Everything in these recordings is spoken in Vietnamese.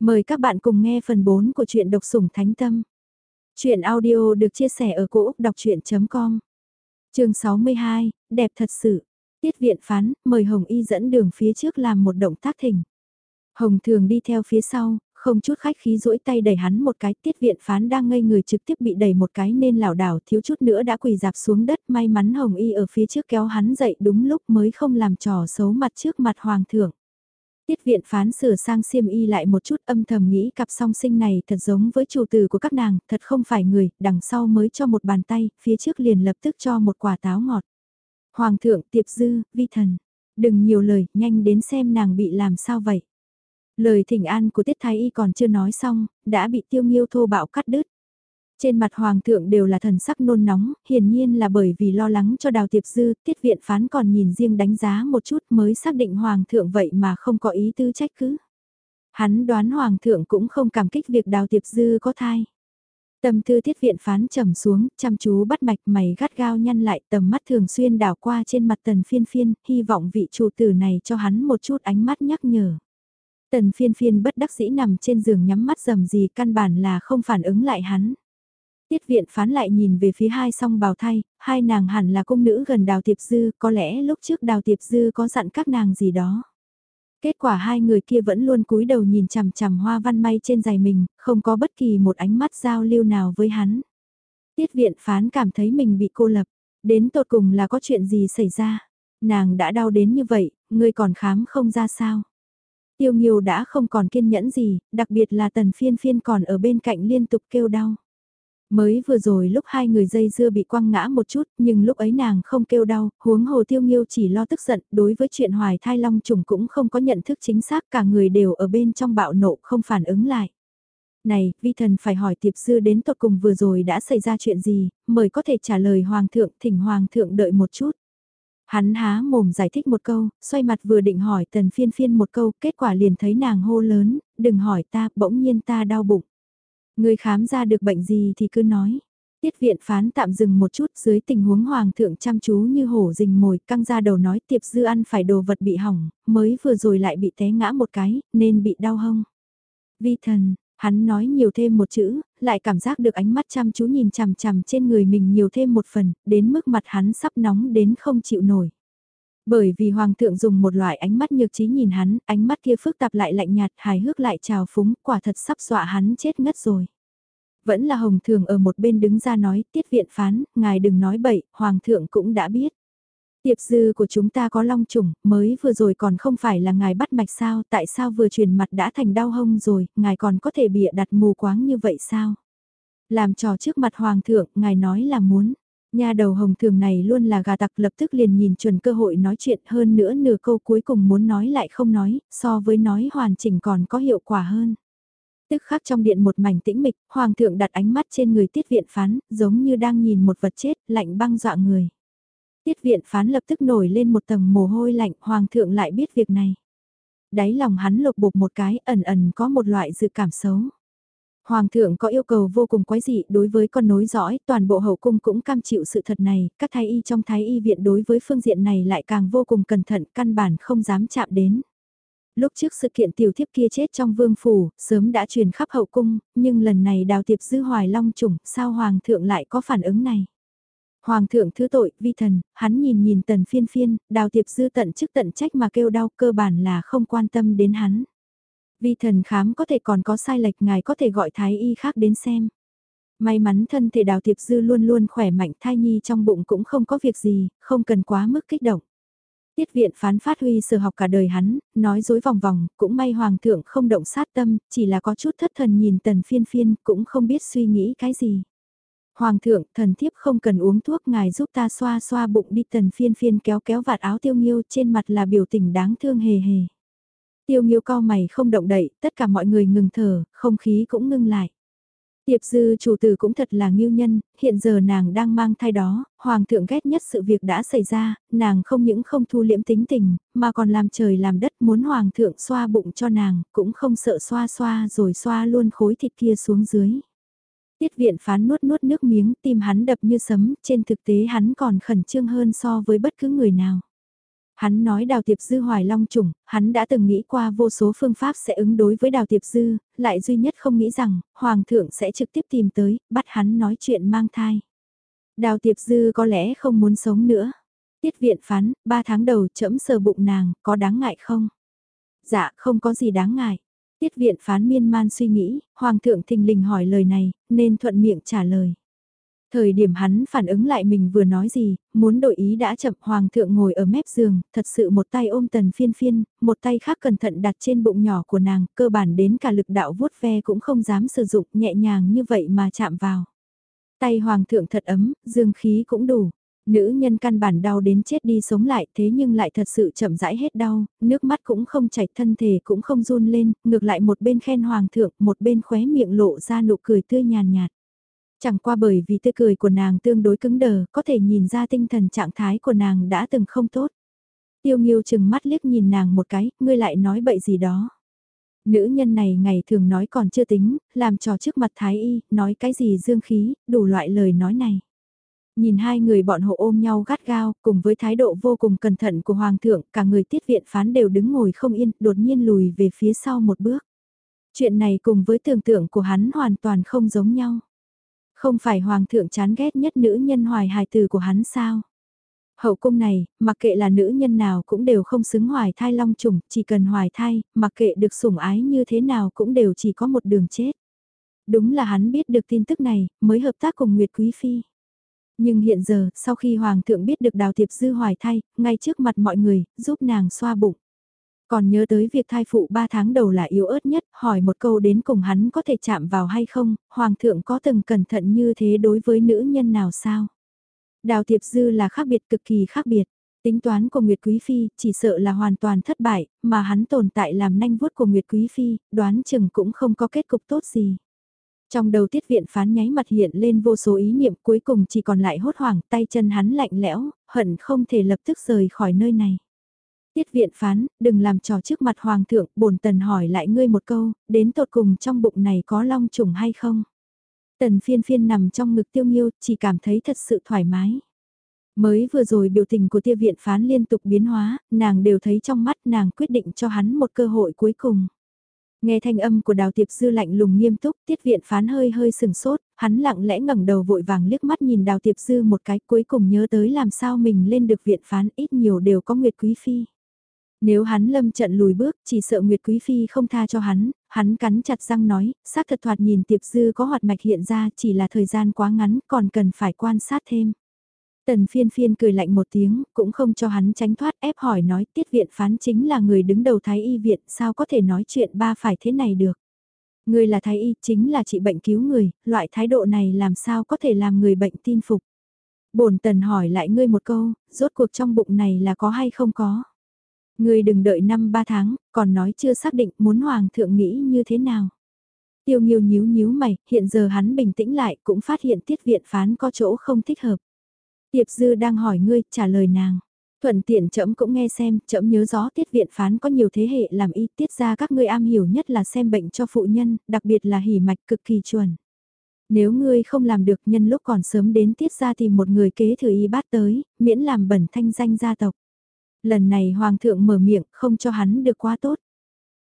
Mời các bạn cùng nghe phần 4 của truyện độc sủng thánh tâm. Chuyện audio được chia sẻ ở cỗ đọc chuyện.com Trường 62, đẹp thật sự. Tiết viện phán, mời Hồng Y dẫn đường phía trước làm một động tác thỉnh. Hồng thường đi theo phía sau, không chút khách khí duỗi tay đẩy hắn một cái, tiết viện phán đang ngây người trực tiếp bị đẩy một cái nên lảo đảo thiếu chút nữa đã quỳ dạp xuống đất, may mắn Hồng Y ở phía trước kéo hắn dậy đúng lúc mới không làm trò xấu mặt trước mặt hoàng thượng. Tiết viện phán sửa sang xiêm y lại một chút âm thầm nghĩ cặp song sinh này thật giống với chủ tử của các nàng, thật không phải người, đằng sau mới cho một bàn tay, phía trước liền lập tức cho một quả táo ngọt. Hoàng thượng, tiệp dư, vi thần, đừng nhiều lời, nhanh đến xem nàng bị làm sao vậy. Lời thỉnh an của Tiết Thái Y còn chưa nói xong, đã bị tiêu nghiêu thô bạo cắt đứt. Trên mặt hoàng thượng đều là thần sắc nôn nóng, hiển nhiên là bởi vì lo lắng cho đào tiệp dư, tiết viện phán còn nhìn riêng đánh giá một chút mới xác định hoàng thượng vậy mà không có ý tư trách cứ. Hắn đoán hoàng thượng cũng không cảm kích việc đào tiệp dư có thai. Tâm tư tiết viện phán trầm xuống, chăm chú bắt mạch mày gắt gao nhăn lại tầm mắt thường xuyên đảo qua trên mặt tần phiên phiên, hy vọng vị chủ tử này cho hắn một chút ánh mắt nhắc nhở. Tần phiên phiên bất đắc dĩ nằm trên giường nhắm mắt dầm gì căn bản là không phản ứng lại hắn. Tiết viện phán lại nhìn về phía hai song bào thay, hai nàng hẳn là cung nữ gần đào tiệp dư, có lẽ lúc trước đào tiệp dư có dặn các nàng gì đó. Kết quả hai người kia vẫn luôn cúi đầu nhìn chằm chằm hoa văn may trên giày mình, không có bất kỳ một ánh mắt giao lưu nào với hắn. Tiết viện phán cảm thấy mình bị cô lập, đến tột cùng là có chuyện gì xảy ra. Nàng đã đau đến như vậy, ngươi còn khám không ra sao. Tiêu Nghiêu đã không còn kiên nhẫn gì, đặc biệt là tần phiên phiên còn ở bên cạnh liên tục kêu đau. Mới vừa rồi lúc hai người dây dưa bị quăng ngã một chút, nhưng lúc ấy nàng không kêu đau, huống hồ tiêu nghiêu chỉ lo tức giận, đối với chuyện hoài thai long trùng cũng không có nhận thức chính xác, cả người đều ở bên trong bạo nộ không phản ứng lại. Này, vi thần phải hỏi tiệp sư đến tột cùng vừa rồi đã xảy ra chuyện gì, mời có thể trả lời hoàng thượng, thỉnh hoàng thượng đợi một chút. Hắn há mồm giải thích một câu, xoay mặt vừa định hỏi tần phiên phiên một câu, kết quả liền thấy nàng hô lớn, đừng hỏi ta, bỗng nhiên ta đau bụng. Người khám ra được bệnh gì thì cứ nói. Tiết viện phán tạm dừng một chút dưới tình huống hoàng thượng chăm chú như hổ rình mồi căng ra đầu nói tiệp dư ăn phải đồ vật bị hỏng, mới vừa rồi lại bị té ngã một cái, nên bị đau hông. Vi thần, hắn nói nhiều thêm một chữ, lại cảm giác được ánh mắt chăm chú nhìn chằm chằm trên người mình nhiều thêm một phần, đến mức mặt hắn sắp nóng đến không chịu nổi. Bởi vì hoàng thượng dùng một loại ánh mắt nhược trí nhìn hắn, ánh mắt kia phức tạp lại lạnh nhạt, hài hước lại trào phúng, quả thật sắp dọa hắn chết ngất rồi. Vẫn là hồng thường ở một bên đứng ra nói, tiết viện phán, ngài đừng nói bậy, hoàng thượng cũng đã biết. Tiệp dư của chúng ta có long trùng, mới vừa rồi còn không phải là ngài bắt mạch sao, tại sao vừa truyền mặt đã thành đau hông rồi, ngài còn có thể bịa đặt mù quáng như vậy sao? Làm trò trước mặt hoàng thượng, ngài nói là muốn. Nhà đầu hồng thường này luôn là gà tặc lập tức liền nhìn chuẩn cơ hội nói chuyện hơn nữa nửa câu cuối cùng muốn nói lại không nói, so với nói hoàn chỉnh còn có hiệu quả hơn. Tức khắc trong điện một mảnh tĩnh mịch, hoàng thượng đặt ánh mắt trên người tiết viện phán, giống như đang nhìn một vật chết, lạnh băng dọa người. Tiết viện phán lập tức nổi lên một tầng mồ hôi lạnh, hoàng thượng lại biết việc này. Đáy lòng hắn lục bục một cái, ẩn ẩn có một loại dự cảm xấu. Hoàng thượng có yêu cầu vô cùng quái dị đối với con nối dõi, toàn bộ hậu cung cũng cam chịu sự thật này, các thái y trong thái y viện đối với phương diện này lại càng vô cùng cẩn thận, căn bản không dám chạm đến. Lúc trước sự kiện tiểu thiếp kia chết trong vương phủ, sớm đã truyền khắp hậu cung, nhưng lần này đào tiệp dư hoài long trùng, sao hoàng thượng lại có phản ứng này? Hoàng thượng thứ tội, vi thần, hắn nhìn nhìn tần phiên phiên, đào tiệp dư tận chức tận trách mà kêu đau cơ bản là không quan tâm đến hắn. Vi thần khám có thể còn có sai lệch ngài có thể gọi thái y khác đến xem. May mắn thân thể đào tiệp dư luôn luôn khỏe mạnh thai nhi trong bụng cũng không có việc gì, không cần quá mức kích động. Tiết viện phán phát huy sở học cả đời hắn, nói dối vòng vòng, cũng may hoàng thượng không động sát tâm, chỉ là có chút thất thần nhìn tần phiên phiên, cũng không biết suy nghĩ cái gì. Hoàng thượng, thần thiếp không cần uống thuốc ngài giúp ta xoa xoa bụng đi tần phiên phiên kéo kéo vạt áo tiêu nghiêu trên mặt là biểu tình đáng thương hề hề. Tiêu nghiêu co mày không động đậy, tất cả mọi người ngừng thở, không khí cũng ngưng lại. Tiệp dư chủ tử cũng thật là nghiêu nhân, hiện giờ nàng đang mang thai đó, hoàng thượng ghét nhất sự việc đã xảy ra, nàng không những không thu liễm tính tình, mà còn làm trời làm đất muốn hoàng thượng xoa bụng cho nàng, cũng không sợ xoa xoa rồi xoa luôn khối thịt kia xuống dưới. Tiết viện phán nuốt nuốt nước miếng, tim hắn đập như sấm, trên thực tế hắn còn khẩn trương hơn so với bất cứ người nào. Hắn nói đào tiệp dư hoài long trùng, hắn đã từng nghĩ qua vô số phương pháp sẽ ứng đối với đào tiệp dư, lại duy nhất không nghĩ rằng, hoàng thượng sẽ trực tiếp tìm tới, bắt hắn nói chuyện mang thai. Đào tiệp dư có lẽ không muốn sống nữa. Tiết viện phán, ba tháng đầu chẫm sờ bụng nàng, có đáng ngại không? Dạ, không có gì đáng ngại. Tiết viện phán miên man suy nghĩ, hoàng thượng thình lình hỏi lời này, nên thuận miệng trả lời. Thời điểm hắn phản ứng lại mình vừa nói gì, muốn đổi ý đã chậm hoàng thượng ngồi ở mép giường, thật sự một tay ôm tần phiên phiên, một tay khác cẩn thận đặt trên bụng nhỏ của nàng, cơ bản đến cả lực đạo vuốt ve cũng không dám sử dụng nhẹ nhàng như vậy mà chạm vào. Tay hoàng thượng thật ấm, dương khí cũng đủ. Nữ nhân căn bản đau đến chết đi sống lại thế nhưng lại thật sự chậm rãi hết đau, nước mắt cũng không chảy thân thể cũng không run lên, ngược lại một bên khen hoàng thượng, một bên khóe miệng lộ ra nụ cười tươi nhàn nhạt. Chẳng qua bởi vì tươi cười của nàng tương đối cứng đờ, có thể nhìn ra tinh thần trạng thái của nàng đã từng không tốt. Tiêu nghiêu chừng mắt liếc nhìn nàng một cái, ngươi lại nói bậy gì đó. Nữ nhân này ngày thường nói còn chưa tính, làm trò trước mặt thái y, nói cái gì dương khí, đủ loại lời nói này. Nhìn hai người bọn hộ ôm nhau gắt gao, cùng với thái độ vô cùng cẩn thận của Hoàng thượng, cả người tiết viện phán đều đứng ngồi không yên, đột nhiên lùi về phía sau một bước. Chuyện này cùng với tưởng tượng của hắn hoàn toàn không giống nhau. Không phải Hoàng thượng chán ghét nhất nữ nhân hoài hài từ của hắn sao? Hậu cung này, mặc kệ là nữ nhân nào cũng đều không xứng hoài thai long trùng, chỉ cần hoài thai, mặc kệ được sủng ái như thế nào cũng đều chỉ có một đường chết. Đúng là hắn biết được tin tức này, mới hợp tác cùng Nguyệt Quý Phi. Nhưng hiện giờ, sau khi Hoàng thượng biết được đào tiệp dư hoài thai, ngay trước mặt mọi người, giúp nàng xoa bụng. Còn nhớ tới việc thai phụ 3 tháng đầu là yếu ớt nhất, hỏi một câu đến cùng hắn có thể chạm vào hay không, Hoàng thượng có từng cẩn thận như thế đối với nữ nhân nào sao? Đào tiệp dư là khác biệt cực kỳ khác biệt. Tính toán của Nguyệt Quý Phi chỉ sợ là hoàn toàn thất bại, mà hắn tồn tại làm nanh vuốt của Nguyệt Quý Phi, đoán chừng cũng không có kết cục tốt gì. Trong đầu tiết viện phán nháy mặt hiện lên vô số ý niệm cuối cùng chỉ còn lại hốt hoảng tay chân hắn lạnh lẽo, hận không thể lập tức rời khỏi nơi này. Tiết viện phán, đừng làm trò trước mặt hoàng thượng, bổn tần hỏi lại ngươi một câu, đến tột cùng trong bụng này có long trùng hay không? Tần phiên phiên nằm trong ngực tiêu nghiêu, chỉ cảm thấy thật sự thoải mái. Mới vừa rồi biểu tình của tiêu viện phán liên tục biến hóa, nàng đều thấy trong mắt nàng quyết định cho hắn một cơ hội cuối cùng. Nghe thanh âm của đào tiệp dư lạnh lùng nghiêm túc, tiết viện phán hơi hơi sừng sốt, hắn lặng lẽ ngẩng đầu vội vàng liếc mắt nhìn đào tiệp dư một cái cuối cùng nhớ tới làm sao mình lên được viện phán ít nhiều đều có Nguyệt Quý Phi. Nếu hắn lâm trận lùi bước, chỉ sợ Nguyệt Quý Phi không tha cho hắn, hắn cắn chặt răng nói, xác thật thoạt nhìn tiệp dư có hoạt mạch hiện ra chỉ là thời gian quá ngắn còn cần phải quan sát thêm. Tần phiên phiên cười lạnh một tiếng, cũng không cho hắn tránh thoát ép hỏi nói tiết viện phán chính là người đứng đầu thái y viện sao có thể nói chuyện ba phải thế này được. Người là thái y chính là trị bệnh cứu người, loại thái độ này làm sao có thể làm người bệnh tin phục. bổn tần hỏi lại ngươi một câu, rốt cuộc trong bụng này là có hay không có. Ngươi đừng đợi năm ba tháng, còn nói chưa xác định muốn hoàng thượng nghĩ như thế nào. Tiêu nghiêu nhíu nhíu mày, hiện giờ hắn bình tĩnh lại cũng phát hiện tiết viện phán có chỗ không thích hợp. Tiệp dư đang hỏi ngươi, trả lời nàng. Thuận tiện trẫm cũng nghe xem, trẫm nhớ rõ tiết viện phán có nhiều thế hệ làm y tiết ra các ngươi am hiểu nhất là xem bệnh cho phụ nhân, đặc biệt là hỉ mạch cực kỳ chuẩn. Nếu ngươi không làm được nhân lúc còn sớm đến tiết ra thì một người kế thừa y bát tới, miễn làm bẩn thanh danh gia tộc. Lần này hoàng thượng mở miệng không cho hắn được quá tốt.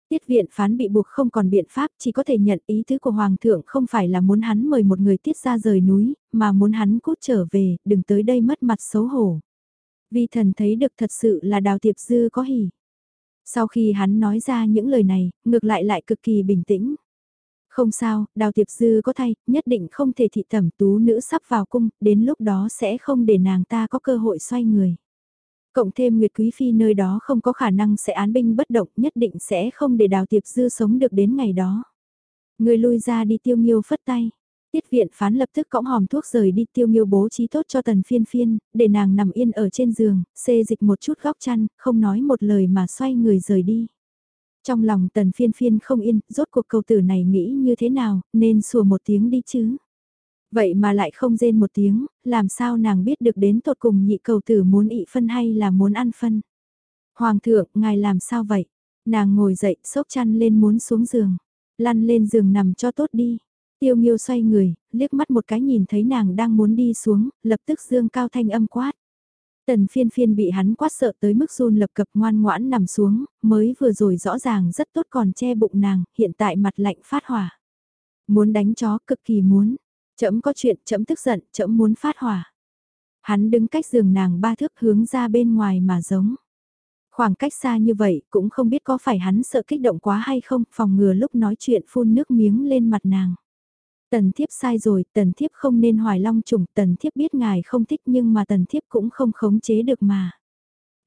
Tiết viện phán bị buộc không còn biện pháp chỉ có thể nhận ý tứ của Hoàng thượng không phải là muốn hắn mời một người tiết ra rời núi, mà muốn hắn cút trở về, đừng tới đây mất mặt xấu hổ. Vi thần thấy được thật sự là đào tiệp dư có hỉ. Sau khi hắn nói ra những lời này, ngược lại lại cực kỳ bình tĩnh. Không sao, đào tiệp dư có thay, nhất định không thể thị tẩm tú nữ sắp vào cung, đến lúc đó sẽ không để nàng ta có cơ hội xoay người. Cộng thêm Nguyệt Quý Phi nơi đó không có khả năng sẽ án binh bất động nhất định sẽ không để đào tiệp dư sống được đến ngày đó. Người lui ra đi tiêu nghiêu phất tay. Tiết viện phán lập tức cõng hòm thuốc rời đi tiêu nghiêu bố trí tốt cho tần phiên phiên, để nàng nằm yên ở trên giường, xê dịch một chút góc chăn, không nói một lời mà xoay người rời đi. Trong lòng tần phiên phiên không yên, rốt cuộc cầu tử này nghĩ như thế nào, nên sủa một tiếng đi chứ. Vậy mà lại không rên một tiếng, làm sao nàng biết được đến tột cùng nhị cầu tử muốn ị phân hay là muốn ăn phân. Hoàng thượng, ngài làm sao vậy? Nàng ngồi dậy, sốc chăn lên muốn xuống giường. Lăn lên giường nằm cho tốt đi. Tiêu nghiêu xoay người, liếc mắt một cái nhìn thấy nàng đang muốn đi xuống, lập tức dương cao thanh âm quát. Tần phiên phiên bị hắn quát sợ tới mức run lập cập ngoan ngoãn nằm xuống, mới vừa rồi rõ ràng rất tốt còn che bụng nàng, hiện tại mặt lạnh phát hỏa. Muốn đánh chó cực kỳ muốn, chậm có chuyện chậm tức giận, chậm muốn phát hỏa. Hắn đứng cách giường nàng ba thước hướng ra bên ngoài mà giống. Khoảng cách xa như vậy cũng không biết có phải hắn sợ kích động quá hay không, phòng ngừa lúc nói chuyện phun nước miếng lên mặt nàng. Tần thiếp sai rồi, tần thiếp không nên hoài long trùng, tần thiếp biết ngài không thích nhưng mà tần thiếp cũng không khống chế được mà.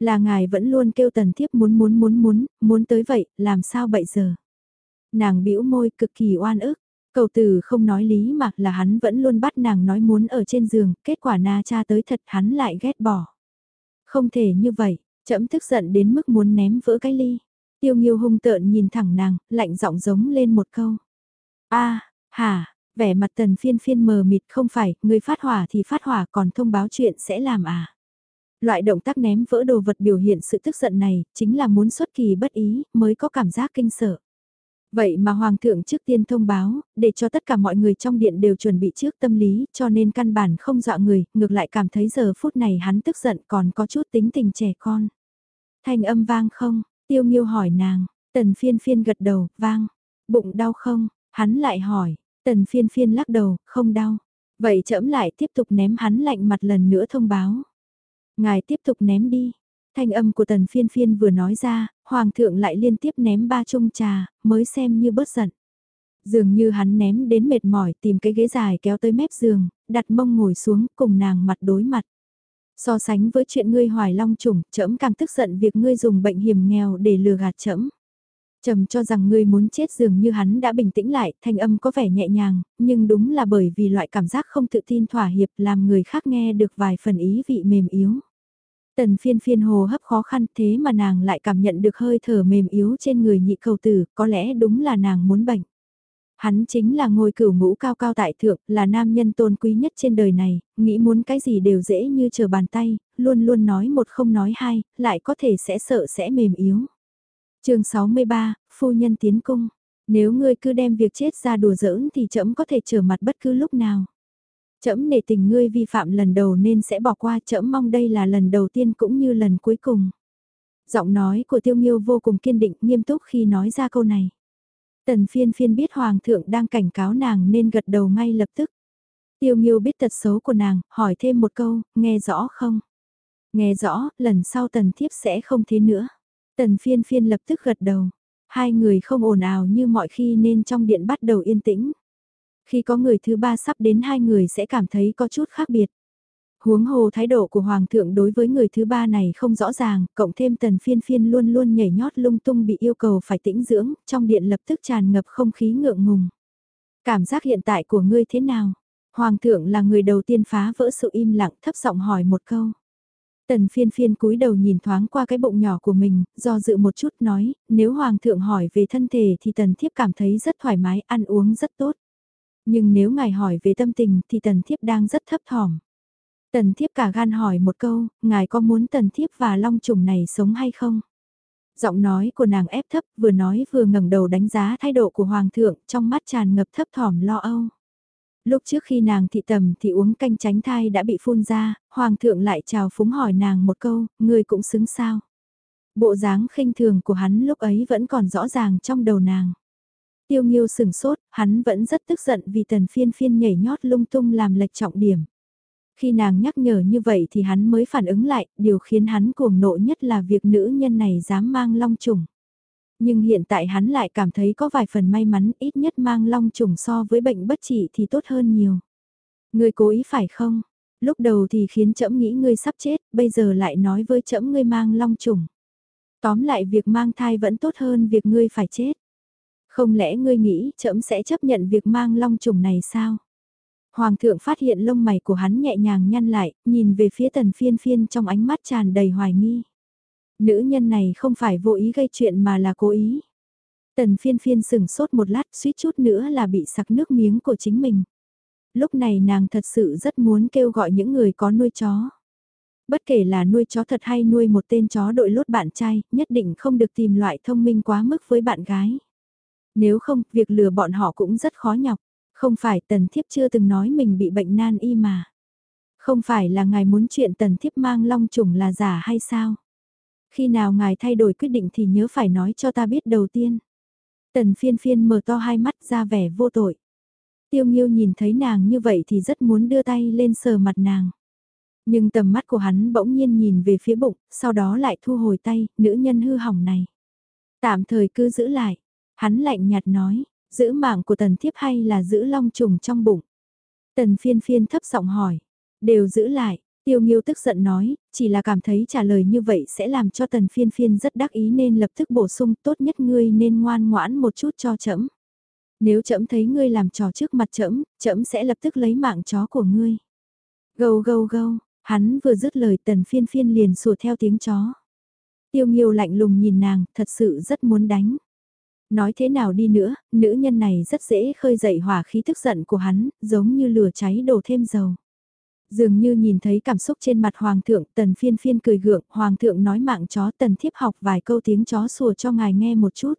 Là ngài vẫn luôn kêu tần thiếp muốn muốn muốn muốn, muốn tới vậy, làm sao bây giờ? Nàng bĩu môi cực kỳ oan ức, cầu từ không nói lý mà là hắn vẫn luôn bắt nàng nói muốn ở trên giường, kết quả na cha tới thật hắn lại ghét bỏ. Không thể như vậy, chậm tức giận đến mức muốn ném vỡ cái ly. Tiêu nghiêu hung tợn nhìn thẳng nàng, lạnh giọng giống lên một câu. a hả, Vẻ mặt tần phiên phiên mờ mịt không phải, người phát hỏa thì phát hỏa còn thông báo chuyện sẽ làm à. Loại động tác ném vỡ đồ vật biểu hiện sự tức giận này, chính là muốn xuất kỳ bất ý, mới có cảm giác kinh sợ. Vậy mà Hoàng thượng trước tiên thông báo, để cho tất cả mọi người trong điện đều chuẩn bị trước tâm lý, cho nên căn bản không dọa người, ngược lại cảm thấy giờ phút này hắn tức giận còn có chút tính tình trẻ con. Thanh âm vang không, tiêu nghiêu hỏi nàng, tần phiên phiên gật đầu, vang, bụng đau không, hắn lại hỏi, Tần phiên phiên lắc đầu, không đau. Vậy chậm lại tiếp tục ném hắn lạnh mặt lần nữa thông báo. Ngài tiếp tục ném đi. Thanh âm của tần phiên phiên vừa nói ra, hoàng thượng lại liên tiếp ném ba chung trà, mới xem như bớt giận. Dường như hắn ném đến mệt mỏi tìm cái ghế dài kéo tới mép giường, đặt mông ngồi xuống cùng nàng mặt đối mặt. So sánh với chuyện ngươi hoài long trùng, trẫm càng tức giận việc ngươi dùng bệnh hiểm nghèo để lừa gạt trẫm. Trầm cho rằng ngươi muốn chết dường như hắn đã bình tĩnh lại, thanh âm có vẻ nhẹ nhàng, nhưng đúng là bởi vì loại cảm giác không tự tin thỏa hiệp làm người khác nghe được vài phần ý vị mềm yếu. Tần phiên phiên hồ hấp khó khăn thế mà nàng lại cảm nhận được hơi thở mềm yếu trên người nhị cầu tử, có lẽ đúng là nàng muốn bệnh. Hắn chính là ngôi cửu ngũ cao cao tại thượng, là nam nhân tôn quý nhất trên đời này, nghĩ muốn cái gì đều dễ như chờ bàn tay, luôn luôn nói một không nói hai, lại có thể sẽ sợ sẽ mềm yếu chương 63, phu nhân tiến cung. Nếu ngươi cứ đem việc chết ra đùa giỡn thì trẫm có thể trở mặt bất cứ lúc nào. Trẫm nể tình ngươi vi phạm lần đầu nên sẽ bỏ qua trẫm mong đây là lần đầu tiên cũng như lần cuối cùng. Giọng nói của tiêu nghiêu vô cùng kiên định nghiêm túc khi nói ra câu này. Tần phiên phiên biết hoàng thượng đang cảnh cáo nàng nên gật đầu ngay lập tức. Tiêu nghiêu biết tật xấu của nàng, hỏi thêm một câu, nghe rõ không? Nghe rõ, lần sau tần thiếp sẽ không thế nữa. Tần phiên phiên lập tức gật đầu. Hai người không ồn ào như mọi khi nên trong điện bắt đầu yên tĩnh. Khi có người thứ ba sắp đến hai người sẽ cảm thấy có chút khác biệt. Huống hồ thái độ của Hoàng thượng đối với người thứ ba này không rõ ràng, cộng thêm tần phiên phiên luôn luôn nhảy nhót lung tung bị yêu cầu phải tĩnh dưỡng, trong điện lập tức tràn ngập không khí ngượng ngùng. Cảm giác hiện tại của ngươi thế nào? Hoàng thượng là người đầu tiên phá vỡ sự im lặng thấp giọng hỏi một câu. Tần phiên phiên cúi đầu nhìn thoáng qua cái bụng nhỏ của mình, do dự một chút nói, nếu hoàng thượng hỏi về thân thể thì tần thiếp cảm thấy rất thoải mái, ăn uống rất tốt. Nhưng nếu ngài hỏi về tâm tình thì tần thiếp đang rất thấp thỏm. Tần thiếp cả gan hỏi một câu, ngài có muốn tần thiếp và long trùng này sống hay không? Giọng nói của nàng ép thấp vừa nói vừa ngẩng đầu đánh giá thái độ của hoàng thượng trong mắt tràn ngập thấp thỏm lo âu. Lúc trước khi nàng thị tầm thì uống canh tránh thai đã bị phun ra, hoàng thượng lại chào phúng hỏi nàng một câu, người cũng xứng sao. Bộ dáng khinh thường của hắn lúc ấy vẫn còn rõ ràng trong đầu nàng. Tiêu nghiêu sừng sốt, hắn vẫn rất tức giận vì tần phiên phiên nhảy nhót lung tung làm lệch trọng điểm. Khi nàng nhắc nhở như vậy thì hắn mới phản ứng lại, điều khiến hắn cuồng nộ nhất là việc nữ nhân này dám mang long trùng. Nhưng hiện tại hắn lại cảm thấy có vài phần may mắn ít nhất mang long trùng so với bệnh bất trị thì tốt hơn nhiều. người cố ý phải không? Lúc đầu thì khiến trẫm nghĩ ngươi sắp chết, bây giờ lại nói với trẫm ngươi mang long trùng. Tóm lại việc mang thai vẫn tốt hơn việc ngươi phải chết. Không lẽ ngươi nghĩ trẫm sẽ chấp nhận việc mang long trùng này sao? Hoàng thượng phát hiện lông mày của hắn nhẹ nhàng nhăn lại, nhìn về phía tần phiên phiên trong ánh mắt tràn đầy hoài nghi. Nữ nhân này không phải vô ý gây chuyện mà là cố ý. Tần phiên phiên sừng sốt một lát suýt chút nữa là bị sặc nước miếng của chính mình. Lúc này nàng thật sự rất muốn kêu gọi những người có nuôi chó. Bất kể là nuôi chó thật hay nuôi một tên chó đội lốt bạn trai, nhất định không được tìm loại thông minh quá mức với bạn gái. Nếu không, việc lừa bọn họ cũng rất khó nhọc. Không phải tần thiếp chưa từng nói mình bị bệnh nan y mà. Không phải là ngài muốn chuyện tần thiếp mang long trùng là giả hay sao? Khi nào ngài thay đổi quyết định thì nhớ phải nói cho ta biết đầu tiên. Tần phiên phiên mở to hai mắt ra vẻ vô tội. Tiêu nghiêu nhìn thấy nàng như vậy thì rất muốn đưa tay lên sờ mặt nàng. Nhưng tầm mắt của hắn bỗng nhiên nhìn về phía bụng, sau đó lại thu hồi tay, nữ nhân hư hỏng này. Tạm thời cứ giữ lại. Hắn lạnh nhạt nói, giữ mạng của tần thiếp hay là giữ long trùng trong bụng. Tần phiên phiên thấp giọng hỏi, đều giữ lại. Tiêu Nghiêu tức giận nói, chỉ là cảm thấy trả lời như vậy sẽ làm cho tần phiên phiên rất đắc ý nên lập tức bổ sung tốt nhất ngươi nên ngoan ngoãn một chút cho trẫm. Nếu trẫm thấy ngươi làm trò trước mặt trẫm, trẫm sẽ lập tức lấy mạng chó của ngươi. Gâu gâu gâu, hắn vừa dứt lời tần phiên phiên liền sủa theo tiếng chó. Tiêu Nghiêu lạnh lùng nhìn nàng, thật sự rất muốn đánh. Nói thế nào đi nữa, nữ nhân này rất dễ khơi dậy hỏa khí tức giận của hắn, giống như lửa cháy đổ thêm dầu. Dường như nhìn thấy cảm xúc trên mặt hoàng thượng, tần phiên phiên cười gượng, hoàng thượng nói mạng chó tần thiếp học vài câu tiếng chó sủa cho ngài nghe một chút.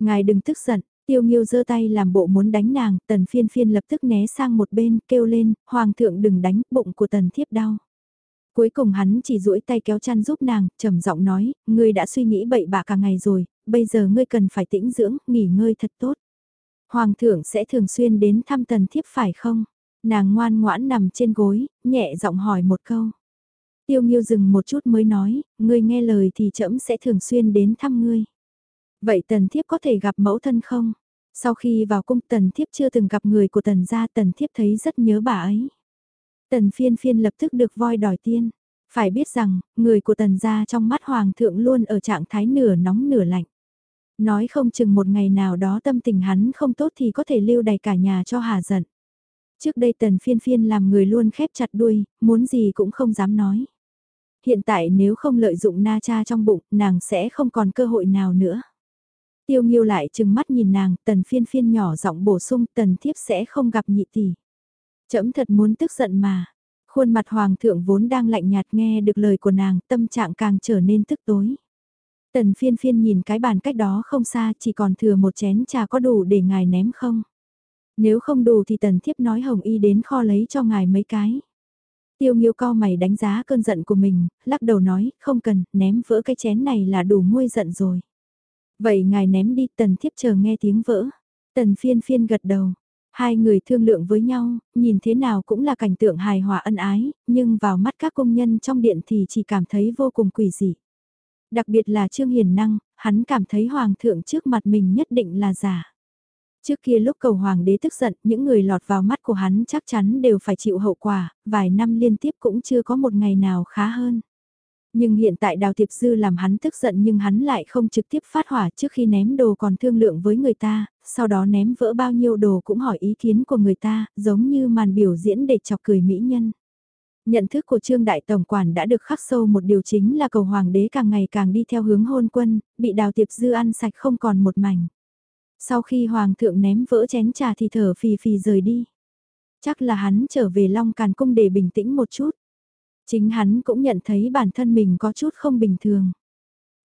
Ngài đừng tức giận, tiêu nghiêu giơ tay làm bộ muốn đánh nàng, tần phiên phiên lập tức né sang một bên, kêu lên, hoàng thượng đừng đánh, bụng của tần thiếp đau. Cuối cùng hắn chỉ duỗi tay kéo chăn giúp nàng, trầm giọng nói, ngươi đã suy nghĩ bậy bạ cả ngày rồi, bây giờ ngươi cần phải tĩnh dưỡng, nghỉ ngơi thật tốt. Hoàng thượng sẽ thường xuyên đến thăm tần thiếp phải không? Nàng ngoan ngoãn nằm trên gối, nhẹ giọng hỏi một câu. Tiêu Nghiêu dừng một chút mới nói, ngươi nghe lời thì trẫm sẽ thường xuyên đến thăm ngươi. Vậy tần thiếp có thể gặp mẫu thân không? Sau khi vào cung tần thiếp chưa từng gặp người của tần gia tần thiếp thấy rất nhớ bà ấy. Tần phiên phiên lập tức được voi đòi tiên. Phải biết rằng, người của tần gia trong mắt hoàng thượng luôn ở trạng thái nửa nóng nửa lạnh. Nói không chừng một ngày nào đó tâm tình hắn không tốt thì có thể lưu đầy cả nhà cho hà giận. Trước đây tần phiên phiên làm người luôn khép chặt đuôi, muốn gì cũng không dám nói. Hiện tại nếu không lợi dụng na cha trong bụng, nàng sẽ không còn cơ hội nào nữa. Tiêu nghiêu lại chừng mắt nhìn nàng, tần phiên phiên nhỏ giọng bổ sung tần thiếp sẽ không gặp nhị tỷ. Chấm thật muốn tức giận mà. Khuôn mặt hoàng thượng vốn đang lạnh nhạt nghe được lời của nàng, tâm trạng càng trở nên tức tối. Tần phiên phiên nhìn cái bàn cách đó không xa chỉ còn thừa một chén trà có đủ để ngài ném không? Nếu không đủ thì tần thiếp nói hồng y đến kho lấy cho ngài mấy cái. Tiêu nghiêu co mày đánh giá cơn giận của mình, lắc đầu nói, không cần, ném vỡ cái chén này là đủ nguôi giận rồi. Vậy ngài ném đi, tần thiếp chờ nghe tiếng vỡ. Tần phiên phiên gật đầu. Hai người thương lượng với nhau, nhìn thế nào cũng là cảnh tượng hài hòa ân ái, nhưng vào mắt các công nhân trong điện thì chỉ cảm thấy vô cùng quỷ dị. Đặc biệt là Trương Hiền Năng, hắn cảm thấy Hoàng thượng trước mặt mình nhất định là giả. Trước kia lúc cầu hoàng đế tức giận, những người lọt vào mắt của hắn chắc chắn đều phải chịu hậu quả, vài năm liên tiếp cũng chưa có một ngày nào khá hơn. Nhưng hiện tại Đào Tiệp Dư làm hắn tức giận nhưng hắn lại không trực tiếp phát hỏa trước khi ném đồ còn thương lượng với người ta, sau đó ném vỡ bao nhiêu đồ cũng hỏi ý kiến của người ta, giống như màn biểu diễn để chọc cười mỹ nhân. Nhận thức của Trương Đại Tổng Quản đã được khắc sâu một điều chính là cầu hoàng đế càng ngày càng đi theo hướng hôn quân, bị Đào Tiệp Dư ăn sạch không còn một mảnh. Sau khi hoàng thượng ném vỡ chén trà thì thở phì phì rời đi. Chắc là hắn trở về Long Càn Cung để bình tĩnh một chút. Chính hắn cũng nhận thấy bản thân mình có chút không bình thường.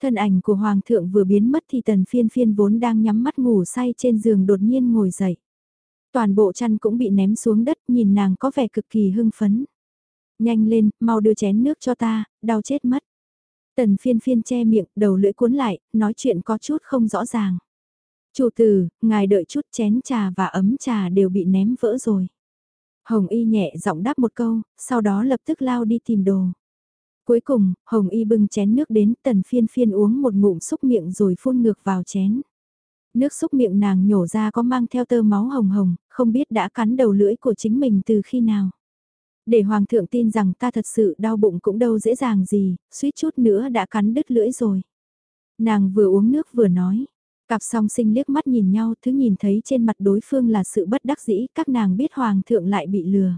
Thân ảnh của hoàng thượng vừa biến mất thì tần phiên phiên vốn đang nhắm mắt ngủ say trên giường đột nhiên ngồi dậy. Toàn bộ chăn cũng bị ném xuống đất nhìn nàng có vẻ cực kỳ hưng phấn. Nhanh lên, mau đưa chén nước cho ta, đau chết mất. Tần phiên phiên che miệng, đầu lưỡi cuốn lại, nói chuyện có chút không rõ ràng. Chủ tử, ngài đợi chút chén trà và ấm trà đều bị ném vỡ rồi. Hồng Y nhẹ giọng đáp một câu, sau đó lập tức lao đi tìm đồ. Cuối cùng, Hồng Y bưng chén nước đến tần phiên phiên uống một ngụm xúc miệng rồi phun ngược vào chén. Nước xúc miệng nàng nhổ ra có mang theo tơ máu hồng hồng, không biết đã cắn đầu lưỡi của chính mình từ khi nào. Để Hoàng thượng tin rằng ta thật sự đau bụng cũng đâu dễ dàng gì, suýt chút nữa đã cắn đứt lưỡi rồi. Nàng vừa uống nước vừa nói, Cặp song sinh liếc mắt nhìn nhau, thứ nhìn thấy trên mặt đối phương là sự bất đắc dĩ, các nàng biết hoàng thượng lại bị lừa.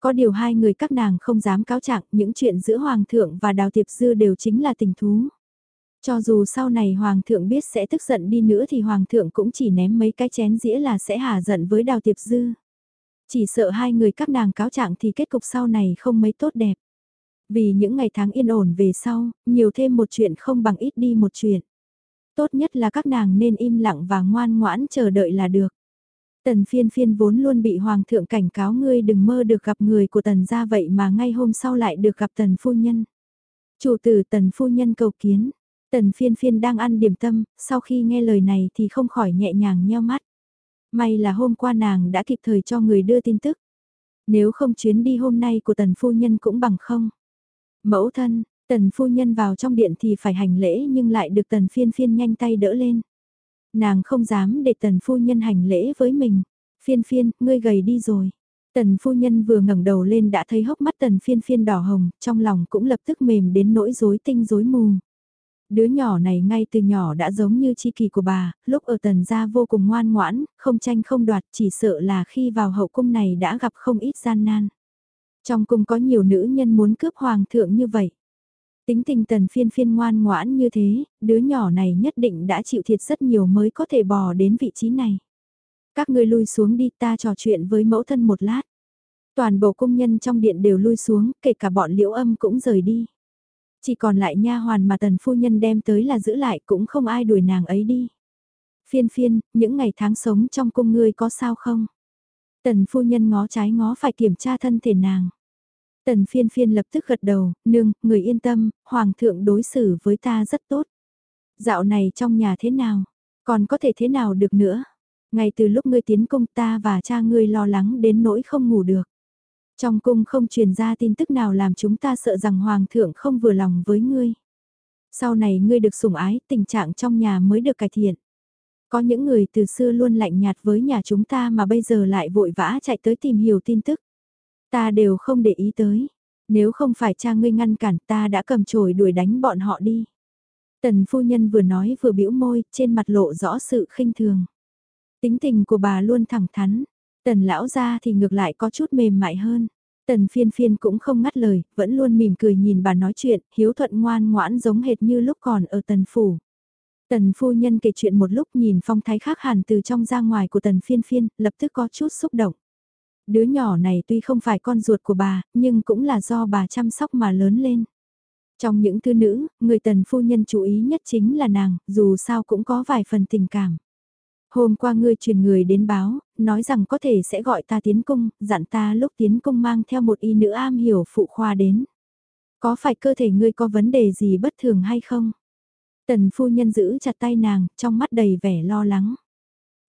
Có điều hai người các nàng không dám cáo trạng, những chuyện giữa hoàng thượng và đào tiệp dư đều chính là tình thú. Cho dù sau này hoàng thượng biết sẽ tức giận đi nữa thì hoàng thượng cũng chỉ ném mấy cái chén dĩa là sẽ hả giận với đào tiệp dư. Chỉ sợ hai người các nàng cáo trạng thì kết cục sau này không mấy tốt đẹp. Vì những ngày tháng yên ổn về sau, nhiều thêm một chuyện không bằng ít đi một chuyện tốt nhất là các nàng nên im lặng và ngoan ngoãn chờ đợi là được. Tần phiên phiên vốn luôn bị hoàng thượng cảnh cáo ngươi đừng mơ được gặp người của tần gia vậy mà ngay hôm sau lại được gặp tần phu nhân. Chủ tử tần phu nhân cầu kiến, tần phiên phiên đang ăn điểm tâm, sau khi nghe lời này thì không khỏi nhẹ nhàng nheo mắt. May là hôm qua nàng đã kịp thời cho người đưa tin tức. Nếu không chuyến đi hôm nay của tần phu nhân cũng bằng không. Mẫu thân, tần phu nhân vào trong điện thì phải hành lễ nhưng lại được tần phiên phiên nhanh tay đỡ lên. Nàng không dám để tần phu nhân hành lễ với mình. Phiên phiên, ngươi gầy đi rồi. Tần phu nhân vừa ngẩng đầu lên đã thấy hốc mắt tần phiên phiên đỏ hồng, trong lòng cũng lập tức mềm đến nỗi rối tinh rối mù. Đứa nhỏ này ngay từ nhỏ đã giống như chi kỳ của bà, lúc ở tần gia vô cùng ngoan ngoãn, không tranh không đoạt, chỉ sợ là khi vào hậu cung này đã gặp không ít gian nan. Trong cung có nhiều nữ nhân muốn cướp hoàng thượng như vậy. Tính tình tần phiên phiên ngoan ngoãn như thế, đứa nhỏ này nhất định đã chịu thiệt rất nhiều mới có thể bò đến vị trí này. Các ngươi lui xuống đi ta trò chuyện với mẫu thân một lát. Toàn bộ công nhân trong điện đều lui xuống, kể cả bọn liễu âm cũng rời đi. Chỉ còn lại nha hoàn mà tần phu nhân đem tới là giữ lại cũng không ai đuổi nàng ấy đi. Phiên phiên, những ngày tháng sống trong cung ngươi có sao không? Tần phu nhân ngó trái ngó phải kiểm tra thân thể nàng. Tần phiên phiên lập tức gật đầu, nương, người yên tâm, hoàng thượng đối xử với ta rất tốt. Dạo này trong nhà thế nào? Còn có thể thế nào được nữa? Ngay từ lúc ngươi tiến cung ta và cha ngươi lo lắng đến nỗi không ngủ được. Trong cung không truyền ra tin tức nào làm chúng ta sợ rằng hoàng thượng không vừa lòng với ngươi. Sau này ngươi được sủng ái, tình trạng trong nhà mới được cải thiện. Có những người từ xưa luôn lạnh nhạt với nhà chúng ta mà bây giờ lại vội vã chạy tới tìm hiểu tin tức. Ta đều không để ý tới. Nếu không phải cha ngươi ngăn cản ta đã cầm chổi đuổi đánh bọn họ đi. Tần phu nhân vừa nói vừa bĩu môi, trên mặt lộ rõ sự khinh thường. Tính tình của bà luôn thẳng thắn, tần lão ra thì ngược lại có chút mềm mại hơn. Tần phiên phiên cũng không ngắt lời, vẫn luôn mỉm cười nhìn bà nói chuyện, hiếu thuận ngoan ngoãn giống hệt như lúc còn ở tần phủ. Tần phu nhân kể chuyện một lúc nhìn phong thái khác hẳn từ trong ra ngoài của tần phiên phiên, lập tức có chút xúc động. Đứa nhỏ này tuy không phải con ruột của bà, nhưng cũng là do bà chăm sóc mà lớn lên. Trong những thư nữ, người tần phu nhân chú ý nhất chính là nàng, dù sao cũng có vài phần tình cảm. Hôm qua ngươi truyền người đến báo, nói rằng có thể sẽ gọi ta tiến cung, dặn ta lúc tiến cung mang theo một y nữ am hiểu phụ khoa đến. Có phải cơ thể ngươi có vấn đề gì bất thường hay không? Tần phu nhân giữ chặt tay nàng, trong mắt đầy vẻ lo lắng.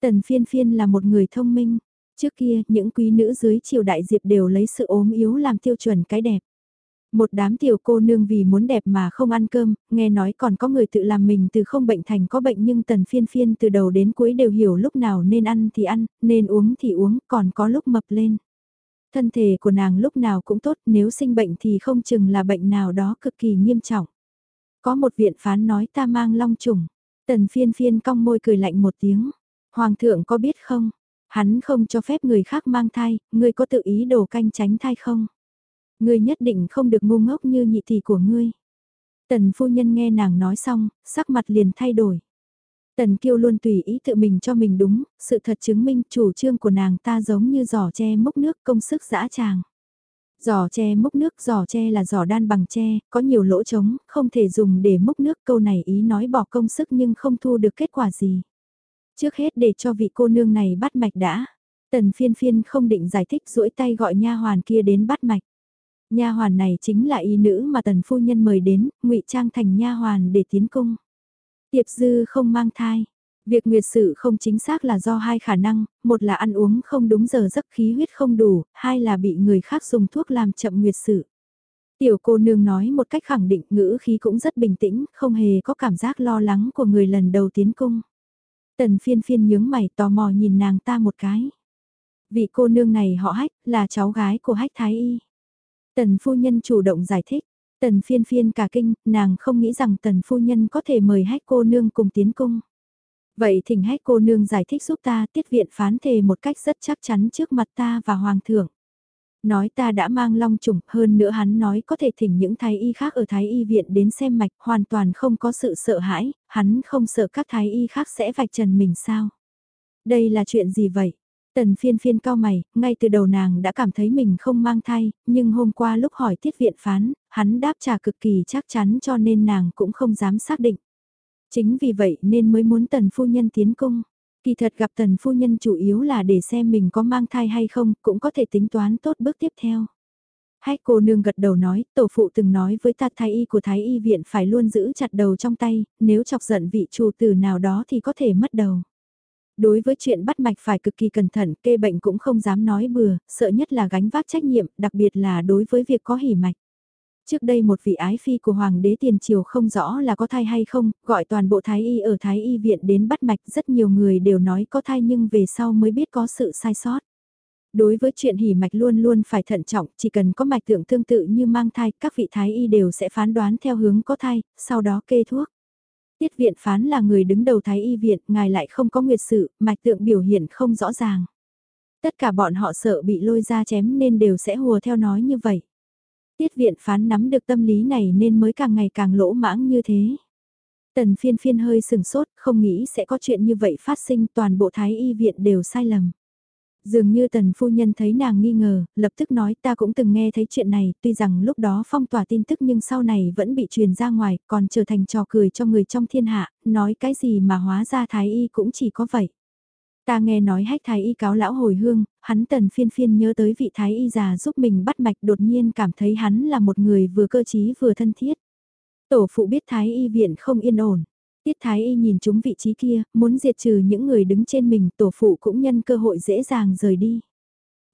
Tần phiên phiên là một người thông minh. Trước kia, những quý nữ dưới triều đại diệp đều lấy sự ốm yếu làm tiêu chuẩn cái đẹp. Một đám tiểu cô nương vì muốn đẹp mà không ăn cơm, nghe nói còn có người tự làm mình từ không bệnh thành có bệnh nhưng tần phiên phiên từ đầu đến cuối đều hiểu lúc nào nên ăn thì ăn, nên uống thì uống, còn có lúc mập lên. Thân thể của nàng lúc nào cũng tốt nếu sinh bệnh thì không chừng là bệnh nào đó cực kỳ nghiêm trọng. Có một viện phán nói ta mang long trùng, tần phiên phiên cong môi cười lạnh một tiếng. Hoàng thượng có biết không, hắn không cho phép người khác mang thai, ngươi có tự ý đồ canh tránh thai không? Ngươi nhất định không được ngu ngốc như nhị tỷ của ngươi. Tần phu nhân nghe nàng nói xong, sắc mặt liền thay đổi. Tần kiêu luôn tùy ý tự mình cho mình đúng, sự thật chứng minh chủ trương của nàng ta giống như giỏ tre múc nước công sức dã tràng. Giỏ tre múc nước, giỏ tre là giỏ đan bằng tre, có nhiều lỗ trống, không thể dùng để múc nước câu này ý nói bỏ công sức nhưng không thu được kết quả gì. Trước hết để cho vị cô nương này bắt mạch đã. Tần phiên phiên không định giải thích duỗi tay gọi nha hoàn kia đến bắt mạch. Nha hoàn này chính là y nữ mà tần phu nhân mời đến, ngụy trang thành nha hoàn để tiến cung. Tiệp dư không mang thai. Việc nguyệt sự không chính xác là do hai khả năng, một là ăn uống không đúng giờ giấc khí huyết không đủ, hai là bị người khác dùng thuốc làm chậm nguyệt sự. Tiểu cô nương nói một cách khẳng định ngữ khí cũng rất bình tĩnh, không hề có cảm giác lo lắng của người lần đầu tiến cung. Tần phiên phiên nhướng mày tò mò nhìn nàng ta một cái. Vị cô nương này họ hách, là cháu gái của hách thái y. Tần phu nhân chủ động giải thích. Tần phiên phiên cả kinh, nàng không nghĩ rằng tần phu nhân có thể mời hách cô nương cùng tiến cung. Vậy thỉnh hách cô nương giải thích giúp ta tiết viện phán thề một cách rất chắc chắn trước mặt ta và hoàng thượng. Nói ta đã mang long trùng, hơn nữa hắn nói có thể thỉnh những thái y khác ở thái y viện đến xem mạch, hoàn toàn không có sự sợ hãi, hắn không sợ các thái y khác sẽ vạch trần mình sao. Đây là chuyện gì vậy? Tần phiên phiên cao mày, ngay từ đầu nàng đã cảm thấy mình không mang thai, nhưng hôm qua lúc hỏi tiết viện phán, hắn đáp trả cực kỳ chắc chắn cho nên nàng cũng không dám xác định. Chính vì vậy nên mới muốn tần phu nhân tiến cung. Kỳ thật gặp tần phu nhân chủ yếu là để xem mình có mang thai hay không, cũng có thể tính toán tốt bước tiếp theo. Hách cô nương gật đầu nói, tổ phụ từng nói với ta thái y của thái y viện phải luôn giữ chặt đầu trong tay, nếu chọc giận vị chủ tử nào đó thì có thể mất đầu. Đối với chuyện bắt mạch phải cực kỳ cẩn thận, kê bệnh cũng không dám nói bừa, sợ nhất là gánh vác trách nhiệm, đặc biệt là đối với việc có hỉ mạch. Trước đây một vị ái phi của hoàng đế tiền triều không rõ là có thai hay không, gọi toàn bộ thái y ở thái y viện đến bắt mạch rất nhiều người đều nói có thai nhưng về sau mới biết có sự sai sót. Đối với chuyện hỉ mạch luôn luôn phải thận trọng, chỉ cần có mạch tượng tương tự như mang thai, các vị thái y đều sẽ phán đoán theo hướng có thai, sau đó kê thuốc. Tiết viện phán là người đứng đầu thái y viện, ngài lại không có nguyệt sự, mạch tượng biểu hiện không rõ ràng. Tất cả bọn họ sợ bị lôi ra chém nên đều sẽ hùa theo nói như vậy. Tiết viện phán nắm được tâm lý này nên mới càng ngày càng lỗ mãng như thế. Tần phiên phiên hơi sừng sốt, không nghĩ sẽ có chuyện như vậy phát sinh toàn bộ thái y viện đều sai lầm. Dường như tần phu nhân thấy nàng nghi ngờ, lập tức nói ta cũng từng nghe thấy chuyện này, tuy rằng lúc đó phong tỏa tin tức nhưng sau này vẫn bị truyền ra ngoài, còn trở thành trò cười cho người trong thiên hạ, nói cái gì mà hóa ra thái y cũng chỉ có vậy. Ta nghe nói hách thái y cáo lão hồi hương, hắn tần phiên phiên nhớ tới vị thái y già giúp mình bắt mạch đột nhiên cảm thấy hắn là một người vừa cơ trí vừa thân thiết. Tổ phụ biết thái y viện không yên ổn. Tiết thái y nhìn chúng vị trí kia, muốn diệt trừ những người đứng trên mình, tổ phụ cũng nhân cơ hội dễ dàng rời đi.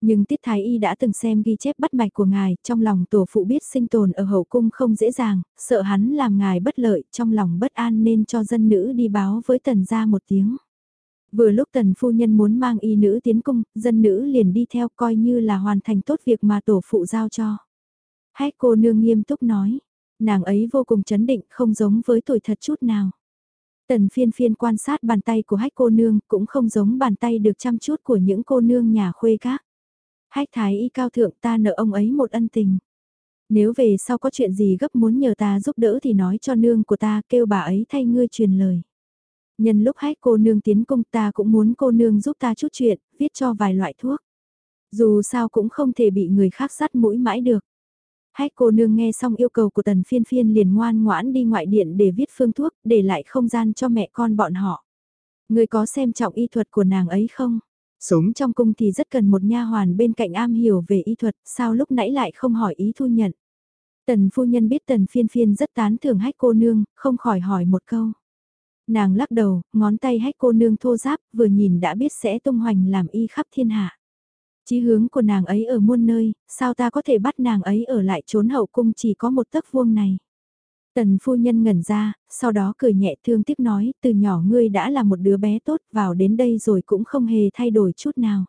Nhưng Tiết Thái Y đã từng xem ghi chép bắt mạch của ngài, trong lòng tổ phụ biết sinh tồn ở hậu cung không dễ dàng, sợ hắn làm ngài bất lợi, trong lòng bất an nên cho dân nữ đi báo với tần gia một tiếng. Vừa lúc tần phu nhân muốn mang y nữ tiến cung, dân nữ liền đi theo coi như là hoàn thành tốt việc mà tổ phụ giao cho. Hách cô nương nghiêm túc nói, nàng ấy vô cùng chấn định không giống với tuổi thật chút nào. Tần phiên phiên quan sát bàn tay của hách cô nương cũng không giống bàn tay được chăm chút của những cô nương nhà khuê các. Hách thái y cao thượng ta nợ ông ấy một ân tình. Nếu về sau có chuyện gì gấp muốn nhờ ta giúp đỡ thì nói cho nương của ta kêu bà ấy thay ngươi truyền lời. Nhân lúc hách cô nương tiến công ta cũng muốn cô nương giúp ta chút chuyện, viết cho vài loại thuốc. Dù sao cũng không thể bị người khác sắt mũi mãi được. Hách cô nương nghe xong yêu cầu của tần phiên phiên liền ngoan ngoãn đi ngoại điện để viết phương thuốc, để lại không gian cho mẹ con bọn họ. Người có xem trọng y thuật của nàng ấy không? Sống trong cung thì rất cần một nha hoàn bên cạnh am hiểu về y thuật, sao lúc nãy lại không hỏi ý thu nhận. Tần phu nhân biết tần phiên phiên rất tán thưởng hách cô nương, không khỏi hỏi một câu. Nàng lắc đầu, ngón tay hách cô nương thô giáp, vừa nhìn đã biết sẽ tung hoành làm y khắp thiên hạ. Chí hướng của nàng ấy ở muôn nơi, sao ta có thể bắt nàng ấy ở lại trốn hậu cung chỉ có một tấc vuông này. Tần phu nhân ngẩn ra, sau đó cười nhẹ thương tiếc nói, từ nhỏ ngươi đã là một đứa bé tốt, vào đến đây rồi cũng không hề thay đổi chút nào.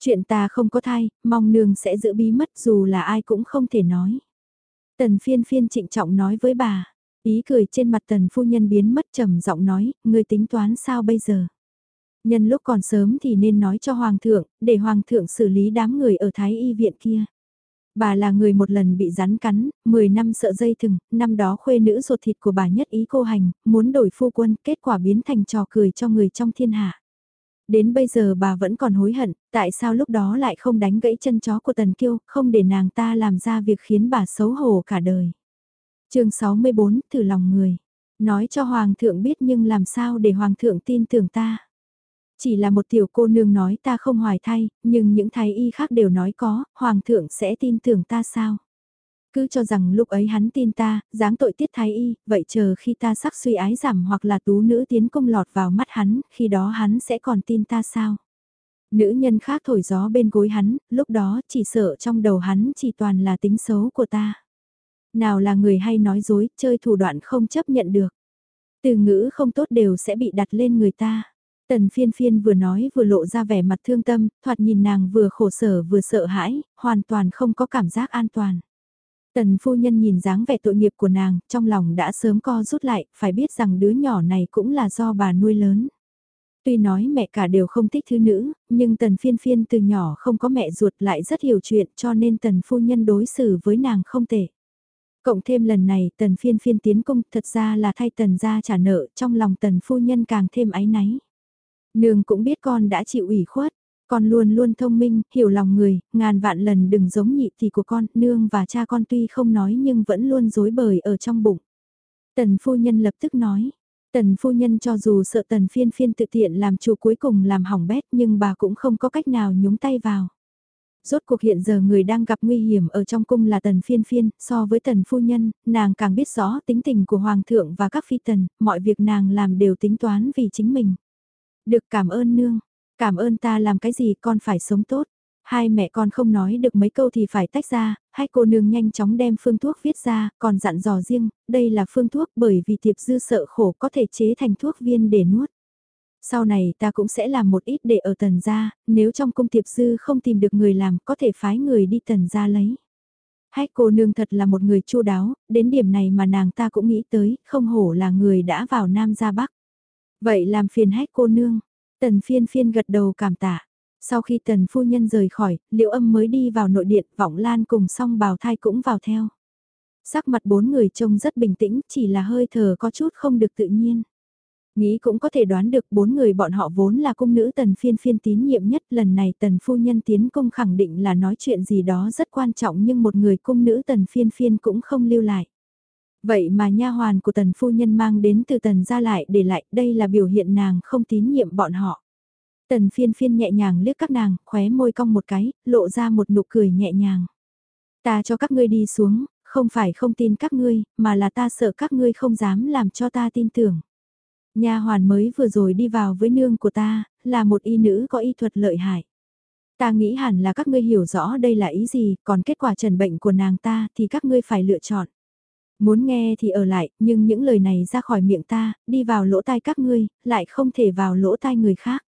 Chuyện ta không có thai, mong nương sẽ giữ bí mất dù là ai cũng không thể nói. Tần phiên phiên trịnh trọng nói với bà, ý cười trên mặt tần phu nhân biến mất trầm giọng nói, ngươi tính toán sao bây giờ. Nhân lúc còn sớm thì nên nói cho Hoàng thượng, để Hoàng thượng xử lý đám người ở Thái Y viện kia. Bà là người một lần bị rắn cắn, 10 năm sợ dây thừng, năm đó khuê nữ ruột thịt của bà nhất ý cô hành, muốn đổi phu quân, kết quả biến thành trò cười cho người trong thiên hạ. Đến bây giờ bà vẫn còn hối hận, tại sao lúc đó lại không đánh gãy chân chó của Tần Kiêu, không để nàng ta làm ra việc khiến bà xấu hổ cả đời chương 64, thử lòng người. Nói cho Hoàng thượng biết nhưng làm sao để Hoàng thượng tin tưởng ta. Chỉ là một tiểu cô nương nói ta không hoài thai, nhưng những thái y khác đều nói có, hoàng thượng sẽ tin tưởng ta sao? Cứ cho rằng lúc ấy hắn tin ta, dáng tội tiết thái y, vậy chờ khi ta sắc suy ái giảm hoặc là tú nữ tiến công lọt vào mắt hắn, khi đó hắn sẽ còn tin ta sao? Nữ nhân khác thổi gió bên gối hắn, lúc đó chỉ sợ trong đầu hắn chỉ toàn là tính xấu của ta. Nào là người hay nói dối, chơi thủ đoạn không chấp nhận được. Từ ngữ không tốt đều sẽ bị đặt lên người ta. Tần phiên phiên vừa nói vừa lộ ra vẻ mặt thương tâm, thoạt nhìn nàng vừa khổ sở vừa sợ hãi, hoàn toàn không có cảm giác an toàn. Tần phu nhân nhìn dáng vẻ tội nghiệp của nàng, trong lòng đã sớm co rút lại, phải biết rằng đứa nhỏ này cũng là do bà nuôi lớn. Tuy nói mẹ cả đều không thích thứ nữ, nhưng tần phiên phiên từ nhỏ không có mẹ ruột lại rất hiểu chuyện cho nên tần phu nhân đối xử với nàng không tệ. Cộng thêm lần này tần phiên phiên tiến công thật ra là thay tần ra trả nợ trong lòng tần phu nhân càng thêm áy náy. Nương cũng biết con đã chịu ủy khuất, con luôn luôn thông minh, hiểu lòng người, ngàn vạn lần đừng giống nhị thì của con, nương và cha con tuy không nói nhưng vẫn luôn dối bời ở trong bụng. Tần phu nhân lập tức nói, Tần phu nhân cho dù sợ tần phiên phiên tự tiện làm chủ cuối cùng làm hỏng bét nhưng bà cũng không có cách nào nhúng tay vào. Rốt cuộc hiện giờ người đang gặp nguy hiểm ở trong cung là tần phiên phiên, so với tần phu nhân, nàng càng biết rõ tính tình của hoàng thượng và các phi tần, mọi việc nàng làm đều tính toán vì chính mình. Được cảm ơn nương, cảm ơn ta làm cái gì con phải sống tốt. Hai mẹ con không nói được mấy câu thì phải tách ra, hai cô nương nhanh chóng đem phương thuốc viết ra, còn dặn dò riêng, đây là phương thuốc bởi vì tiệp dư sợ khổ có thể chế thành thuốc viên để nuốt. Sau này ta cũng sẽ làm một ít để ở tần gia, nếu trong cung tiệp dư không tìm được người làm có thể phái người đi tần gia lấy. Hách cô nương thật là một người chu đáo, đến điểm này mà nàng ta cũng nghĩ tới, không hổ là người đã vào Nam ra Bắc. Vậy làm phiền hách cô nương, tần phiên phiên gật đầu cảm tạ. Sau khi tần phu nhân rời khỏi, liệu âm mới đi vào nội điện, vọng lan cùng song bào thai cũng vào theo. Sắc mặt bốn người trông rất bình tĩnh, chỉ là hơi thở có chút không được tự nhiên. Nghĩ cũng có thể đoán được bốn người bọn họ vốn là cung nữ tần phiên phiên tín nhiệm nhất lần này tần phu nhân tiến công khẳng định là nói chuyện gì đó rất quan trọng nhưng một người cung nữ tần phiên phiên cũng không lưu lại. Vậy mà nha hoàn của tần phu nhân mang đến từ tần ra lại để lại đây là biểu hiện nàng không tín nhiệm bọn họ. Tần phiên phiên nhẹ nhàng liếc các nàng, khóe môi cong một cái, lộ ra một nụ cười nhẹ nhàng. Ta cho các ngươi đi xuống, không phải không tin các ngươi, mà là ta sợ các ngươi không dám làm cho ta tin tưởng. Nha hoàn mới vừa rồi đi vào với nương của ta, là một y nữ có y thuật lợi hại. Ta nghĩ hẳn là các ngươi hiểu rõ đây là ý gì, còn kết quả trần bệnh của nàng ta thì các ngươi phải lựa chọn. Muốn nghe thì ở lại, nhưng những lời này ra khỏi miệng ta, đi vào lỗ tai các ngươi, lại không thể vào lỗ tai người khác.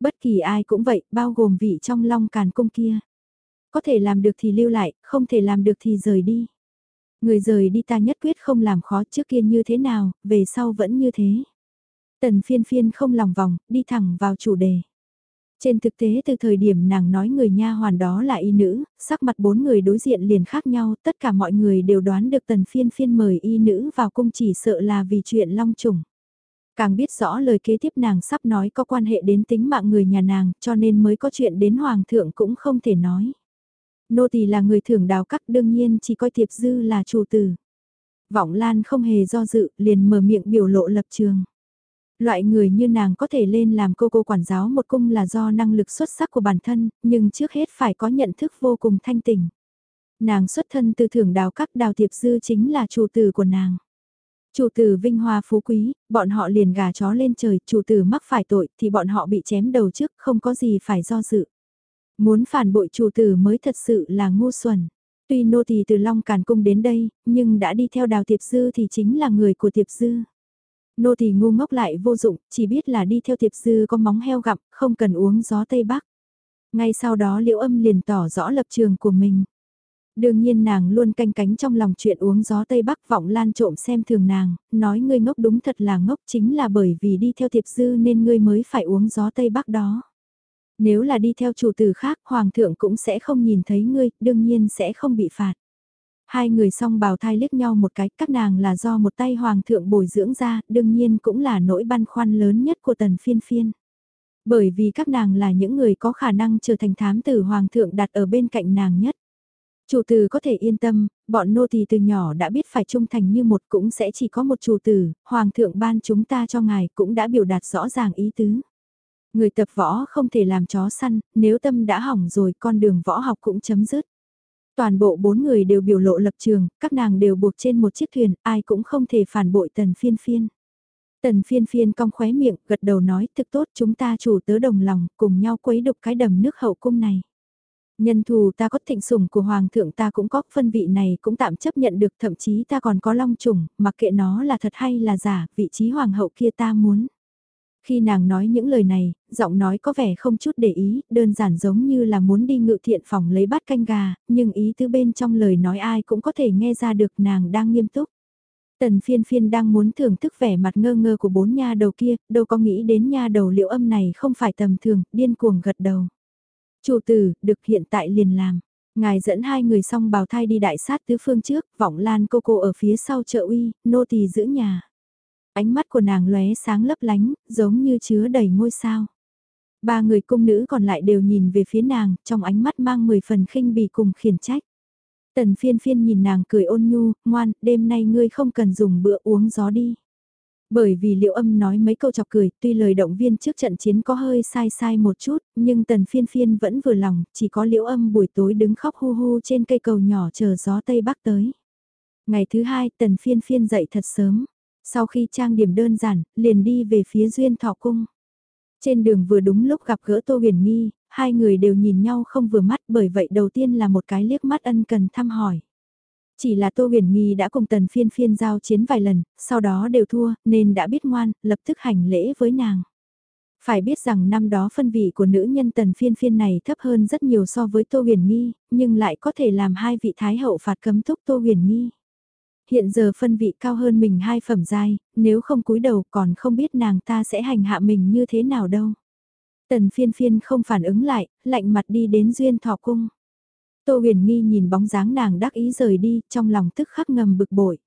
Bất kỳ ai cũng vậy, bao gồm vị trong long càn cung kia. Có thể làm được thì lưu lại, không thể làm được thì rời đi. Người rời đi ta nhất quyết không làm khó trước kia như thế nào, về sau vẫn như thế. Tần phiên phiên không lòng vòng, đi thẳng vào chủ đề. Trên thực tế từ thời điểm nàng nói người nha hoàn đó là y nữ, sắc mặt bốn người đối diện liền khác nhau, tất cả mọi người đều đoán được tần phiên phiên mời y nữ vào cung chỉ sợ là vì chuyện long trùng. Càng biết rõ lời kế tiếp nàng sắp nói có quan hệ đến tính mạng người nhà nàng, cho nên mới có chuyện đến hoàng thượng cũng không thể nói. Nô tỳ là người thưởng đào cắt đương nhiên chỉ coi tiệp dư là chủ tử. Vọng Lan không hề do dự, liền mở miệng biểu lộ lập trường. Loại người như nàng có thể lên làm cô cô quản giáo một cung là do năng lực xuất sắc của bản thân, nhưng trước hết phải có nhận thức vô cùng thanh tình. Nàng xuất thân từ thưởng đào các đào tiệp dư chính là chủ tử của nàng. Chủ tử vinh hoa phú quý, bọn họ liền gà chó lên trời, chủ tử mắc phải tội thì bọn họ bị chém đầu trước, không có gì phải do dự. Muốn phản bội chủ tử mới thật sự là ngu xuẩn. Tuy nô tỳ từ Long Càn Cung đến đây, nhưng đã đi theo đào tiệp dư thì chính là người của tiệp dư. Nô thì ngu ngốc lại vô dụng, chỉ biết là đi theo tiệp dư có móng heo gặm, không cần uống gió Tây Bắc. Ngay sau đó liễu âm liền tỏ rõ lập trường của mình. Đương nhiên nàng luôn canh cánh trong lòng chuyện uống gió Tây Bắc vọng lan trộm xem thường nàng, nói ngươi ngốc đúng thật là ngốc chính là bởi vì đi theo thiệp dư nên ngươi mới phải uống gió Tây Bắc đó. Nếu là đi theo chủ tử khác, hoàng thượng cũng sẽ không nhìn thấy ngươi, đương nhiên sẽ không bị phạt. Hai người song bào thai liếc nhau một cái, các nàng là do một tay hoàng thượng bồi dưỡng ra, đương nhiên cũng là nỗi băn khoăn lớn nhất của tần phiên phiên. Bởi vì các nàng là những người có khả năng trở thành thám tử hoàng thượng đặt ở bên cạnh nàng nhất. Chủ tử có thể yên tâm, bọn nô tỳ từ nhỏ đã biết phải trung thành như một cũng sẽ chỉ có một chủ tử, hoàng thượng ban chúng ta cho ngài cũng đã biểu đạt rõ ràng ý tứ. Người tập võ không thể làm chó săn, nếu tâm đã hỏng rồi con đường võ học cũng chấm dứt. Toàn bộ bốn người đều biểu lộ lập trường, các nàng đều buộc trên một chiếc thuyền, ai cũng không thể phản bội tần phiên phiên. Tần phiên phiên cong khóe miệng, gật đầu nói, thực tốt chúng ta chủ tớ đồng lòng, cùng nhau quấy đục cái đầm nước hậu cung này. Nhân thù ta có thịnh sủng của hoàng thượng ta cũng có, phân vị này cũng tạm chấp nhận được, thậm chí ta còn có long trùng, mặc kệ nó là thật hay là giả, vị trí hoàng hậu kia ta muốn. Khi nàng nói những lời này, giọng nói có vẻ không chút để ý, đơn giản giống như là muốn đi ngự thiện phòng lấy bát canh gà, nhưng ý tứ bên trong lời nói ai cũng có thể nghe ra được nàng đang nghiêm túc. Tần phiên phiên đang muốn thưởng thức vẻ mặt ngơ ngơ của bốn nha đầu kia, đâu có nghĩ đến nha đầu liệu âm này không phải tầm thường, điên cuồng gật đầu. Chủ tử, được hiện tại liền làm. Ngài dẫn hai người xong bào thai đi đại sát tứ phương trước, vọng lan cô cô ở phía sau chợ uy, nô tỳ giữ nhà. Ánh mắt của nàng lóe sáng lấp lánh, giống như chứa đầy ngôi sao. Ba người cung nữ còn lại đều nhìn về phía nàng, trong ánh mắt mang mười phần khinh bỉ cùng khiển trách. Tần phiên phiên nhìn nàng cười ôn nhu, ngoan, đêm nay ngươi không cần dùng bữa uống gió đi. Bởi vì liệu âm nói mấy câu chọc cười, tuy lời động viên trước trận chiến có hơi sai sai một chút, nhưng tần phiên phiên vẫn vừa lòng, chỉ có liễu âm buổi tối đứng khóc hu hu trên cây cầu nhỏ chờ gió Tây Bắc tới. Ngày thứ hai, tần phiên phiên dậy thật sớm. Sau khi trang điểm đơn giản, liền đi về phía duyên thọ cung. Trên đường vừa đúng lúc gặp gỡ Tô Huyền Nghi, hai người đều nhìn nhau không vừa mắt bởi vậy đầu tiên là một cái liếc mắt ân cần thăm hỏi. Chỉ là Tô Huyền Nghi đã cùng tần phiên phiên giao chiến vài lần, sau đó đều thua, nên đã biết ngoan, lập tức hành lễ với nàng. Phải biết rằng năm đó phân vị của nữ nhân tần phiên phiên này thấp hơn rất nhiều so với Tô Huyền Nghi, nhưng lại có thể làm hai vị thái hậu phạt cấm thúc Tô Huyền Nghi. Hiện giờ phân vị cao hơn mình hai phẩm giai, nếu không cúi đầu còn không biết nàng ta sẽ hành hạ mình như thế nào đâu. Tần phiên phiên không phản ứng lại, lạnh mặt đi đến duyên thọ cung. Tô huyền nghi nhìn bóng dáng nàng đắc ý rời đi, trong lòng tức khắc ngầm bực bội.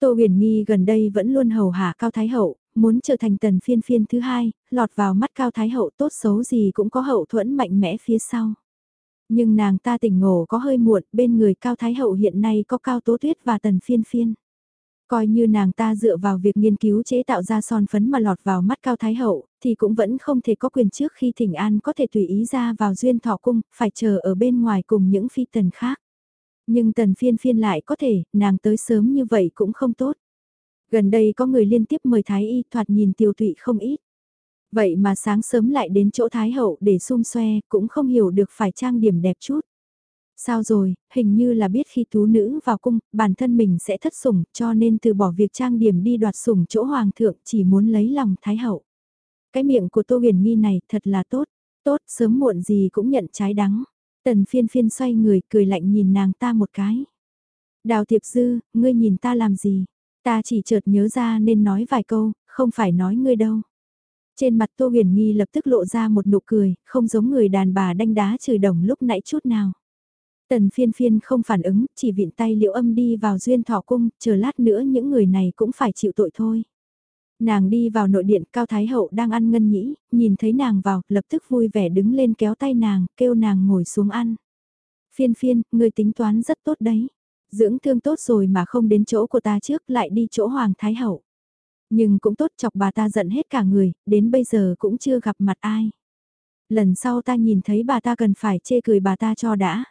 Tô huyền nghi gần đây vẫn luôn hầu hạ Cao Thái Hậu, muốn trở thành tần phiên phiên thứ hai, lọt vào mắt Cao Thái Hậu tốt xấu gì cũng có hậu thuẫn mạnh mẽ phía sau. Nhưng nàng ta tỉnh ngộ có hơi muộn, bên người Cao Thái Hậu hiện nay có Cao Tố Tuyết và Tần Phiên Phiên. Coi như nàng ta dựa vào việc nghiên cứu chế tạo ra son phấn mà lọt vào mắt Cao Thái Hậu, thì cũng vẫn không thể có quyền trước khi thỉnh an có thể tùy ý ra vào duyên thọ cung, phải chờ ở bên ngoài cùng những phi tần khác. Nhưng tần phiên phiên lại có thể, nàng tới sớm như vậy cũng không tốt. Gần đây có người liên tiếp mời Thái Y thoạt nhìn tiêu tụy không ít. Vậy mà sáng sớm lại đến chỗ Thái Hậu để xung xoe, cũng không hiểu được phải trang điểm đẹp chút. Sao rồi, hình như là biết khi tú nữ vào cung, bản thân mình sẽ thất sủng, cho nên từ bỏ việc trang điểm đi đoạt sủng chỗ hoàng thượng chỉ muốn lấy lòng Thái Hậu. Cái miệng của Tô Huyền Nghi này thật là tốt, tốt sớm muộn gì cũng nhận trái đắng. Tần phiên phiên xoay người cười lạnh nhìn nàng ta một cái. Đào Thiệp Dư, ngươi nhìn ta làm gì? Ta chỉ chợt nhớ ra nên nói vài câu, không phải nói ngươi đâu. Trên mặt Tô Huyền Nghi lập tức lộ ra một nụ cười, không giống người đàn bà đanh đá chửi đồng lúc nãy chút nào. Tần phiên phiên không phản ứng, chỉ viện tay liễu âm đi vào duyên thọ cung, chờ lát nữa những người này cũng phải chịu tội thôi. Nàng đi vào nội điện Cao Thái Hậu đang ăn ngân nhĩ, nhìn thấy nàng vào, lập tức vui vẻ đứng lên kéo tay nàng, kêu nàng ngồi xuống ăn. Phiên phiên, người tính toán rất tốt đấy. Dưỡng thương tốt rồi mà không đến chỗ của ta trước lại đi chỗ Hoàng Thái Hậu. Nhưng cũng tốt chọc bà ta giận hết cả người, đến bây giờ cũng chưa gặp mặt ai. Lần sau ta nhìn thấy bà ta cần phải chê cười bà ta cho đã.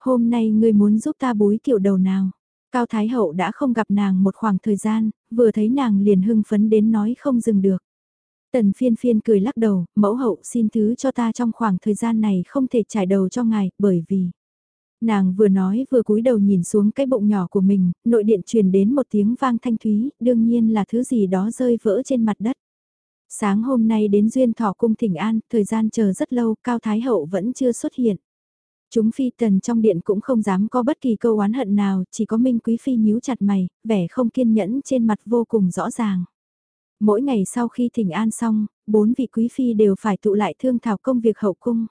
Hôm nay ngươi muốn giúp ta búi kiểu đầu nào? Cao Thái Hậu đã không gặp nàng một khoảng thời gian, vừa thấy nàng liền hưng phấn đến nói không dừng được. Tần phiên phiên cười lắc đầu, mẫu hậu xin thứ cho ta trong khoảng thời gian này không thể trải đầu cho ngài, bởi vì... Nàng vừa nói vừa cúi đầu nhìn xuống cái bụng nhỏ của mình, nội điện truyền đến một tiếng vang thanh thúy, đương nhiên là thứ gì đó rơi vỡ trên mặt đất. Sáng hôm nay đến duyên thọ cung thỉnh an, thời gian chờ rất lâu, Cao Thái Hậu vẫn chưa xuất hiện. Chúng phi tần trong điện cũng không dám có bất kỳ câu oán hận nào, chỉ có Minh Quý Phi nhíu chặt mày, vẻ không kiên nhẫn trên mặt vô cùng rõ ràng. Mỗi ngày sau khi thỉnh an xong, bốn vị Quý Phi đều phải tụ lại thương thảo công việc hậu cung.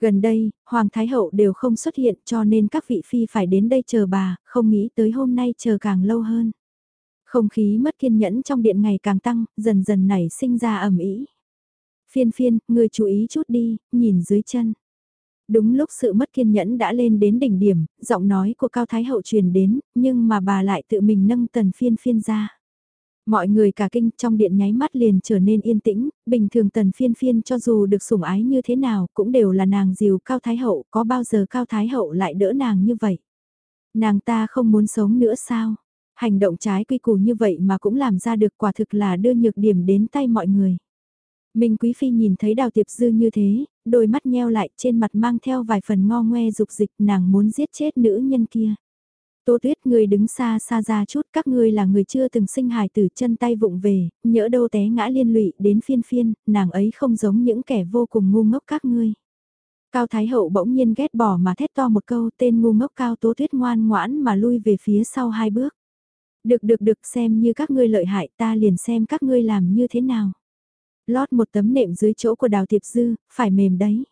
Gần đây, Hoàng Thái Hậu đều không xuất hiện cho nên các vị Phi phải đến đây chờ bà, không nghĩ tới hôm nay chờ càng lâu hơn. Không khí mất kiên nhẫn trong điện ngày càng tăng, dần dần nảy sinh ra ẩm ý. Phiên phiên, người chú ý chút đi, nhìn dưới chân. Đúng lúc sự mất kiên nhẫn đã lên đến đỉnh điểm, giọng nói của Cao Thái Hậu truyền đến, nhưng mà bà lại tự mình nâng tần phiên phiên ra. Mọi người cả kinh trong điện nháy mắt liền trở nên yên tĩnh, bình thường tần phiên phiên cho dù được sủng ái như thế nào cũng đều là nàng dìu Cao Thái Hậu, có bao giờ Cao Thái Hậu lại đỡ nàng như vậy. Nàng ta không muốn sống nữa sao? Hành động trái quy củ như vậy mà cũng làm ra được quả thực là đưa nhược điểm đến tay mọi người. Minh Quý Phi nhìn thấy đào tiệp dư như thế, đôi mắt nheo lại trên mặt mang theo vài phần ngo ngoe dục dịch nàng muốn giết chết nữ nhân kia. Tô tuyết người đứng xa xa ra chút các ngươi là người chưa từng sinh hài từ chân tay vụng về, nhỡ đâu té ngã liên lụy đến phiên phiên, nàng ấy không giống những kẻ vô cùng ngu ngốc các ngươi. Cao Thái Hậu bỗng nhiên ghét bỏ mà thét to một câu tên ngu ngốc Cao Tố Tuyết ngoan ngoãn mà lui về phía sau hai bước. Được được được xem như các ngươi lợi hại ta liền xem các ngươi làm như thế nào lót một tấm nệm dưới chỗ của đào tiệp dư, phải mềm đấy.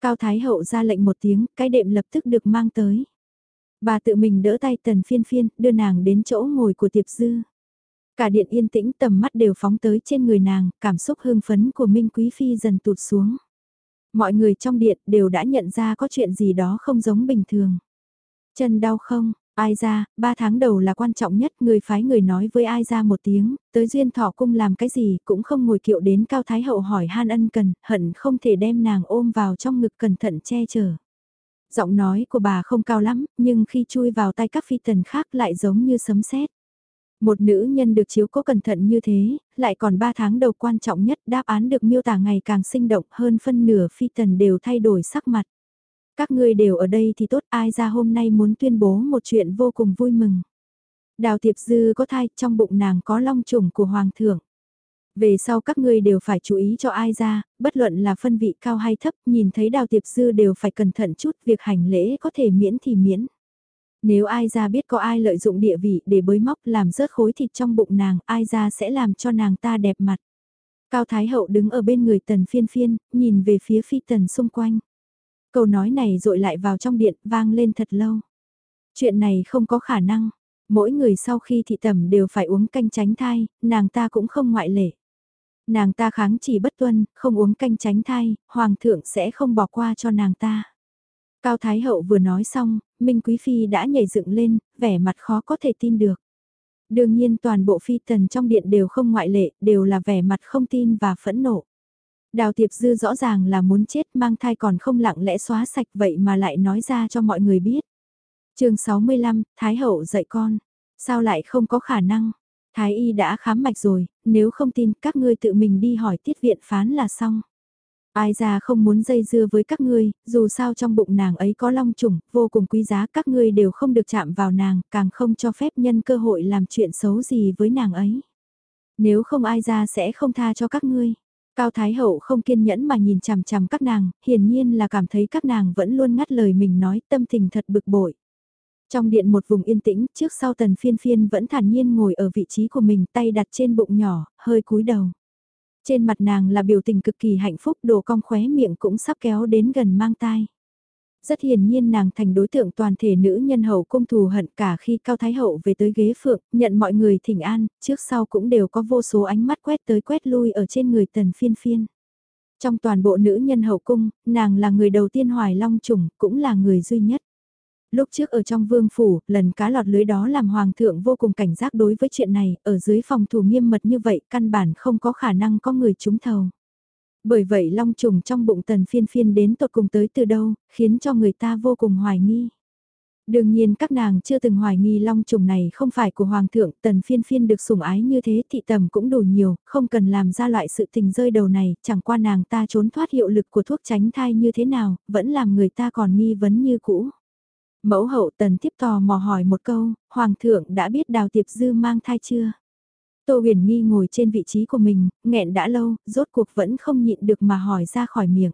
Cao Thái Hậu ra lệnh một tiếng, cái đệm lập tức được mang tới. Bà tự mình đỡ tay tần phiên phiên, đưa nàng đến chỗ ngồi của tiệp dư. Cả điện yên tĩnh tầm mắt đều phóng tới trên người nàng, cảm xúc hương phấn của Minh Quý Phi dần tụt xuống. Mọi người trong điện đều đã nhận ra có chuyện gì đó không giống bình thường. Chân đau không, Ai ra, ba tháng đầu là quan trọng nhất, người phái người nói với ai ra một tiếng, tới duyên thọ cung làm cái gì cũng không ngồi kiệu đến Cao Thái Hậu hỏi han ân cần, hận không thể đem nàng ôm vào trong ngực cẩn thận che chở. Giọng nói của bà không cao lắm, nhưng khi chui vào tay các phi tần khác lại giống như sấm sét. Một nữ nhân được chiếu cố cẩn thận như thế, lại còn ba tháng đầu quan trọng nhất đáp án được miêu tả ngày càng sinh động hơn phân nửa phi tần đều thay đổi sắc mặt. Các ngươi đều ở đây thì tốt ai ra hôm nay muốn tuyên bố một chuyện vô cùng vui mừng. Đào Tiệp Dư có thai trong bụng nàng có long trùng của Hoàng thượng. Về sau các ngươi đều phải chú ý cho ai ra, bất luận là phân vị cao hay thấp, nhìn thấy Đào Tiệp Dư đều phải cẩn thận chút, việc hành lễ có thể miễn thì miễn. Nếu ai ra biết có ai lợi dụng địa vị để bới móc làm rớt khối thịt trong bụng nàng, ai ra sẽ làm cho nàng ta đẹp mặt. Cao Thái Hậu đứng ở bên người tần phiên phiên, nhìn về phía phi tần xung quanh. Câu nói này rội lại vào trong điện, vang lên thật lâu. Chuyện này không có khả năng. Mỗi người sau khi thị tẩm đều phải uống canh tránh thai, nàng ta cũng không ngoại lệ. Nàng ta kháng chỉ bất tuân, không uống canh tránh thai, hoàng thượng sẽ không bỏ qua cho nàng ta. Cao Thái Hậu vừa nói xong, Minh Quý Phi đã nhảy dựng lên, vẻ mặt khó có thể tin được. Đương nhiên toàn bộ phi tần trong điện đều không ngoại lệ, đều là vẻ mặt không tin và phẫn nộ. Đào Tiệp Dư rõ ràng là muốn chết mang thai còn không lặng lẽ xóa sạch vậy mà lại nói ra cho mọi người biết. chương 65, Thái Hậu dạy con. Sao lại không có khả năng? Thái Y đã khám mạch rồi, nếu không tin các ngươi tự mình đi hỏi tiết viện phán là xong. Ai ra không muốn dây dưa với các ngươi, dù sao trong bụng nàng ấy có long trùng, vô cùng quý giá các ngươi đều không được chạm vào nàng, càng không cho phép nhân cơ hội làm chuyện xấu gì với nàng ấy. Nếu không ai ra sẽ không tha cho các ngươi. Cao Thái Hậu không kiên nhẫn mà nhìn chằm chằm các nàng, hiển nhiên là cảm thấy các nàng vẫn luôn ngắt lời mình nói tâm tình thật bực bội. Trong điện một vùng yên tĩnh, trước sau tần phiên phiên vẫn thản nhiên ngồi ở vị trí của mình tay đặt trên bụng nhỏ, hơi cúi đầu. Trên mặt nàng là biểu tình cực kỳ hạnh phúc đồ cong khóe miệng cũng sắp kéo đến gần mang tai. Rất hiển nhiên nàng thành đối tượng toàn thể nữ nhân hậu cung thù hận cả khi Cao Thái Hậu về tới ghế phượng, nhận mọi người thỉnh an, trước sau cũng đều có vô số ánh mắt quét tới quét lui ở trên người tần phiên phiên. Trong toàn bộ nữ nhân hậu cung, nàng là người đầu tiên hoài long trùng, cũng là người duy nhất. Lúc trước ở trong vương phủ, lần cá lọt lưới đó làm hoàng thượng vô cùng cảnh giác đối với chuyện này, ở dưới phòng thủ nghiêm mật như vậy, căn bản không có khả năng có người trúng thầu. Bởi vậy long trùng trong bụng tần phiên phiên đến tột cùng tới từ đâu, khiến cho người ta vô cùng hoài nghi. Đương nhiên các nàng chưa từng hoài nghi long trùng này không phải của hoàng thượng, tần phiên phiên được sủng ái như thế thị tầm cũng đủ nhiều, không cần làm ra loại sự tình rơi đầu này, chẳng qua nàng ta trốn thoát hiệu lực của thuốc tránh thai như thế nào, vẫn làm người ta còn nghi vấn như cũ. Mẫu hậu tần tiếp tò mò hỏi một câu, hoàng thượng đã biết đào tiệp dư mang thai chưa? Tô huyền nghi ngồi trên vị trí của mình, nghẹn đã lâu, rốt cuộc vẫn không nhịn được mà hỏi ra khỏi miệng.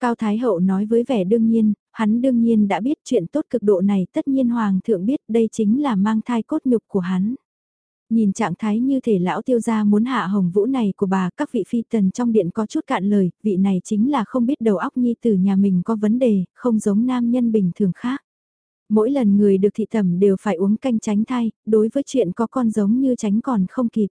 Cao Thái Hậu nói với vẻ đương nhiên, hắn đương nhiên đã biết chuyện tốt cực độ này tất nhiên Hoàng thượng biết đây chính là mang thai cốt nhục của hắn. Nhìn trạng thái như thể lão tiêu gia muốn hạ hồng vũ này của bà, các vị phi tần trong điện có chút cạn lời, vị này chính là không biết đầu óc nhi từ nhà mình có vấn đề, không giống nam nhân bình thường khác. Mỗi lần người được thị tẩm đều phải uống canh tránh thai, đối với chuyện có con giống như tránh còn không kịp.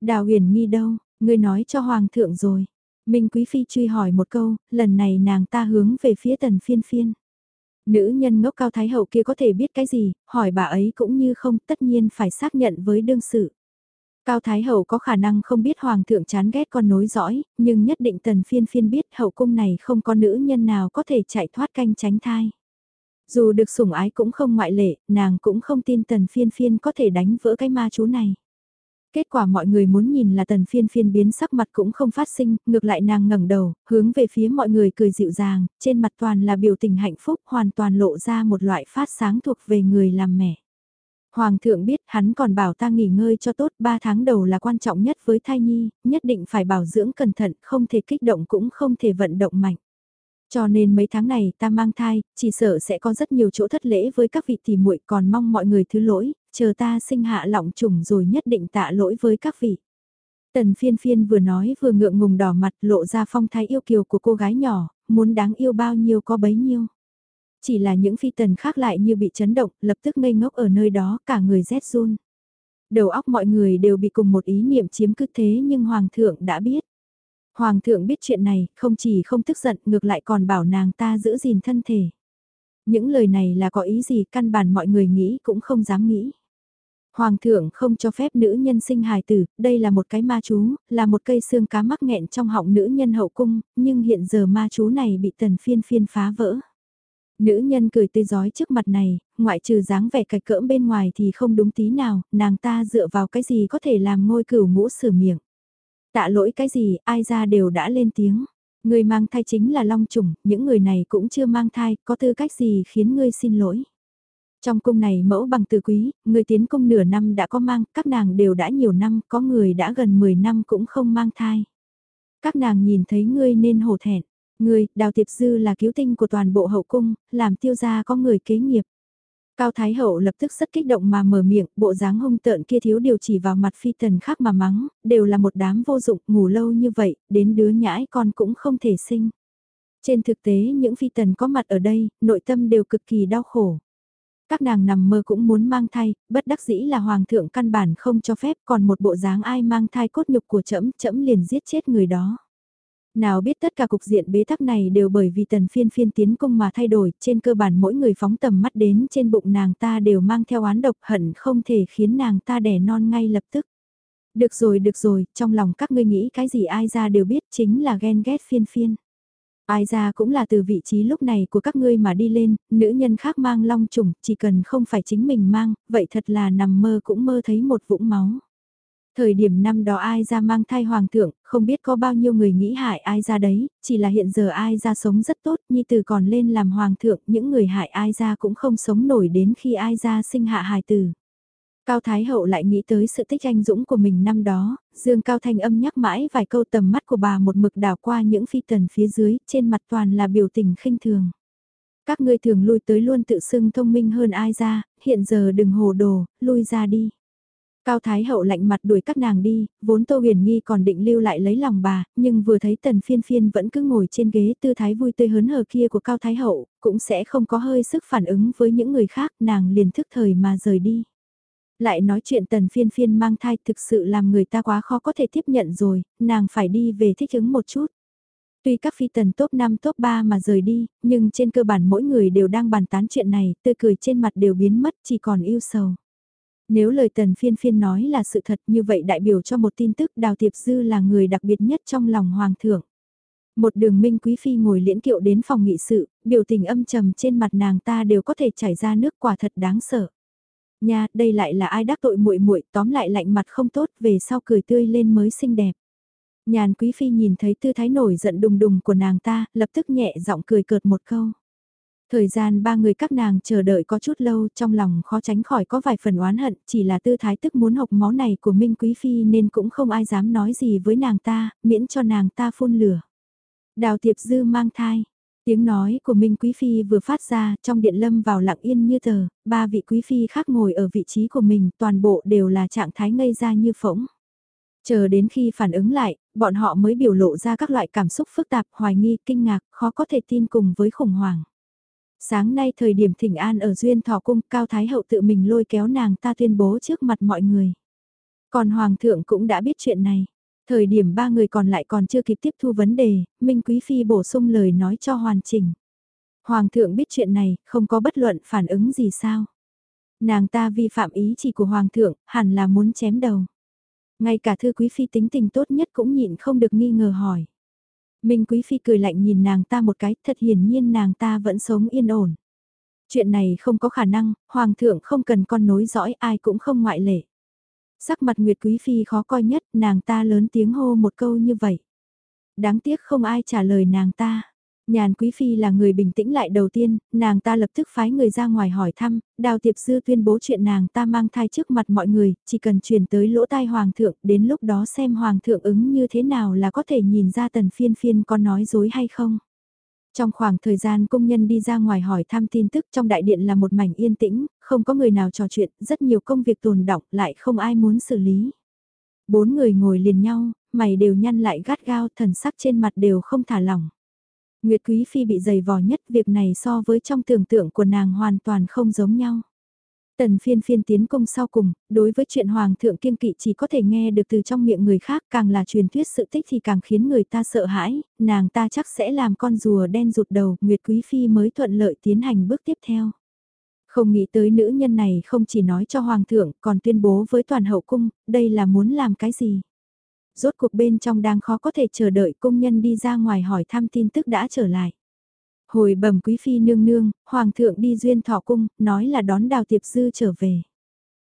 Đào huyền nghi đâu, ngươi nói cho hoàng thượng rồi. Minh Quý Phi truy hỏi một câu, lần này nàng ta hướng về phía tần phiên phiên. Nữ nhân ngốc cao thái hậu kia có thể biết cái gì, hỏi bà ấy cũng như không tất nhiên phải xác nhận với đương sự. Cao Thái Hậu có khả năng không biết Hoàng thượng chán ghét con nối dõi, nhưng nhất định tần phiên phiên biết hậu cung này không có nữ nhân nào có thể chạy thoát canh tránh thai. Dù được sủng ái cũng không ngoại lệ, nàng cũng không tin tần phiên phiên có thể đánh vỡ cái ma chú này. Kết quả mọi người muốn nhìn là tần phiên phiên biến sắc mặt cũng không phát sinh, ngược lại nàng ngẩng đầu, hướng về phía mọi người cười dịu dàng, trên mặt toàn là biểu tình hạnh phúc, hoàn toàn lộ ra một loại phát sáng thuộc về người làm mẹ. Hoàng thượng biết hắn còn bảo ta nghỉ ngơi cho tốt, 3 tháng đầu là quan trọng nhất với thai nhi, nhất định phải bảo dưỡng cẩn thận, không thể kích động cũng không thể vận động mạnh. Cho nên mấy tháng này ta mang thai, chỉ sợ sẽ có rất nhiều chỗ thất lễ với các vị tỷ muội còn mong mọi người thứ lỗi, chờ ta sinh hạ lọng trùng rồi nhất định tạ lỗi với các vị. Tần phiên phiên vừa nói vừa ngượng ngùng đỏ mặt lộ ra phong thái yêu kiều của cô gái nhỏ, muốn đáng yêu bao nhiêu có bấy nhiêu. Chỉ là những phi tần khác lại như bị chấn động, lập tức ngây ngốc ở nơi đó cả người rét run. Đầu óc mọi người đều bị cùng một ý niệm chiếm cứ thế nhưng Hoàng thượng đã biết. Hoàng thượng biết chuyện này, không chỉ không tức giận ngược lại còn bảo nàng ta giữ gìn thân thể. Những lời này là có ý gì căn bản mọi người nghĩ cũng không dám nghĩ. Hoàng thượng không cho phép nữ nhân sinh hài tử, đây là một cái ma chú, là một cây xương cá mắc nghẹn trong họng nữ nhân hậu cung, nhưng hiện giờ ma chú này bị tần phiên phiên phá vỡ. Nữ nhân cười tươi giói trước mặt này, ngoại trừ dáng vẻ cạch cỡm bên ngoài thì không đúng tí nào, nàng ta dựa vào cái gì có thể làm ngôi cửu ngũ sửa miệng. Tạ lỗi cái gì, ai ra đều đã lên tiếng. Người mang thai chính là long trùng, những người này cũng chưa mang thai, có tư cách gì khiến ngươi xin lỗi. Trong cung này mẫu bằng từ quý, người tiến cung nửa năm đã có mang, các nàng đều đã nhiều năm, có người đã gần 10 năm cũng không mang thai. Các nàng nhìn thấy ngươi nên hổ thẹn. Ngươi, Đào Tiệp Dư là cứu tinh của toàn bộ hậu cung, làm tiêu gia có người kế nghiệp. Cao Thái Hậu lập tức rất kích động mà mở miệng, bộ dáng hung tợn kia thiếu điều chỉ vào mặt phi tần khác mà mắng, đều là một đám vô dụng, ngủ lâu như vậy, đến đứa nhãi con cũng không thể sinh. Trên thực tế những phi tần có mặt ở đây, nội tâm đều cực kỳ đau khổ. Các nàng nằm mơ cũng muốn mang thai, bất đắc dĩ là hoàng thượng căn bản không cho phép còn một bộ dáng ai mang thai cốt nhục của trẫm trẫm liền giết chết người đó. Nào biết tất cả cục diện bế tắc này đều bởi vì tần phiên phiên tiến công mà thay đổi, trên cơ bản mỗi người phóng tầm mắt đến trên bụng nàng ta đều mang theo oán độc hận không thể khiến nàng ta đẻ non ngay lập tức. Được rồi được rồi, trong lòng các ngươi nghĩ cái gì ai ra đều biết chính là ghen ghét phiên phiên. Ai ra cũng là từ vị trí lúc này của các ngươi mà đi lên, nữ nhân khác mang long trùng, chỉ cần không phải chính mình mang, vậy thật là nằm mơ cũng mơ thấy một vũng máu. Thời điểm năm đó ai ra mang thai hoàng thượng, không biết có bao nhiêu người nghĩ hại ai ra đấy, chỉ là hiện giờ ai ra sống rất tốt, nhi từ còn lên làm hoàng thượng, những người hại ai ra cũng không sống nổi đến khi ai ra sinh hạ hài tử. Cao Thái Hậu lại nghĩ tới sự tích anh dũng của mình năm đó, Dương Cao Thanh âm nhắc mãi vài câu tầm mắt của bà một mực đảo qua những phi tần phía dưới, trên mặt toàn là biểu tình khinh thường. Các ngươi thường lui tới luôn tự xưng thông minh hơn ai ra, hiện giờ đừng hồ đồ, lui ra đi. Cao Thái Hậu lạnh mặt đuổi các nàng đi, vốn Tô Huyền Nghi còn định lưu lại lấy lòng bà, nhưng vừa thấy Tần Phiên Phiên vẫn cứ ngồi trên ghế tư thái vui tươi hớn hở kia của Cao Thái Hậu, cũng sẽ không có hơi sức phản ứng với những người khác, nàng liền thức thời mà rời đi. Lại nói chuyện Tần Phiên Phiên mang thai thực sự làm người ta quá khó có thể tiếp nhận rồi, nàng phải đi về thích ứng một chút. Tuy các phi tần top 5 top 3 mà rời đi, nhưng trên cơ bản mỗi người đều đang bàn tán chuyện này, tươi cười trên mặt đều biến mất chỉ còn yêu sầu. Nếu lời tần phiên phiên nói là sự thật như vậy đại biểu cho một tin tức Đào Tiệp Dư là người đặc biệt nhất trong lòng Hoàng thượng. Một đường minh quý phi ngồi liễn kiệu đến phòng nghị sự, biểu tình âm trầm trên mặt nàng ta đều có thể chảy ra nước quả thật đáng sợ. Nha, đây lại là ai đắc tội muội muội, tóm lại lạnh mặt không tốt, về sau cười tươi lên mới xinh đẹp. Nhàn quý phi nhìn thấy tư thái nổi giận đùng đùng của nàng ta, lập tức nhẹ giọng cười cợt một câu. Thời gian ba người các nàng chờ đợi có chút lâu trong lòng khó tránh khỏi có vài phần oán hận, chỉ là tư thái tức muốn học máu này của Minh Quý Phi nên cũng không ai dám nói gì với nàng ta, miễn cho nàng ta phun lửa. Đào Tiệp Dư mang thai. Tiếng nói của Minh Quý Phi vừa phát ra trong điện lâm vào lặng yên như tờ, ba vị Quý Phi khác ngồi ở vị trí của mình toàn bộ đều là trạng thái ngây ra như phỗng. Chờ đến khi phản ứng lại, bọn họ mới biểu lộ ra các loại cảm xúc phức tạp, hoài nghi, kinh ngạc, khó có thể tin cùng với khủng hoảng. Sáng nay thời điểm thỉnh an ở Duyên Thọ Cung, Cao Thái Hậu tự mình lôi kéo nàng ta tuyên bố trước mặt mọi người. Còn Hoàng thượng cũng đã biết chuyện này. Thời điểm ba người còn lại còn chưa kịp tiếp thu vấn đề, Minh Quý Phi bổ sung lời nói cho hoàn chỉnh. Hoàng thượng biết chuyện này, không có bất luận phản ứng gì sao. Nàng ta vi phạm ý chỉ của Hoàng thượng, hẳn là muốn chém đầu. Ngay cả thư Quý Phi tính tình tốt nhất cũng nhịn không được nghi ngờ hỏi. Minh Quý Phi cười lạnh nhìn nàng ta một cái, thật hiển nhiên nàng ta vẫn sống yên ổn. Chuyện này không có khả năng, Hoàng thượng không cần con nối dõi ai cũng không ngoại lệ. Sắc mặt Nguyệt Quý Phi khó coi nhất, nàng ta lớn tiếng hô một câu như vậy. Đáng tiếc không ai trả lời nàng ta. Nhàn Quý Phi là người bình tĩnh lại đầu tiên, nàng ta lập tức phái người ra ngoài hỏi thăm, Đào Tiệp Dư tuyên bố chuyện nàng ta mang thai trước mặt mọi người, chỉ cần truyền tới lỗ tai Hoàng thượng, đến lúc đó xem Hoàng thượng ứng như thế nào là có thể nhìn ra tần phiên phiên có nói dối hay không. Trong khoảng thời gian công nhân đi ra ngoài hỏi thăm tin tức trong đại điện là một mảnh yên tĩnh, không có người nào trò chuyện, rất nhiều công việc tồn đọng lại không ai muốn xử lý. Bốn người ngồi liền nhau, mày đều nhăn lại gắt gao thần sắc trên mặt đều không thả lỏng. Nguyệt Quý Phi bị dày vò nhất việc này so với trong tưởng tượng của nàng hoàn toàn không giống nhau. Tần phiên phiên tiến công sau cùng, đối với chuyện hoàng thượng kiêng kỵ chỉ có thể nghe được từ trong miệng người khác càng là truyền thuyết sự tích thì càng khiến người ta sợ hãi, nàng ta chắc sẽ làm con rùa đen rụt đầu, Nguyệt Quý Phi mới thuận lợi tiến hành bước tiếp theo. Không nghĩ tới nữ nhân này không chỉ nói cho hoàng thượng còn tuyên bố với toàn hậu cung, đây là muốn làm cái gì. Rốt cuộc bên trong đang khó có thể chờ đợi cung nhân đi ra ngoài hỏi thăm tin tức đã trở lại. Hồi bẩm quý phi nương nương, hoàng thượng đi duyên thọ cung, nói là đón đào tiệp dư trở về.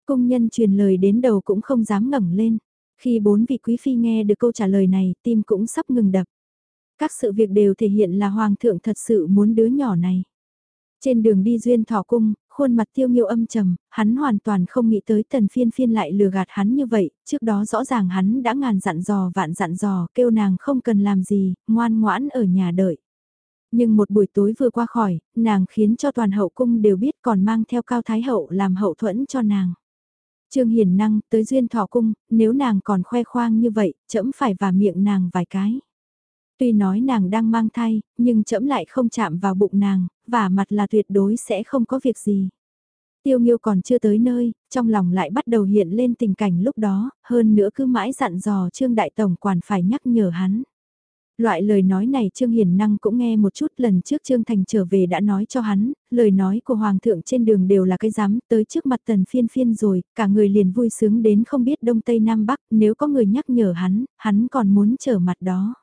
Cung nhân truyền lời đến đầu cũng không dám ngẩng lên. Khi bốn vị quý phi nghe được câu trả lời này, tim cũng sắp ngừng đập. Các sự việc đều thể hiện là hoàng thượng thật sự muốn đứa nhỏ này. Trên đường đi duyên thọ cung, khuôn mặt tiêu nghiêu âm trầm, hắn hoàn toàn không nghĩ tới tần phiên phiên lại lừa gạt hắn như vậy, trước đó rõ ràng hắn đã ngàn dặn dò vạn dặn dò kêu nàng không cần làm gì, ngoan ngoãn ở nhà đợi. Nhưng một buổi tối vừa qua khỏi, nàng khiến cho toàn hậu cung đều biết còn mang theo cao thái hậu làm hậu thuẫn cho nàng. Trương Hiền Năng tới duyên thọ cung, nếu nàng còn khoe khoang như vậy, chẫm phải và miệng nàng vài cái. Tuy nói nàng đang mang thai, nhưng chậm lại không chạm vào bụng nàng, và mặt là tuyệt đối sẽ không có việc gì. Tiêu Nghiêu còn chưa tới nơi, trong lòng lại bắt đầu hiện lên tình cảnh lúc đó, hơn nữa cứ mãi dặn dò Trương Đại Tổng quản phải nhắc nhở hắn. Loại lời nói này Trương Hiền Năng cũng nghe một chút lần trước Trương Thành trở về đã nói cho hắn, lời nói của Hoàng thượng trên đường đều là cái dám tới trước mặt tần phiên phiên rồi, cả người liền vui sướng đến không biết Đông Tây Nam Bắc, nếu có người nhắc nhở hắn, hắn còn muốn trở mặt đó.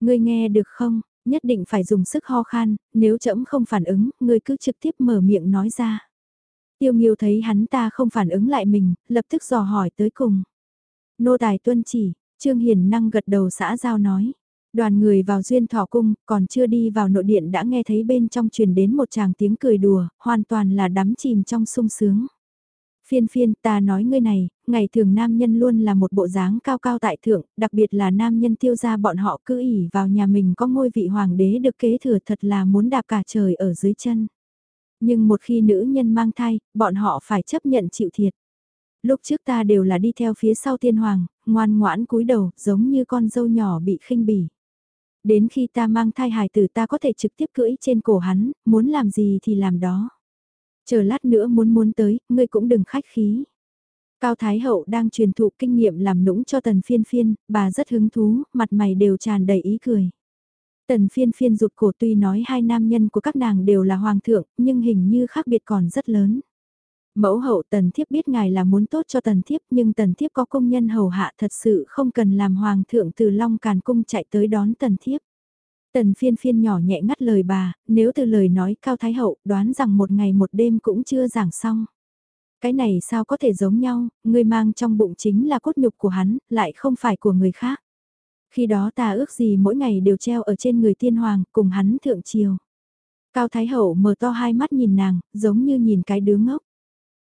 Ngươi nghe được không, nhất định phải dùng sức ho khan, nếu trẫm không phản ứng, ngươi cứ trực tiếp mở miệng nói ra. Tiêu Nghiêu thấy hắn ta không phản ứng lại mình, lập tức dò hỏi tới cùng. Nô tài tuân chỉ, Trương Hiền Năng gật đầu xã giao nói. Đoàn người vào duyên thọ cung, còn chưa đi vào nội điện đã nghe thấy bên trong truyền đến một chàng tiếng cười đùa, hoàn toàn là đắm chìm trong sung sướng. Phiên phiên ta nói ngươi này, ngày thường nam nhân luôn là một bộ dáng cao cao tại thượng, đặc biệt là nam nhân tiêu gia bọn họ cứ ỉ vào nhà mình có ngôi vị hoàng đế được kế thừa thật là muốn đạp cả trời ở dưới chân. Nhưng một khi nữ nhân mang thai, bọn họ phải chấp nhận chịu thiệt. Lúc trước ta đều là đi theo phía sau tiên hoàng, ngoan ngoãn cúi đầu, giống như con dâu nhỏ bị khinh bỉ. Đến khi ta mang thai hài tử ta có thể trực tiếp cưỡi trên cổ hắn, muốn làm gì thì làm đó. Chờ lát nữa muốn muốn tới, ngươi cũng đừng khách khí. Cao Thái Hậu đang truyền thụ kinh nghiệm làm nũng cho tần phiên phiên, bà rất hứng thú, mặt mày đều tràn đầy ý cười. Tần phiên phiên rụt cổ tuy nói hai nam nhân của các nàng đều là hoàng thượng, nhưng hình như khác biệt còn rất lớn. Mẫu hậu tần thiếp biết ngài là muốn tốt cho tần thiếp nhưng tần thiếp có công nhân hầu hạ thật sự không cần làm hoàng thượng từ Long Càn Cung chạy tới đón tần thiếp. Tần phiên phiên nhỏ nhẹ ngắt lời bà, nếu từ lời nói cao thái hậu đoán rằng một ngày một đêm cũng chưa giảng xong. Cái này sao có thể giống nhau, người mang trong bụng chính là cốt nhục của hắn, lại không phải của người khác. Khi đó ta ước gì mỗi ngày đều treo ở trên người tiên hoàng, cùng hắn thượng triều. Cao Thái Hậu mở to hai mắt nhìn nàng, giống như nhìn cái đứa ngốc.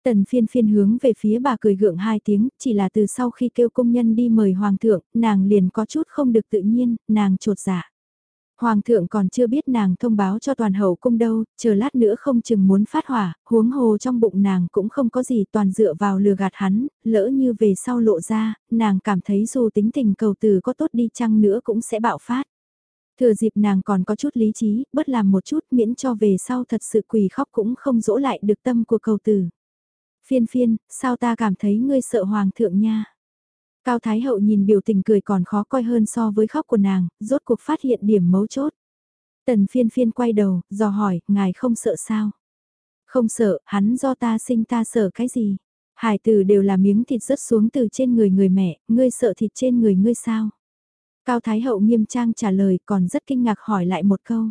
Tần phiên phiên hướng về phía bà cười gượng hai tiếng, chỉ là từ sau khi kêu công nhân đi mời hoàng thượng, nàng liền có chút không được tự nhiên, nàng trột dạ. Hoàng thượng còn chưa biết nàng thông báo cho toàn hậu cung đâu, chờ lát nữa không chừng muốn phát hỏa, huống hồ trong bụng nàng cũng không có gì toàn dựa vào lừa gạt hắn, lỡ như về sau lộ ra, nàng cảm thấy dù tính tình cầu từ có tốt đi chăng nữa cũng sẽ bạo phát. Thừa dịp nàng còn có chút lý trí, bất làm một chút miễn cho về sau thật sự quỳ khóc cũng không dỗ lại được tâm của cầu từ. Phiên phiên, sao ta cảm thấy ngươi sợ hoàng thượng nha? Cao Thái Hậu nhìn biểu tình cười còn khó coi hơn so với khóc của nàng, rốt cuộc phát hiện điểm mấu chốt. Tần phiên phiên quay đầu, dò hỏi, ngài không sợ sao? Không sợ, hắn do ta sinh ta sợ cái gì? Hải tử đều là miếng thịt rớt xuống từ trên người người mẹ, ngươi sợ thịt trên người ngươi sao? Cao Thái Hậu nghiêm trang trả lời còn rất kinh ngạc hỏi lại một câu.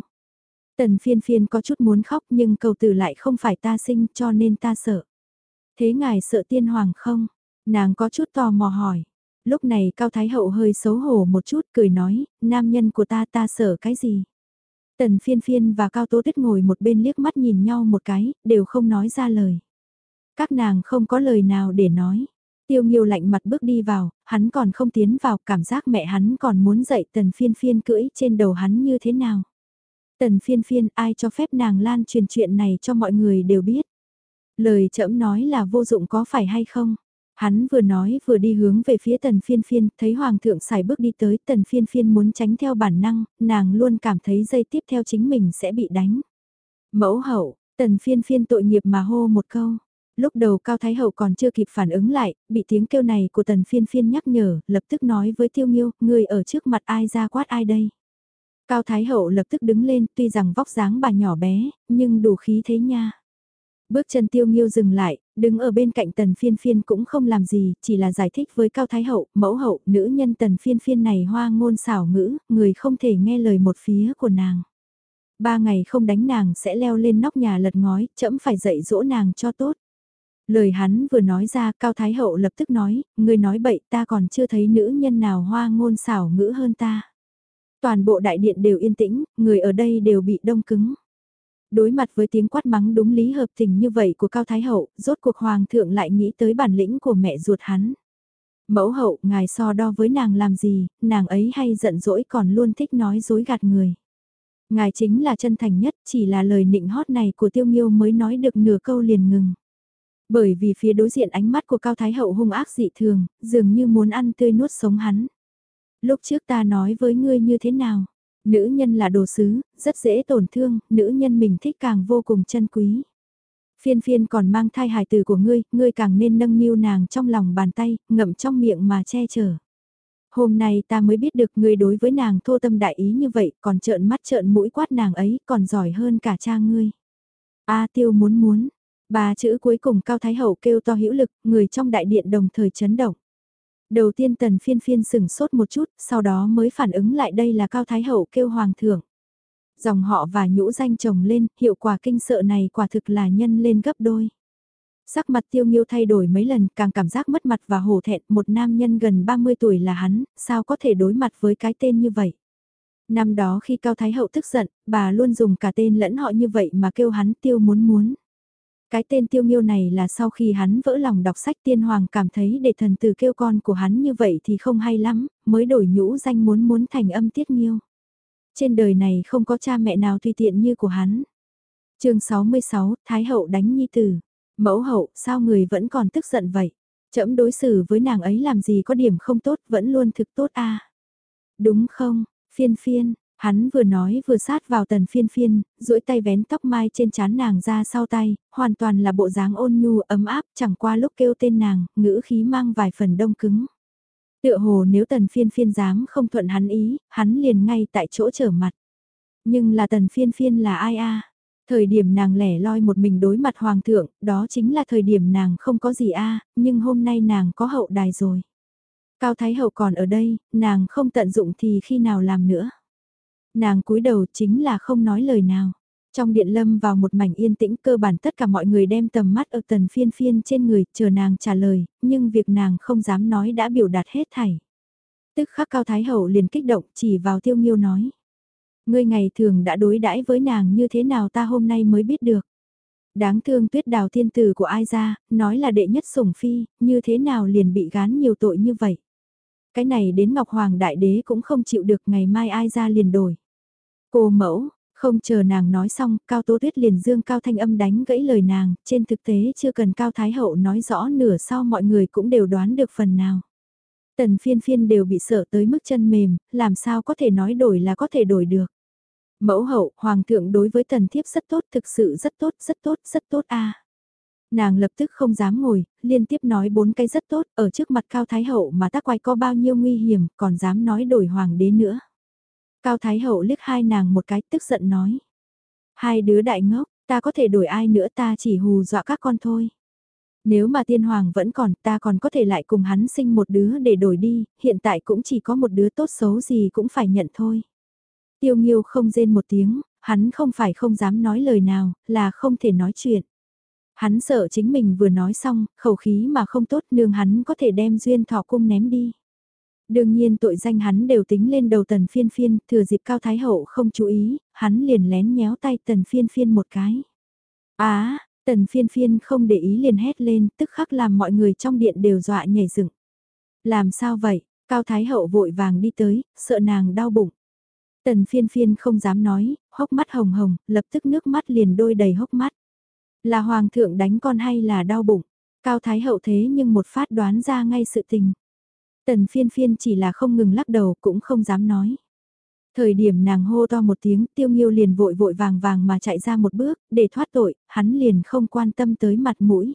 Tần phiên phiên có chút muốn khóc nhưng cầu tử lại không phải ta sinh cho nên ta sợ. Thế ngài sợ tiên hoàng không? Nàng có chút tò mò hỏi. Lúc này Cao Thái Hậu hơi xấu hổ một chút cười nói, nam nhân của ta ta sợ cái gì? Tần phiên phiên và Cao Tố Tuyết ngồi một bên liếc mắt nhìn nhau một cái, đều không nói ra lời. Các nàng không có lời nào để nói. Tiêu Nghiêu lạnh mặt bước đi vào, hắn còn không tiến vào, cảm giác mẹ hắn còn muốn dạy tần phiên phiên cưỡi trên đầu hắn như thế nào. Tần phiên phiên ai cho phép nàng lan truyền chuyện này cho mọi người đều biết. Lời trẫm nói là vô dụng có phải hay không? Hắn vừa nói vừa đi hướng về phía tần phiên phiên, thấy hoàng thượng xài bước đi tới, tần phiên phiên muốn tránh theo bản năng, nàng luôn cảm thấy dây tiếp theo chính mình sẽ bị đánh. Mẫu hậu, tần phiên phiên tội nghiệp mà hô một câu. Lúc đầu Cao Thái Hậu còn chưa kịp phản ứng lại, bị tiếng kêu này của tần phiên phiên nhắc nhở, lập tức nói với tiêu nghiêu, người ở trước mặt ai ra quát ai đây. Cao Thái Hậu lập tức đứng lên, tuy rằng vóc dáng bà nhỏ bé, nhưng đủ khí thế nha. Bước chân tiêu nghiêu dừng lại, đứng ở bên cạnh tần phiên phiên cũng không làm gì, chỉ là giải thích với Cao Thái Hậu, mẫu hậu, nữ nhân tần phiên phiên này hoa ngôn xảo ngữ, người không thể nghe lời một phía của nàng. Ba ngày không đánh nàng sẽ leo lên nóc nhà lật ngói, chậm phải dạy dỗ nàng cho tốt. Lời hắn vừa nói ra, Cao Thái Hậu lập tức nói, người nói bậy ta còn chưa thấy nữ nhân nào hoa ngôn xảo ngữ hơn ta. Toàn bộ đại điện đều yên tĩnh, người ở đây đều bị đông cứng. Đối mặt với tiếng quát mắng đúng lý hợp tình như vậy của Cao Thái Hậu, rốt cuộc Hoàng thượng lại nghĩ tới bản lĩnh của mẹ ruột hắn. Mẫu hậu, ngài so đo với nàng làm gì, nàng ấy hay giận dỗi còn luôn thích nói dối gạt người. Ngài chính là chân thành nhất, chỉ là lời nịnh hót này của tiêu nghiêu mới nói được nửa câu liền ngừng. Bởi vì phía đối diện ánh mắt của Cao Thái Hậu hung ác dị thường, dường như muốn ăn tươi nuốt sống hắn. Lúc trước ta nói với ngươi như thế nào? Nữ nhân là đồ sứ, rất dễ tổn thương, nữ nhân mình thích càng vô cùng chân quý. Phiên phiên còn mang thai hài tử của ngươi, ngươi càng nên nâng niu nàng trong lòng bàn tay, ngậm trong miệng mà che chở. Hôm nay ta mới biết được ngươi đối với nàng thô tâm đại ý như vậy, còn trợn mắt trợn mũi quát nàng ấy, còn giỏi hơn cả cha ngươi. A tiêu muốn muốn, ba chữ cuối cùng Cao Thái Hậu kêu to hữu lực, người trong đại điện đồng thời chấn động. Đầu tiên tần phiên phiên sừng sốt một chút, sau đó mới phản ứng lại đây là Cao Thái Hậu kêu Hoàng thượng. Dòng họ và nhũ danh chồng lên, hiệu quả kinh sợ này quả thực là nhân lên gấp đôi. Sắc mặt tiêu nghiêu thay đổi mấy lần, càng cảm giác mất mặt và hổ thẹn, một nam nhân gần 30 tuổi là hắn, sao có thể đối mặt với cái tên như vậy. Năm đó khi Cao Thái Hậu tức giận, bà luôn dùng cả tên lẫn họ như vậy mà kêu hắn tiêu muốn muốn. Cái tên tiêu nghiêu này là sau khi hắn vỡ lòng đọc sách tiên hoàng cảm thấy để thần tử kêu con của hắn như vậy thì không hay lắm, mới đổi nhũ danh muốn muốn thành âm tiết nghiêu. Trên đời này không có cha mẹ nào tùy tiện như của hắn. chương 66, Thái hậu đánh nhi tử. Mẫu hậu, sao người vẫn còn tức giận vậy? Chậm đối xử với nàng ấy làm gì có điểm không tốt, vẫn luôn thực tốt a Đúng không, phiên phiên, Hắn vừa nói vừa sát vào tần phiên phiên, duỗi tay vén tóc mai trên trán nàng ra sau tay, hoàn toàn là bộ dáng ôn nhu ấm áp chẳng qua lúc kêu tên nàng, ngữ khí mang vài phần đông cứng. Tựa hồ nếu tần phiên phiên dám không thuận hắn ý, hắn liền ngay tại chỗ trở mặt. Nhưng là tần phiên phiên là ai a Thời điểm nàng lẻ loi một mình đối mặt hoàng thượng, đó chính là thời điểm nàng không có gì a nhưng hôm nay nàng có hậu đài rồi. Cao Thái Hậu còn ở đây, nàng không tận dụng thì khi nào làm nữa. Nàng cúi đầu chính là không nói lời nào. Trong điện lâm vào một mảnh yên tĩnh cơ bản tất cả mọi người đem tầm mắt ở tần phiên phiên trên người chờ nàng trả lời, nhưng việc nàng không dám nói đã biểu đạt hết thảy. Tức khắc cao thái hậu liền kích động chỉ vào tiêu nghiêu nói. Ngươi ngày thường đã đối đãi với nàng như thế nào ta hôm nay mới biết được. Đáng thương tuyết đào thiên tử của ai ra, nói là đệ nhất sủng phi, như thế nào liền bị gán nhiều tội như vậy. Cái này đến Ngọc Hoàng Đại Đế cũng không chịu được ngày mai ai ra liền đổi. Cô mẫu, không chờ nàng nói xong, Cao Tố Tuyết liền dương Cao Thanh âm đánh gãy lời nàng, trên thực tế chưa cần Cao Thái Hậu nói rõ nửa sau mọi người cũng đều đoán được phần nào. Tần phiên phiên đều bị sợ tới mức chân mềm, làm sao có thể nói đổi là có thể đổi được. Mẫu hậu, hoàng thượng đối với tần thiếp rất tốt, thực sự rất tốt, rất tốt, rất tốt a. Nàng lập tức không dám ngồi, liên tiếp nói bốn cái rất tốt, ở trước mặt Cao Thái Hậu mà tác quay có bao nhiêu nguy hiểm, còn dám nói đổi hoàng đế nữa. Cao Thái Hậu liếc hai nàng một cái tức giận nói. Hai đứa đại ngốc, ta có thể đổi ai nữa ta chỉ hù dọa các con thôi. Nếu mà tiên hoàng vẫn còn ta còn có thể lại cùng hắn sinh một đứa để đổi đi, hiện tại cũng chỉ có một đứa tốt xấu gì cũng phải nhận thôi. Tiêu nghiêu không rên một tiếng, hắn không phải không dám nói lời nào, là không thể nói chuyện. Hắn sợ chính mình vừa nói xong, khẩu khí mà không tốt nương hắn có thể đem duyên thọ cung ném đi. Đương nhiên tội danh hắn đều tính lên đầu tần phiên phiên, thừa dịp cao thái hậu không chú ý, hắn liền lén nhéo tay tần phiên phiên một cái. Á, tần phiên phiên không để ý liền hét lên, tức khắc làm mọi người trong điện đều dọa nhảy dựng. Làm sao vậy, cao thái hậu vội vàng đi tới, sợ nàng đau bụng. Tần phiên phiên không dám nói, hốc mắt hồng hồng, lập tức nước mắt liền đôi đầy hốc mắt. Là hoàng thượng đánh con hay là đau bụng? Cao Thái Hậu thế nhưng một phát đoán ra ngay sự tình. Tần phiên phiên chỉ là không ngừng lắc đầu cũng không dám nói. Thời điểm nàng hô to một tiếng tiêu nghiêu liền vội vội vàng vàng mà chạy ra một bước, để thoát tội, hắn liền không quan tâm tới mặt mũi.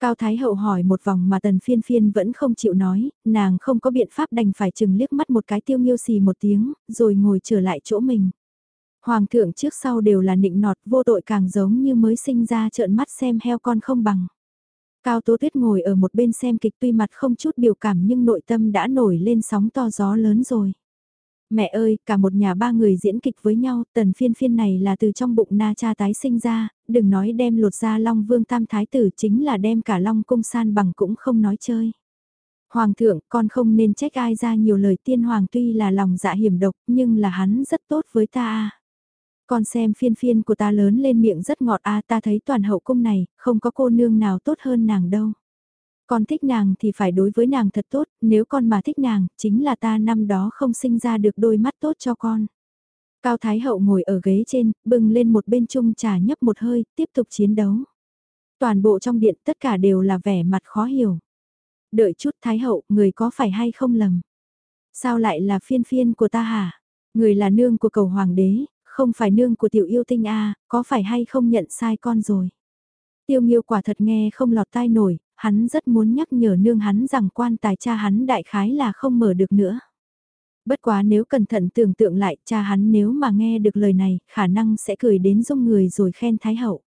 Cao Thái Hậu hỏi một vòng mà tần phiên phiên vẫn không chịu nói, nàng không có biện pháp đành phải chừng liếc mắt một cái tiêu nghiêu xì một tiếng, rồi ngồi trở lại chỗ mình. Hoàng thượng trước sau đều là nịnh nọt vô tội càng giống như mới sinh ra trợn mắt xem heo con không bằng. Cao Tố Tuyết ngồi ở một bên xem kịch tuy mặt không chút biểu cảm nhưng nội tâm đã nổi lên sóng to gió lớn rồi. Mẹ ơi, cả một nhà ba người diễn kịch với nhau, tần phiên phiên này là từ trong bụng na cha tái sinh ra, đừng nói đem lột ra Long Vương Tam Thái Tử chính là đem cả Long Cung san bằng cũng không nói chơi. Hoàng thượng, con không nên trách ai ra nhiều lời tiên hoàng tuy là lòng dạ hiểm độc nhưng là hắn rất tốt với ta con xem phiên phiên của ta lớn lên miệng rất ngọt a ta thấy toàn hậu cung này, không có cô nương nào tốt hơn nàng đâu. Con thích nàng thì phải đối với nàng thật tốt, nếu con mà thích nàng, chính là ta năm đó không sinh ra được đôi mắt tốt cho con. Cao Thái Hậu ngồi ở ghế trên, bưng lên một bên chung trà nhấp một hơi, tiếp tục chiến đấu. Toàn bộ trong điện tất cả đều là vẻ mặt khó hiểu. Đợi chút Thái Hậu, người có phải hay không lầm? Sao lại là phiên phiên của ta hả? Người là nương của cầu hoàng đế, không phải nương của tiểu yêu tinh a có phải hay không nhận sai con rồi? Tiêu nghiêu quả thật nghe không lọt tai nổi, hắn rất muốn nhắc nhở nương hắn rằng quan tài cha hắn đại khái là không mở được nữa. Bất quá nếu cẩn thận tưởng tượng lại cha hắn nếu mà nghe được lời này khả năng sẽ cười đến dung người rồi khen Thái Hậu.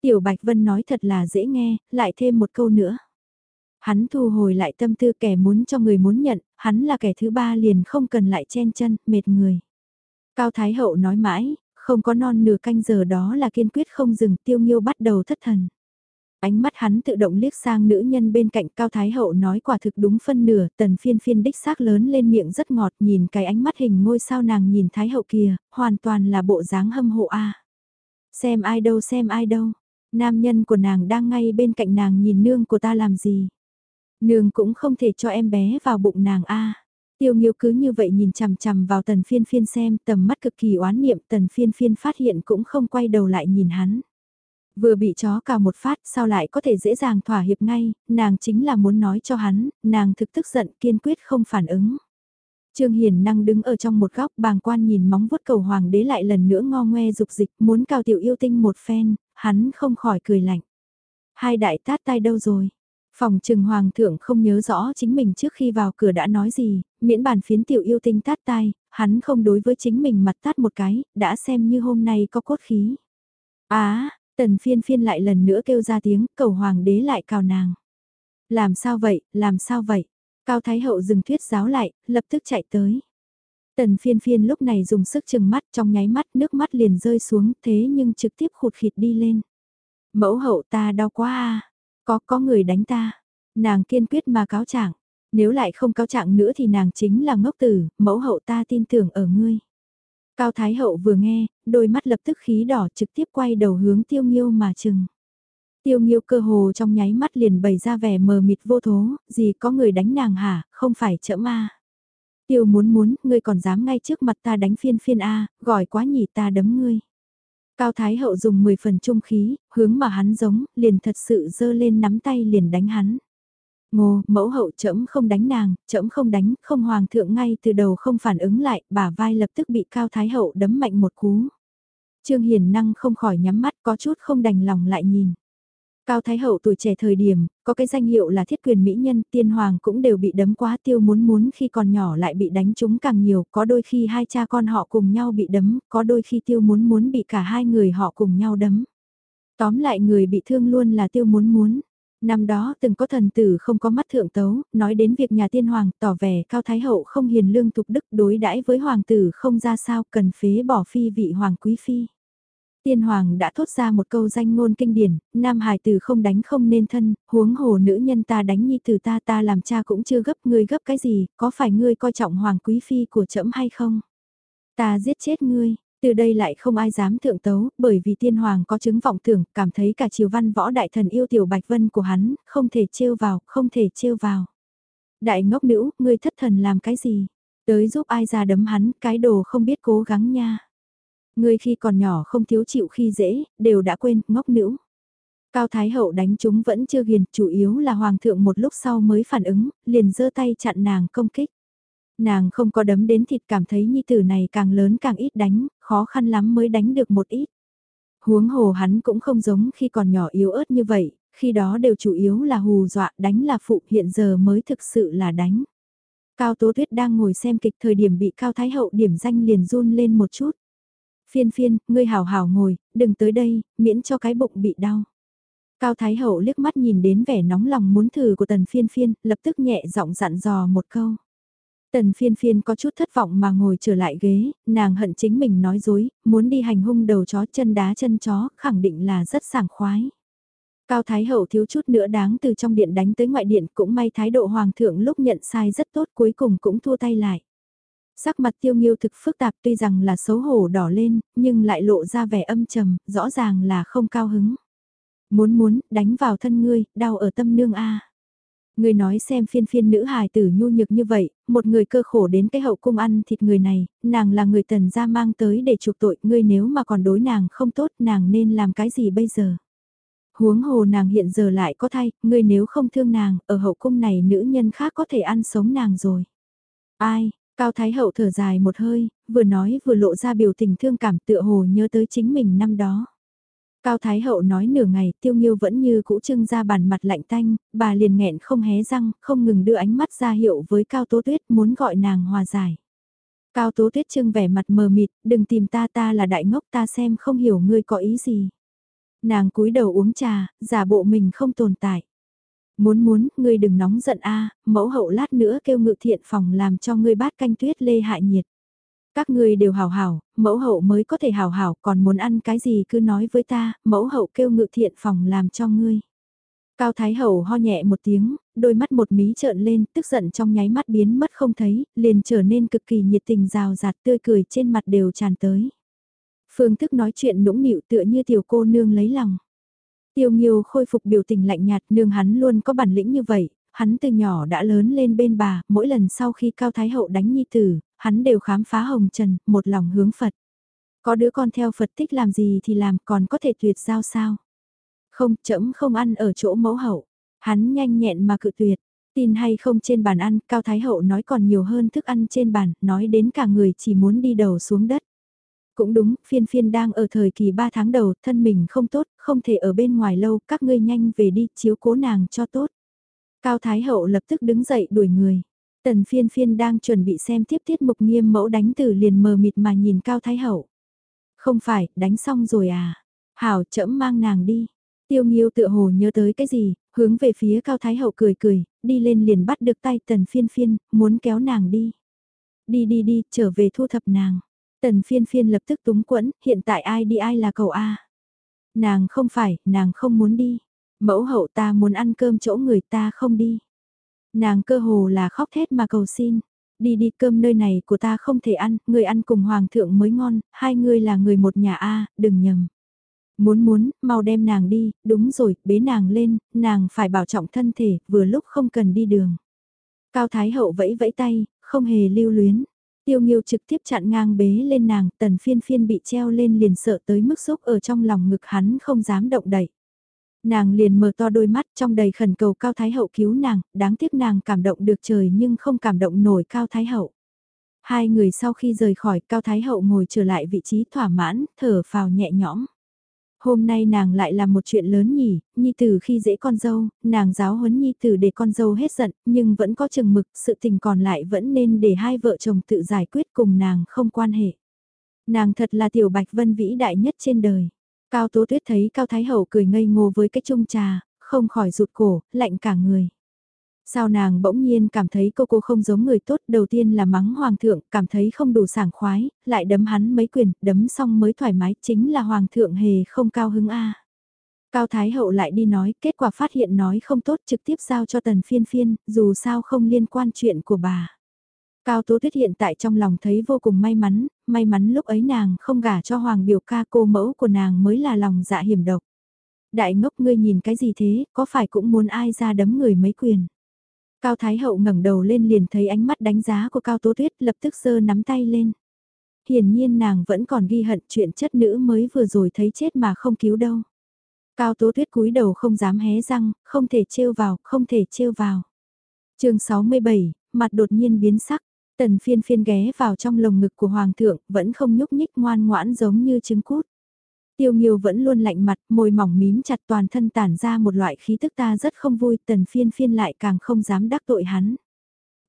Tiểu Bạch Vân nói thật là dễ nghe, lại thêm một câu nữa. Hắn thu hồi lại tâm tư kẻ muốn cho người muốn nhận, hắn là kẻ thứ ba liền không cần lại chen chân, mệt người. Cao Thái Hậu nói mãi, không có non nửa canh giờ đó là kiên quyết không dừng tiêu nghiêu bắt đầu thất thần. Ánh mắt hắn tự động liếc sang nữ nhân bên cạnh Cao Thái Hậu nói quả thực đúng phân nửa, tần phiên phiên đích xác lớn lên miệng rất ngọt nhìn cái ánh mắt hình ngôi sao nàng nhìn Thái Hậu kìa, hoàn toàn là bộ dáng hâm hộ a Xem ai đâu xem ai đâu, nam nhân của nàng đang ngay bên cạnh nàng nhìn nương của ta làm gì. Nương cũng không thể cho em bé vào bụng nàng a Tiêu nghiêu cứ như vậy nhìn chằm chằm vào tần phiên phiên xem tầm mắt cực kỳ oán niệm tần phiên phiên phát hiện cũng không quay đầu lại nhìn hắn. Vừa bị chó cào một phát sao lại có thể dễ dàng thỏa hiệp ngay, nàng chính là muốn nói cho hắn, nàng thực tức giận kiên quyết không phản ứng. Trương Hiền năng đứng ở trong một góc bàng quan nhìn móng vuốt cầu hoàng đế lại lần nữa ngo ngoe dục dịch muốn cào tiểu yêu tinh một phen, hắn không khỏi cười lạnh. Hai đại tát tai đâu rồi? Phòng trừng hoàng thượng không nhớ rõ chính mình trước khi vào cửa đã nói gì, miễn bàn phiến tiểu yêu tinh tát tai, hắn không đối với chính mình mặt tát một cái, đã xem như hôm nay có cốt khí. Á, Tần phiên phiên lại lần nữa kêu ra tiếng, cầu hoàng đế lại cào nàng. Làm sao vậy, làm sao vậy? Cao Thái Hậu dừng thuyết giáo lại, lập tức chạy tới. Tần phiên phiên lúc này dùng sức chừng mắt trong nháy mắt nước mắt liền rơi xuống thế nhưng trực tiếp khụt khịt đi lên. Mẫu hậu ta đau quá à, có có người đánh ta. Nàng kiên quyết mà cáo trạng, nếu lại không cáo trạng nữa thì nàng chính là ngốc tử, mẫu hậu ta tin tưởng ở ngươi. Cao Thái Hậu vừa nghe, đôi mắt lập tức khí đỏ trực tiếp quay đầu hướng tiêu nghiêu mà chừng. Tiêu nghiêu cơ hồ trong nháy mắt liền bày ra vẻ mờ mịt vô thố, gì có người đánh nàng hả, không phải chỡ ma. Tiêu muốn muốn, ngươi còn dám ngay trước mặt ta đánh phiên phiên A, gọi quá nhỉ ta đấm ngươi. Cao Thái Hậu dùng 10 phần trung khí, hướng mà hắn giống, liền thật sự dơ lên nắm tay liền đánh hắn. Ngô, mẫu hậu trẫm không đánh nàng, trẫm không đánh, không hoàng thượng ngay từ đầu không phản ứng lại, bả vai lập tức bị cao thái hậu đấm mạnh một cú. Trương Hiền năng không khỏi nhắm mắt có chút không đành lòng lại nhìn. Cao Thái Hậu tuổi trẻ thời điểm, có cái danh hiệu là thiết quyền mỹ nhân, tiên hoàng cũng đều bị đấm quá tiêu muốn muốn khi còn nhỏ lại bị đánh chúng càng nhiều, có đôi khi hai cha con họ cùng nhau bị đấm, có đôi khi tiêu muốn muốn bị cả hai người họ cùng nhau đấm. Tóm lại người bị thương luôn là tiêu muốn muốn. Năm đó từng có thần tử không có mắt thượng tấu, nói đến việc nhà tiên hoàng tỏ vẻ cao thái hậu không hiền lương tục đức đối đãi với hoàng tử không ra sao cần phế bỏ phi vị hoàng quý phi. Tiên hoàng đã thốt ra một câu danh ngôn kinh điển, nam hài tử không đánh không nên thân, huống hồ nữ nhân ta đánh nhi tử ta ta làm cha cũng chưa gấp ngươi gấp cái gì, có phải ngươi coi trọng hoàng quý phi của trẫm hay không? Ta giết chết ngươi, từ đây lại không ai dám thượng tấu, bởi vì tiên hoàng có chứng vọng tưởng, cảm thấy cả triều văn võ đại thần yêu tiểu bạch vân của hắn, không thể trêu vào, không thể trêu vào. Đại ngốc nữ, ngươi thất thần làm cái gì? Tới giúp ai ra đấm hắn, cái đồ không biết cố gắng nha. Ngươi khi còn nhỏ không thiếu chịu khi dễ, đều đã quên, ngốc nữ. Cao Thái Hậu đánh chúng vẫn chưa ghiền, chủ yếu là Hoàng thượng một lúc sau mới phản ứng, liền giơ tay chặn nàng công kích. Nàng không có đấm đến thịt cảm thấy nhi tử này càng lớn càng ít đánh, khó khăn lắm mới đánh được một ít. Huống hồ hắn cũng không giống khi còn nhỏ yếu ớt như vậy, khi đó đều chủ yếu là hù dọa đánh là phụ hiện giờ mới thực sự là đánh. Cao Tố Tuyết đang ngồi xem kịch thời điểm bị Cao Thái Hậu điểm danh liền run lên một chút. Phiên phiên, ngươi hảo hảo ngồi, đừng tới đây, miễn cho cái bụng bị đau. Cao Thái Hậu liếc mắt nhìn đến vẻ nóng lòng muốn thử của tần phiên phiên, lập tức nhẹ giọng dặn dò một câu. Tần phiên phiên có chút thất vọng mà ngồi trở lại ghế, nàng hận chính mình nói dối, muốn đi hành hung đầu chó chân đá chân chó, khẳng định là rất sảng khoái. Cao Thái Hậu thiếu chút nữa đáng từ trong điện đánh tới ngoại điện cũng may thái độ hoàng thượng lúc nhận sai rất tốt cuối cùng cũng thua tay lại. Sắc mặt tiêu nghiêu thực phức tạp tuy rằng là xấu hổ đỏ lên, nhưng lại lộ ra vẻ âm trầm, rõ ràng là không cao hứng. Muốn muốn, đánh vào thân ngươi, đau ở tâm nương a. Ngươi nói xem phiên phiên nữ hài tử nhu nhược như vậy, một người cơ khổ đến cái hậu cung ăn thịt người này, nàng là người tần gia mang tới để chuộc tội, ngươi nếu mà còn đối nàng không tốt nàng nên làm cái gì bây giờ? Huống hồ nàng hiện giờ lại có thay, ngươi nếu không thương nàng, ở hậu cung này nữ nhân khác có thể ăn sống nàng rồi. Ai, Cao Thái Hậu thở dài một hơi, vừa nói vừa lộ ra biểu tình thương cảm tựa hồ nhớ tới chính mình năm đó. Cao Thái Hậu nói nửa ngày, tiêu nghiêu vẫn như cũ trưng ra bàn mặt lạnh tanh, bà liền nghẹn không hé răng, không ngừng đưa ánh mắt ra hiệu với Cao Tố Tuyết muốn gọi nàng hòa giải. Cao Tố Tuyết trưng vẻ mặt mờ mịt, đừng tìm ta ta là đại ngốc ta xem không hiểu ngươi có ý gì. Nàng cúi đầu uống trà, giả bộ mình không tồn tại. Muốn muốn, ngươi đừng nóng giận a mẫu hậu lát nữa kêu ngự thiện phòng làm cho ngươi bát canh tuyết lê hại nhiệt. Các ngươi đều hào hảo, mẫu hậu mới có thể hào hảo, còn muốn ăn cái gì cứ nói với ta, mẫu hậu kêu ngự thiện phòng làm cho ngươi. Cao Thái Hậu ho nhẹ một tiếng, đôi mắt một mí trợn lên, tức giận trong nháy mắt biến mất không thấy, liền trở nên cực kỳ nhiệt tình rào rạt tươi cười trên mặt đều tràn tới. Phương thức nói chuyện nũng nịu tựa như tiểu cô nương lấy lòng. Tiêu nhiêu khôi phục biểu tình lạnh nhạt nương hắn luôn có bản lĩnh như vậy, hắn từ nhỏ đã lớn lên bên bà, mỗi lần sau khi Cao Thái Hậu đánh nhi tử, hắn đều khám phá hồng trần, một lòng hướng Phật. Có đứa con theo Phật thích làm gì thì làm còn có thể tuyệt giao sao? Không, chậm không ăn ở chỗ mẫu hậu. Hắn nhanh nhẹn mà cự tuyệt, tin hay không trên bàn ăn, Cao Thái Hậu nói còn nhiều hơn thức ăn trên bàn, nói đến cả người chỉ muốn đi đầu xuống đất. Cũng đúng, phiên phiên đang ở thời kỳ 3 tháng đầu, thân mình không tốt, không thể ở bên ngoài lâu, các ngươi nhanh về đi, chiếu cố nàng cho tốt. Cao Thái Hậu lập tức đứng dậy đuổi người. Tần phiên phiên đang chuẩn bị xem tiếp tiết mục nghiêm mẫu đánh từ liền mờ mịt mà nhìn Cao Thái Hậu. Không phải, đánh xong rồi à? Hảo chậm mang nàng đi. Tiêu Nghiêu tựa hồ nhớ tới cái gì, hướng về phía Cao Thái Hậu cười cười, đi lên liền bắt được tay tần phiên phiên, muốn kéo nàng đi. Đi đi đi, trở về thu thập nàng. Tần phiên phiên lập tức túng quẫn, hiện tại ai đi ai là cậu A. Nàng không phải, nàng không muốn đi. Mẫu hậu ta muốn ăn cơm chỗ người ta không đi. Nàng cơ hồ là khóc thét mà cầu xin. Đi đi cơm nơi này của ta không thể ăn, người ăn cùng hoàng thượng mới ngon, hai người là người một nhà A, đừng nhầm. Muốn muốn, mau đem nàng đi, đúng rồi, bế nàng lên, nàng phải bảo trọng thân thể, vừa lúc không cần đi đường. Cao Thái Hậu vẫy vẫy tay, không hề lưu luyến. Tiêu Nghiêu trực tiếp chặn ngang bế lên nàng, tần phiên phiên bị treo lên liền sợ tới mức xúc ở trong lòng ngực hắn không dám động đậy. Nàng liền mở to đôi mắt trong đầy khẩn cầu Cao Thái Hậu cứu nàng, đáng tiếc nàng cảm động được trời nhưng không cảm động nổi Cao Thái Hậu. Hai người sau khi rời khỏi Cao Thái Hậu ngồi trở lại vị trí thỏa mãn, thở phào nhẹ nhõm. Hôm nay nàng lại làm một chuyện lớn nhỉ, Nhi Tử khi dễ con dâu, nàng giáo huấn Nhi Tử để con dâu hết giận, nhưng vẫn có chừng mực, sự tình còn lại vẫn nên để hai vợ chồng tự giải quyết cùng nàng không quan hệ. Nàng thật là tiểu bạch vân vĩ đại nhất trên đời. Cao Tố Tuyết thấy Cao Thái Hậu cười ngây ngô với cái chung trà, không khỏi rụt cổ, lạnh cả người. Sao nàng bỗng nhiên cảm thấy cô cô không giống người tốt, đầu tiên là mắng hoàng thượng, cảm thấy không đủ sảng khoái, lại đấm hắn mấy quyền, đấm xong mới thoải mái, chính là hoàng thượng hề không cao hứng a. Cao Thái Hậu lại đi nói, kết quả phát hiện nói không tốt trực tiếp giao cho tần phiên phiên, dù sao không liên quan chuyện của bà. Cao Tố Tuyết hiện tại trong lòng thấy vô cùng may mắn, may mắn lúc ấy nàng không gả cho hoàng biểu ca cô mẫu của nàng mới là lòng dạ hiểm độc. Đại ngốc ngươi nhìn cái gì thế, có phải cũng muốn ai ra đấm người mấy quyền. Cao Thái Hậu ngẩng đầu lên liền thấy ánh mắt đánh giá của Cao Tố Tuyết lập tức giơ nắm tay lên. Hiển nhiên nàng vẫn còn ghi hận chuyện chất nữ mới vừa rồi thấy chết mà không cứu đâu. Cao Tố Tuyết cúi đầu không dám hé răng, không thể trêu vào, không thể trêu vào. chương 67, mặt đột nhiên biến sắc, tần phiên phiên ghé vào trong lồng ngực của Hoàng thượng, vẫn không nhúc nhích ngoan ngoãn giống như trứng cút. Tiêu Nghiêu vẫn luôn lạnh mặt, môi mỏng mím chặt toàn thân tản ra một loại khí tức ta rất không vui, tần phiên phiên lại càng không dám đắc tội hắn.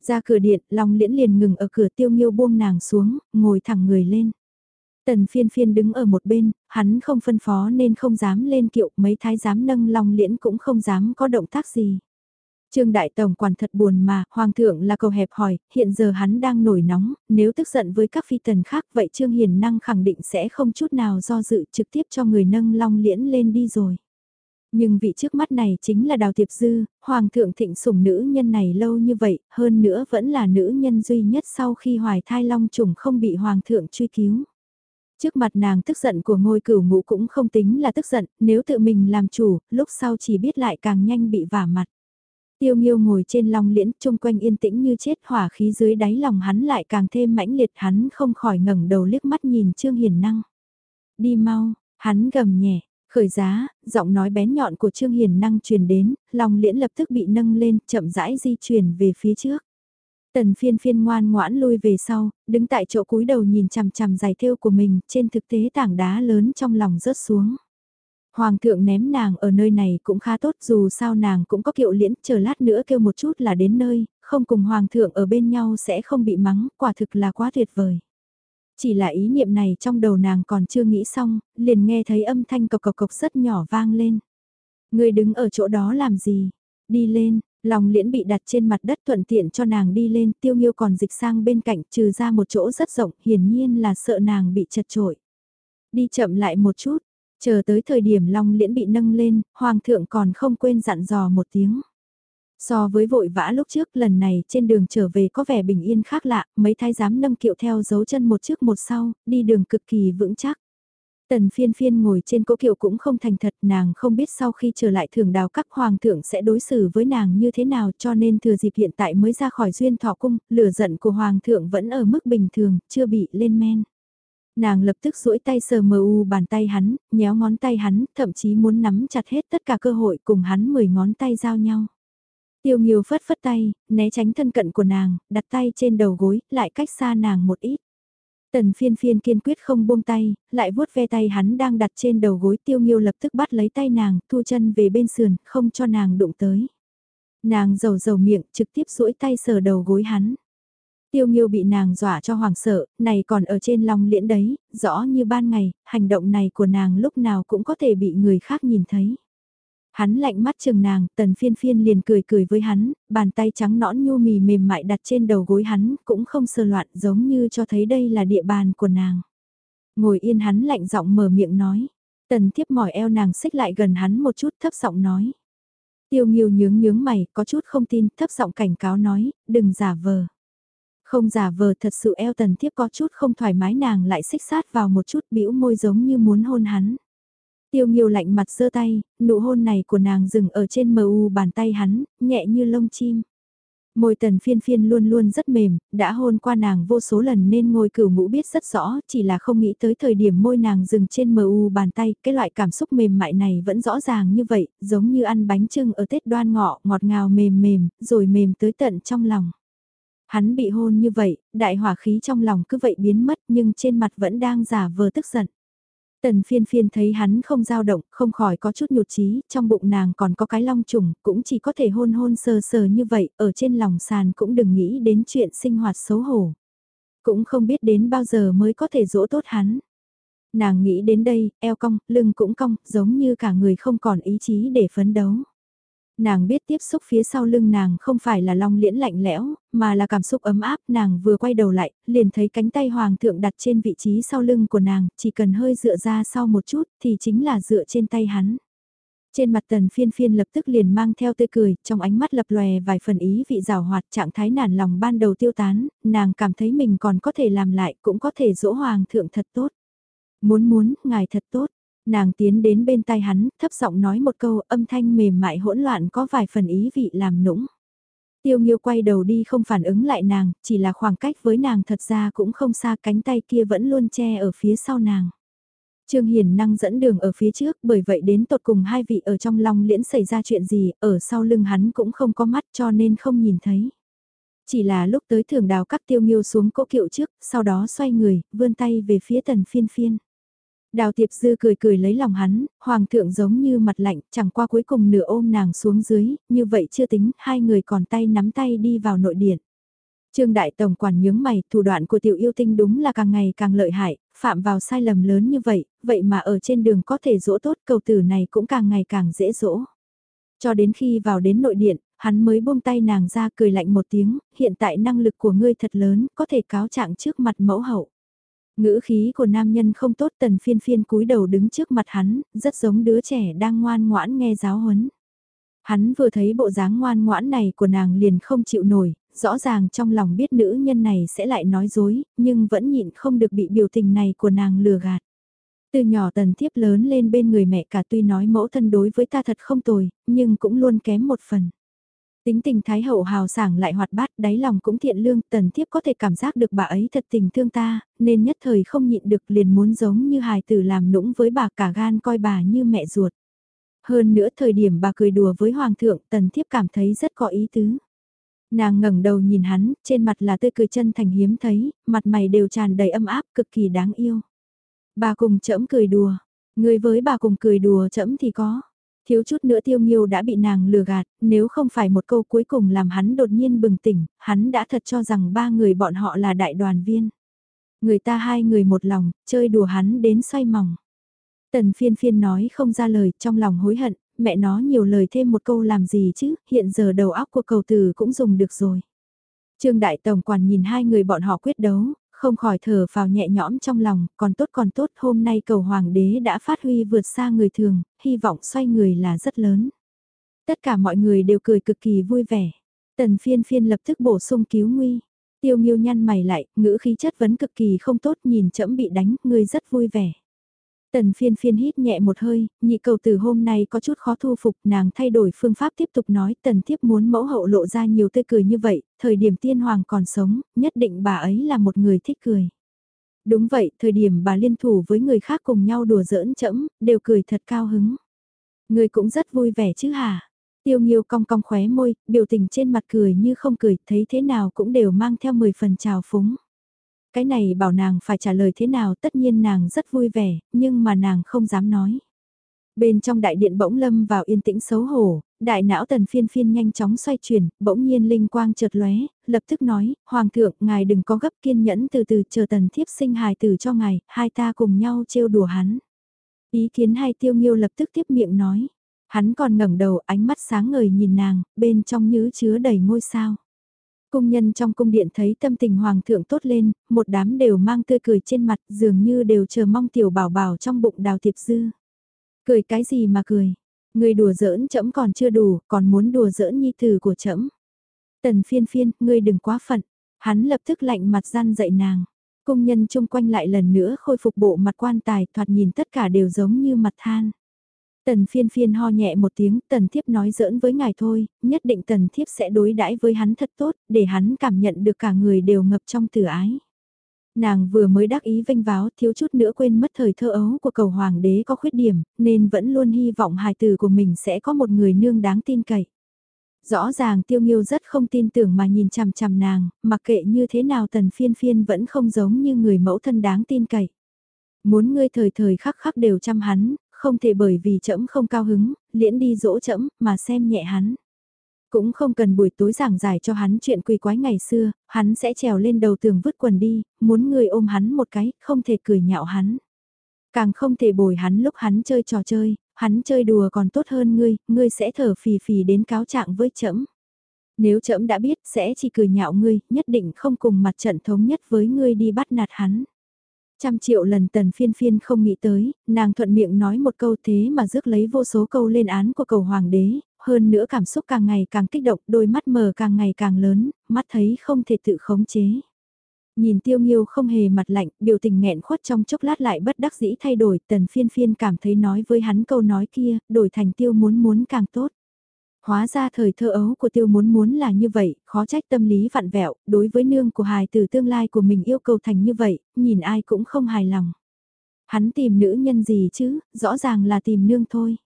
Ra cửa điện, Long Liễn liền ngừng ở cửa Tiêu Nghiêu buông nàng xuống, ngồi thẳng người lên. Tần phiên phiên đứng ở một bên, hắn không phân phó nên không dám lên kiệu, mấy thái giám nâng Long Liễn cũng không dám có động tác gì. Trương Đại Tổng quản thật buồn mà, Hoàng thượng là cầu hẹp hỏi, hiện giờ hắn đang nổi nóng, nếu tức giận với các phi tần khác vậy Trương Hiền Năng khẳng định sẽ không chút nào do dự trực tiếp cho người nâng long liễn lên đi rồi. Nhưng vị trước mắt này chính là Đào Tiệp Dư, Hoàng thượng thịnh sủng nữ nhân này lâu như vậy, hơn nữa vẫn là nữ nhân duy nhất sau khi hoài thai long trùng không bị Hoàng thượng truy cứu. Trước mặt nàng tức giận của ngôi cửu ngũ cũng không tính là tức giận, nếu tự mình làm chủ, lúc sau chỉ biết lại càng nhanh bị vả mặt. Tiêu Nghiêu ngồi trên long liễn, chung quanh yên tĩnh như chết, hỏa khí dưới đáy lòng hắn lại càng thêm mãnh liệt, hắn không khỏi ngẩng đầu liếc mắt nhìn Trương Hiền Năng. Đi mau, hắn gầm nhẹ, khởi giá, giọng nói bén nhọn của Trương Hiền Năng truyền đến, long liễn lập tức bị nâng lên, chậm rãi di chuyển về phía trước. Tần phiên phiên ngoan ngoãn lui về sau, đứng tại chỗ cúi đầu nhìn chằm chằm dài thêu của mình, trên thực tế tảng đá lớn trong lòng rớt xuống. Hoàng thượng ném nàng ở nơi này cũng khá tốt dù sao nàng cũng có kiệu liễn, chờ lát nữa kêu một chút là đến nơi, không cùng hoàng thượng ở bên nhau sẽ không bị mắng, quả thực là quá tuyệt vời. Chỉ là ý niệm này trong đầu nàng còn chưa nghĩ xong, liền nghe thấy âm thanh cộc cộc cộc rất nhỏ vang lên. Người đứng ở chỗ đó làm gì? Đi lên, lòng liễn bị đặt trên mặt đất thuận tiện cho nàng đi lên, tiêu nghiêu còn dịch sang bên cạnh trừ ra một chỗ rất rộng, hiển nhiên là sợ nàng bị chật trội. Đi chậm lại một chút, Chờ tới thời điểm long liễn bị nâng lên, hoàng thượng còn không quên dặn dò một tiếng. So với vội vã lúc trước lần này trên đường trở về có vẻ bình yên khác lạ, mấy thái giám nâng kiệu theo dấu chân một trước một sau, đi đường cực kỳ vững chắc. Tần phiên phiên ngồi trên cỗ kiệu cũng không thành thật nàng không biết sau khi trở lại thường đào các hoàng thượng sẽ đối xử với nàng như thế nào cho nên thừa dịp hiện tại mới ra khỏi duyên thọ cung, lửa giận của hoàng thượng vẫn ở mức bình thường, chưa bị lên men. Nàng lập tức duỗi tay sờ mờ u bàn tay hắn, nhéo ngón tay hắn, thậm chí muốn nắm chặt hết tất cả cơ hội cùng hắn mười ngón tay giao nhau. Tiêu Nghiêu phất phất tay, né tránh thân cận của nàng, đặt tay trên đầu gối, lại cách xa nàng một ít. Tần phiên phiên kiên quyết không buông tay, lại vuốt ve tay hắn đang đặt trên đầu gối tiêu nghiêu lập tức bắt lấy tay nàng, thu chân về bên sườn, không cho nàng đụng tới. Nàng dầu dầu miệng, trực tiếp duỗi tay sờ đầu gối hắn. Tiêu Nghiêu bị nàng dọa cho hoàng sợ, này còn ở trên long liễn đấy, rõ như ban ngày, hành động này của nàng lúc nào cũng có thể bị người khác nhìn thấy. Hắn lạnh mắt chừng nàng, tần phiên phiên liền cười cười với hắn, bàn tay trắng nõn nhu mì mềm mại đặt trên đầu gối hắn, cũng không sơ loạn giống như cho thấy đây là địa bàn của nàng. Ngồi yên hắn lạnh giọng mở miệng nói, tần thiếp mỏi eo nàng xích lại gần hắn một chút thấp giọng nói. Tiêu Nghiêu nhướng nhướng mày, có chút không tin, thấp giọng cảnh cáo nói, đừng giả vờ. Không giả vờ thật sự eo tần thiếp có chút không thoải mái nàng lại xích sát vào một chút bĩu môi giống như muốn hôn hắn. Tiêu nghiêu lạnh mặt giơ tay, nụ hôn này của nàng dừng ở trên mờ u bàn tay hắn, nhẹ như lông chim. Môi tần phiên phiên luôn luôn rất mềm, đã hôn qua nàng vô số lần nên ngôi cửu ngũ biết rất rõ, chỉ là không nghĩ tới thời điểm môi nàng dừng trên mờ u bàn tay, cái loại cảm xúc mềm mại này vẫn rõ ràng như vậy, giống như ăn bánh trưng ở Tết đoan ngọ, ngọt ngào mềm mềm, rồi mềm tới tận trong lòng. Hắn bị hôn như vậy, đại hỏa khí trong lòng cứ vậy biến mất nhưng trên mặt vẫn đang giả vờ tức giận. Tần phiên phiên thấy hắn không dao động, không khỏi có chút nhụt chí trong bụng nàng còn có cái long trùng, cũng chỉ có thể hôn hôn sờ sờ như vậy, ở trên lòng sàn cũng đừng nghĩ đến chuyện sinh hoạt xấu hổ. Cũng không biết đến bao giờ mới có thể dỗ tốt hắn. Nàng nghĩ đến đây, eo cong, lưng cũng cong, giống như cả người không còn ý chí để phấn đấu nàng biết tiếp xúc phía sau lưng nàng không phải là long liễn lạnh lẽo, mà là cảm xúc ấm áp, nàng vừa quay đầu lại, liền thấy cánh tay hoàng thượng đặt trên vị trí sau lưng của nàng, chỉ cần hơi dựa ra sau một chút thì chính là dựa trên tay hắn. Trên mặt tần phiên phiên lập tức liền mang theo tươi cười, trong ánh mắt lập lòe vài phần ý vị rào hoạt trạng thái nản lòng ban đầu tiêu tán, nàng cảm thấy mình còn có thể làm lại, cũng có thể dỗ hoàng thượng thật tốt. Muốn muốn, ngài thật tốt, Nàng tiến đến bên tai hắn, thấp giọng nói một câu âm thanh mềm mại hỗn loạn có vài phần ý vị làm nũng. Tiêu Nghiêu quay đầu đi không phản ứng lại nàng, chỉ là khoảng cách với nàng thật ra cũng không xa cánh tay kia vẫn luôn che ở phía sau nàng. Trương Hiền năng dẫn đường ở phía trước bởi vậy đến tột cùng hai vị ở trong long liễn xảy ra chuyện gì, ở sau lưng hắn cũng không có mắt cho nên không nhìn thấy. Chỉ là lúc tới thường đào các tiêu nghiêu xuống cỗ kiệu trước, sau đó xoay người, vươn tay về phía tần phiên phiên. Đào Tiệp Dư cười cười lấy lòng hắn, hoàng thượng giống như mặt lạnh, chẳng qua cuối cùng nửa ôm nàng xuống dưới, như vậy chưa tính, hai người còn tay nắm tay đi vào nội điện. Trương Đại Tổng quản nhướng mày, thủ đoạn của tiểu yêu tinh đúng là càng ngày càng lợi hại, phạm vào sai lầm lớn như vậy, vậy mà ở trên đường có thể dỗ tốt cầu tử này cũng càng ngày càng dễ dỗ. Cho đến khi vào đến nội điện, hắn mới buông tay nàng ra cười lạnh một tiếng, hiện tại năng lực của ngươi thật lớn, có thể cáo trạng trước mặt mẫu hậu. Ngữ khí của nam nhân không tốt tần phiên phiên cúi đầu đứng trước mặt hắn, rất giống đứa trẻ đang ngoan ngoãn nghe giáo huấn. Hắn vừa thấy bộ dáng ngoan ngoãn này của nàng liền không chịu nổi, rõ ràng trong lòng biết nữ nhân này sẽ lại nói dối, nhưng vẫn nhịn không được bị biểu tình này của nàng lừa gạt. Từ nhỏ tần thiếp lớn lên bên người mẹ cả tuy nói mẫu thân đối với ta thật không tồi, nhưng cũng luôn kém một phần. Tính tình thái hậu hào sảng lại hoạt bát, đáy lòng cũng thiện lương, tần thiếp có thể cảm giác được bà ấy thật tình thương ta, nên nhất thời không nhịn được liền muốn giống như hài tử làm nũng với bà cả gan coi bà như mẹ ruột. Hơn nữa thời điểm bà cười đùa với hoàng thượng, tần thiếp cảm thấy rất có ý tứ. Nàng ngẩng đầu nhìn hắn, trên mặt là tươi cười chân thành hiếm thấy, mặt mày đều tràn đầy âm áp, cực kỳ đáng yêu. Bà cùng chẫm cười đùa, người với bà cùng cười đùa chẫm thì có. Thiếu chút nữa tiêu nghiêu đã bị nàng lừa gạt, nếu không phải một câu cuối cùng làm hắn đột nhiên bừng tỉnh, hắn đã thật cho rằng ba người bọn họ là đại đoàn viên. Người ta hai người một lòng, chơi đùa hắn đến xoay mỏng. Tần phiên phiên nói không ra lời, trong lòng hối hận, mẹ nó nhiều lời thêm một câu làm gì chứ, hiện giờ đầu óc của cầu từ cũng dùng được rồi. Trương Đại Tổng quản nhìn hai người bọn họ quyết đấu, không khỏi thở vào nhẹ nhõm trong lòng, còn tốt còn tốt hôm nay cầu hoàng đế đã phát huy vượt xa người thường, hy vọng xoay người là rất lớn. Tất cả mọi người đều cười cực kỳ vui vẻ. Tần phiên phiên lập tức bổ sung cứu nguy. Tiêu nghiêu nhăn mày lại, ngữ khí chất vấn cực kỳ không tốt nhìn chẫm bị đánh, người rất vui vẻ. Tần phiên phiên hít nhẹ một hơi, nhị cầu từ hôm nay có chút khó thu phục, nàng thay đổi phương pháp tiếp tục nói tần thiếp muốn mẫu hậu lộ ra nhiều tươi cười như vậy, thời điểm tiên hoàng còn sống, nhất định bà ấy là một người thích cười. Đúng vậy, thời điểm bà liên thủ với người khác cùng nhau đùa giỡn chẫm, đều cười thật cao hứng. Người cũng rất vui vẻ chứ hả? Tiêu nghiêu cong cong khóe môi, biểu tình trên mặt cười như không cười, thấy thế nào cũng đều mang theo 10 phần trào phúng. Cái này bảo nàng phải trả lời thế nào tất nhiên nàng rất vui vẻ, nhưng mà nàng không dám nói. Bên trong đại điện bỗng lâm vào yên tĩnh xấu hổ, đại não tần phiên phiên nhanh chóng xoay chuyển, bỗng nhiên linh quang chợt lóe, lập tức nói, Hoàng thượng, ngài đừng có gấp kiên nhẫn từ từ chờ tần thiếp sinh hài tử cho ngài, hai ta cùng nhau trêu đùa hắn. Ý kiến hai tiêu nghiêu lập tức tiếp miệng nói, hắn còn ngẩng đầu ánh mắt sáng ngời nhìn nàng, bên trong nhứ chứa đầy ngôi sao. Cung nhân trong cung điện thấy tâm tình hoàng thượng tốt lên, một đám đều mang tươi cười trên mặt dường như đều chờ mong tiểu bảo bảo trong bụng đào thiệp dư. Cười cái gì mà cười, người đùa giỡn chậm còn chưa đủ, còn muốn đùa giỡn nhi tử của chậm. Tần phiên phiên, ngươi đừng quá phận, hắn lập tức lạnh mặt gian dậy nàng. Cung nhân chung quanh lại lần nữa khôi phục bộ mặt quan tài thoạt nhìn tất cả đều giống như mặt than. Tần phiên phiên ho nhẹ một tiếng, tần thiếp nói giỡn với ngài thôi, nhất định tần thiếp sẽ đối đãi với hắn thật tốt, để hắn cảm nhận được cả người đều ngập trong tử ái. Nàng vừa mới đắc ý vinh váo thiếu chút nữa quên mất thời thơ ấu của cầu hoàng đế có khuyết điểm, nên vẫn luôn hy vọng hài tử của mình sẽ có một người nương đáng tin cậy. Rõ ràng tiêu nghiêu rất không tin tưởng mà nhìn chằm chằm nàng, mặc kệ như thế nào tần phiên phiên vẫn không giống như người mẫu thân đáng tin cậy. Muốn ngươi thời thời khắc khắc đều chăm hắn, không thể bởi vì trẫm không cao hứng, liễn đi dỗ trẫm mà xem nhẹ hắn. Cũng không cần buổi tối giảng giải cho hắn chuyện quỳ quái ngày xưa, hắn sẽ trèo lên đầu tường vứt quần đi, muốn người ôm hắn một cái, không thể cười nhạo hắn. Càng không thể bồi hắn lúc hắn chơi trò chơi, hắn chơi đùa còn tốt hơn ngươi, ngươi sẽ thở phì phì đến cáo trạng với trẫm. Nếu trẫm đã biết sẽ chỉ cười nhạo ngươi, nhất định không cùng mặt trận thống nhất với ngươi đi bắt nạt hắn. Trăm triệu lần tần phiên phiên không nghĩ tới, nàng thuận miệng nói một câu thế mà rước lấy vô số câu lên án của cầu hoàng đế, hơn nữa cảm xúc càng ngày càng kích động, đôi mắt mờ càng ngày càng lớn, mắt thấy không thể tự khống chế. Nhìn tiêu nghiêu không hề mặt lạnh, biểu tình nghẹn khuất trong chốc lát lại bất đắc dĩ thay đổi, tần phiên phiên cảm thấy nói với hắn câu nói kia, đổi thành tiêu muốn muốn càng tốt. Hóa ra thời thơ ấu của tiêu muốn muốn là như vậy, khó trách tâm lý vặn vẹo, đối với nương của hài từ tương lai của mình yêu cầu thành như vậy, nhìn ai cũng không hài lòng. Hắn tìm nữ nhân gì chứ, rõ ràng là tìm nương thôi.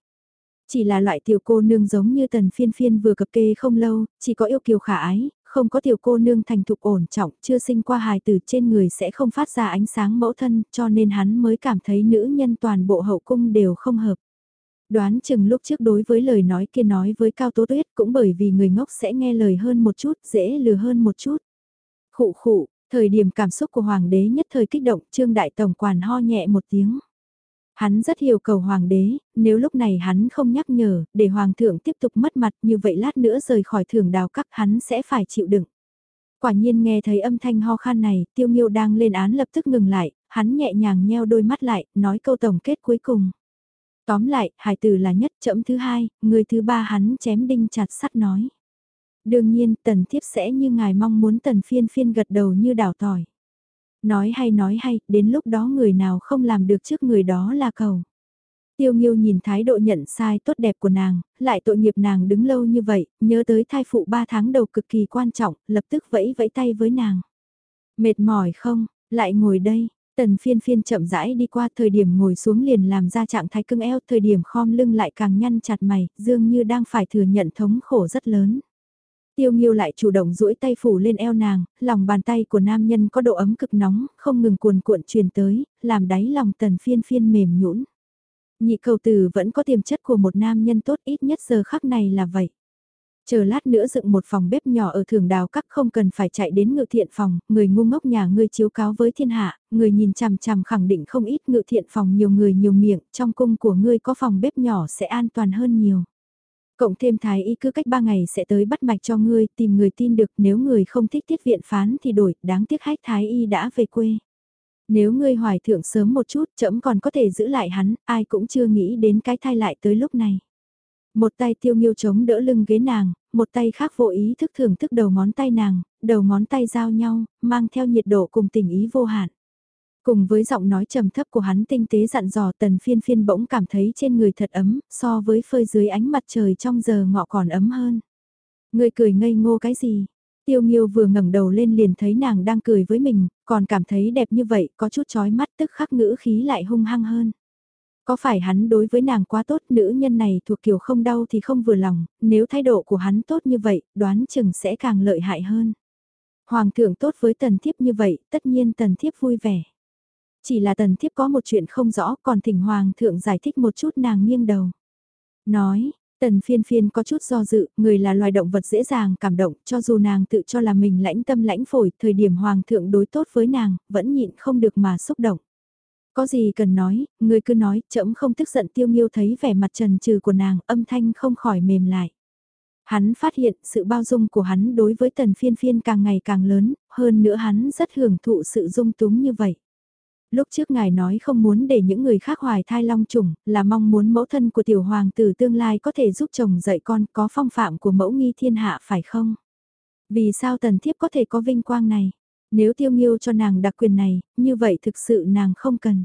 Chỉ là loại tiểu cô nương giống như tần phiên phiên vừa cập kê không lâu, chỉ có yêu kiều khả ái, không có tiểu cô nương thành thục ổn trọng, chưa sinh qua hài từ trên người sẽ không phát ra ánh sáng mẫu thân, cho nên hắn mới cảm thấy nữ nhân toàn bộ hậu cung đều không hợp. Đoán chừng lúc trước đối với lời nói kia nói với Cao Tố Tuyết cũng bởi vì người ngốc sẽ nghe lời hơn một chút, dễ lừa hơn một chút. Khụ khụ, thời điểm cảm xúc của Hoàng đế nhất thời kích động, Trương Đại Tổng Quản ho nhẹ một tiếng. Hắn rất hiểu cầu hoàng đế, nếu lúc này hắn không nhắc nhở, để hoàng thượng tiếp tục mất mặt như vậy lát nữa rời khỏi thưởng đào các hắn sẽ phải chịu đựng. Quả nhiên nghe thấy âm thanh ho khan này, tiêu nghiêu đang lên án lập tức ngừng lại, hắn nhẹ nhàng nheo đôi mắt lại, nói câu tổng kết cuối cùng. Tóm lại, hải tử là nhất chậm thứ hai, người thứ ba hắn chém đinh chặt sắt nói. Đương nhiên, tần thiếp sẽ như ngài mong muốn tần phiên phiên gật đầu như đảo tỏi. Nói hay nói hay, đến lúc đó người nào không làm được trước người đó là cầu. Tiêu Nghiêu nhìn thái độ nhận sai tốt đẹp của nàng, lại tội nghiệp nàng đứng lâu như vậy, nhớ tới thai phụ 3 tháng đầu cực kỳ quan trọng, lập tức vẫy vẫy tay với nàng. Mệt mỏi không, lại ngồi đây, tần phiên phiên chậm rãi đi qua thời điểm ngồi xuống liền làm ra trạng thái cưng eo, thời điểm khom lưng lại càng nhăn chặt mày, dường như đang phải thừa nhận thống khổ rất lớn. Tiêu Nghiêu lại chủ động duỗi tay phủ lên eo nàng, lòng bàn tay của nam nhân có độ ấm cực nóng, không ngừng cuồn cuộn truyền tới, làm đáy lòng tần phiên phiên mềm nhũn. Nhị cầu tử vẫn có tiềm chất của một nam nhân tốt ít nhất giờ khắc này là vậy. Chờ lát nữa dựng một phòng bếp nhỏ ở thường đào các không cần phải chạy đến ngự thiện phòng, người ngu ngốc nhà ngươi chiếu cáo với thiên hạ, người nhìn chằm chằm khẳng định không ít ngự thiện phòng nhiều người nhiều miệng, trong cung của ngươi có phòng bếp nhỏ sẽ an toàn hơn nhiều. Cộng thêm thái y cứ cách 3 ngày sẽ tới bắt mạch cho ngươi, tìm người tin được, nếu người không thích tiết viện phán thì đổi, đáng tiếc hách thái y đã về quê. Nếu ngươi hoài thượng sớm một chút, chậm còn có thể giữ lại hắn, ai cũng chưa nghĩ đến cái thai lại tới lúc này. Một tay tiêu nghiêu chống đỡ lưng ghế nàng, một tay khác vô ý thức thưởng thức đầu ngón tay nàng, đầu ngón tay giao nhau, mang theo nhiệt độ cùng tình ý vô hạn. Cùng với giọng nói trầm thấp của hắn tinh tế dặn dò tần phiên phiên bỗng cảm thấy trên người thật ấm, so với phơi dưới ánh mặt trời trong giờ ngọ còn ấm hơn. Người cười ngây ngô cái gì? Tiêu Nghiêu vừa ngẩng đầu lên liền thấy nàng đang cười với mình, còn cảm thấy đẹp như vậy, có chút chói mắt tức khắc ngữ khí lại hung hăng hơn. Có phải hắn đối với nàng quá tốt, nữ nhân này thuộc kiểu không đau thì không vừa lòng, nếu thái độ của hắn tốt như vậy, đoán chừng sẽ càng lợi hại hơn. Hoàng thượng tốt với tần thiếp như vậy, tất nhiên tần thiếp vui vẻ. Chỉ là tần thiếp có một chuyện không rõ còn thỉnh hoàng thượng giải thích một chút nàng nghiêng đầu. Nói, tần phiên phiên có chút do dự, người là loài động vật dễ dàng cảm động, cho dù nàng tự cho là mình lãnh tâm lãnh phổi, thời điểm hoàng thượng đối tốt với nàng, vẫn nhịn không được mà xúc động. Có gì cần nói, người cứ nói, chậm không tức giận tiêu nghiêu thấy vẻ mặt trần trừ của nàng, âm thanh không khỏi mềm lại. Hắn phát hiện sự bao dung của hắn đối với tần phiên phiên càng ngày càng lớn, hơn nữa hắn rất hưởng thụ sự dung túng như vậy. Lúc trước ngài nói không muốn để những người khác hoài thai long trùng, là mong muốn mẫu thân của tiểu hoàng tử tương lai có thể giúp chồng dạy con có phong phạm của mẫu nghi thiên hạ phải không? Vì sao tần thiếp có thể có vinh quang này? Nếu tiêu nghiêu cho nàng đặc quyền này, như vậy thực sự nàng không cần.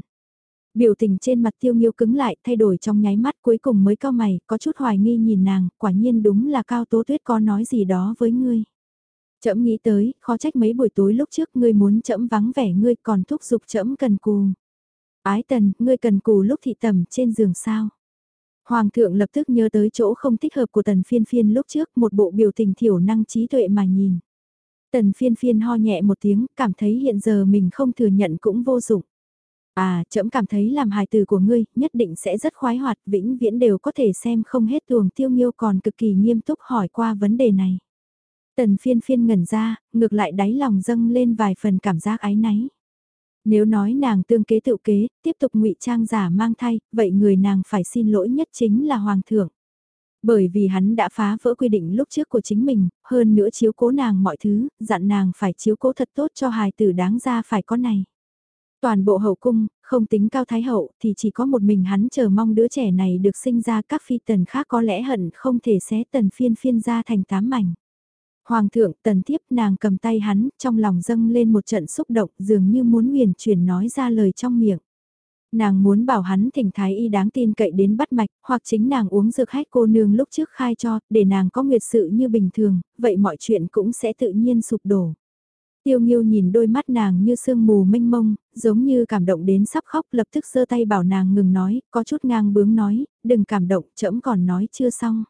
Biểu tình trên mặt tiêu nghiêu cứng lại, thay đổi trong nháy mắt cuối cùng mới cao mày, có chút hoài nghi nhìn nàng, quả nhiên đúng là cao tố tuyết có nói gì đó với ngươi. Trẫm nghĩ tới, khó trách mấy buổi tối lúc trước ngươi muốn trẫm vắng vẻ ngươi còn thúc giục trẫm cần cù. Ái tần, ngươi cần cù lúc thị tầm trên giường sao. Hoàng thượng lập tức nhớ tới chỗ không thích hợp của tần phiên phiên lúc trước một bộ biểu tình thiểu năng trí tuệ mà nhìn. Tần phiên phiên ho nhẹ một tiếng, cảm thấy hiện giờ mình không thừa nhận cũng vô dụng. À, trẫm cảm thấy làm hài từ của ngươi, nhất định sẽ rất khoái hoạt, vĩnh viễn đều có thể xem không hết tuồng tiêu nghiêu còn cực kỳ nghiêm túc hỏi qua vấn đề này. Tần phiên phiên ngẩn ra, ngược lại đáy lòng dâng lên vài phần cảm giác ái náy. Nếu nói nàng tương kế tự kế, tiếp tục ngụy trang giả mang thai, vậy người nàng phải xin lỗi nhất chính là Hoàng thượng. Bởi vì hắn đã phá vỡ quy định lúc trước của chính mình, hơn nữa chiếu cố nàng mọi thứ, dặn nàng phải chiếu cố thật tốt cho hài tử đáng ra phải có này. Toàn bộ hậu cung, không tính cao thái hậu, thì chỉ có một mình hắn chờ mong đứa trẻ này được sinh ra các phi tần khác có lẽ hận không thể xé tần phiên phiên ra thành tám mảnh. Hoàng thượng tần tiếp nàng cầm tay hắn, trong lòng dâng lên một trận xúc động dường như muốn huyền chuyển nói ra lời trong miệng. Nàng muốn bảo hắn thỉnh thái y đáng tin cậy đến bắt mạch, hoặc chính nàng uống dược hách cô nương lúc trước khai cho, để nàng có nguyệt sự như bình thường, vậy mọi chuyện cũng sẽ tự nhiên sụp đổ. Tiêu Nghiêu nhìn đôi mắt nàng như sương mù mênh mông, giống như cảm động đến sắp khóc lập tức giơ tay bảo nàng ngừng nói, có chút ngang bướng nói, đừng cảm động, trẫm còn nói chưa xong.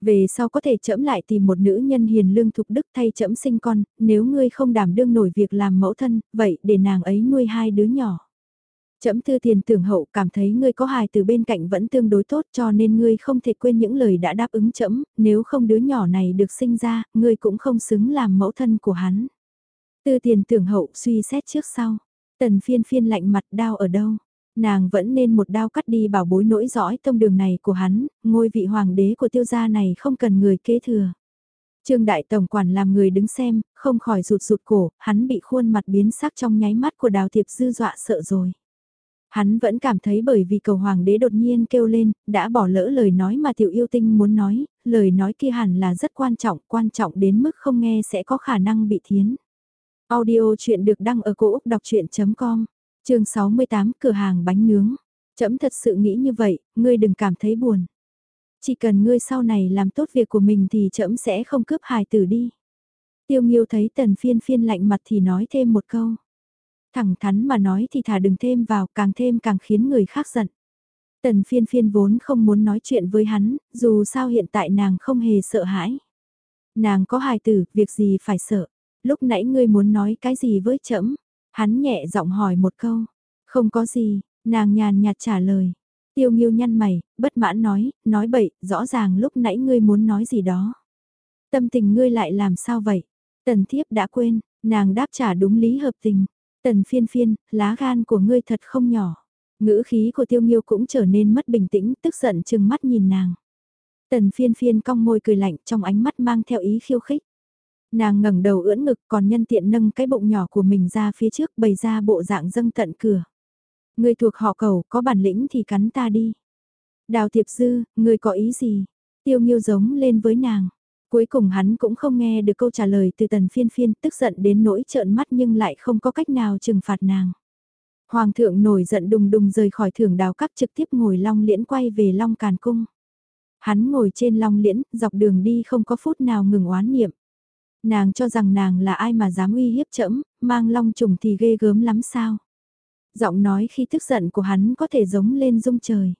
Về sau có thể chậm lại tìm một nữ nhân hiền lương thục đức thay chậm sinh con, nếu ngươi không đảm đương nổi việc làm mẫu thân, vậy để nàng ấy nuôi hai đứa nhỏ. Chậm tư tiền tưởng hậu cảm thấy ngươi có hài từ bên cạnh vẫn tương đối tốt cho nên ngươi không thể quên những lời đã đáp ứng chậm, nếu không đứa nhỏ này được sinh ra, ngươi cũng không xứng làm mẫu thân của hắn. Tư tiền tưởng hậu suy xét trước sau, tần phiên phiên lạnh mặt đau ở đâu, nàng vẫn nên một đao cắt đi bảo bối nỗi dõi tông đường này của hắn, ngôi vị hoàng đế của tiêu gia này không cần người kế thừa. Trương Đại Tổng Quản làm người đứng xem, không khỏi rụt rụt cổ, hắn bị khuôn mặt biến sắc trong nháy mắt của đào thiệp dư dọa sợ rồi. Hắn vẫn cảm thấy bởi vì cầu hoàng đế đột nhiên kêu lên, đã bỏ lỡ lời nói mà tiểu yêu tinh muốn nói, lời nói kia hẳn là rất quan trọng, quan trọng đến mức không nghe sẽ có khả năng bị thiến. Audio chuyện được đăng ở cổ Úc đọc chuyện.com chương 68 cửa hàng bánh nướng. Chấm thật sự nghĩ như vậy, ngươi đừng cảm thấy buồn. Chỉ cần ngươi sau này làm tốt việc của mình thì chấm sẽ không cướp hài tử đi. Tiêu Nghiêu thấy tần phiên phiên lạnh mặt thì nói thêm một câu. Thẳng thắn mà nói thì thả đừng thêm vào càng thêm càng khiến người khác giận. Tần phiên phiên vốn không muốn nói chuyện với hắn, dù sao hiện tại nàng không hề sợ hãi. Nàng có hài tử, việc gì phải sợ. Lúc nãy ngươi muốn nói cái gì với trẫm Hắn nhẹ giọng hỏi một câu, không có gì, nàng nhàn nhạt trả lời. Tiêu nghiêu nhăn mày, bất mãn nói, nói bậy, rõ ràng lúc nãy ngươi muốn nói gì đó. Tâm tình ngươi lại làm sao vậy? Tần thiếp đã quên, nàng đáp trả đúng lý hợp tình. Tần phiên phiên, lá gan của ngươi thật không nhỏ. Ngữ khí của tiêu nghiêu cũng trở nên mất bình tĩnh, tức giận chừng mắt nhìn nàng. Tần phiên phiên cong môi cười lạnh trong ánh mắt mang theo ý khiêu khích. Nàng ngẩng đầu ưỡn ngực còn nhân tiện nâng cái bụng nhỏ của mình ra phía trước bày ra bộ dạng dâng tận cửa. Người thuộc họ cầu có bản lĩnh thì cắn ta đi. Đào thiệp dư, người có ý gì? Tiêu nghiêu giống lên với nàng. Cuối cùng hắn cũng không nghe được câu trả lời từ tần phiên phiên tức giận đến nỗi trợn mắt nhưng lại không có cách nào trừng phạt nàng. Hoàng thượng nổi giận đùng đùng rời khỏi thưởng đào các trực tiếp ngồi long liễn quay về long càn cung. Hắn ngồi trên long liễn, dọc đường đi không có phút nào ngừng oán niệm. Nàng cho rằng nàng là ai mà dám uy hiếp trẫm, mang long trùng thì ghê gớm lắm sao. Giọng nói khi tức giận của hắn có thể giống lên rung trời.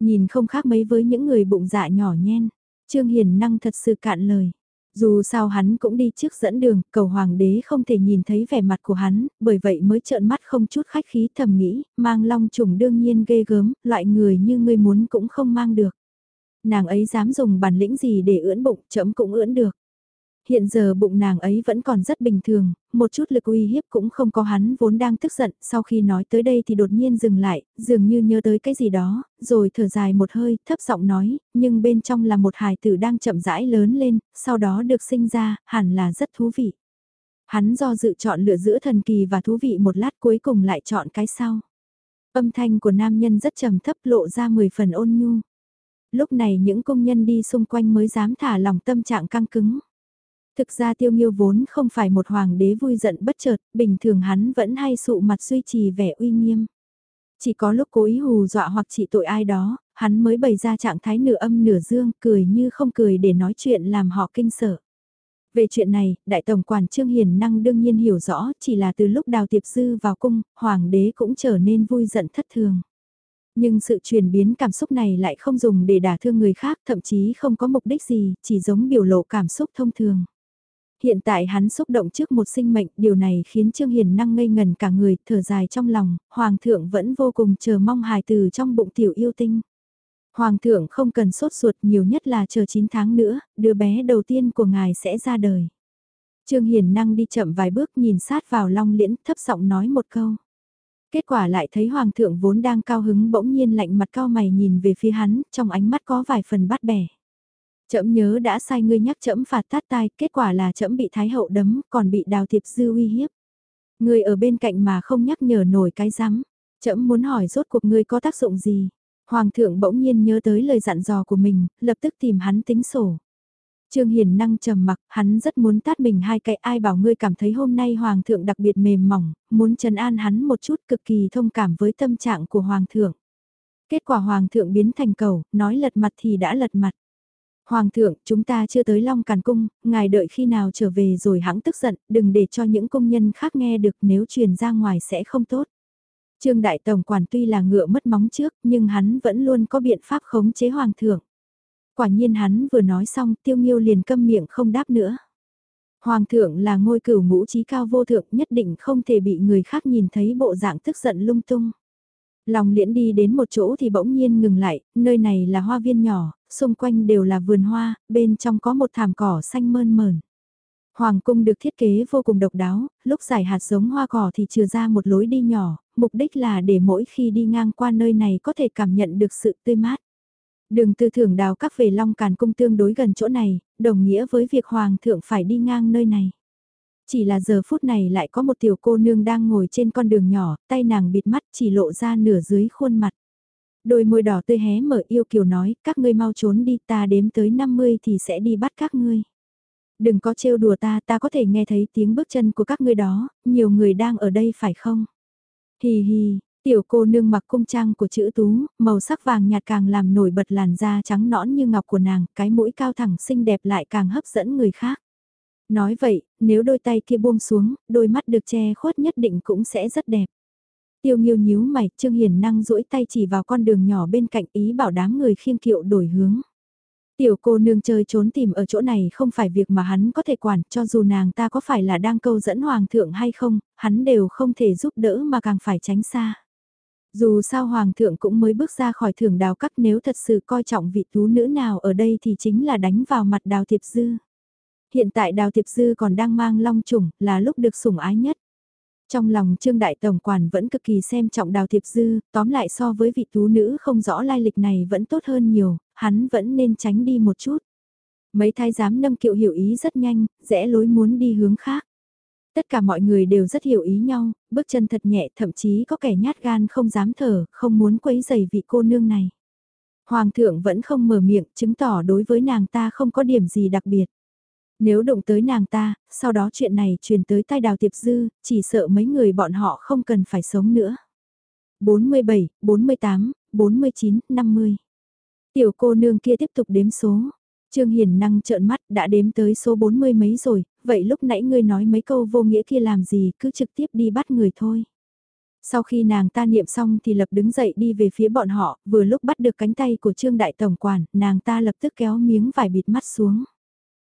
Nhìn không khác mấy với những người bụng dạ nhỏ nhen. Trương Hiền năng thật sự cạn lời. Dù sao hắn cũng đi trước dẫn đường, cầu hoàng đế không thể nhìn thấy vẻ mặt của hắn, bởi vậy mới trợn mắt không chút khách khí thầm nghĩ, mang long trùng đương nhiên ghê gớm, loại người như ngươi muốn cũng không mang được. Nàng ấy dám dùng bản lĩnh gì để ưỡn bụng, chấm cũng ưỡn được. Hiện giờ bụng nàng ấy vẫn còn rất bình thường, một chút lực uy hiếp cũng không có hắn vốn đang tức giận, sau khi nói tới đây thì đột nhiên dừng lại, dường như nhớ tới cái gì đó, rồi thở dài một hơi, thấp giọng nói, nhưng bên trong là một hài tử đang chậm rãi lớn lên, sau đó được sinh ra, hẳn là rất thú vị. Hắn do dự chọn lựa giữa thần kỳ và thú vị một lát cuối cùng lại chọn cái sau. Âm thanh của nam nhân rất trầm thấp lộ ra 10 phần ôn nhu. Lúc này những công nhân đi xung quanh mới dám thả lòng tâm trạng căng cứng. Thực ra tiêu nghiêu vốn không phải một hoàng đế vui giận bất chợt, bình thường hắn vẫn hay sụ mặt duy trì vẻ uy nghiêm. Chỉ có lúc cố ý hù dọa hoặc trị tội ai đó, hắn mới bày ra trạng thái nửa âm nửa dương, cười như không cười để nói chuyện làm họ kinh sợ. Về chuyện này, Đại Tổng quản Trương Hiền Năng đương nhiên hiểu rõ, chỉ là từ lúc Đào Tiệp Dư vào cung, Hoàng đế cũng trở nên vui giận thất thường. Nhưng sự chuyển biến cảm xúc này lại không dùng để đả thương người khác, thậm chí không có mục đích gì, chỉ giống biểu lộ cảm xúc thông thường. Hiện tại hắn xúc động trước một sinh mệnh, điều này khiến Trương Hiền năng ngây ngần cả người, thở dài trong lòng, Hoàng thượng vẫn vô cùng chờ mong hài từ trong bụng tiểu yêu tinh. Hoàng thượng không cần sốt ruột nhiều nhất là chờ 9 tháng nữa, đứa bé đầu tiên của ngài sẽ ra đời. Trương Hiền năng đi chậm vài bước nhìn sát vào long liễn thấp giọng nói một câu. Kết quả lại thấy Hoàng thượng vốn đang cao hứng bỗng nhiên lạnh mặt cao mày nhìn về phía hắn, trong ánh mắt có vài phần bắt bẻ. Trẫm nhớ đã sai ngươi nhắc trẫm phạt tát tai, kết quả là trẫm bị thái hậu đấm, còn bị đào thiệp dư uy hiếp. Ngươi ở bên cạnh mà không nhắc nhở nổi cái rắm. Trẫm muốn hỏi rốt cuộc ngươi có tác dụng gì? Hoàng thượng bỗng nhiên nhớ tới lời dặn dò của mình, lập tức tìm hắn tính sổ. Trương Hiền năng trầm mặc, hắn rất muốn tát mình hai cái ai bảo ngươi cảm thấy hôm nay Hoàng thượng đặc biệt mềm mỏng, muốn trấn an hắn một chút cực kỳ thông cảm với tâm trạng của Hoàng thượng. Kết quả Hoàng thượng biến thành cầu, nói lật mặt thì đã lật mặt. Hoàng thượng, chúng ta chưa tới Long Càn Cung, ngài đợi khi nào trở về rồi hãng tức giận, đừng để cho những công nhân khác nghe được nếu truyền ra ngoài sẽ không tốt. Trương Đại Tổng Quản tuy là ngựa mất móng trước, nhưng hắn vẫn luôn có biện pháp khống chế Hoàng thượng. Quả nhiên hắn vừa nói xong tiêu nghiêu liền câm miệng không đáp nữa. Hoàng thượng là ngôi cửu ngũ trí cao vô thượng nhất định không thể bị người khác nhìn thấy bộ dạng tức giận lung tung. Lòng liễn đi đến một chỗ thì bỗng nhiên ngừng lại, nơi này là hoa viên nhỏ, xung quanh đều là vườn hoa, bên trong có một thảm cỏ xanh mơn mờn. Hoàng cung được thiết kế vô cùng độc đáo, lúc giải hạt giống hoa cỏ thì trừ ra một lối đi nhỏ, mục đích là để mỗi khi đi ngang qua nơi này có thể cảm nhận được sự tươi mát. Đường tư thưởng đào các về Long Càn Cung tương đối gần chỗ này, đồng nghĩa với việc Hoàng thượng phải đi ngang nơi này. Chỉ là giờ phút này lại có một tiểu cô nương đang ngồi trên con đường nhỏ, tay nàng bịt mắt chỉ lộ ra nửa dưới khuôn mặt. Đôi môi đỏ tươi hé mở yêu kiều nói, các ngươi mau trốn đi ta đếm tới 50 thì sẽ đi bắt các ngươi. Đừng có trêu đùa ta, ta có thể nghe thấy tiếng bước chân của các ngươi đó, nhiều người đang ở đây phải không? Hì hì, tiểu cô nương mặc cung trang của chữ tú, màu sắc vàng nhạt càng làm nổi bật làn da trắng nõn như ngọc của nàng, cái mũi cao thẳng xinh đẹp lại càng hấp dẫn người khác. Nói vậy, nếu đôi tay kia buông xuống, đôi mắt được che khuất nhất định cũng sẽ rất đẹp. Tiêu nghiêu nhíu mày, Trương Hiền năng duỗi tay chỉ vào con đường nhỏ bên cạnh ý bảo đám người khiêng kiệu đổi hướng. Tiểu cô nương chơi trốn tìm ở chỗ này không phải việc mà hắn có thể quản cho dù nàng ta có phải là đang câu dẫn hoàng thượng hay không, hắn đều không thể giúp đỡ mà càng phải tránh xa. Dù sao hoàng thượng cũng mới bước ra khỏi thưởng đào cắt nếu thật sự coi trọng vị tú nữ nào ở đây thì chính là đánh vào mặt đào Thiệp dư. Hiện tại đào Thiệp dư còn đang mang long trùng là lúc được sủng ái nhất. Trong lòng Trương Đại Tổng Quản vẫn cực kỳ xem trọng Đào Thiệp Dư, tóm lại so với vị tú nữ không rõ lai lịch này vẫn tốt hơn nhiều, hắn vẫn nên tránh đi một chút. Mấy thái giám nâng kiệu hiểu ý rất nhanh, rẽ lối muốn đi hướng khác. Tất cả mọi người đều rất hiểu ý nhau, bước chân thật nhẹ thậm chí có kẻ nhát gan không dám thở, không muốn quấy dày vị cô nương này. Hoàng thượng vẫn không mở miệng, chứng tỏ đối với nàng ta không có điểm gì đặc biệt. Nếu động tới nàng ta, sau đó chuyện này truyền tới tai đào tiệp dư, chỉ sợ mấy người bọn họ không cần phải sống nữa. 47, 48, 49, 50. Tiểu cô nương kia tiếp tục đếm số. Trương Hiền năng trợn mắt đã đếm tới số 40 mấy rồi, vậy lúc nãy ngươi nói mấy câu vô nghĩa kia làm gì cứ trực tiếp đi bắt người thôi. Sau khi nàng ta niệm xong thì lập đứng dậy đi về phía bọn họ, vừa lúc bắt được cánh tay của Trương Đại Tổng Quản, nàng ta lập tức kéo miếng vải bịt mắt xuống.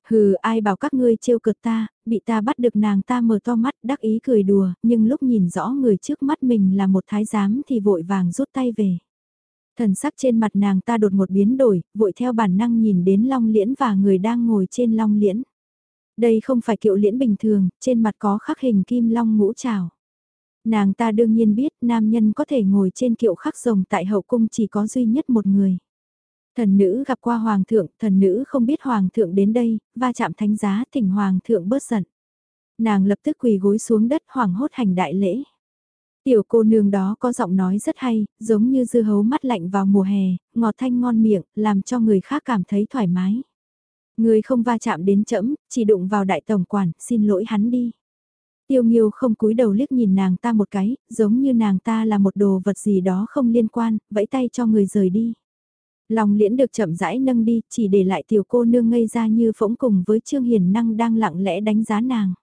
Hừ, ai bảo các ngươi trêu cực ta, bị ta bắt được nàng ta mở to mắt đắc ý cười đùa, nhưng lúc nhìn rõ người trước mắt mình là một thái giám thì vội vàng rút tay về. Thần sắc trên mặt nàng ta đột một biến đổi, vội theo bản năng nhìn đến long liễn và người đang ngồi trên long liễn. Đây không phải kiệu liễn bình thường, trên mặt có khắc hình kim long ngũ trào. Nàng ta đương nhiên biết nam nhân có thể ngồi trên kiệu khắc rồng tại hậu cung chỉ có duy nhất một người. Thần nữ gặp qua hoàng thượng, thần nữ không biết hoàng thượng đến đây, va chạm thánh giá thỉnh hoàng thượng bớt giận. Nàng lập tức quỳ gối xuống đất hoàng hốt hành đại lễ. Tiểu cô nương đó có giọng nói rất hay, giống như dư hấu mắt lạnh vào mùa hè, ngọt thanh ngon miệng, làm cho người khác cảm thấy thoải mái. Người không va chạm đến chẫm, chỉ đụng vào đại tổng quản, xin lỗi hắn đi. Tiêu Nghiêu không cúi đầu liếc nhìn nàng ta một cái, giống như nàng ta là một đồ vật gì đó không liên quan, vẫy tay cho người rời đi. Lòng liễn được chậm rãi nâng đi, chỉ để lại tiểu cô nương ngây ra như phỗng cùng với Trương Hiền Năng đang lặng lẽ đánh giá nàng.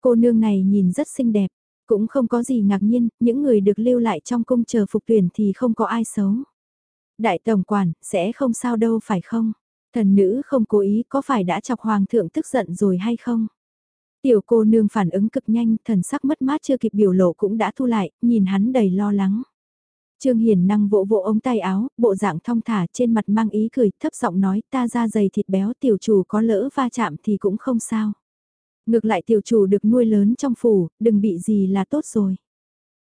Cô nương này nhìn rất xinh đẹp, cũng không có gì ngạc nhiên, những người được lưu lại trong cung chờ phục tuyển thì không có ai xấu. Đại tổng quản, sẽ không sao đâu phải không? Thần nữ không cố ý có phải đã chọc hoàng thượng tức giận rồi hay không? Tiểu cô nương phản ứng cực nhanh, thần sắc mất mát chưa kịp biểu lộ cũng đã thu lại, nhìn hắn đầy lo lắng. Trương Hiền năng vỗ vỗ ống tay áo, bộ dạng thong thả trên mặt mang ý cười, thấp giọng nói ta ra dày thịt béo tiểu chủ có lỡ va chạm thì cũng không sao. Ngược lại tiểu chủ được nuôi lớn trong phủ, đừng bị gì là tốt rồi.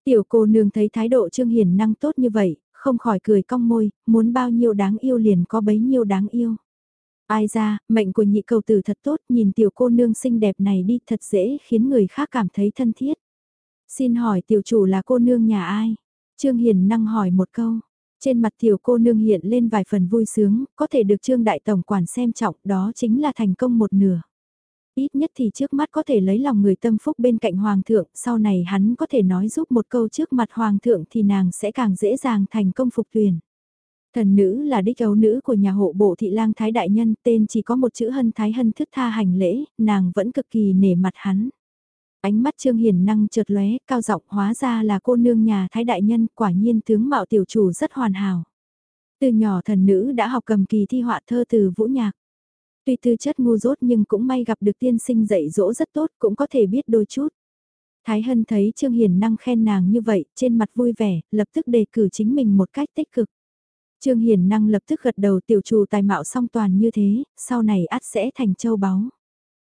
Tiểu cô nương thấy thái độ Trương Hiền năng tốt như vậy, không khỏi cười cong môi, muốn bao nhiêu đáng yêu liền có bấy nhiêu đáng yêu. Ai ra, mệnh của nhị cầu tử thật tốt, nhìn tiểu cô nương xinh đẹp này đi thật dễ khiến người khác cảm thấy thân thiết. Xin hỏi tiểu chủ là cô nương nhà ai? Trương Hiền năng hỏi một câu. Trên mặt tiểu cô nương hiện lên vài phần vui sướng, có thể được Trương Đại Tổng quản xem trọng đó chính là thành công một nửa. Ít nhất thì trước mắt có thể lấy lòng người tâm phúc bên cạnh Hoàng thượng, sau này hắn có thể nói giúp một câu trước mặt Hoàng thượng thì nàng sẽ càng dễ dàng thành công phục tuyển. Thần nữ là đích ấu nữ của nhà hộ bộ thị lang thái đại nhân, tên chỉ có một chữ hân thái hân thức tha hành lễ, nàng vẫn cực kỳ nể mặt hắn. Ánh mắt Trương Hiền năng chợt lóe, cao giọng hóa ra là cô nương nhà thái đại nhân, quả nhiên tướng mạo tiểu chủ rất hoàn hảo. Từ nhỏ thần nữ đã học cầm kỳ thi họa thơ từ vũ nhạc. Tuy tư chất ngu dốt nhưng cũng may gặp được tiên sinh dạy dỗ rất tốt cũng có thể biết đôi chút. Thái Hân thấy Trương Hiền năng khen nàng như vậy, trên mặt vui vẻ, lập tức đề cử chính mình một cách tích cực. Trương Hiền năng lập tức gật đầu tiểu chủ tài mạo song toàn như thế, sau này ắt sẽ thành châu báu.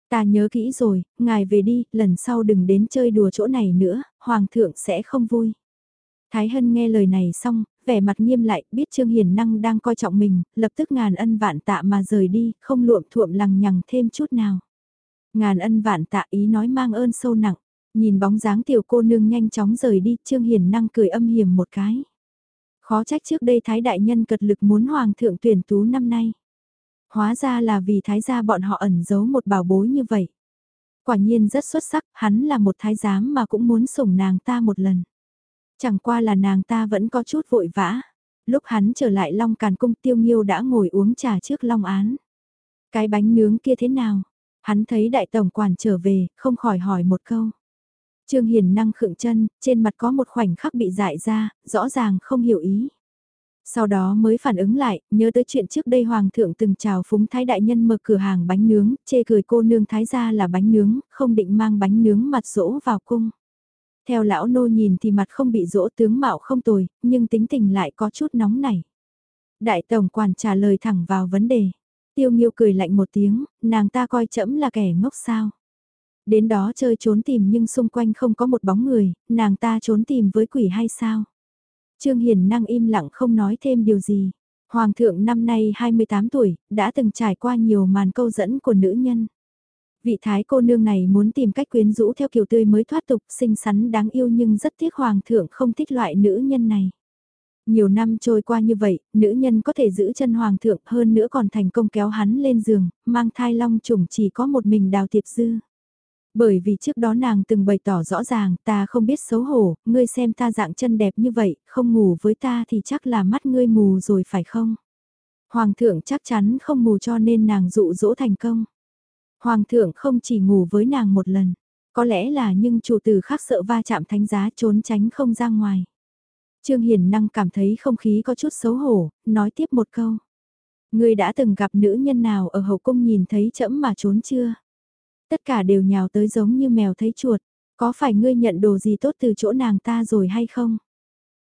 Ta nhớ kỹ rồi, ngài về đi, lần sau đừng đến chơi đùa chỗ này nữa, hoàng thượng sẽ không vui. Thái Hân nghe lời này xong, vẻ mặt nghiêm lại, biết Trương Hiền Năng đang coi trọng mình, lập tức ngàn ân vạn tạ mà rời đi, không luộm thuộm lằng nhằng thêm chút nào. Ngàn ân vạn tạ ý nói mang ơn sâu nặng, nhìn bóng dáng tiểu cô nương nhanh chóng rời đi, Trương Hiền Năng cười âm hiểm một cái. Khó trách trước đây Thái Đại Nhân cật lực muốn Hoàng thượng tuyển tú năm nay. Hóa ra là vì Thái gia bọn họ ẩn giấu một bảo bối như vậy. Quả nhiên rất xuất sắc, hắn là một thái giám mà cũng muốn sủng nàng ta một lần. Chẳng qua là nàng ta vẫn có chút vội vã. Lúc hắn trở lại Long Càn Cung Tiêu Nghiêu đã ngồi uống trà trước Long Án. Cái bánh nướng kia thế nào? Hắn thấy đại tổng quản trở về, không khỏi hỏi một câu. Trương Hiền năng khựng chân, trên mặt có một khoảnh khắc bị dại ra, rõ ràng không hiểu ý. Sau đó mới phản ứng lại, nhớ tới chuyện trước đây Hoàng thượng từng chào phúng Thái Đại Nhân mở cửa hàng bánh nướng, chê cười cô nương Thái gia là bánh nướng, không định mang bánh nướng mặt rỗ vào cung. Theo lão nô nhìn thì mặt không bị rỗ tướng mạo không tồi, nhưng tính tình lại có chút nóng nảy. Đại tổng quản trả lời thẳng vào vấn đề. Tiêu Nghiêu cười lạnh một tiếng, nàng ta coi chẫm là kẻ ngốc sao. Đến đó chơi trốn tìm nhưng xung quanh không có một bóng người, nàng ta trốn tìm với quỷ hay sao? Trương Hiền năng im lặng không nói thêm điều gì. Hoàng thượng năm nay 28 tuổi, đã từng trải qua nhiều màn câu dẫn của nữ nhân. Vị thái cô nương này muốn tìm cách quyến rũ theo kiểu tươi mới thoát tục, xinh xắn đáng yêu nhưng rất tiếc hoàng thượng không thích loại nữ nhân này. Nhiều năm trôi qua như vậy, nữ nhân có thể giữ chân hoàng thượng hơn nữa còn thành công kéo hắn lên giường, mang thai long trùng chỉ có một mình đào tiệp dư. Bởi vì trước đó nàng từng bày tỏ rõ ràng ta không biết xấu hổ, ngươi xem ta dạng chân đẹp như vậy, không ngủ với ta thì chắc là mắt ngươi mù rồi phải không? Hoàng thượng chắc chắn không mù cho nên nàng dụ dỗ thành công. Hoàng thượng không chỉ ngủ với nàng một lần, có lẽ là nhưng chủ tử khác sợ va chạm thánh giá trốn tránh không ra ngoài. Trương Hiền Năng cảm thấy không khí có chút xấu hổ, nói tiếp một câu. Ngươi đã từng gặp nữ nhân nào ở hậu cung nhìn thấy chẫm mà trốn chưa? Tất cả đều nhào tới giống như mèo thấy chuột, có phải ngươi nhận đồ gì tốt từ chỗ nàng ta rồi hay không?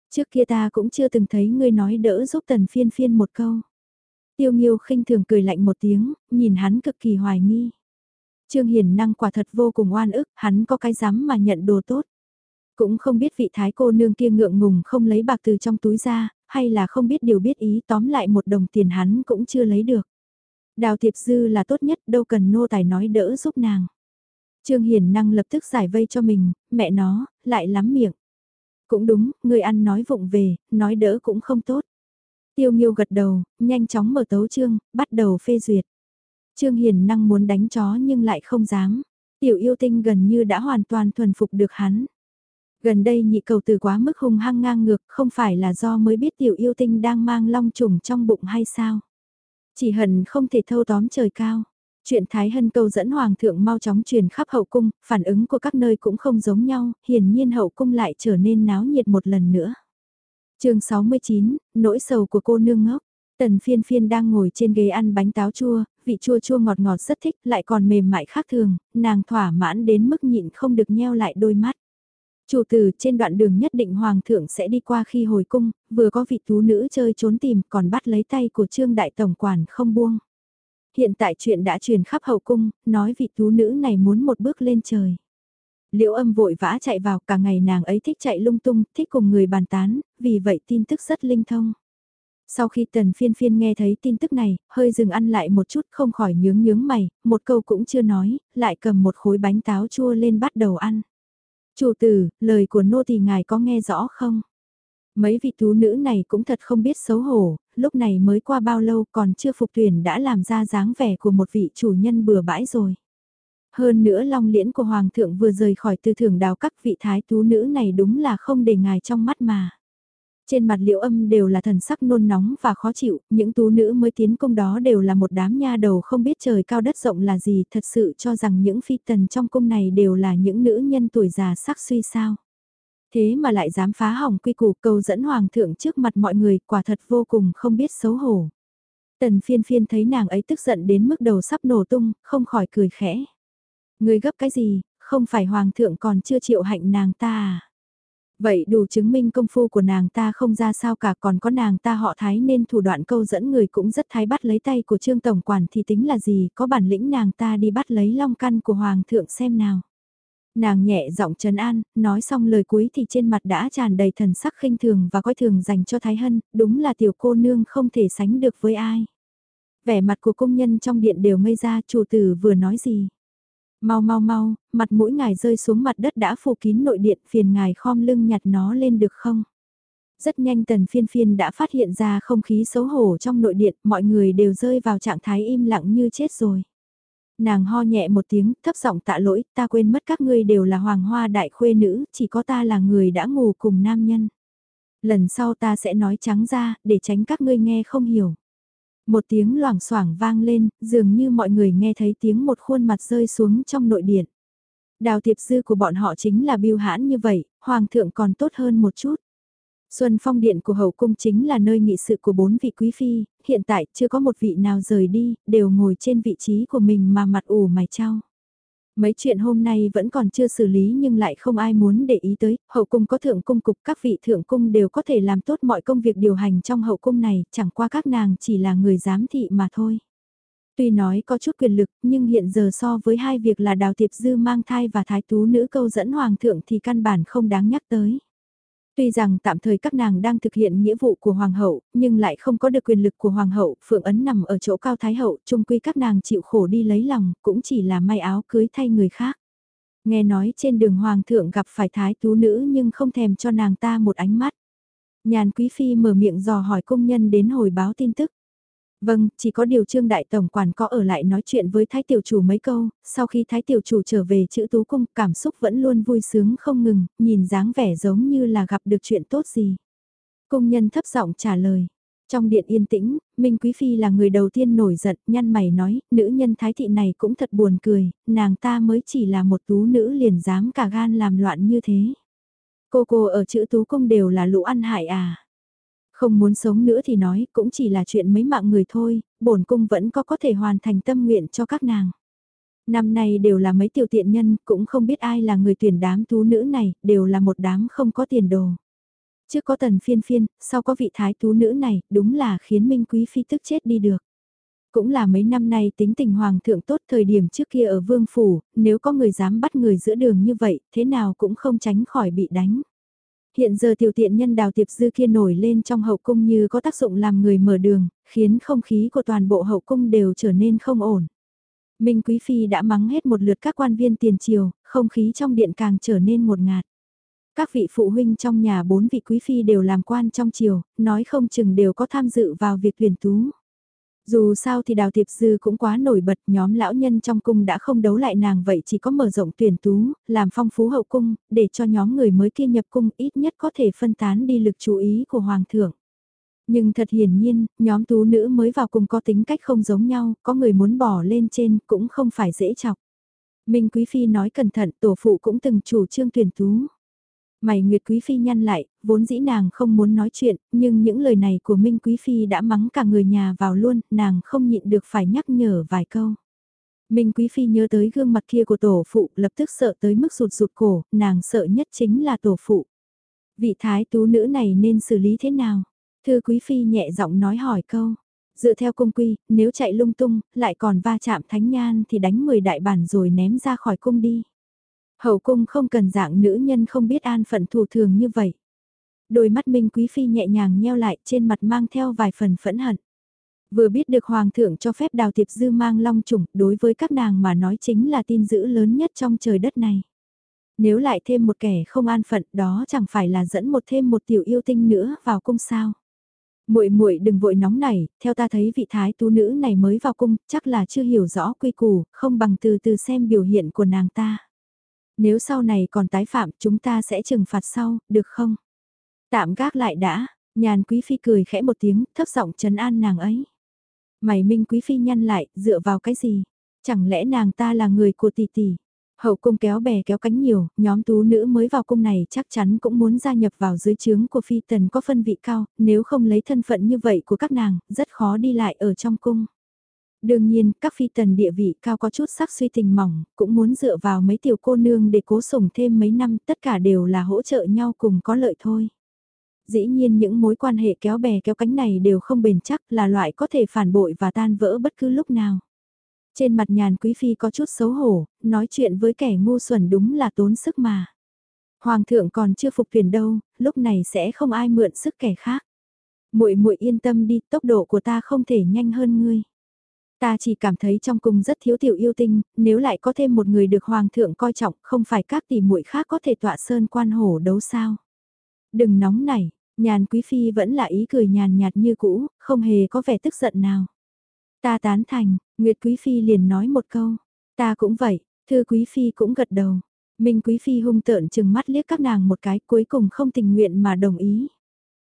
Trước kia ta cũng chưa từng thấy ngươi nói đỡ giúp tần phiên phiên một câu. Tiêu Nghiêu khinh thường cười lạnh một tiếng, nhìn hắn cực kỳ hoài nghi. Trương Hiền năng quả thật vô cùng oan ức, hắn có cái dám mà nhận đồ tốt. Cũng không biết vị thái cô nương kia ngượng ngùng không lấy bạc từ trong túi ra, hay là không biết điều biết ý tóm lại một đồng tiền hắn cũng chưa lấy được. Đào Tiệp Dư là tốt nhất, đâu cần nô tài nói đỡ giúp nàng. Trương Hiền năng lập tức giải vây cho mình, mẹ nó, lại lắm miệng. Cũng đúng, người ăn nói vụng về, nói đỡ cũng không tốt. Tiêu Nghiêu gật đầu, nhanh chóng mở tấu chương, bắt đầu phê duyệt. Trương Hiền năng muốn đánh chó nhưng lại không dám. Tiểu yêu tinh gần như đã hoàn toàn thuần phục được hắn. Gần đây nhị cầu từ quá mức hung hăng ngang ngược không phải là do mới biết tiểu yêu tinh đang mang long trùng trong bụng hay sao. Chỉ hận không thể thâu tóm trời cao. Chuyện Thái Hân câu dẫn Hoàng thượng mau chóng truyền khắp hậu cung, phản ứng của các nơi cũng không giống nhau, hiển nhiên hậu cung lại trở nên náo nhiệt một lần nữa. chương 69, nỗi sầu của cô nương ngốc. Tần phiên phiên đang ngồi trên ghế ăn bánh táo chua, vị chua chua ngọt ngọt rất thích, lại còn mềm mại khác thường, nàng thỏa mãn đến mức nhịn không được nheo lại đôi mắt. Chủ tử trên đoạn đường nhất định hoàng thượng sẽ đi qua khi hồi cung, vừa có vị tú nữ chơi trốn tìm còn bắt lấy tay của trương đại tổng quản không buông. Hiện tại chuyện đã truyền khắp hậu cung, nói vị tú nữ này muốn một bước lên trời. Liễu âm vội vã chạy vào cả ngày nàng ấy thích chạy lung tung, thích cùng người bàn tán, vì vậy tin tức rất linh thông. Sau khi tần phiên phiên nghe thấy tin tức này, hơi dừng ăn lại một chút không khỏi nhướng nhướng mày, một câu cũng chưa nói, lại cầm một khối bánh táo chua lên bắt đầu ăn. Chủ tử, lời của nô thì ngài có nghe rõ không? Mấy vị tú nữ này cũng thật không biết xấu hổ, lúc này mới qua bao lâu còn chưa phục tuyển đã làm ra dáng vẻ của một vị chủ nhân bừa bãi rồi. Hơn nữa long liễn của Hoàng thượng vừa rời khỏi tư thưởng đào các vị thái tú nữ này đúng là không để ngài trong mắt mà. Trên mặt liễu âm đều là thần sắc nôn nóng và khó chịu, những tú nữ mới tiến công đó đều là một đám nha đầu không biết trời cao đất rộng là gì, thật sự cho rằng những phi tần trong cung này đều là những nữ nhân tuổi già sắc suy sao. Thế mà lại dám phá hỏng quy củ cầu dẫn hoàng thượng trước mặt mọi người quả thật vô cùng không biết xấu hổ. Tần phiên phiên thấy nàng ấy tức giận đến mức đầu sắp nổ tung, không khỏi cười khẽ. Người gấp cái gì, không phải hoàng thượng còn chưa chịu hạnh nàng ta à? Vậy đủ chứng minh công phu của nàng ta không ra sao cả còn có nàng ta họ thái nên thủ đoạn câu dẫn người cũng rất thái bắt lấy tay của trương tổng quản thì tính là gì có bản lĩnh nàng ta đi bắt lấy long căn của hoàng thượng xem nào. Nàng nhẹ giọng trấn an, nói xong lời cuối thì trên mặt đã tràn đầy thần sắc khinh thường và coi thường dành cho Thái Hân, đúng là tiểu cô nương không thể sánh được với ai. Vẻ mặt của công nhân trong điện đều ngây ra chủ tử vừa nói gì. Mau mau mau, mặt mũi ngài rơi xuống mặt đất đã phủ kín nội điện phiền ngài khom lưng nhặt nó lên được không? Rất nhanh tần phiên phiên đã phát hiện ra không khí xấu hổ trong nội điện, mọi người đều rơi vào trạng thái im lặng như chết rồi. Nàng ho nhẹ một tiếng, thấp giọng tạ lỗi, ta quên mất các ngươi đều là hoàng hoa đại khuê nữ, chỉ có ta là người đã ngủ cùng nam nhân. Lần sau ta sẽ nói trắng ra, để tránh các ngươi nghe không hiểu. Một tiếng loảng xoảng vang lên, dường như mọi người nghe thấy tiếng một khuôn mặt rơi xuống trong nội điện. Đào tiệp dư của bọn họ chính là biêu hãn như vậy, hoàng thượng còn tốt hơn một chút. Xuân phong điện của hậu cung chính là nơi nghị sự của bốn vị quý phi, hiện tại chưa có một vị nào rời đi, đều ngồi trên vị trí của mình mà mặt ủ mày trao. Mấy chuyện hôm nay vẫn còn chưa xử lý nhưng lại không ai muốn để ý tới, hậu cung có thượng cung cục các vị thượng cung đều có thể làm tốt mọi công việc điều hành trong hậu cung này, chẳng qua các nàng chỉ là người giám thị mà thôi. Tuy nói có chút quyền lực nhưng hiện giờ so với hai việc là đào tiệp dư mang thai và thái tú nữ câu dẫn hoàng thượng thì căn bản không đáng nhắc tới. Tuy rằng tạm thời các nàng đang thực hiện nghĩa vụ của hoàng hậu, nhưng lại không có được quyền lực của hoàng hậu, phượng ấn nằm ở chỗ cao thái hậu, chung quy các nàng chịu khổ đi lấy lòng, cũng chỉ là may áo cưới thay người khác. Nghe nói trên đường hoàng thượng gặp phải thái tú nữ nhưng không thèm cho nàng ta một ánh mắt. Nhàn quý phi mở miệng dò hỏi công nhân đến hồi báo tin tức. Vâng, chỉ có điều trương đại tổng quản có ở lại nói chuyện với thái tiểu chủ mấy câu, sau khi thái tiểu chủ trở về chữ tú cung cảm xúc vẫn luôn vui sướng không ngừng, nhìn dáng vẻ giống như là gặp được chuyện tốt gì. Công nhân thấp giọng trả lời. Trong điện yên tĩnh, Minh Quý Phi là người đầu tiên nổi giận, nhăn mày nói, nữ nhân thái thị này cũng thật buồn cười, nàng ta mới chỉ là một tú nữ liền dám cả gan làm loạn như thế. Cô cô ở chữ tú cung đều là lũ ăn hại à. Không muốn sống nữa thì nói, cũng chỉ là chuyện mấy mạng người thôi, bổn cung vẫn có có thể hoàn thành tâm nguyện cho các nàng. Năm nay đều là mấy tiểu tiện nhân, cũng không biết ai là người tuyển đám tú nữ này, đều là một đám không có tiền đồ. Trước có tần phiên phiên, sau có vị thái tú nữ này, đúng là khiến Minh Quý Phi tức chết đi được. Cũng là mấy năm nay tính tình hoàng thượng tốt thời điểm trước kia ở vương phủ, nếu có người dám bắt người giữa đường như vậy, thế nào cũng không tránh khỏi bị đánh. Hiện giờ tiểu tiện nhân đào tiệp dư kia nổi lên trong hậu cung như có tác dụng làm người mở đường, khiến không khí của toàn bộ hậu cung đều trở nên không ổn. Minh Quý Phi đã mắng hết một lượt các quan viên tiền triều, không khí trong điện càng trở nên một ngạt. Các vị phụ huynh trong nhà bốn vị Quý Phi đều làm quan trong triều, nói không chừng đều có tham dự vào việc tuyển tú. Dù sao thì Đào Tiệp Dư cũng quá nổi bật, nhóm lão nhân trong cung đã không đấu lại nàng vậy chỉ có mở rộng tuyển tú, làm phong phú hậu cung, để cho nhóm người mới kia nhập cung ít nhất có thể phân tán đi lực chú ý của Hoàng thượng. Nhưng thật hiển nhiên, nhóm tú nữ mới vào cùng có tính cách không giống nhau, có người muốn bỏ lên trên cũng không phải dễ chọc. Minh Quý Phi nói cẩn thận, tổ phụ cũng từng chủ trương tuyển tú. Mày Nguyệt Quý Phi nhăn lại, vốn dĩ nàng không muốn nói chuyện, nhưng những lời này của Minh Quý Phi đã mắng cả người nhà vào luôn, nàng không nhịn được phải nhắc nhở vài câu. Minh Quý Phi nhớ tới gương mặt kia của tổ phụ, lập tức sợ tới mức rụt rụt cổ, nàng sợ nhất chính là tổ phụ. Vị thái tú nữ này nên xử lý thế nào? Thư Quý Phi nhẹ giọng nói hỏi câu. Dựa theo cung quy, nếu chạy lung tung, lại còn va chạm thánh nhan thì đánh 10 đại bản rồi ném ra khỏi cung đi. Hậu cung không cần dạng nữ nhân không biết an phận thủ thường như vậy. Đôi mắt Minh Quý Phi nhẹ nhàng nheo lại trên mặt mang theo vài phần phẫn hận. Vừa biết được Hoàng thượng cho phép đào tiệp dư mang long trùng đối với các nàng mà nói chính là tin dữ lớn nhất trong trời đất này. Nếu lại thêm một kẻ không an phận đó chẳng phải là dẫn một thêm một tiểu yêu tinh nữa vào cung sao muội muội đừng vội nóng nảy, theo ta thấy vị thái tú nữ này mới vào cung, chắc là chưa hiểu rõ quy củ, không bằng từ từ xem biểu hiện của nàng ta. Nếu sau này còn tái phạm chúng ta sẽ trừng phạt sau, được không? Tạm gác lại đã, nhàn quý phi cười khẽ một tiếng, thấp giọng trấn an nàng ấy. Mày minh quý phi nhăn lại, dựa vào cái gì? Chẳng lẽ nàng ta là người của tỷ tỷ? Hậu cung kéo bè kéo cánh nhiều, nhóm tú nữ mới vào cung này chắc chắn cũng muốn gia nhập vào dưới trướng của phi tần có phân vị cao, nếu không lấy thân phận như vậy của các nàng, rất khó đi lại ở trong cung. Đương nhiên, các phi tần địa vị cao có chút sắc suy tình mỏng, cũng muốn dựa vào mấy tiểu cô nương để cố sủng thêm mấy năm, tất cả đều là hỗ trợ nhau cùng có lợi thôi. Dĩ nhiên những mối quan hệ kéo bè kéo cánh này đều không bền chắc là loại có thể phản bội và tan vỡ bất cứ lúc nào. Trên mặt nhàn quý phi có chút xấu hổ, nói chuyện với kẻ ngu xuẩn đúng là tốn sức mà. Hoàng thượng còn chưa phục phiền đâu, lúc này sẽ không ai mượn sức kẻ khác. Muội muội yên tâm đi, tốc độ của ta không thể nhanh hơn ngươi. Ta chỉ cảm thấy trong cung rất thiếu tiểu yêu tinh, nếu lại có thêm một người được hoàng thượng coi trọng, không phải các tỷ muội khác có thể tọa sơn quan hổ đấu sao. Đừng nóng nảy, nhàn quý phi vẫn là ý cười nhàn nhạt như cũ, không hề có vẻ tức giận nào. Ta tán thành, Nguyệt quý phi liền nói một câu, ta cũng vậy, thư quý phi cũng gật đầu. Minh quý phi hung tợn chừng mắt liếc các nàng một cái cuối cùng không tình nguyện mà đồng ý.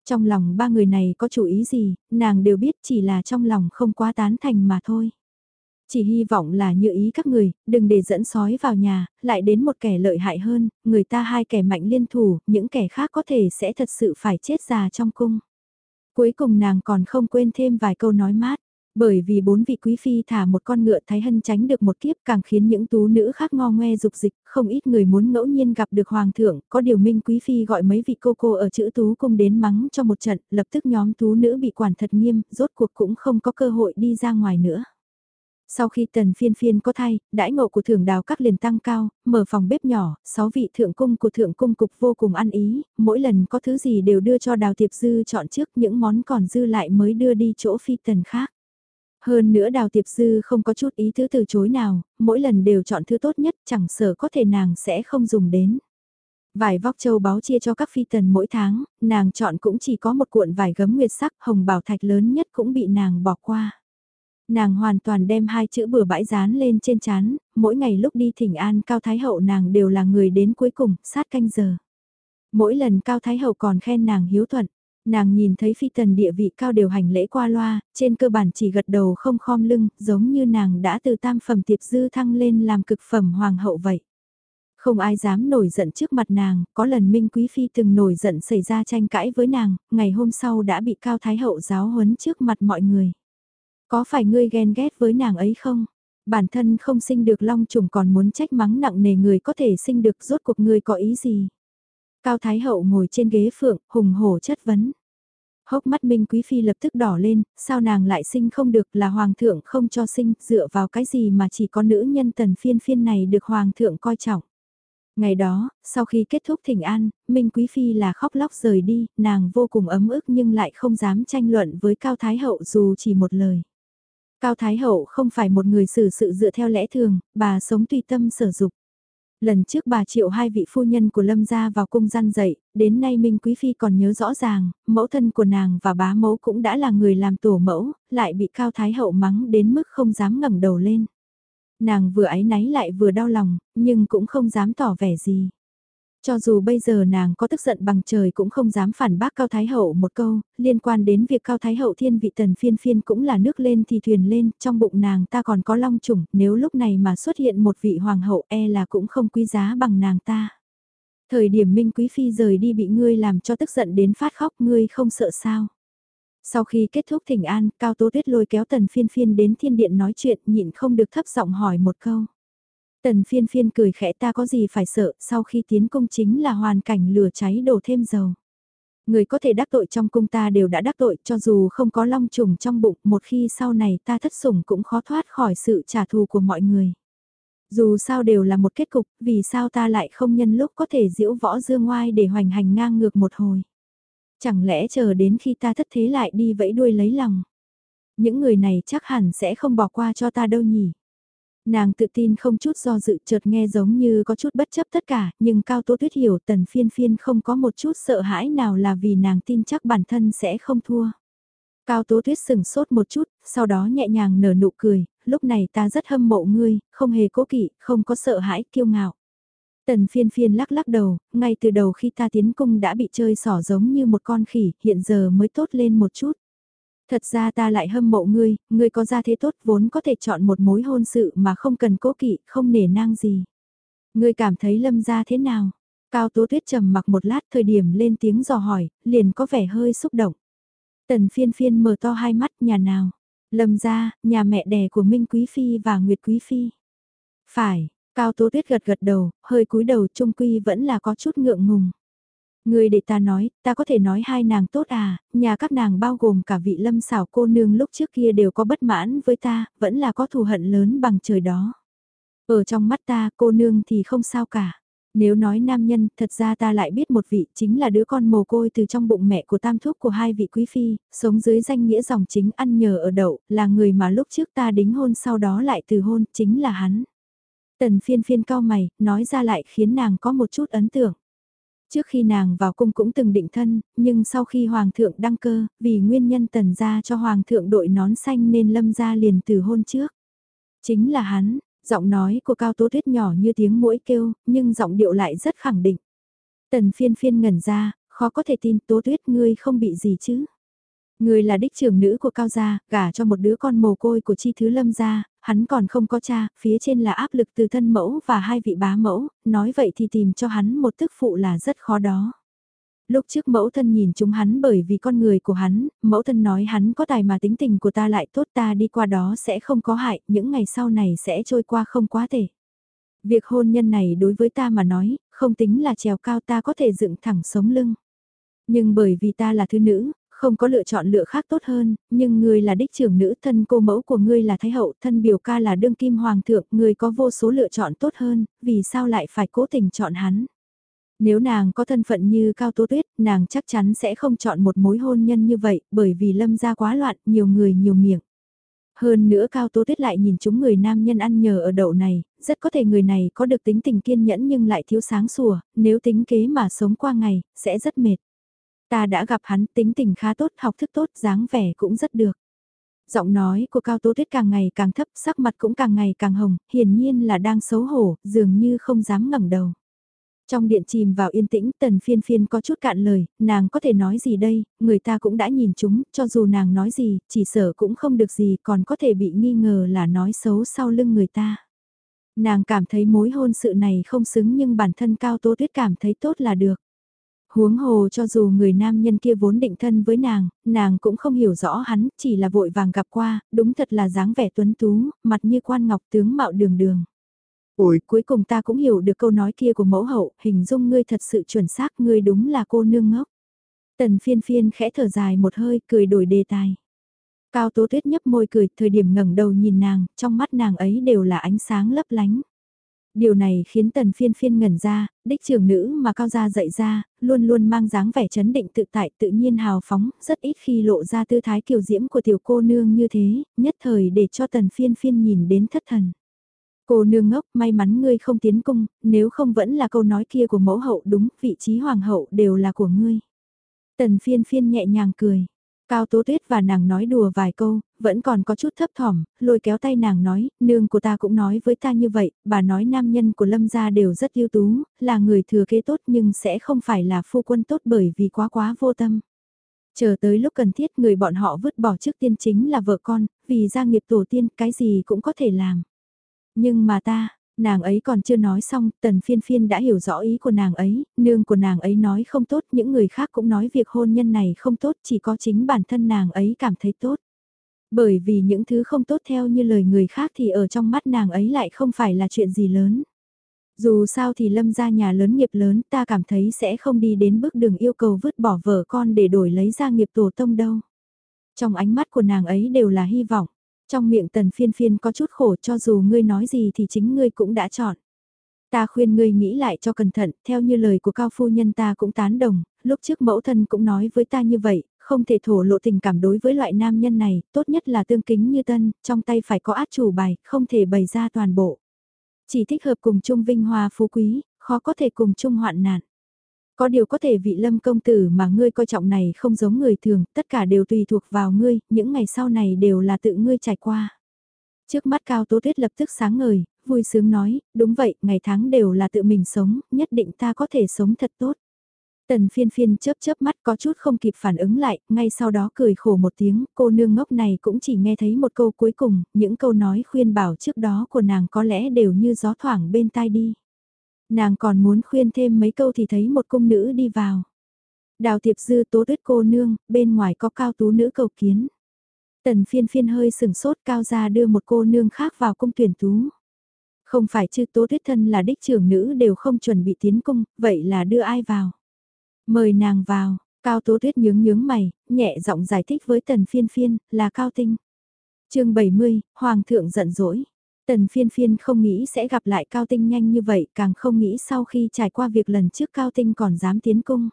Trong lòng ba người này có chủ ý gì, nàng đều biết chỉ là trong lòng không quá tán thành mà thôi. Chỉ hy vọng là như ý các người, đừng để dẫn sói vào nhà, lại đến một kẻ lợi hại hơn, người ta hai kẻ mạnh liên thủ, những kẻ khác có thể sẽ thật sự phải chết già trong cung. Cuối cùng nàng còn không quên thêm vài câu nói mát. Bởi vì bốn vị quý phi thả một con ngựa thái hân tránh được một kiếp càng khiến những tú nữ khác ngo ngoe dục dịch, không ít người muốn ngẫu nhiên gặp được hoàng thượng, có điều minh quý phi gọi mấy vị cô cô ở chữ tú cung đến mắng cho một trận, lập tức nhóm tú nữ bị quản thật nghiêm, rốt cuộc cũng không có cơ hội đi ra ngoài nữa. Sau khi tần phiên phiên có thay, đãi ngộ của thượng đào các liền tăng cao, mở phòng bếp nhỏ, sáu vị thượng cung của thượng cung cục vô cùng ăn ý, mỗi lần có thứ gì đều đưa cho đào tiệp dư chọn trước những món còn dư lại mới đưa đi chỗ phi tần khác. Hơn nữa đào tiệp dư không có chút ý thứ từ chối nào, mỗi lần đều chọn thứ tốt nhất chẳng sợ có thể nàng sẽ không dùng đến. Vải vóc châu báu chia cho các phi tần mỗi tháng, nàng chọn cũng chỉ có một cuộn vải gấm nguyệt sắc hồng bảo thạch lớn nhất cũng bị nàng bỏ qua. Nàng hoàn toàn đem hai chữ bừa bãi dán lên trên chán, mỗi ngày lúc đi thỉnh an Cao Thái Hậu nàng đều là người đến cuối cùng, sát canh giờ. Mỗi lần Cao Thái Hậu còn khen nàng hiếu thuận, Nàng nhìn thấy phi tần địa vị cao đều hành lễ qua loa, trên cơ bản chỉ gật đầu không khom lưng, giống như nàng đã từ tam phẩm tiệp dư thăng lên làm cực phẩm hoàng hậu vậy. Không ai dám nổi giận trước mặt nàng, có lần Minh Quý Phi từng nổi giận xảy ra tranh cãi với nàng, ngày hôm sau đã bị Cao Thái Hậu giáo huấn trước mặt mọi người. Có phải ngươi ghen ghét với nàng ấy không? Bản thân không sinh được long trùng còn muốn trách mắng nặng nề người có thể sinh được rốt cuộc ngươi có ý gì? Cao Thái Hậu ngồi trên ghế phượng, hùng hổ chất vấn. Hốc mắt Minh Quý Phi lập tức đỏ lên, sao nàng lại sinh không được là Hoàng thượng không cho sinh, dựa vào cái gì mà chỉ có nữ nhân tần phiên phiên này được Hoàng thượng coi trọng. Ngày đó, sau khi kết thúc thỉnh an, Minh Quý Phi là khóc lóc rời đi, nàng vô cùng ấm ức nhưng lại không dám tranh luận với Cao Thái Hậu dù chỉ một lời. Cao Thái Hậu không phải một người xử sự dựa theo lẽ thường, bà sống tùy tâm sở dục. Lần trước bà triệu hai vị phu nhân của Lâm gia vào cung gian dậy, đến nay Minh Quý Phi còn nhớ rõ ràng, mẫu thân của nàng và bá mẫu cũng đã là người làm tổ mẫu, lại bị Cao Thái Hậu mắng đến mức không dám ngẩng đầu lên. Nàng vừa ái náy lại vừa đau lòng, nhưng cũng không dám tỏ vẻ gì. Cho dù bây giờ nàng có tức giận bằng trời cũng không dám phản bác Cao Thái Hậu một câu, liên quan đến việc Cao Thái Hậu thiên vị tần phiên phiên cũng là nước lên thì thuyền lên, trong bụng nàng ta còn có long trùng, nếu lúc này mà xuất hiện một vị hoàng hậu e là cũng không quý giá bằng nàng ta. Thời điểm Minh Quý Phi rời đi bị ngươi làm cho tức giận đến phát khóc ngươi không sợ sao. Sau khi kết thúc thỉnh an, Cao Tố Tuyết lôi kéo tần phiên phiên đến thiên điện nói chuyện nhịn không được thấp giọng hỏi một câu. Tần phiên phiên cười khẽ ta có gì phải sợ, sau khi tiến công chính là hoàn cảnh lửa cháy đổ thêm dầu. Người có thể đắc tội trong cung ta đều đã đắc tội cho dù không có long trùng trong bụng, một khi sau này ta thất sủng cũng khó thoát khỏi sự trả thù của mọi người. Dù sao đều là một kết cục, vì sao ta lại không nhân lúc có thể diễu võ dương ngoai để hoành hành ngang ngược một hồi. Chẳng lẽ chờ đến khi ta thất thế lại đi vẫy đuôi lấy lòng. Những người này chắc hẳn sẽ không bỏ qua cho ta đâu nhỉ. Nàng tự tin không chút do dự chợt nghe giống như có chút bất chấp tất cả, nhưng Cao Tố Tuyết hiểu tần phiên phiên không có một chút sợ hãi nào là vì nàng tin chắc bản thân sẽ không thua. Cao Tố Tuyết sừng sốt một chút, sau đó nhẹ nhàng nở nụ cười, lúc này ta rất hâm mộ ngươi, không hề cố kỵ, không có sợ hãi, kiêu ngạo. Tần phiên phiên lắc lắc đầu, ngay từ đầu khi ta tiến cung đã bị chơi xỏ giống như một con khỉ, hiện giờ mới tốt lên một chút. Thật ra ta lại hâm mộ ngươi, ngươi có gia thế tốt vốn có thể chọn một mối hôn sự mà không cần cố kỵ, không nể nang gì. Ngươi cảm thấy lâm gia thế nào? Cao Tố Tuyết trầm mặc một lát thời điểm lên tiếng dò hỏi, liền có vẻ hơi xúc động. Tần phiên phiên mở to hai mắt nhà nào? Lâm gia, nhà mẹ đẻ của Minh Quý Phi và Nguyệt Quý Phi. Phải, Cao Tố Tuyết gật gật đầu, hơi cúi đầu trung quy vẫn là có chút ngượng ngùng. Người để ta nói, ta có thể nói hai nàng tốt à, nhà các nàng bao gồm cả vị lâm xảo cô nương lúc trước kia đều có bất mãn với ta, vẫn là có thù hận lớn bằng trời đó. Ở trong mắt ta, cô nương thì không sao cả. Nếu nói nam nhân, thật ra ta lại biết một vị chính là đứa con mồ côi từ trong bụng mẹ của tam thúc của hai vị quý phi, sống dưới danh nghĩa dòng chính ăn nhờ ở đậu, là người mà lúc trước ta đính hôn sau đó lại từ hôn, chính là hắn. Tần phiên phiên cao mày, nói ra lại khiến nàng có một chút ấn tượng. Trước khi nàng vào cung cũng từng định thân, nhưng sau khi hoàng thượng đăng cơ, vì nguyên nhân tần gia cho hoàng thượng đội nón xanh nên lâm gia liền từ hôn trước. Chính là hắn, giọng nói của cao tố tuyết nhỏ như tiếng mũi kêu, nhưng giọng điệu lại rất khẳng định. Tần phiên phiên ngẩn ra, khó có thể tin tố tuyết ngươi không bị gì chứ. Người là đích trưởng nữ của Cao Gia, gả cho một đứa con mồ côi của Chi Thứ Lâm Gia, hắn còn không có cha, phía trên là áp lực từ thân mẫu và hai vị bá mẫu, nói vậy thì tìm cho hắn một tức phụ là rất khó đó. Lúc trước mẫu thân nhìn chúng hắn bởi vì con người của hắn, mẫu thân nói hắn có tài mà tính tình của ta lại tốt ta đi qua đó sẽ không có hại, những ngày sau này sẽ trôi qua không quá thể. Việc hôn nhân này đối với ta mà nói, không tính là trèo cao ta có thể dựng thẳng sống lưng. Nhưng bởi vì ta là thứ nữ, không có lựa chọn lựa khác tốt hơn, nhưng ngươi là đích trưởng nữ thân cô mẫu của ngươi là thái hậu, thân biểu ca là đương kim hoàng thượng, ngươi có vô số lựa chọn tốt hơn, vì sao lại phải cố tình chọn hắn. Nếu nàng có thân phận như Cao Tố Tuyết, nàng chắc chắn sẽ không chọn một mối hôn nhân như vậy, bởi vì lâm gia quá loạn, nhiều người nhiều miệng. Hơn nữa Cao Tố Tuyết lại nhìn chúng người nam nhân ăn nhờ ở đậu này, rất có thể người này có được tính tình kiên nhẫn nhưng lại thiếu sáng sủa, nếu tính kế mà sống qua ngày, sẽ rất mệt. Ta đã gặp hắn tính tình khá tốt, học thức tốt, dáng vẻ cũng rất được. Giọng nói của Cao Tố Tuyết càng ngày càng thấp, sắc mặt cũng càng ngày càng hồng, hiển nhiên là đang xấu hổ, dường như không dám ngẩng đầu. Trong điện chìm vào yên tĩnh, tần phiên phiên có chút cạn lời, nàng có thể nói gì đây, người ta cũng đã nhìn chúng, cho dù nàng nói gì, chỉ sợ cũng không được gì, còn có thể bị nghi ngờ là nói xấu sau lưng người ta. Nàng cảm thấy mối hôn sự này không xứng nhưng bản thân Cao Tố Tuyết cảm thấy tốt là được. Huống hồ cho dù người nam nhân kia vốn định thân với nàng, nàng cũng không hiểu rõ hắn, chỉ là vội vàng gặp qua, đúng thật là dáng vẻ tuấn tú, mặt như quan ngọc tướng mạo đường đường. Ủi, cuối cùng ta cũng hiểu được câu nói kia của mẫu hậu, hình dung ngươi thật sự chuẩn xác, ngươi đúng là cô nương ngốc. Tần phiên phiên khẽ thở dài một hơi, cười đổi đề tài. Cao tố tuyết nhấp môi cười, thời điểm ngẩng đầu nhìn nàng, trong mắt nàng ấy đều là ánh sáng lấp lánh. Điều này khiến tần phiên phiên ngẩn ra, đích trưởng nữ mà cao gia dạy ra, luôn luôn mang dáng vẻ chấn định tự tại tự nhiên hào phóng, rất ít khi lộ ra tư thái kiều diễm của tiểu cô nương như thế, nhất thời để cho tần phiên phiên nhìn đến thất thần. Cô nương ngốc, may mắn ngươi không tiến cung, nếu không vẫn là câu nói kia của mẫu hậu đúng, vị trí hoàng hậu đều là của ngươi. Tần phiên phiên nhẹ nhàng cười. Cao Tố Tuyết và nàng nói đùa vài câu, vẫn còn có chút thấp thỏm, lôi kéo tay nàng nói, nương của ta cũng nói với ta như vậy, bà nói nam nhân của Lâm gia đều rất ưu tú, là người thừa kế tốt nhưng sẽ không phải là phu quân tốt bởi vì quá quá vô tâm. Chờ tới lúc cần thiết người bọn họ vứt bỏ trước tiên chính là vợ con, vì gia nghiệp tổ tiên cái gì cũng có thể làm. Nhưng mà ta, nàng ấy còn chưa nói xong, tần phiên phiên đã hiểu rõ ý của nàng ấy, nương của nàng ấy nói không tốt, những người khác cũng nói việc hôn nhân này không tốt, chỉ có chính bản thân nàng ấy cảm thấy tốt. Bởi vì những thứ không tốt theo như lời người khác thì ở trong mắt nàng ấy lại không phải là chuyện gì lớn. Dù sao thì lâm gia nhà lớn nghiệp lớn ta cảm thấy sẽ không đi đến bước đường yêu cầu vứt bỏ vợ con để đổi lấy ra nghiệp tổ tông đâu. Trong ánh mắt của nàng ấy đều là hy vọng. Trong miệng tần phiên phiên có chút khổ cho dù ngươi nói gì thì chính ngươi cũng đã chọn. Ta khuyên ngươi nghĩ lại cho cẩn thận, theo như lời của cao phu nhân ta cũng tán đồng, lúc trước mẫu thân cũng nói với ta như vậy, không thể thổ lộ tình cảm đối với loại nam nhân này, tốt nhất là tương kính như tân, trong tay phải có át chủ bài, không thể bày ra toàn bộ. Chỉ thích hợp cùng chung vinh hoa phú quý, khó có thể cùng chung hoạn nạn. Có điều có thể vị lâm công tử mà ngươi coi trọng này không giống người thường, tất cả đều tùy thuộc vào ngươi, những ngày sau này đều là tự ngươi trải qua. Trước mắt Cao Tố Tuyết lập tức sáng ngời, vui sướng nói, đúng vậy, ngày tháng đều là tự mình sống, nhất định ta có thể sống thật tốt. Tần phiên phiên chớp chớp mắt có chút không kịp phản ứng lại, ngay sau đó cười khổ một tiếng, cô nương ngốc này cũng chỉ nghe thấy một câu cuối cùng, những câu nói khuyên bảo trước đó của nàng có lẽ đều như gió thoảng bên tai đi. Nàng còn muốn khuyên thêm mấy câu thì thấy một cung nữ đi vào. Đào tiệp dư tố tuyết cô nương, bên ngoài có cao tú nữ cầu kiến. Tần phiên phiên hơi sừng sốt cao ra đưa một cô nương khác vào cung tuyển tú. Không phải chứ tố tuyết thân là đích trưởng nữ đều không chuẩn bị tiến cung, vậy là đưa ai vào? Mời nàng vào, cao tố tuyết nhướng nhướng mày, nhẹ giọng giải thích với tần phiên phiên, là cao tinh. chương 70, Hoàng thượng giận dỗi. Tần phiên phiên không nghĩ sẽ gặp lại Cao Tinh nhanh như vậy, càng không nghĩ sau khi trải qua việc lần trước Cao Tinh còn dám tiến cung.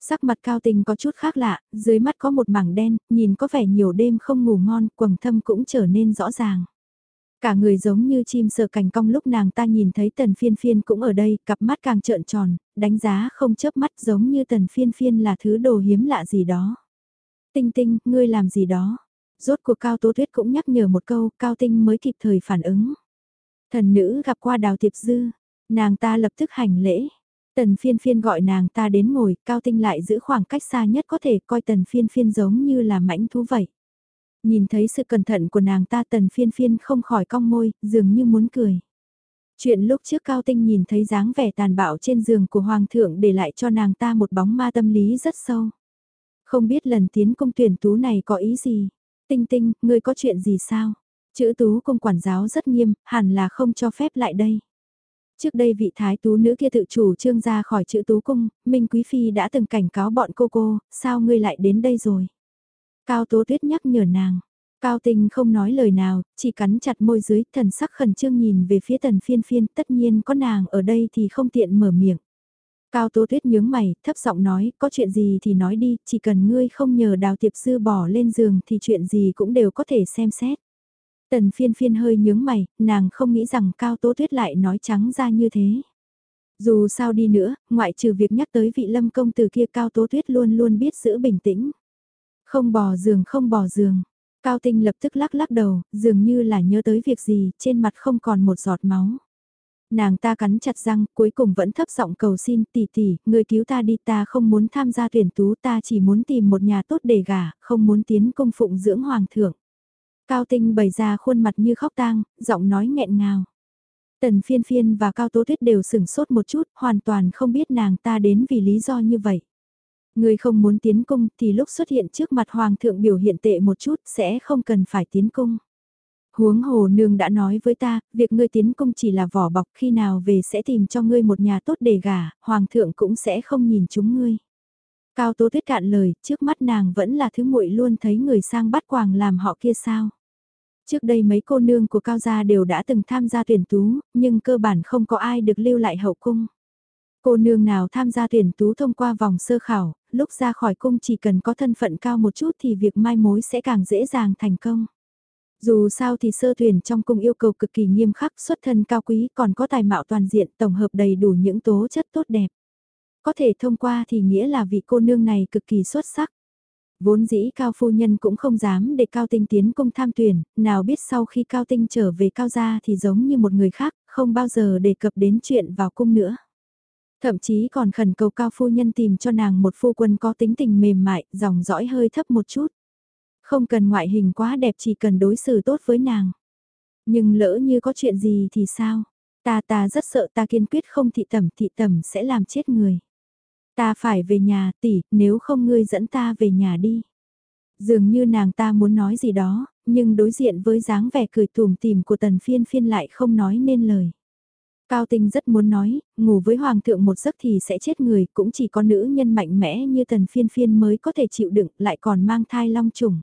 Sắc mặt Cao Tinh có chút khác lạ, dưới mắt có một mảng đen, nhìn có vẻ nhiều đêm không ngủ ngon, quầng thâm cũng trở nên rõ ràng. Cả người giống như chim sợ cành cong lúc nàng ta nhìn thấy tần phiên phiên cũng ở đây, cặp mắt càng trợn tròn, đánh giá không chớp mắt giống như tần phiên phiên là thứ đồ hiếm lạ gì đó. Tinh tinh, ngươi làm gì đó? Rốt cuộc Cao Tố Tuyết cũng nhắc nhở một câu, Cao Tinh mới kịp thời phản ứng. Thần nữ gặp qua đào tiệp dư, nàng ta lập tức hành lễ. Tần phiên phiên gọi nàng ta đến ngồi, Cao Tinh lại giữ khoảng cách xa nhất có thể coi tần phiên phiên giống như là mãnh thú vậy. Nhìn thấy sự cẩn thận của nàng ta tần phiên phiên không khỏi cong môi, dường như muốn cười. Chuyện lúc trước Cao Tinh nhìn thấy dáng vẻ tàn bạo trên giường của Hoàng thượng để lại cho nàng ta một bóng ma tâm lý rất sâu. Không biết lần tiến công tuyển tú này có ý gì? Tinh tinh, ngươi có chuyện gì sao? Chữ tú công quản giáo rất nghiêm, hẳn là không cho phép lại đây. Trước đây vị thái tú nữ kia tự chủ trương ra khỏi chữ tú cung, Minh Quý Phi đã từng cảnh cáo bọn cô cô, sao ngươi lại đến đây rồi? Cao Tố Tuyết nhắc nhở nàng. Cao Tinh không nói lời nào, chỉ cắn chặt môi dưới, thần sắc khẩn trương nhìn về phía tần phiên phiên, tất nhiên có nàng ở đây thì không tiện mở miệng. Cao Tố Tuyết nhướng mày, thấp giọng nói, có chuyện gì thì nói đi, chỉ cần ngươi không nhờ đào tiệp sư bỏ lên giường thì chuyện gì cũng đều có thể xem xét. Tần phiên phiên hơi nhướng mày, nàng không nghĩ rằng Cao Tố Tuyết lại nói trắng ra như thế. Dù sao đi nữa, ngoại trừ việc nhắc tới vị lâm công từ kia Cao Tố Tuyết luôn luôn biết giữ bình tĩnh. Không bỏ giường không bỏ giường. Cao Tinh lập tức lắc lắc đầu, dường như là nhớ tới việc gì, trên mặt không còn một giọt máu. Nàng ta cắn chặt răng, cuối cùng vẫn thấp giọng cầu xin tỷ tỷ, người cứu ta đi ta không muốn tham gia tuyển tú ta chỉ muốn tìm một nhà tốt để gả, không muốn tiến công phụng dưỡng hoàng thượng. Cao Tinh bày ra khuôn mặt như khóc tang, giọng nói nghẹn ngào. Tần phiên phiên và Cao Tố Tuyết đều sửng sốt một chút, hoàn toàn không biết nàng ta đến vì lý do như vậy. Người không muốn tiến cung thì lúc xuất hiện trước mặt hoàng thượng biểu hiện tệ một chút sẽ không cần phải tiến cung. Huống hồ nương đã nói với ta, việc ngươi tiến cung chỉ là vỏ bọc khi nào về sẽ tìm cho ngươi một nhà tốt để gả, hoàng thượng cũng sẽ không nhìn chúng ngươi. Cao Tố Tuyết cạn lời, trước mắt nàng vẫn là thứ muội luôn thấy người sang bắt quàng làm họ kia sao. Trước đây mấy cô nương của Cao gia đều đã từng tham gia tuyển tú, nhưng cơ bản không có ai được lưu lại hậu cung. Cô nương nào tham gia tuyển tú thông qua vòng sơ khảo, lúc ra khỏi cung chỉ cần có thân phận cao một chút thì việc mai mối sẽ càng dễ dàng thành công. Dù sao thì sơ tuyển trong cung yêu cầu cực kỳ nghiêm khắc xuất thân cao quý còn có tài mạo toàn diện tổng hợp đầy đủ những tố chất tốt đẹp. Có thể thông qua thì nghĩa là vị cô nương này cực kỳ xuất sắc. Vốn dĩ cao phu nhân cũng không dám để cao tinh tiến cung tham tuyển, nào biết sau khi cao tinh trở về cao gia thì giống như một người khác, không bao giờ đề cập đến chuyện vào cung nữa. Thậm chí còn khẩn cầu cao phu nhân tìm cho nàng một phu quân có tính tình mềm mại, dòng dõi hơi thấp một chút. Không cần ngoại hình quá đẹp chỉ cần đối xử tốt với nàng. Nhưng lỡ như có chuyện gì thì sao? Ta ta rất sợ ta kiên quyết không thị tẩm thị tẩm sẽ làm chết người. Ta phải về nhà tỷ, nếu không ngươi dẫn ta về nhà đi. Dường như nàng ta muốn nói gì đó, nhưng đối diện với dáng vẻ cười tùm tìm của tần phiên phiên lại không nói nên lời. Cao Tinh rất muốn nói, ngủ với Hoàng thượng một giấc thì sẽ chết người, cũng chỉ có nữ nhân mạnh mẽ như tần phiên phiên mới có thể chịu đựng, lại còn mang thai long trùng.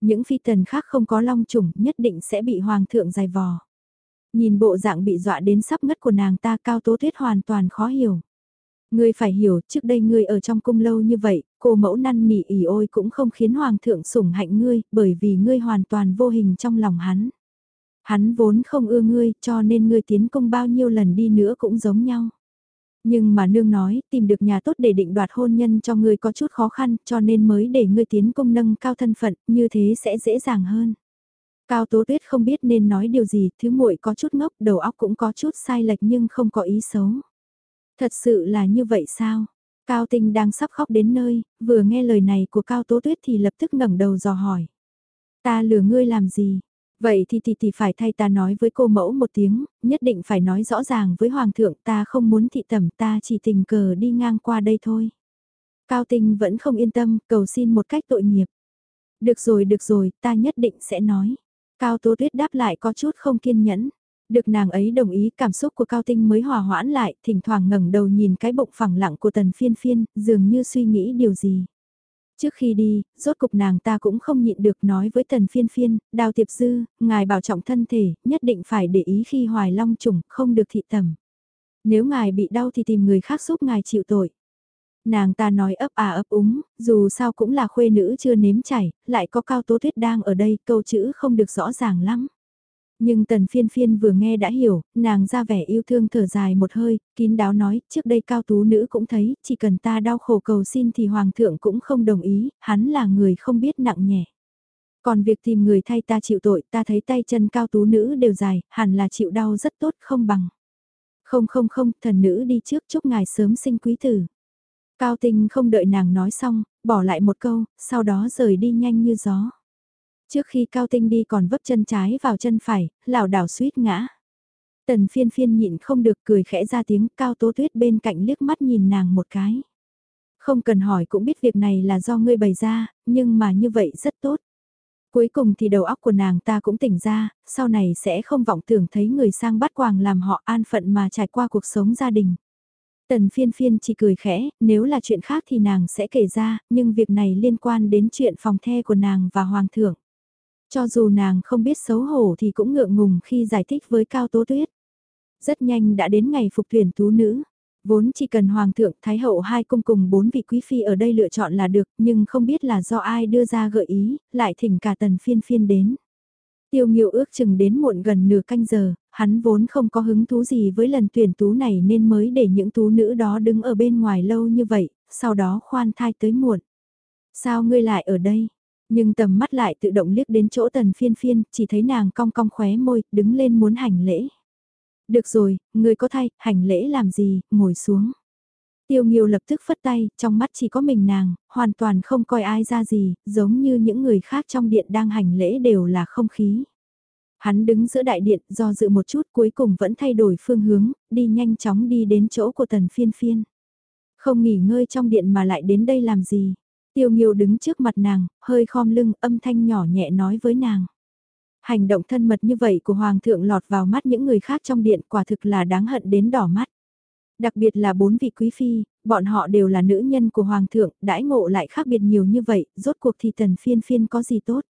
Những phi tần khác không có long trùng nhất định sẽ bị Hoàng thượng dài vò. Nhìn bộ dạng bị dọa đến sắp ngất của nàng ta cao tố tuyết hoàn toàn khó hiểu. Ngươi phải hiểu, trước đây ngươi ở trong cung lâu như vậy, cô mẫu năn nỉ ỉ ôi cũng không khiến hoàng thượng sủng hạnh ngươi, bởi vì ngươi hoàn toàn vô hình trong lòng hắn. Hắn vốn không ưa ngươi, cho nên ngươi tiến công bao nhiêu lần đi nữa cũng giống nhau. Nhưng mà nương nói, tìm được nhà tốt để định đoạt hôn nhân cho ngươi có chút khó khăn, cho nên mới để ngươi tiến công nâng cao thân phận, như thế sẽ dễ dàng hơn. Cao Tố Tuyết không biết nên nói điều gì, thứ muội có chút ngốc, đầu óc cũng có chút sai lệch nhưng không có ý xấu. Thật sự là như vậy sao? Cao Tinh đang sắp khóc đến nơi, vừa nghe lời này của Cao Tố Tuyết thì lập tức ngẩng đầu dò hỏi. Ta lừa ngươi làm gì? Vậy thì thì thì phải thay ta nói với cô mẫu một tiếng, nhất định phải nói rõ ràng với hoàng thượng ta không muốn thị tẩm ta chỉ tình cờ đi ngang qua đây thôi. Cao Tinh vẫn không yên tâm, cầu xin một cách tội nghiệp. Được rồi, được rồi, ta nhất định sẽ nói. Cao Tố Tuyết đáp lại có chút không kiên nhẫn. Được nàng ấy đồng ý cảm xúc của Cao Tinh mới hòa hoãn lại, thỉnh thoảng ngẩng đầu nhìn cái bụng phẳng lặng của tần phiên phiên, dường như suy nghĩ điều gì. Trước khi đi, rốt cục nàng ta cũng không nhịn được nói với tần phiên phiên, đào tiệp dư, ngài bảo trọng thân thể, nhất định phải để ý khi hoài long trùng, không được thị tầm. Nếu ngài bị đau thì tìm người khác giúp ngài chịu tội. Nàng ta nói ấp à ấp úng, dù sao cũng là khuê nữ chưa nếm chảy, lại có cao tố tuyết đang ở đây, câu chữ không được rõ ràng lắm. Nhưng tần phiên phiên vừa nghe đã hiểu, nàng ra vẻ yêu thương thở dài một hơi, kín đáo nói, trước đây cao tú nữ cũng thấy, chỉ cần ta đau khổ cầu xin thì hoàng thượng cũng không đồng ý, hắn là người không biết nặng nhẹ. Còn việc tìm người thay ta chịu tội, ta thấy tay chân cao tú nữ đều dài, hẳn là chịu đau rất tốt không bằng. Không không không, thần nữ đi trước chúc ngài sớm sinh quý tử. Cao tinh không đợi nàng nói xong, bỏ lại một câu, sau đó rời đi nhanh như gió. Trước khi Cao Tinh đi còn vấp chân trái vào chân phải, lảo đảo suýt ngã. Tần phiên phiên nhịn không được cười khẽ ra tiếng Cao Tố Tuyết bên cạnh liếc mắt nhìn nàng một cái. Không cần hỏi cũng biết việc này là do ngươi bày ra, nhưng mà như vậy rất tốt. Cuối cùng thì đầu óc của nàng ta cũng tỉnh ra, sau này sẽ không vọng tưởng thấy người sang bắt quàng làm họ an phận mà trải qua cuộc sống gia đình. Tần phiên phiên chỉ cười khẽ, nếu là chuyện khác thì nàng sẽ kể ra, nhưng việc này liên quan đến chuyện phòng the của nàng và hoàng thượng. Cho dù nàng không biết xấu hổ thì cũng ngượng ngùng khi giải thích với Cao Tố Tuyết. Rất nhanh đã đến ngày phục tuyển tú nữ. Vốn chỉ cần Hoàng thượng, Thái hậu hai cung cùng bốn vị quý phi ở đây lựa chọn là được, nhưng không biết là do ai đưa ra gợi ý, lại thỉnh cả tần phiên phiên đến. Tiêu Nghiêu ước chừng đến muộn gần nửa canh giờ, hắn vốn không có hứng thú gì với lần tuyển tú này nên mới để những tú nữ đó đứng ở bên ngoài lâu như vậy, sau đó khoan thai tới muộn. Sao ngươi lại ở đây? Nhưng tầm mắt lại tự động liếc đến chỗ tần phiên phiên, chỉ thấy nàng cong cong khóe môi, đứng lên muốn hành lễ. Được rồi, người có thay, hành lễ làm gì, ngồi xuống. Tiêu Nghiêu lập tức phất tay, trong mắt chỉ có mình nàng, hoàn toàn không coi ai ra gì, giống như những người khác trong điện đang hành lễ đều là không khí. Hắn đứng giữa đại điện do dự một chút cuối cùng vẫn thay đổi phương hướng, đi nhanh chóng đi đến chỗ của tần phiên phiên. Không nghỉ ngơi trong điện mà lại đến đây làm gì. Tiêu Nghiêu đứng trước mặt nàng, hơi khom lưng, âm thanh nhỏ nhẹ nói với nàng. Hành động thân mật như vậy của Hoàng thượng lọt vào mắt những người khác trong điện quả thực là đáng hận đến đỏ mắt. Đặc biệt là bốn vị quý phi, bọn họ đều là nữ nhân của Hoàng thượng, đãi ngộ lại khác biệt nhiều như vậy, rốt cuộc thì tần phiên phiên có gì tốt.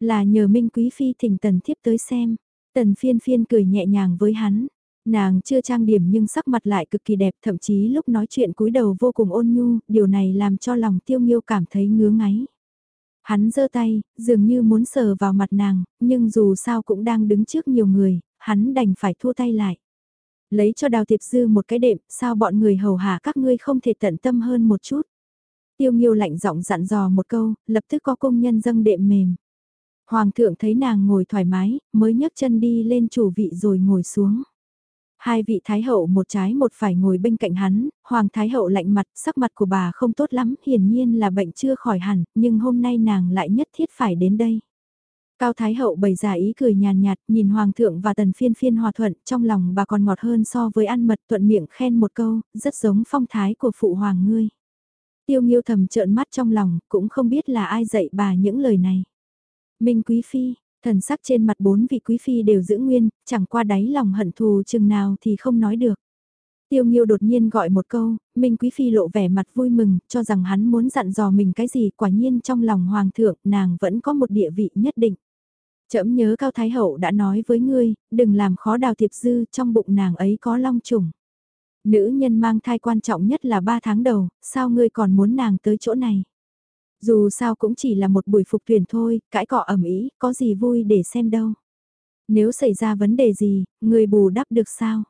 Là nhờ Minh quý phi thỉnh tần thiếp tới xem, tần phiên phiên cười nhẹ nhàng với hắn. Nàng chưa trang điểm nhưng sắc mặt lại cực kỳ đẹp, thậm chí lúc nói chuyện cúi đầu vô cùng ôn nhu, điều này làm cho lòng tiêu nghiêu cảm thấy ngứa ngáy. Hắn giơ tay, dường như muốn sờ vào mặt nàng, nhưng dù sao cũng đang đứng trước nhiều người, hắn đành phải thua tay lại. Lấy cho đào tiệp dư một cái đệm, sao bọn người hầu hạ các ngươi không thể tận tâm hơn một chút. Tiêu nghiêu lạnh giọng dặn dò một câu, lập tức có công nhân dâng đệm mềm. Hoàng thượng thấy nàng ngồi thoải mái, mới nhấc chân đi lên chủ vị rồi ngồi xuống. Hai vị thái hậu một trái một phải ngồi bên cạnh hắn, hoàng thái hậu lạnh mặt, sắc mặt của bà không tốt lắm, hiển nhiên là bệnh chưa khỏi hẳn, nhưng hôm nay nàng lại nhất thiết phải đến đây. Cao Thái Hậu bày ra ý cười nhàn nhạt, nhìn Hoàng thượng và tần phiên phiên hòa thuận, trong lòng bà còn ngọt hơn so với ăn mật thuận miệng khen một câu, rất giống phong thái của phụ hoàng ngươi. Tiêu nghiêu thầm trợn mắt trong lòng, cũng không biết là ai dạy bà những lời này. Minh Quý Phi, Thần sắc trên mặt bốn vị quý phi đều giữ nguyên, chẳng qua đáy lòng hận thù chừng nào thì không nói được. Tiêu Nghiêu đột nhiên gọi một câu, Minh Quý Phi lộ vẻ mặt vui mừng, cho rằng hắn muốn dặn dò mình cái gì, quả nhiên trong lòng Hoàng thượng nàng vẫn có một địa vị nhất định. Chậm nhớ Cao Thái Hậu đã nói với ngươi, đừng làm khó đào thiệp dư, trong bụng nàng ấy có long trùng. Nữ nhân mang thai quan trọng nhất là 3 tháng đầu, sao ngươi còn muốn nàng tới chỗ này? Dù sao cũng chỉ là một buổi phục tuyển thôi, cãi cọ ẩm ý, có gì vui để xem đâu. Nếu xảy ra vấn đề gì, người bù đắp được sao?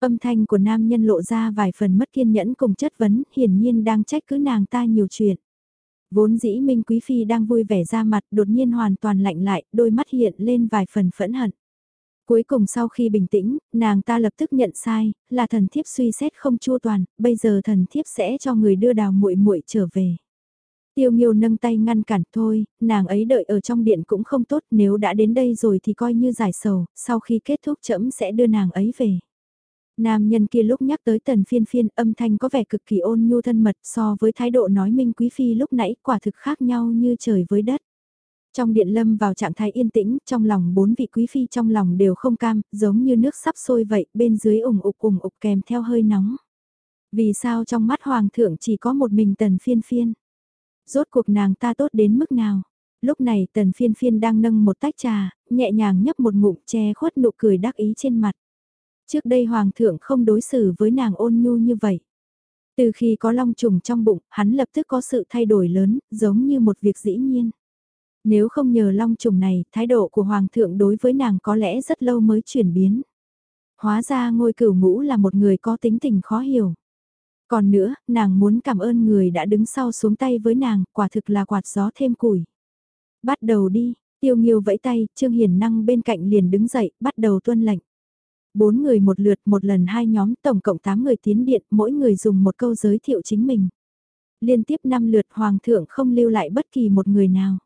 Âm thanh của nam nhân lộ ra vài phần mất kiên nhẫn cùng chất vấn, hiển nhiên đang trách cứ nàng ta nhiều chuyện. Vốn dĩ Minh Quý Phi đang vui vẻ ra mặt, đột nhiên hoàn toàn lạnh lại, đôi mắt hiện lên vài phần phẫn hận. Cuối cùng sau khi bình tĩnh, nàng ta lập tức nhận sai, là thần thiếp suy xét không chua toàn, bây giờ thần thiếp sẽ cho người đưa đào muội muội trở về. Tiêu Nghiêu nâng tay ngăn cản thôi, nàng ấy đợi ở trong điện cũng không tốt nếu đã đến đây rồi thì coi như giải sầu, sau khi kết thúc trẫm sẽ đưa nàng ấy về. Nam nhân kia lúc nhắc tới tần phiên phiên âm thanh có vẻ cực kỳ ôn nhu thân mật so với thái độ nói minh quý phi lúc nãy quả thực khác nhau như trời với đất. Trong điện lâm vào trạng thái yên tĩnh, trong lòng bốn vị quý phi trong lòng đều không cam, giống như nước sắp sôi vậy, bên dưới ủng ục ủng ục kèm theo hơi nóng. Vì sao trong mắt hoàng thượng chỉ có một mình tần phiên phiên? Rốt cuộc nàng ta tốt đến mức nào? Lúc này tần phiên phiên đang nâng một tách trà, nhẹ nhàng nhấp một ngụm che khuất nụ cười đắc ý trên mặt. Trước đây hoàng thượng không đối xử với nàng ôn nhu như vậy. Từ khi có long trùng trong bụng, hắn lập tức có sự thay đổi lớn, giống như một việc dĩ nhiên. Nếu không nhờ long trùng này, thái độ của hoàng thượng đối với nàng có lẽ rất lâu mới chuyển biến. Hóa ra ngôi cửu ngũ là một người có tính tình khó hiểu. Còn nữa, nàng muốn cảm ơn người đã đứng sau xuống tay với nàng, quả thực là quạt gió thêm củi. Bắt đầu đi, tiêu nghiêu vẫy tay, Trương Hiền Năng bên cạnh liền đứng dậy, bắt đầu tuân lệnh. Bốn người một lượt, một lần hai nhóm, tổng cộng tám người tiến điện, mỗi người dùng một câu giới thiệu chính mình. Liên tiếp năm lượt hoàng thượng không lưu lại bất kỳ một người nào.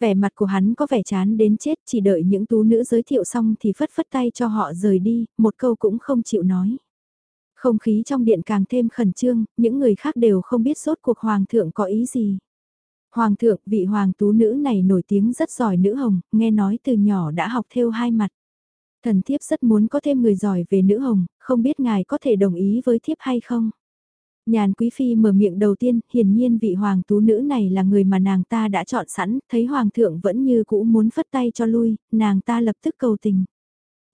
Vẻ mặt của hắn có vẻ chán đến chết, chỉ đợi những tú nữ giới thiệu xong thì phất phất tay cho họ rời đi, một câu cũng không chịu nói. Không khí trong điện càng thêm khẩn trương, những người khác đều không biết sốt cuộc hoàng thượng có ý gì. Hoàng thượng, vị hoàng tú nữ này nổi tiếng rất giỏi nữ hồng, nghe nói từ nhỏ đã học theo hai mặt. Thần thiếp rất muốn có thêm người giỏi về nữ hồng, không biết ngài có thể đồng ý với thiếp hay không? Nhàn quý phi mở miệng đầu tiên, hiển nhiên vị hoàng tú nữ này là người mà nàng ta đã chọn sẵn, thấy hoàng thượng vẫn như cũ muốn phất tay cho lui, nàng ta lập tức cầu tình.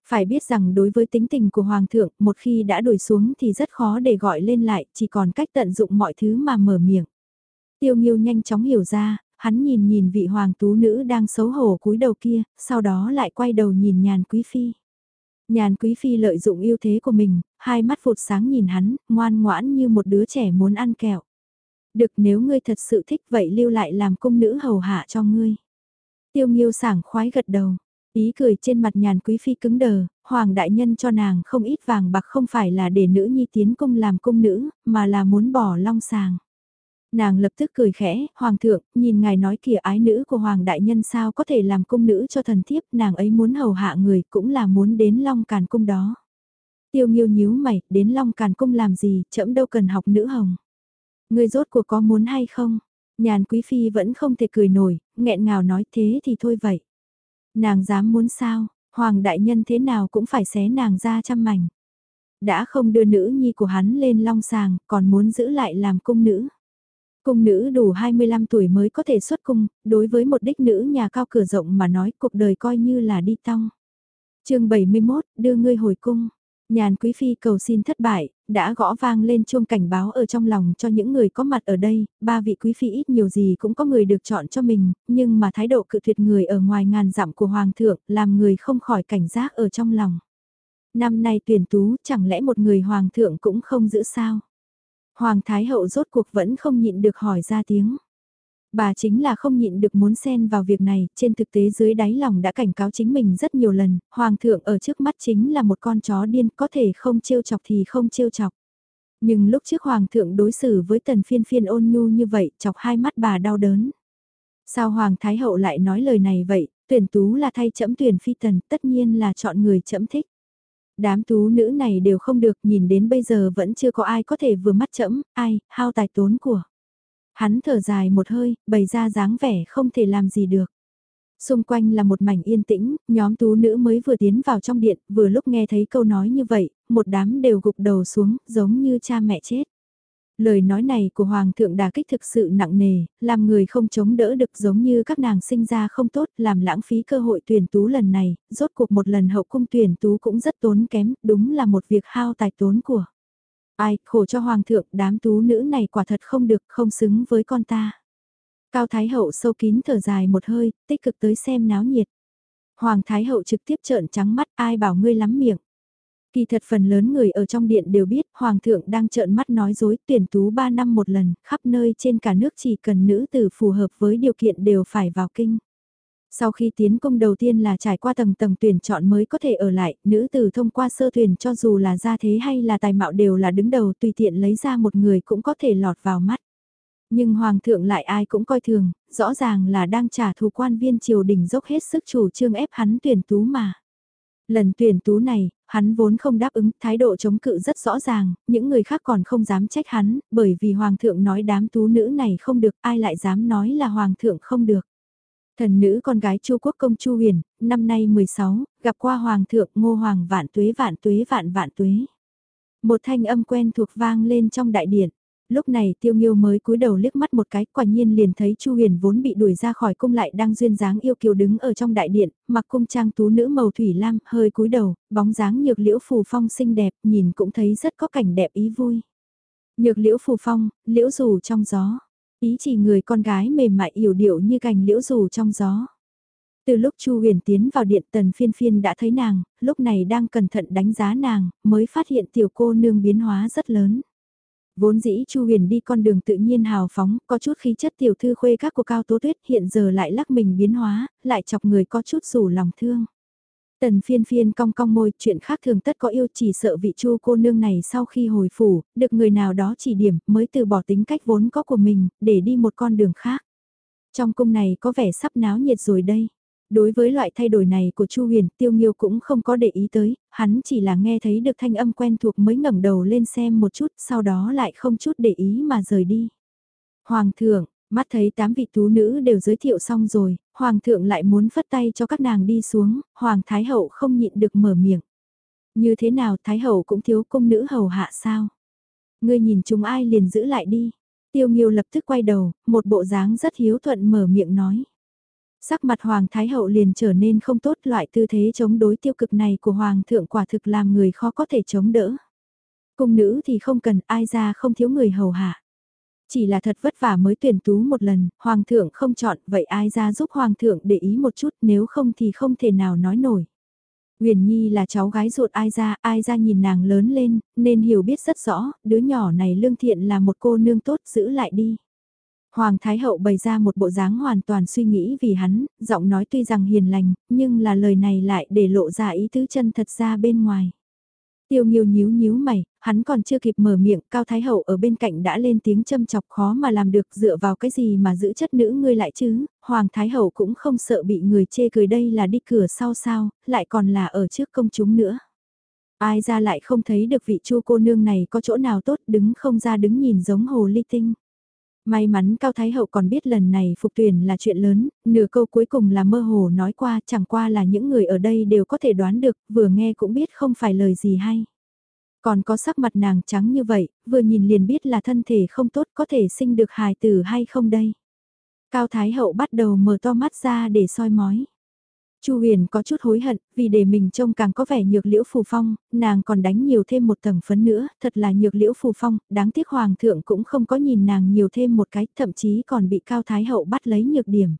Phải biết rằng đối với tính tình của hoàng thượng, một khi đã đuổi xuống thì rất khó để gọi lên lại, chỉ còn cách tận dụng mọi thứ mà mở miệng. Tiêu Nghiêu nhanh chóng hiểu ra, hắn nhìn nhìn vị hoàng tú nữ đang xấu hổ cúi đầu kia, sau đó lại quay đầu nhìn nhàn quý phi. Nhàn quý phi lợi dụng ưu thế của mình, hai mắt phụt sáng nhìn hắn, ngoan ngoãn như một đứa trẻ muốn ăn kẹo. Được nếu ngươi thật sự thích vậy lưu lại làm cung nữ hầu hạ cho ngươi. Tiêu nghiêu sảng khoái gật đầu, ý cười trên mặt nhàn quý phi cứng đờ, hoàng đại nhân cho nàng không ít vàng bạc không phải là để nữ nhi tiến cung làm cung nữ, mà là muốn bỏ long sàng. Nàng lập tức cười khẽ, Hoàng thượng, nhìn ngài nói kìa ái nữ của Hoàng đại nhân sao có thể làm cung nữ cho thần thiếp, nàng ấy muốn hầu hạ người cũng là muốn đến Long Càn Cung đó. Tiêu nghiêu nhíu mày, đến Long Càn Cung làm gì, chậm đâu cần học nữ hồng. Người rốt cuộc có muốn hay không? Nhàn quý phi vẫn không thể cười nổi, nghẹn ngào nói thế thì thôi vậy. Nàng dám muốn sao, Hoàng đại nhân thế nào cũng phải xé nàng ra trăm mảnh. Đã không đưa nữ nhi của hắn lên long sàng, còn muốn giữ lại làm cung nữ. Cung nữ đủ 25 tuổi mới có thể xuất cung, đối với một đích nữ nhà cao cửa rộng mà nói cuộc đời coi như là đi tong. chương 71, đưa ngươi hồi cung. Nhàn quý phi cầu xin thất bại, đã gõ vang lên chuông cảnh báo ở trong lòng cho những người có mặt ở đây, ba vị quý phi ít nhiều gì cũng có người được chọn cho mình, nhưng mà thái độ cự tuyệt người ở ngoài ngàn dặm của hoàng thượng làm người không khỏi cảnh giác ở trong lòng. Năm nay tuyển tú chẳng lẽ một người hoàng thượng cũng không giữ sao? Hoàng Thái Hậu rốt cuộc vẫn không nhịn được hỏi ra tiếng. Bà chính là không nhịn được muốn xen vào việc này, trên thực tế dưới đáy lòng đã cảnh cáo chính mình rất nhiều lần, Hoàng thượng ở trước mắt chính là một con chó điên, có thể không trêu chọc thì không trêu chọc. Nhưng lúc trước Hoàng thượng đối xử với tần phiên phiên ôn nhu như vậy, chọc hai mắt bà đau đớn. Sao Hoàng Thái Hậu lại nói lời này vậy, tuyển tú là thay chẫm tuyển phi tần, tất nhiên là chọn người chẫm thích đám tú nữ này đều không được nhìn đến bây giờ vẫn chưa có ai có thể vừa mắt chẫm, ai, hao tài tốn của. Hắn thở dài một hơi, bày ra dáng vẻ không thể làm gì được. Xung quanh là một mảnh yên tĩnh, nhóm tú nữ mới vừa tiến vào trong điện, vừa lúc nghe thấy câu nói như vậy, một đám đều gục đầu xuống, giống như cha mẹ chết. Lời nói này của Hoàng thượng đà kích thực sự nặng nề, làm người không chống đỡ được giống như các nàng sinh ra không tốt, làm lãng phí cơ hội tuyển tú lần này, rốt cuộc một lần hậu cung tuyển tú cũng rất tốn kém, đúng là một việc hao tài tốn của. Ai, khổ cho Hoàng thượng, đám tú nữ này quả thật không được, không xứng với con ta. Cao Thái Hậu sâu kín thở dài một hơi, tích cực tới xem náo nhiệt. Hoàng Thái Hậu trực tiếp trợn trắng mắt ai bảo ngươi lắm miệng. Kỳ thật phần lớn người ở trong điện đều biết Hoàng thượng đang trợn mắt nói dối tuyển tú 3 năm một lần, khắp nơi trên cả nước chỉ cần nữ tử phù hợp với điều kiện đều phải vào kinh. Sau khi tiến công đầu tiên là trải qua tầng tầng tuyển chọn mới có thể ở lại, nữ tử thông qua sơ tuyển cho dù là gia thế hay là tài mạo đều là đứng đầu tùy tiện lấy ra một người cũng có thể lọt vào mắt. Nhưng Hoàng thượng lại ai cũng coi thường, rõ ràng là đang trả thù quan viên triều đình dốc hết sức chủ trương ép hắn tuyển tú mà. Lần tuyển tú này, hắn vốn không đáp ứng, thái độ chống cự rất rõ ràng, những người khác còn không dám trách hắn, bởi vì Hoàng thượng nói đám tú nữ này không được, ai lại dám nói là Hoàng thượng không được. Thần nữ con gái Chu Quốc công Chu Huyền, năm nay 16, gặp qua Hoàng thượng Ngô Hoàng vạn tuế vạn tuế vạn vạn tuế. Một thanh âm quen thuộc vang lên trong đại điện lúc này tiêu nghiêu mới cúi đầu liếc mắt một cái, quả nhiên liền thấy Chu Huyền vốn bị đuổi ra khỏi cung lại đang duyên dáng yêu kiều đứng ở trong đại điện, mặc cung trang tú nữ màu thủy lam, hơi cúi đầu, bóng dáng nhược liễu phù phong xinh đẹp, nhìn cũng thấy rất có cảnh đẹp ý vui. Nhược liễu phù phong, liễu rủ trong gió, ý chỉ người con gái mềm mại yểu điệu như cành liễu rủ trong gió. Từ lúc Chu Huyền tiến vào điện tần phiên phiên đã thấy nàng, lúc này đang cẩn thận đánh giá nàng, mới phát hiện tiểu cô nương biến hóa rất lớn. Vốn dĩ Chu Huyền đi con đường tự nhiên hào phóng, có chút khí chất tiểu thư khuê các của Cao Tố Tuyết hiện giờ lại lắc mình biến hóa, lại chọc người có chút rủ lòng thương. Tần phiên phiên cong cong môi, chuyện khác thường tất có yêu chỉ sợ vị chu cô nương này sau khi hồi phủ, được người nào đó chỉ điểm, mới từ bỏ tính cách vốn có của mình, để đi một con đường khác. Trong cung này có vẻ sắp náo nhiệt rồi đây. Đối với loại thay đổi này của Chu Huyền, Tiêu Nghiêu cũng không có để ý tới, hắn chỉ là nghe thấy được thanh âm quen thuộc mới ngẩng đầu lên xem một chút, sau đó lại không chút để ý mà rời đi. Hoàng thượng, mắt thấy tám vị tú nữ đều giới thiệu xong rồi, Hoàng thượng lại muốn phất tay cho các nàng đi xuống, Hoàng Thái Hậu không nhịn được mở miệng. Như thế nào Thái Hậu cũng thiếu công nữ hầu hạ sao? Ngươi nhìn chúng ai liền giữ lại đi. Tiêu Nghiêu lập tức quay đầu, một bộ dáng rất hiếu thuận mở miệng nói. Sắc mặt Hoàng Thái Hậu liền trở nên không tốt loại tư thế chống đối tiêu cực này của Hoàng thượng quả thực làm người khó có thể chống đỡ. Cung nữ thì không cần ai ra không thiếu người hầu hạ. Chỉ là thật vất vả mới tuyển tú một lần, Hoàng thượng không chọn, vậy ai ra giúp Hoàng thượng để ý một chút nếu không thì không thể nào nói nổi. Huyền Nhi là cháu gái ruột ai ra, ai ra nhìn nàng lớn lên, nên hiểu biết rất rõ, đứa nhỏ này lương thiện là một cô nương tốt giữ lại đi. Hoàng Thái Hậu bày ra một bộ dáng hoàn toàn suy nghĩ vì hắn, giọng nói tuy rằng hiền lành, nhưng là lời này lại để lộ ra ý tứ chân thật ra bên ngoài. Tiêu nghiêu nhíu nhíu mày, hắn còn chưa kịp mở miệng, Cao Thái Hậu ở bên cạnh đã lên tiếng châm chọc khó mà làm được dựa vào cái gì mà giữ chất nữ ngươi lại chứ, Hoàng Thái Hậu cũng không sợ bị người chê cười đây là đi cửa sau sao, lại còn là ở trước công chúng nữa. Ai ra lại không thấy được vị chu cô nương này có chỗ nào tốt đứng không ra đứng nhìn giống hồ ly tinh. May mắn Cao Thái Hậu còn biết lần này phục tuyển là chuyện lớn, nửa câu cuối cùng là mơ hồ nói qua chẳng qua là những người ở đây đều có thể đoán được, vừa nghe cũng biết không phải lời gì hay. Còn có sắc mặt nàng trắng như vậy, vừa nhìn liền biết là thân thể không tốt có thể sinh được hài tử hay không đây. Cao Thái Hậu bắt đầu mở to mắt ra để soi mói. Chu Huyền có chút hối hận, vì để mình trông càng có vẻ nhược liễu phù phong, nàng còn đánh nhiều thêm một tầng phấn nữa, thật là nhược liễu phù phong, đáng tiếc Hoàng thượng cũng không có nhìn nàng nhiều thêm một cái, thậm chí còn bị Cao Thái Hậu bắt lấy nhược điểm.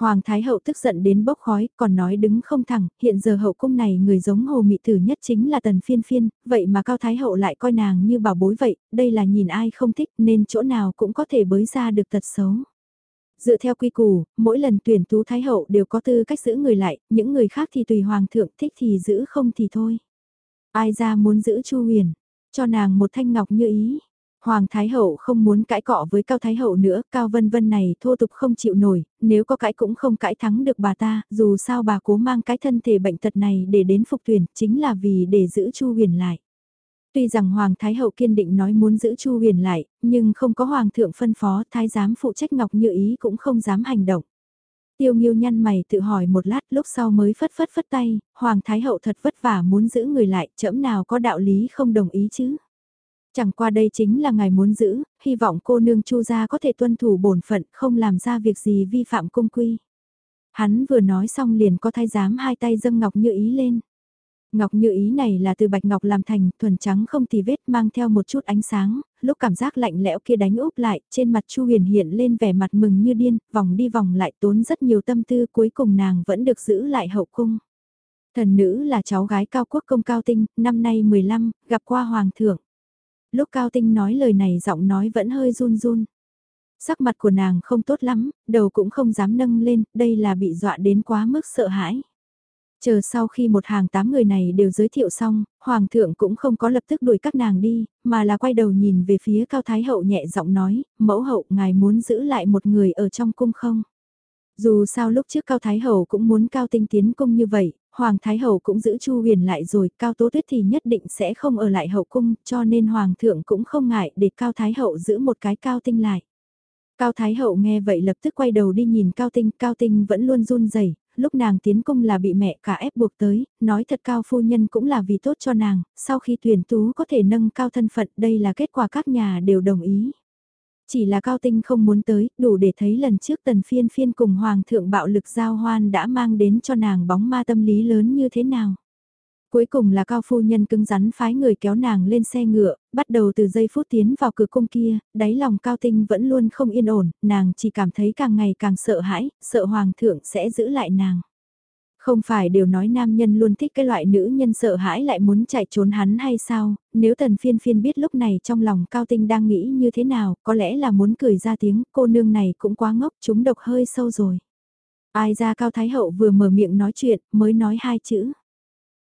Hoàng Thái Hậu tức giận đến bốc khói, còn nói đứng không thẳng, hiện giờ hậu cung này người giống hồ mị tử nhất chính là tần phiên phiên, vậy mà Cao Thái Hậu lại coi nàng như bảo bối vậy, đây là nhìn ai không thích nên chỗ nào cũng có thể bới ra được tật xấu. Dựa theo quy củ, mỗi lần tuyển tú thái hậu đều có tư cách giữ người lại, những người khác thì tùy hoàng thượng thích thì giữ không thì thôi. Ai ra muốn giữ Chu Huyền, cho nàng một thanh ngọc như ý. Hoàng Thái Hậu không muốn cãi cọ với Cao Thái Hậu nữa, Cao Vân Vân này thô tục không chịu nổi, nếu có cãi cũng không cãi thắng được bà ta, dù sao bà cố mang cái thân thể bệnh tật này để đến phục tuyển, chính là vì để giữ Chu Huyền lại. Tuy rằng Hoàng Thái Hậu kiên định nói muốn giữ Chu Huyền lại, nhưng không có Hoàng thượng phân phó thái giám phụ trách Ngọc Như Ý cũng không dám hành động. Tiêu Nghiêu nhăn mày tự hỏi một lát lúc sau mới phất phất phất tay, Hoàng Thái Hậu thật vất vả muốn giữ người lại, chẫm nào có đạo lý không đồng ý chứ. Chẳng qua đây chính là ngài muốn giữ, hy vọng cô nương Chu gia có thể tuân thủ bổn phận không làm ra việc gì vi phạm cung quy. Hắn vừa nói xong liền có thái giám hai tay dâng Ngọc Như Ý lên. Ngọc như ý này là từ bạch ngọc làm thành, thuần trắng không tì vết mang theo một chút ánh sáng, lúc cảm giác lạnh lẽo kia đánh úp lại, trên mặt Chu Huyền hiện lên vẻ mặt mừng như điên, vòng đi vòng lại tốn rất nhiều tâm tư cuối cùng nàng vẫn được giữ lại hậu cung. Thần nữ là cháu gái cao quốc công cao tinh, năm nay 15, gặp qua hoàng thượng. Lúc cao tinh nói lời này giọng nói vẫn hơi run run. Sắc mặt của nàng không tốt lắm, đầu cũng không dám nâng lên, đây là bị dọa đến quá mức sợ hãi. Chờ sau khi một hàng tám người này đều giới thiệu xong, Hoàng thượng cũng không có lập tức đuổi các nàng đi, mà là quay đầu nhìn về phía Cao Thái Hậu nhẹ giọng nói, mẫu hậu ngài muốn giữ lại một người ở trong cung không? Dù sao lúc trước Cao Thái Hậu cũng muốn Cao Tinh tiến cung như vậy, Hoàng Thái Hậu cũng giữ Chu Huyền lại rồi, Cao Tố Tuyết thì nhất định sẽ không ở lại hậu cung, cho nên Hoàng thượng cũng không ngại để Cao Thái Hậu giữ một cái Cao Tinh lại. Cao Thái Hậu nghe vậy lập tức quay đầu đi nhìn Cao Tinh, Cao Tinh vẫn luôn run rẩy lúc nàng tiến cung là bị mẹ cả ép buộc tới, nói thật cao phu nhân cũng là vì tốt cho nàng, sau khi tuyển tú có thể nâng cao thân phận đây là kết quả các nhà đều đồng ý. Chỉ là cao tinh không muốn tới, đủ để thấy lần trước tần phiên phiên cùng hoàng thượng bạo lực giao hoan đã mang đến cho nàng bóng ma tâm lý lớn như thế nào. Cuối cùng là cao phu nhân cứng rắn phái người kéo nàng lên xe ngựa, bắt đầu từ giây phút tiến vào cửa cung kia, đáy lòng cao tinh vẫn luôn không yên ổn, nàng chỉ cảm thấy càng ngày càng sợ hãi, sợ hoàng thượng sẽ giữ lại nàng. Không phải đều nói nam nhân luôn thích cái loại nữ nhân sợ hãi lại muốn chạy trốn hắn hay sao, nếu tần phiên phiên biết lúc này trong lòng cao tinh đang nghĩ như thế nào, có lẽ là muốn cười ra tiếng, cô nương này cũng quá ngốc, chúng độc hơi sâu rồi. Ai ra cao thái hậu vừa mở miệng nói chuyện, mới nói hai chữ.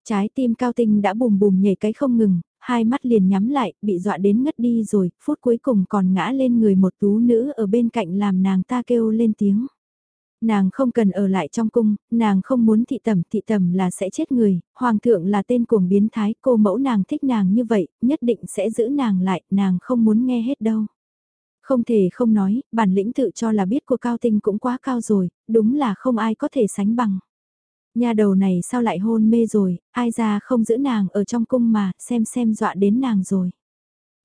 Trái tim cao tinh đã bùm bùm nhảy cái không ngừng, hai mắt liền nhắm lại, bị dọa đến ngất đi rồi, phút cuối cùng còn ngã lên người một tú nữ ở bên cạnh làm nàng ta kêu lên tiếng. Nàng không cần ở lại trong cung, nàng không muốn thị tẩm, thị tẩm là sẽ chết người, hoàng thượng là tên cuồng biến thái, cô mẫu nàng thích nàng như vậy, nhất định sẽ giữ nàng lại, nàng không muốn nghe hết đâu. Không thể không nói, bản lĩnh tự cho là biết của cao tinh cũng quá cao rồi, đúng là không ai có thể sánh bằng. Nhà đầu này sao lại hôn mê rồi, ai ra không giữ nàng ở trong cung mà, xem xem dọa đến nàng rồi.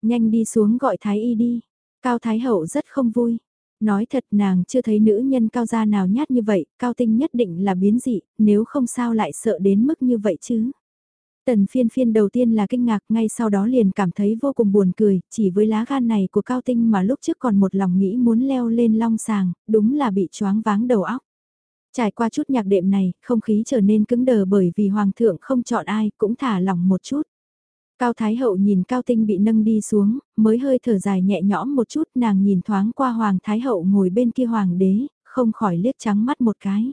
Nhanh đi xuống gọi Thái Y đi. Cao Thái Hậu rất không vui. Nói thật nàng chưa thấy nữ nhân cao gia nào nhát như vậy, cao tinh nhất định là biến dị, nếu không sao lại sợ đến mức như vậy chứ. Tần phiên phiên đầu tiên là kinh ngạc, ngay sau đó liền cảm thấy vô cùng buồn cười, chỉ với lá gan này của cao tinh mà lúc trước còn một lòng nghĩ muốn leo lên long sàng, đúng là bị choáng váng đầu óc. Trải qua chút nhạc đệm này, không khí trở nên cứng đờ bởi vì Hoàng thượng không chọn ai, cũng thả lỏng một chút. Cao Thái Hậu nhìn Cao Tinh bị nâng đi xuống, mới hơi thở dài nhẹ nhõm một chút, nàng nhìn thoáng qua Hoàng Thái Hậu ngồi bên kia Hoàng đế, không khỏi liếc trắng mắt một cái.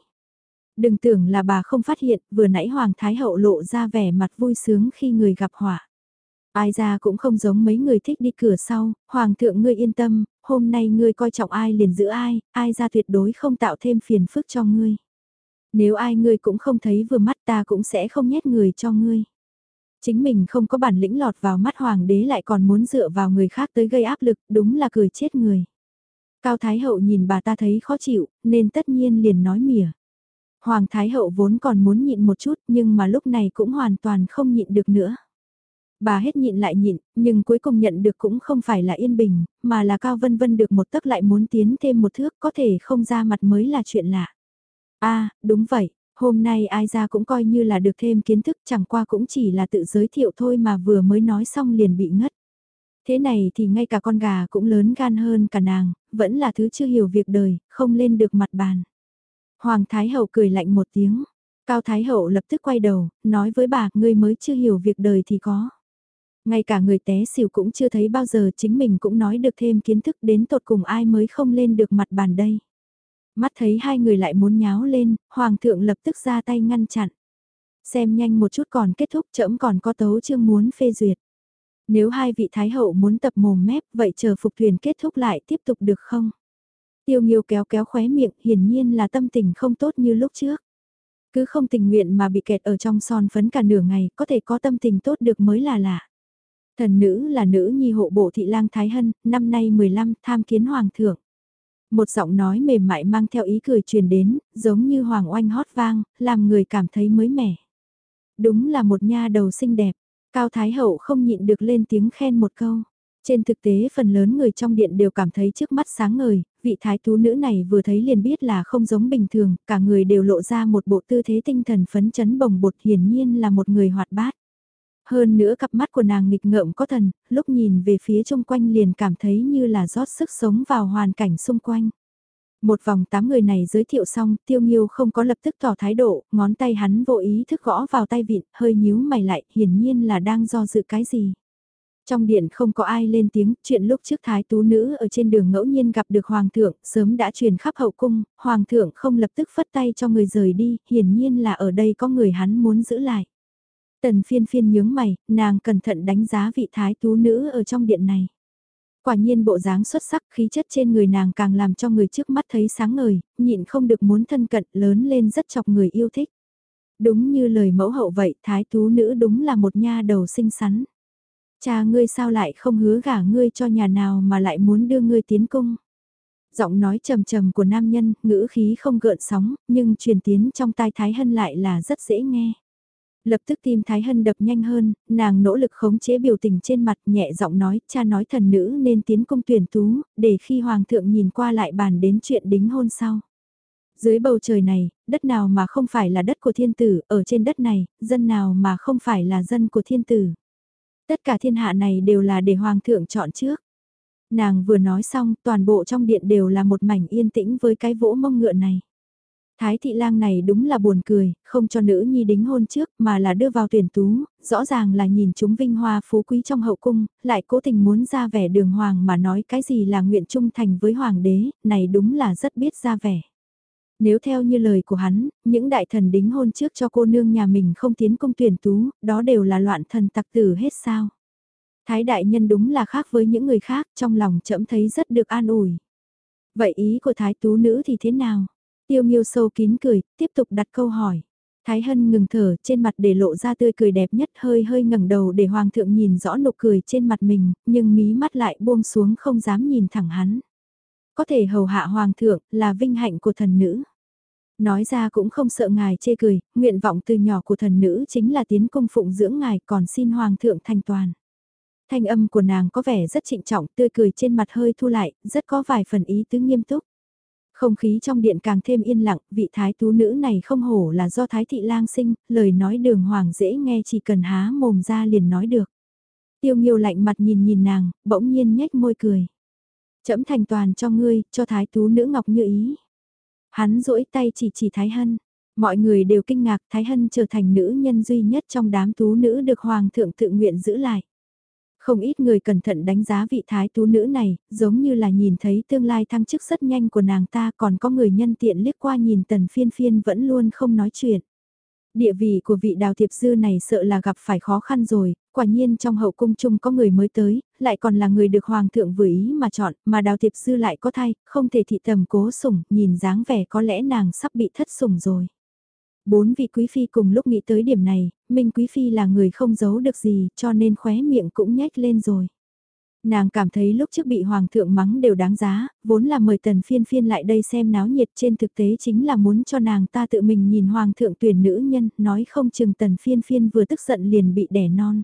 Đừng tưởng là bà không phát hiện, vừa nãy Hoàng Thái Hậu lộ ra vẻ mặt vui sướng khi người gặp họa. Ai ra cũng không giống mấy người thích đi cửa sau, Hoàng thượng ngươi yên tâm, hôm nay ngươi coi trọng ai liền giữ ai, ai ra tuyệt đối không tạo thêm phiền phức cho ngươi. Nếu ai ngươi cũng không thấy vừa mắt ta cũng sẽ không nhét người cho ngươi. Chính mình không có bản lĩnh lọt vào mắt hoàng đế lại còn muốn dựa vào người khác tới gây áp lực, đúng là cười chết người. Cao Thái Hậu nhìn bà ta thấy khó chịu, nên tất nhiên liền nói mỉa. Hoàng Thái Hậu vốn còn muốn nhịn một chút nhưng mà lúc này cũng hoàn toàn không nhịn được nữa. Bà hết nhịn lại nhịn, nhưng cuối cùng nhận được cũng không phải là yên bình, mà là Cao Vân Vân được một tấc lại muốn tiến thêm một thước có thể không ra mặt mới là chuyện lạ. a à, đúng vậy, hôm nay ai ra cũng coi như là được thêm kiến thức chẳng qua cũng chỉ là tự giới thiệu thôi mà vừa mới nói xong liền bị ngất. Thế này thì ngay cả con gà cũng lớn gan hơn cả nàng, vẫn là thứ chưa hiểu việc đời, không lên được mặt bàn. Hoàng Thái Hậu cười lạnh một tiếng. Cao Thái Hậu lập tức quay đầu, nói với bà, ngươi mới chưa hiểu việc đời thì có. Ngay cả người té xỉu cũng chưa thấy bao giờ chính mình cũng nói được thêm kiến thức đến tột cùng ai mới không lên được mặt bàn đây. Mắt thấy hai người lại muốn nháo lên, Hoàng thượng lập tức ra tay ngăn chặn. Xem nhanh một chút còn kết thúc chậm còn có tấu chương muốn phê duyệt. Nếu hai vị Thái Hậu muốn tập mồm mép vậy chờ phục thuyền kết thúc lại tiếp tục được không? Tiêu Nghiêu kéo kéo khóe miệng hiển nhiên là tâm tình không tốt như lúc trước. Cứ không tình nguyện mà bị kẹt ở trong son phấn cả nửa ngày có thể có tâm tình tốt được mới là lạ. Thần nữ là nữ nhi hộ bộ thị lang Thái Hân, năm nay 15 tham kiến hoàng thượng. Một giọng nói mềm mại mang theo ý cười truyền đến, giống như hoàng oanh hót vang, làm người cảm thấy mới mẻ. Đúng là một nha đầu xinh đẹp, Cao Thái Hậu không nhịn được lên tiếng khen một câu. Trên thực tế phần lớn người trong điện đều cảm thấy trước mắt sáng ngời, vị thái tú nữ này vừa thấy liền biết là không giống bình thường, cả người đều lộ ra một bộ tư thế tinh thần phấn chấn bồng bột hiển nhiên là một người hoạt bát. Hơn nữa cặp mắt của nàng nghịch ngợm có thần, lúc nhìn về phía chung quanh liền cảm thấy như là rót sức sống vào hoàn cảnh xung quanh. Một vòng tám người này giới thiệu xong, tiêu nghiêu không có lập tức tỏ thái độ, ngón tay hắn vô ý thức gõ vào tay vịn, hơi nhíu mày lại, hiển nhiên là đang do dự cái gì. Trong điện không có ai lên tiếng, chuyện lúc trước thái tú nữ ở trên đường ngẫu nhiên gặp được hoàng thượng, sớm đã truyền khắp hậu cung, hoàng thượng không lập tức phất tay cho người rời đi, hiển nhiên là ở đây có người hắn muốn giữ lại. Tần phiên phiên nhướng mày, nàng cẩn thận đánh giá vị thái tú nữ ở trong điện này. Quả nhiên bộ dáng xuất sắc khí chất trên người nàng càng làm cho người trước mắt thấy sáng ngời, nhịn không được muốn thân cận lớn lên rất chọc người yêu thích. Đúng như lời mẫu hậu vậy, thái tú nữ đúng là một nha đầu xinh xắn. Cha ngươi sao lại không hứa gả ngươi cho nhà nào mà lại muốn đưa ngươi tiến cung. Giọng nói trầm trầm của nam nhân, ngữ khí không gợn sóng, nhưng truyền tiến trong tai Thái Hân lại là rất dễ nghe. Lập tức tim Thái Hân đập nhanh hơn, nàng nỗ lực khống chế biểu tình trên mặt nhẹ giọng nói, cha nói thần nữ nên tiến cung tuyển tú, để khi hoàng thượng nhìn qua lại bàn đến chuyện đính hôn sau. Dưới bầu trời này, đất nào mà không phải là đất của thiên tử, ở trên đất này, dân nào mà không phải là dân của thiên tử. Tất cả thiên hạ này đều là để hoàng thượng chọn trước. Nàng vừa nói xong, toàn bộ trong điện đều là một mảnh yên tĩnh với cái vỗ mông ngựa này. Thái thị lang này đúng là buồn cười, không cho nữ nhi đính hôn trước mà là đưa vào tuyển tú, rõ ràng là nhìn chúng vinh hoa phú quý trong hậu cung, lại cố tình muốn ra vẻ đường hoàng mà nói cái gì là nguyện trung thành với hoàng đế, này đúng là rất biết ra vẻ. Nếu theo như lời của hắn, những đại thần đính hôn trước cho cô nương nhà mình không tiến công tuyển tú, đó đều là loạn thần tặc tử hết sao. Thái đại nhân đúng là khác với những người khác, trong lòng chậm thấy rất được an ủi. Vậy ý của thái tú nữ thì thế nào? Tiêu nghiêu sâu kín cười, tiếp tục đặt câu hỏi. Thái Hân ngừng thở, trên mặt để lộ ra tươi cười đẹp nhất hơi hơi ngẩng đầu để Hoàng thượng nhìn rõ nụ cười trên mặt mình, nhưng mí mắt lại buông xuống không dám nhìn thẳng hắn. Có thể hầu hạ Hoàng thượng là vinh hạnh của thần nữ. Nói ra cũng không sợ ngài chê cười, nguyện vọng từ nhỏ của thần nữ chính là tiến công phụng dưỡng ngài còn xin Hoàng thượng thành toàn. Thanh âm của nàng có vẻ rất trịnh trọng, tươi cười trên mặt hơi thu lại, rất có vài phần ý tứ nghiêm túc. Không khí trong điện càng thêm yên lặng, vị thái tú nữ này không hổ là do thái thị lang sinh, lời nói đường hoàng dễ nghe chỉ cần há mồm ra liền nói được. Tiêu nghiêu lạnh mặt nhìn nhìn nàng, bỗng nhiên nhếch môi cười. Chấm thành toàn cho ngươi, cho thái tú nữ ngọc như ý. Hắn duỗi tay chỉ chỉ Thái Hân. Mọi người đều kinh ngạc Thái Hân trở thành nữ nhân duy nhất trong đám tú nữ được Hoàng thượng tự nguyện giữ lại. Không ít người cẩn thận đánh giá vị thái tú nữ này, giống như là nhìn thấy tương lai thăng chức rất nhanh của nàng ta còn có người nhân tiện liếc qua nhìn tần phiên phiên vẫn luôn không nói chuyện. Địa vị của vị đào thiệp dư này sợ là gặp phải khó khăn rồi, quả nhiên trong hậu cung chung có người mới tới, lại còn là người được hoàng thượng vừa ý mà chọn, mà đào thiệp dư lại có thai, không thể thị tầm cố sủng, nhìn dáng vẻ có lẽ nàng sắp bị thất sủng rồi. Bốn vị quý phi cùng lúc nghĩ tới điểm này, Minh quý phi là người không giấu được gì, cho nên khóe miệng cũng nhếch lên rồi. Nàng cảm thấy lúc trước bị hoàng thượng mắng đều đáng giá, vốn là mời tần phiên phiên lại đây xem náo nhiệt trên thực tế chính là muốn cho nàng ta tự mình nhìn hoàng thượng tuyển nữ nhân, nói không chừng tần phiên phiên vừa tức giận liền bị đẻ non.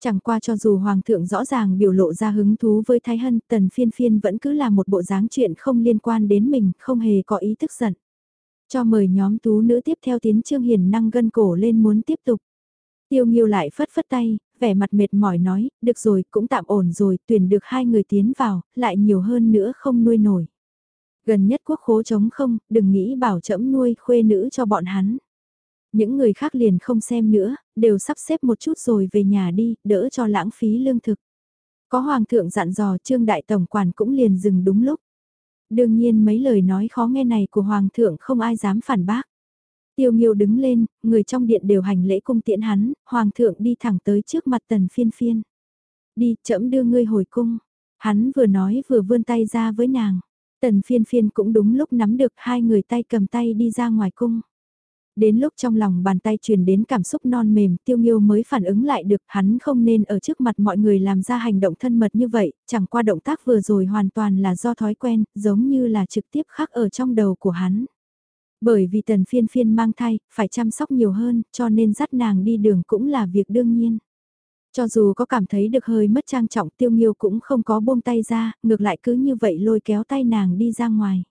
Chẳng qua cho dù Hoàng thượng rõ ràng biểu lộ ra hứng thú với Thái Hân, tần phiên phiên vẫn cứ là một bộ dáng chuyện không liên quan đến mình, không hề có ý tức giận. Cho mời nhóm tú nữ tiếp theo tiến trương hiền năng gân cổ lên muốn tiếp tục. Tiêu nghiêu lại phất phất tay, vẻ mặt mệt mỏi nói, được rồi, cũng tạm ổn rồi, tuyển được hai người tiến vào, lại nhiều hơn nữa không nuôi nổi. Gần nhất quốc khố chống không, đừng nghĩ bảo chẫm nuôi khuê nữ cho bọn hắn. Những người khác liền không xem nữa, đều sắp xếp một chút rồi về nhà đi, đỡ cho lãng phí lương thực. Có hoàng thượng dặn dò trương đại tổng quản cũng liền dừng đúng lúc. Đương nhiên mấy lời nói khó nghe này của hoàng thượng không ai dám phản bác. Tiêu Nghiêu đứng lên, người trong điện đều hành lễ cung tiễn hắn, hoàng thượng đi thẳng tới trước mặt tần phiên phiên. Đi, chậm đưa ngươi hồi cung. Hắn vừa nói vừa vươn tay ra với nàng. Tần phiên phiên cũng đúng lúc nắm được hai người tay cầm tay đi ra ngoài cung. Đến lúc trong lòng bàn tay truyền đến cảm xúc non mềm, tiêu nghiêu mới phản ứng lại được hắn không nên ở trước mặt mọi người làm ra hành động thân mật như vậy, chẳng qua động tác vừa rồi hoàn toàn là do thói quen, giống như là trực tiếp khắc ở trong đầu của hắn. Bởi vì tần phiên phiên mang thai, phải chăm sóc nhiều hơn, cho nên dắt nàng đi đường cũng là việc đương nhiên. Cho dù có cảm thấy được hơi mất trang trọng tiêu nghiêu cũng không có buông tay ra, ngược lại cứ như vậy lôi kéo tay nàng đi ra ngoài.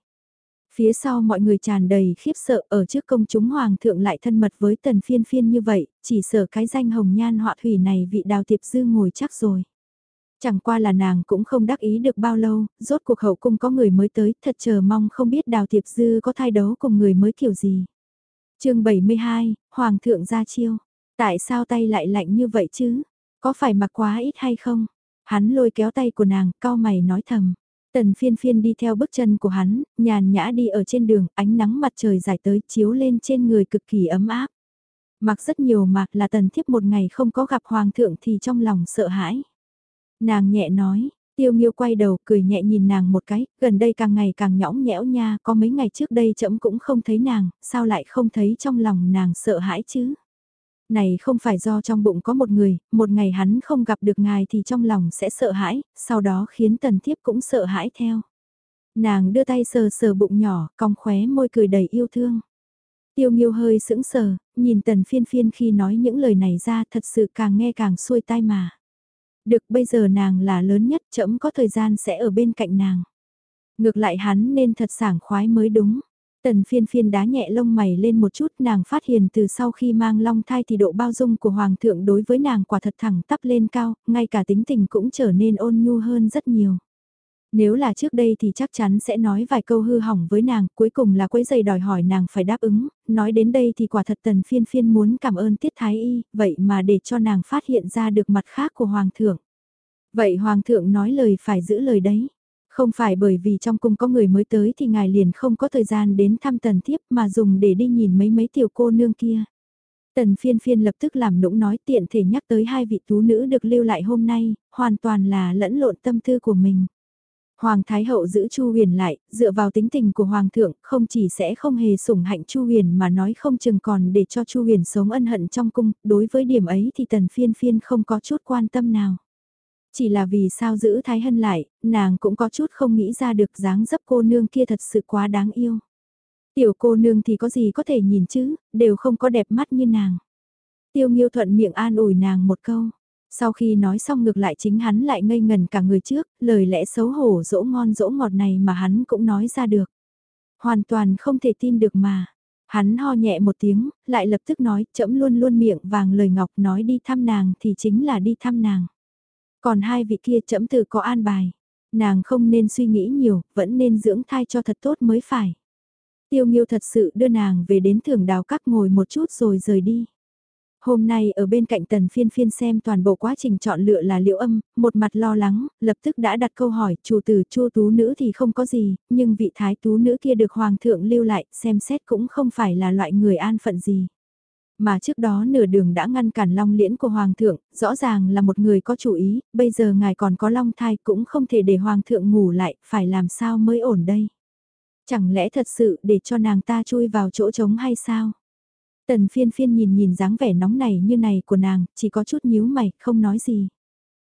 Phía sau mọi người tràn đầy khiếp sợ ở trước công chúng hoàng thượng lại thân mật với tần phiên phiên như vậy, chỉ sợ cái danh hồng nhan họa thủy này vị đào tiệp dư ngồi chắc rồi. Chẳng qua là nàng cũng không đắc ý được bao lâu, rốt cuộc hậu cung có người mới tới, thật chờ mong không biết đào tiệp dư có thai đấu cùng người mới kiểu gì. chương 72, Hoàng thượng ra chiêu. Tại sao tay lại lạnh như vậy chứ? Có phải mặc quá ít hay không? Hắn lôi kéo tay của nàng, cao mày nói thầm. Tần phiên phiên đi theo bước chân của hắn, nhàn nhã đi ở trên đường, ánh nắng mặt trời dài tới chiếu lên trên người cực kỳ ấm áp. Mặc rất nhiều mặc là tần thiếp một ngày không có gặp hoàng thượng thì trong lòng sợ hãi. Nàng nhẹ nói, tiêu nghiêu quay đầu cười nhẹ nhìn nàng một cái, gần đây càng ngày càng nhõng nhẽo nha, có mấy ngày trước đây chậm cũng không thấy nàng, sao lại không thấy trong lòng nàng sợ hãi chứ? Này không phải do trong bụng có một người, một ngày hắn không gặp được ngài thì trong lòng sẽ sợ hãi, sau đó khiến tần thiếp cũng sợ hãi theo. Nàng đưa tay sờ sờ bụng nhỏ, cong khóe môi cười đầy yêu thương. Tiêu nghiêu hơi sững sờ, nhìn tần phiên phiên khi nói những lời này ra thật sự càng nghe càng xuôi tai mà. Được bây giờ nàng là lớn nhất chậm có thời gian sẽ ở bên cạnh nàng. Ngược lại hắn nên thật sảng khoái mới đúng. Tần phiên phiên đá nhẹ lông mày lên một chút nàng phát hiện từ sau khi mang long thai thì độ bao dung của hoàng thượng đối với nàng quả thật thẳng tắp lên cao, ngay cả tính tình cũng trở nên ôn nhu hơn rất nhiều. Nếu là trước đây thì chắc chắn sẽ nói vài câu hư hỏng với nàng, cuối cùng là quấy giày đòi hỏi nàng phải đáp ứng, nói đến đây thì quả thật tần phiên phiên muốn cảm ơn tiết thái y, vậy mà để cho nàng phát hiện ra được mặt khác của hoàng thượng. Vậy hoàng thượng nói lời phải giữ lời đấy. Không phải bởi vì trong cung có người mới tới thì ngài liền không có thời gian đến thăm tần thiếp mà dùng để đi nhìn mấy mấy tiểu cô nương kia. Tần phiên phiên lập tức làm nũng nói tiện thể nhắc tới hai vị tú nữ được lưu lại hôm nay, hoàn toàn là lẫn lộn tâm tư của mình. Hoàng Thái Hậu giữ Chu Huyền lại, dựa vào tính tình của Hoàng thượng, không chỉ sẽ không hề sủng hạnh Chu Huyền mà nói không chừng còn để cho Chu Huyền sống ân hận trong cung, đối với điểm ấy thì tần phiên phiên không có chút quan tâm nào. Chỉ là vì sao giữ Thái Hân lại, nàng cũng có chút không nghĩ ra được dáng dấp cô nương kia thật sự quá đáng yêu. Tiểu cô nương thì có gì có thể nhìn chứ, đều không có đẹp mắt như nàng. Tiêu Nghiêu thuận miệng an ủi nàng một câu. Sau khi nói xong ngược lại chính hắn lại ngây ngần cả người trước, lời lẽ xấu hổ dỗ ngon dỗ ngọt này mà hắn cũng nói ra được. Hoàn toàn không thể tin được mà. Hắn ho nhẹ một tiếng, lại lập tức nói, chậm luôn luôn miệng vàng lời ngọc nói đi thăm nàng thì chính là đi thăm nàng. Còn hai vị kia chậm từ có an bài. Nàng không nên suy nghĩ nhiều, vẫn nên dưỡng thai cho thật tốt mới phải. Tiêu Nghiêu thật sự đưa nàng về đến thưởng đào các ngồi một chút rồi rời đi. Hôm nay ở bên cạnh tần phiên phiên xem toàn bộ quá trình chọn lựa là liệu âm, một mặt lo lắng, lập tức đã đặt câu hỏi, chủ tử chua tú nữ thì không có gì, nhưng vị thái tú nữ kia được hoàng thượng lưu lại, xem xét cũng không phải là loại người an phận gì. Mà trước đó nửa đường đã ngăn cản long liễn của hoàng thượng, rõ ràng là một người có chủ ý, bây giờ ngài còn có long thai cũng không thể để hoàng thượng ngủ lại, phải làm sao mới ổn đây. Chẳng lẽ thật sự để cho nàng ta chui vào chỗ trống hay sao? Tần phiên phiên nhìn nhìn dáng vẻ nóng này như này của nàng, chỉ có chút nhíu mày, không nói gì.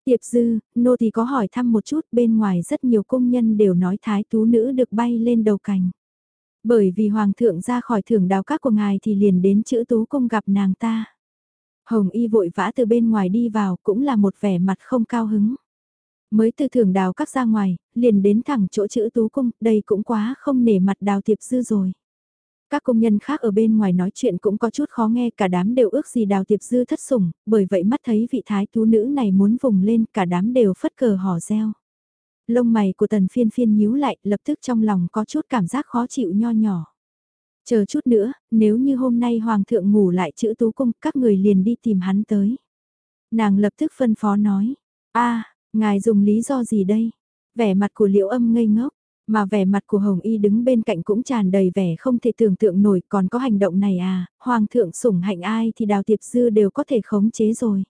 Tiệp dư, nô thì có hỏi thăm một chút, bên ngoài rất nhiều công nhân đều nói thái tú nữ được bay lên đầu cành. Bởi vì hoàng thượng ra khỏi thưởng đào các của ngài thì liền đến chữ tú cung gặp nàng ta. Hồng y vội vã từ bên ngoài đi vào cũng là một vẻ mặt không cao hứng. Mới từ thưởng đào các ra ngoài, liền đến thẳng chỗ chữ tú cung, đây cũng quá không nể mặt đào tiệp dư rồi. Các công nhân khác ở bên ngoài nói chuyện cũng có chút khó nghe, cả đám đều ước gì đào tiệp dư thất sủng, bởi vậy mắt thấy vị thái tú nữ này muốn vùng lên, cả đám đều phất cờ hò reo. Lông mày của tần phiên phiên nhíu lại, lập tức trong lòng có chút cảm giác khó chịu nho nhỏ. Chờ chút nữa, nếu như hôm nay hoàng thượng ngủ lại chữ tú cung, các người liền đi tìm hắn tới. Nàng lập tức phân phó nói, a ngài dùng lý do gì đây? Vẻ mặt của liễu âm ngây ngốc, mà vẻ mặt của Hồng Y đứng bên cạnh cũng tràn đầy vẻ không thể tưởng tượng nổi còn có hành động này à, Hoàng thượng sủng hạnh ai thì đào tiệp dư đều có thể khống chế rồi.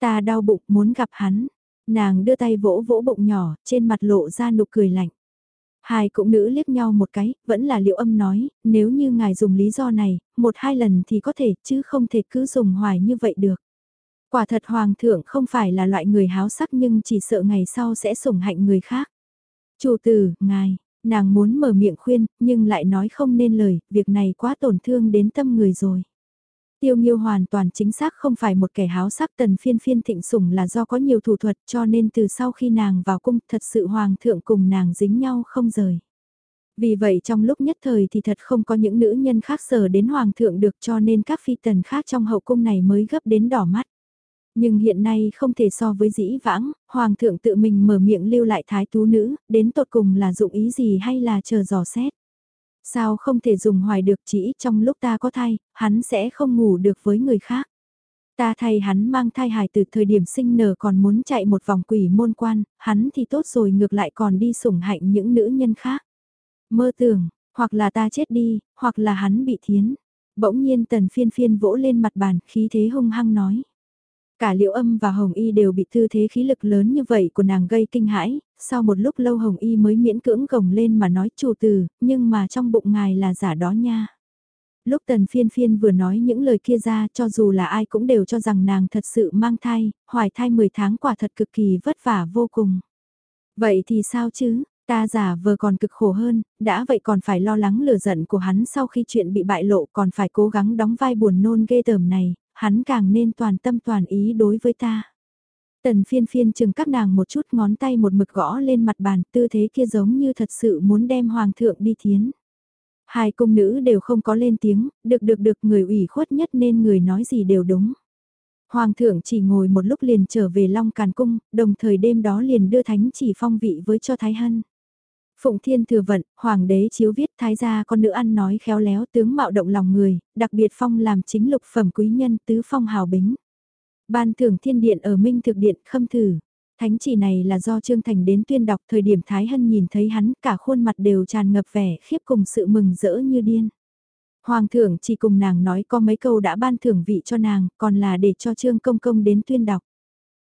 Ta đau bụng muốn gặp hắn, nàng đưa tay vỗ vỗ bụng nhỏ, trên mặt lộ ra nụ cười lạnh. Hai cũng nữ liếc nhau một cái, vẫn là liệu âm nói, nếu như ngài dùng lý do này, một hai lần thì có thể, chứ không thể cứ dùng hoài như vậy được. Quả thật hoàng thượng không phải là loại người háo sắc nhưng chỉ sợ ngày sau sẽ sủng hạnh người khác. Chủ tử, ngài, nàng muốn mở miệng khuyên, nhưng lại nói không nên lời, việc này quá tổn thương đến tâm người rồi. Tiêu Nghiêu hoàn toàn chính xác không phải một kẻ háo sắc tần phiên phiên thịnh sủng là do có nhiều thủ thuật cho nên từ sau khi nàng vào cung thật sự hoàng thượng cùng nàng dính nhau không rời. Vì vậy trong lúc nhất thời thì thật không có những nữ nhân khác sở đến hoàng thượng được cho nên các phi tần khác trong hậu cung này mới gấp đến đỏ mắt. Nhưng hiện nay không thể so với dĩ vãng, hoàng thượng tự mình mở miệng lưu lại thái tú nữ, đến tột cùng là dụng ý gì hay là chờ dò xét. Sao không thể dùng hoài được chỉ trong lúc ta có thai, hắn sẽ không ngủ được với người khác. Ta thay hắn mang thai hài từ thời điểm sinh nở còn muốn chạy một vòng quỷ môn quan, hắn thì tốt rồi ngược lại còn đi sủng hạnh những nữ nhân khác. Mơ tưởng, hoặc là ta chết đi, hoặc là hắn bị thiến. Bỗng nhiên tần phiên phiên vỗ lên mặt bàn, khí thế hung hăng nói. Cả liễu âm và hồng y đều bị thư thế khí lực lớn như vậy của nàng gây kinh hãi, sau một lúc lâu hồng y mới miễn cưỡng gồng lên mà nói chủ từ, nhưng mà trong bụng ngài là giả đó nha. Lúc tần phiên phiên vừa nói những lời kia ra cho dù là ai cũng đều cho rằng nàng thật sự mang thai, hoài thai 10 tháng quả thật cực kỳ vất vả vô cùng. Vậy thì sao chứ, Ta giả vờ còn cực khổ hơn, đã vậy còn phải lo lắng lửa giận của hắn sau khi chuyện bị bại lộ còn phải cố gắng đóng vai buồn nôn ghê tởm này, hắn càng nên toàn tâm toàn ý đối với ta. Tần phiên phiên chừng các nàng một chút ngón tay một mực gõ lên mặt bàn tư thế kia giống như thật sự muốn đem hoàng thượng đi thiến. Hai cung nữ đều không có lên tiếng, được được được người ủy khuất nhất nên người nói gì đều đúng. Hoàng thượng chỉ ngồi một lúc liền trở về Long Càn Cung, đồng thời đêm đó liền đưa thánh chỉ phong vị với cho Thái Hân. Phụng Thiên thừa vận, Hoàng đế chiếu viết thái gia con nữ ăn nói khéo léo tướng mạo động lòng người, đặc biệt phong làm chính lục phẩm quý nhân tứ phong hào bính. Ban thưởng thiên điện ở Minh Thực Điện khâm thử. Thánh chỉ này là do Trương Thành đến tuyên đọc thời điểm Thái Hân nhìn thấy hắn cả khuôn mặt đều tràn ngập vẻ khiếp cùng sự mừng rỡ như điên. Hoàng thượng chỉ cùng nàng nói có mấy câu đã ban thưởng vị cho nàng, còn là để cho Trương Công Công đến tuyên đọc.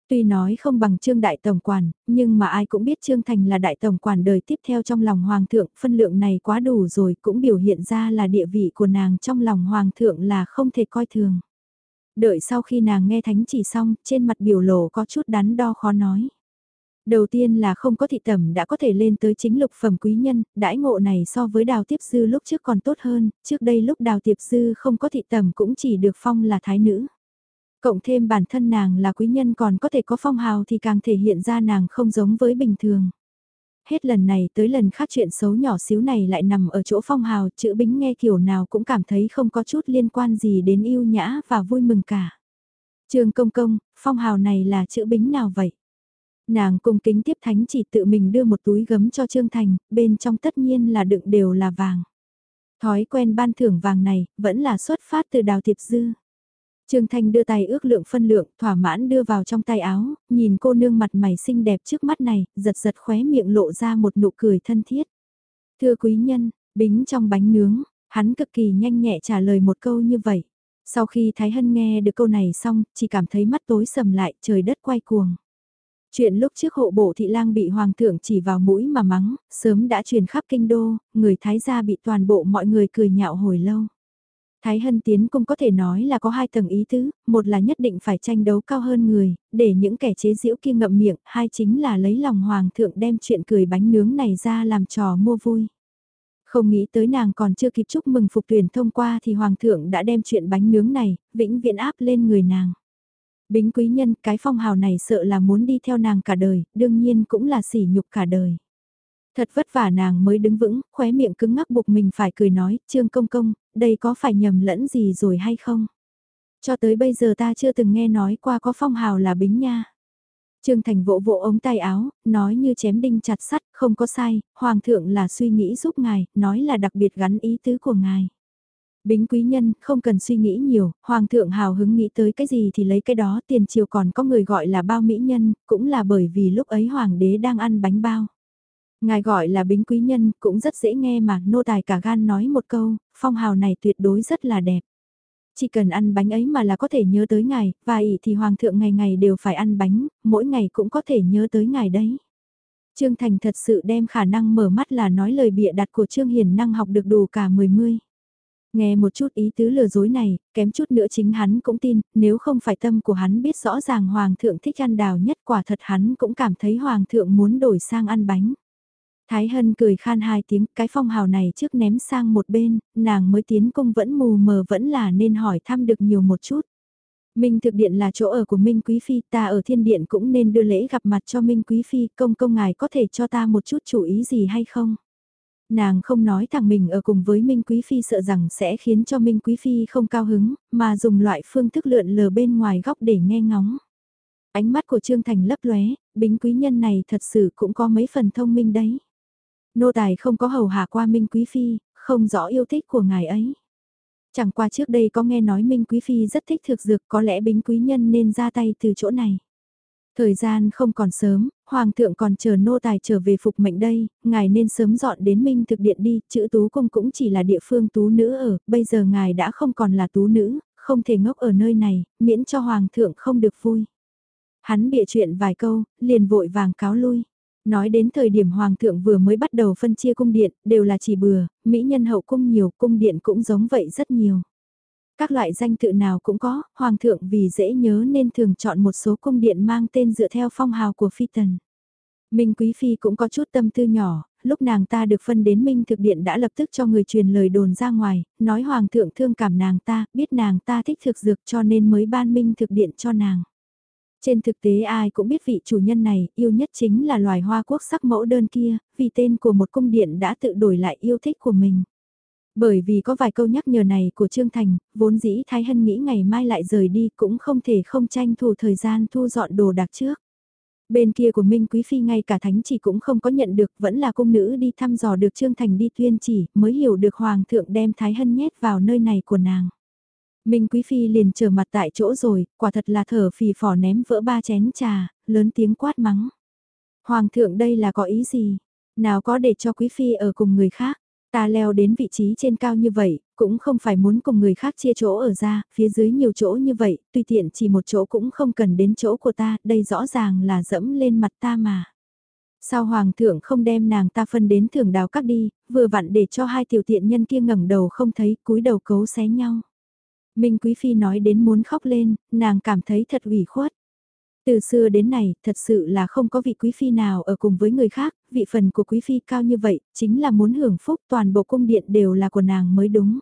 Tuy nói không bằng Trương Đại Tổng Quản, nhưng mà ai cũng biết Trương Thành là Đại Tổng Quản đời tiếp theo trong lòng Hoàng thượng, phân lượng này quá đủ rồi cũng biểu hiện ra là địa vị của nàng trong lòng Hoàng thượng là không thể coi thường. Đợi sau khi nàng nghe thánh chỉ xong, trên mặt biểu lộ có chút đắn đo khó nói. Đầu tiên là không có thị tẩm đã có thể lên tới chính lục phẩm quý nhân, đãi ngộ này so với đào tiếp dư lúc trước còn tốt hơn, trước đây lúc đào tiếp dư không có thị tẩm cũng chỉ được phong là thái nữ. Cộng thêm bản thân nàng là quý nhân còn có thể có phong hào thì càng thể hiện ra nàng không giống với bình thường. Hết lần này tới lần khác chuyện xấu nhỏ xíu này lại nằm ở chỗ phong hào, chữ bính nghe kiểu nào cũng cảm thấy không có chút liên quan gì đến yêu nhã và vui mừng cả. Trường công công, phong hào này là chữ bính nào vậy? Nàng cung kính tiếp thánh chỉ tự mình đưa một túi gấm cho Trương Thành, bên trong tất nhiên là đựng đều là vàng. Thói quen ban thưởng vàng này, vẫn là xuất phát từ đào tiệp dư. Trương Thanh đưa tay ước lượng phân lượng, thỏa mãn đưa vào trong tay áo, nhìn cô nương mặt mày xinh đẹp trước mắt này, giật giật khóe miệng lộ ra một nụ cười thân thiết. Thưa quý nhân, bính trong bánh nướng, hắn cực kỳ nhanh nhẹ trả lời một câu như vậy. Sau khi Thái Hân nghe được câu này xong, chỉ cảm thấy mắt tối sầm lại, trời đất quay cuồng. Chuyện lúc trước hộ bộ thị lang bị hoàng thượng chỉ vào mũi mà mắng, sớm đã truyền khắp kinh đô, người Thái gia bị toàn bộ mọi người cười nhạo hồi lâu. Thái Hân tiến cung có thể nói là có hai tầng ý tứ, một là nhất định phải tranh đấu cao hơn người, để những kẻ chế giễu kia ngậm miệng, hai chính là lấy lòng hoàng thượng đem chuyện cười bánh nướng này ra làm trò mua vui. Không nghĩ tới nàng còn chưa kịp chúc mừng phục tuyển thông qua thì hoàng thượng đã đem chuyện bánh nướng này, vĩnh viễn áp lên người nàng. Bính quý nhân cái phong hào này sợ là muốn đi theo nàng cả đời, đương nhiên cũng là sỉ nhục cả đời. Thật vất vả nàng mới đứng vững, khóe miệng cứng ngắc buộc mình phải cười nói, Trương Công Công, đây có phải nhầm lẫn gì rồi hay không? Cho tới bây giờ ta chưa từng nghe nói qua có phong hào là bính nha. Trương Thành vỗ vỗ ống tay áo, nói như chém đinh chặt sắt, không có sai, Hoàng thượng là suy nghĩ giúp ngài, nói là đặc biệt gắn ý tứ của ngài. Bính quý nhân, không cần suy nghĩ nhiều, Hoàng thượng hào hứng nghĩ tới cái gì thì lấy cái đó, tiền triều còn có người gọi là bao mỹ nhân, cũng là bởi vì lúc ấy Hoàng đế đang ăn bánh bao. Ngài gọi là bính quý nhân cũng rất dễ nghe mà nô tài cả gan nói một câu, phong hào này tuyệt đối rất là đẹp. Chỉ cần ăn bánh ấy mà là có thể nhớ tới ngài, và ỷ thì hoàng thượng ngày ngày đều phải ăn bánh, mỗi ngày cũng có thể nhớ tới ngài đấy. Trương Thành thật sự đem khả năng mở mắt là nói lời bịa đặt của Trương Hiền năng học được đủ cả mười mươi. Nghe một chút ý tứ lừa dối này, kém chút nữa chính hắn cũng tin, nếu không phải tâm của hắn biết rõ ràng Hoàng thượng thích ăn đào nhất quả thật hắn cũng cảm thấy Hoàng thượng muốn đổi sang ăn bánh. Thái Hân cười khan hai tiếng, cái phong hào này trước ném sang một bên, nàng mới tiến cung vẫn mù mờ vẫn là nên hỏi thăm được nhiều một chút. Minh thực điện là chỗ ở của Minh Quý Phi, ta ở thiên điện cũng nên đưa lễ gặp mặt cho Minh Quý Phi, công công ngài có thể cho ta một chút chú ý gì hay không? Nàng không nói thằng mình ở cùng với Minh Quý Phi sợ rằng sẽ khiến cho Minh Quý Phi không cao hứng, mà dùng loại phương thức lượn lờ bên ngoài góc để nghe ngóng. Ánh mắt của Trương Thành lấp lóe, bính quý nhân này thật sự cũng có mấy phần thông minh đấy. Nô tài không có hầu hạ qua Minh Quý Phi, không rõ yêu thích của ngài ấy. Chẳng qua trước đây có nghe nói Minh Quý Phi rất thích thực dược có lẽ bính quý nhân nên ra tay từ chỗ này. Thời gian không còn sớm, Hoàng thượng còn chờ nô tài trở về phục mệnh đây, ngài nên sớm dọn đến Minh thực điện đi, chữ tú cung cũng chỉ là địa phương tú nữ ở, bây giờ ngài đã không còn là tú nữ, không thể ngốc ở nơi này, miễn cho Hoàng thượng không được vui. Hắn bịa chuyện vài câu, liền vội vàng cáo lui. Nói đến thời điểm Hoàng thượng vừa mới bắt đầu phân chia cung điện, đều là chỉ bừa, Mỹ nhân hậu cung nhiều, cung điện cũng giống vậy rất nhiều. Các loại danh tự nào cũng có, Hoàng thượng vì dễ nhớ nên thường chọn một số cung điện mang tên dựa theo phong hào của phi tần. Minh Quý Phi cũng có chút tâm tư nhỏ, lúc nàng ta được phân đến Minh Thực Điện đã lập tức cho người truyền lời đồn ra ngoài, nói Hoàng thượng thương cảm nàng ta, biết nàng ta thích thực dược cho nên mới ban Minh Thực Điện cho nàng. Trên thực tế ai cũng biết vị chủ nhân này yêu nhất chính là loài hoa quốc sắc mẫu đơn kia, vì tên của một cung điện đã tự đổi lại yêu thích của mình. Bởi vì có vài câu nhắc nhở này của Trương Thành, vốn dĩ Thái Hân nghĩ ngày mai lại rời đi cũng không thể không tranh thủ thời gian thu dọn đồ đạc trước. Bên kia của Minh Quý Phi ngay cả thánh chỉ cũng không có nhận được vẫn là cung nữ đi thăm dò được Trương Thành đi tuyên chỉ mới hiểu được Hoàng thượng đem Thái Hân nhét vào nơi này của nàng. Minh Quý Phi liền trở mặt tại chỗ rồi, quả thật là thở phì phò ném vỡ ba chén trà, lớn tiếng quát mắng. Hoàng thượng đây là có ý gì? Nào có để cho Quý Phi ở cùng người khác? Ta leo đến vị trí trên cao như vậy, cũng không phải muốn cùng người khác chia chỗ ở ra, phía dưới nhiều chỗ như vậy, tùy tiện chỉ một chỗ cũng không cần đến chỗ của ta, đây rõ ràng là dẫm lên mặt ta mà. Sao hoàng thượng không đem nàng ta phân đến thưởng đào các đi, vừa vặn để cho hai tiểu tiện nhân kia ngẩng đầu không thấy, cúi đầu cấu xé nhau. Minh Quý Phi nói đến muốn khóc lên, nàng cảm thấy thật ủy khuất. Từ xưa đến nay, thật sự là không có vị quý phi nào ở cùng với người khác, vị phần của quý phi cao như vậy, chính là muốn hưởng phúc toàn bộ cung điện đều là của nàng mới đúng.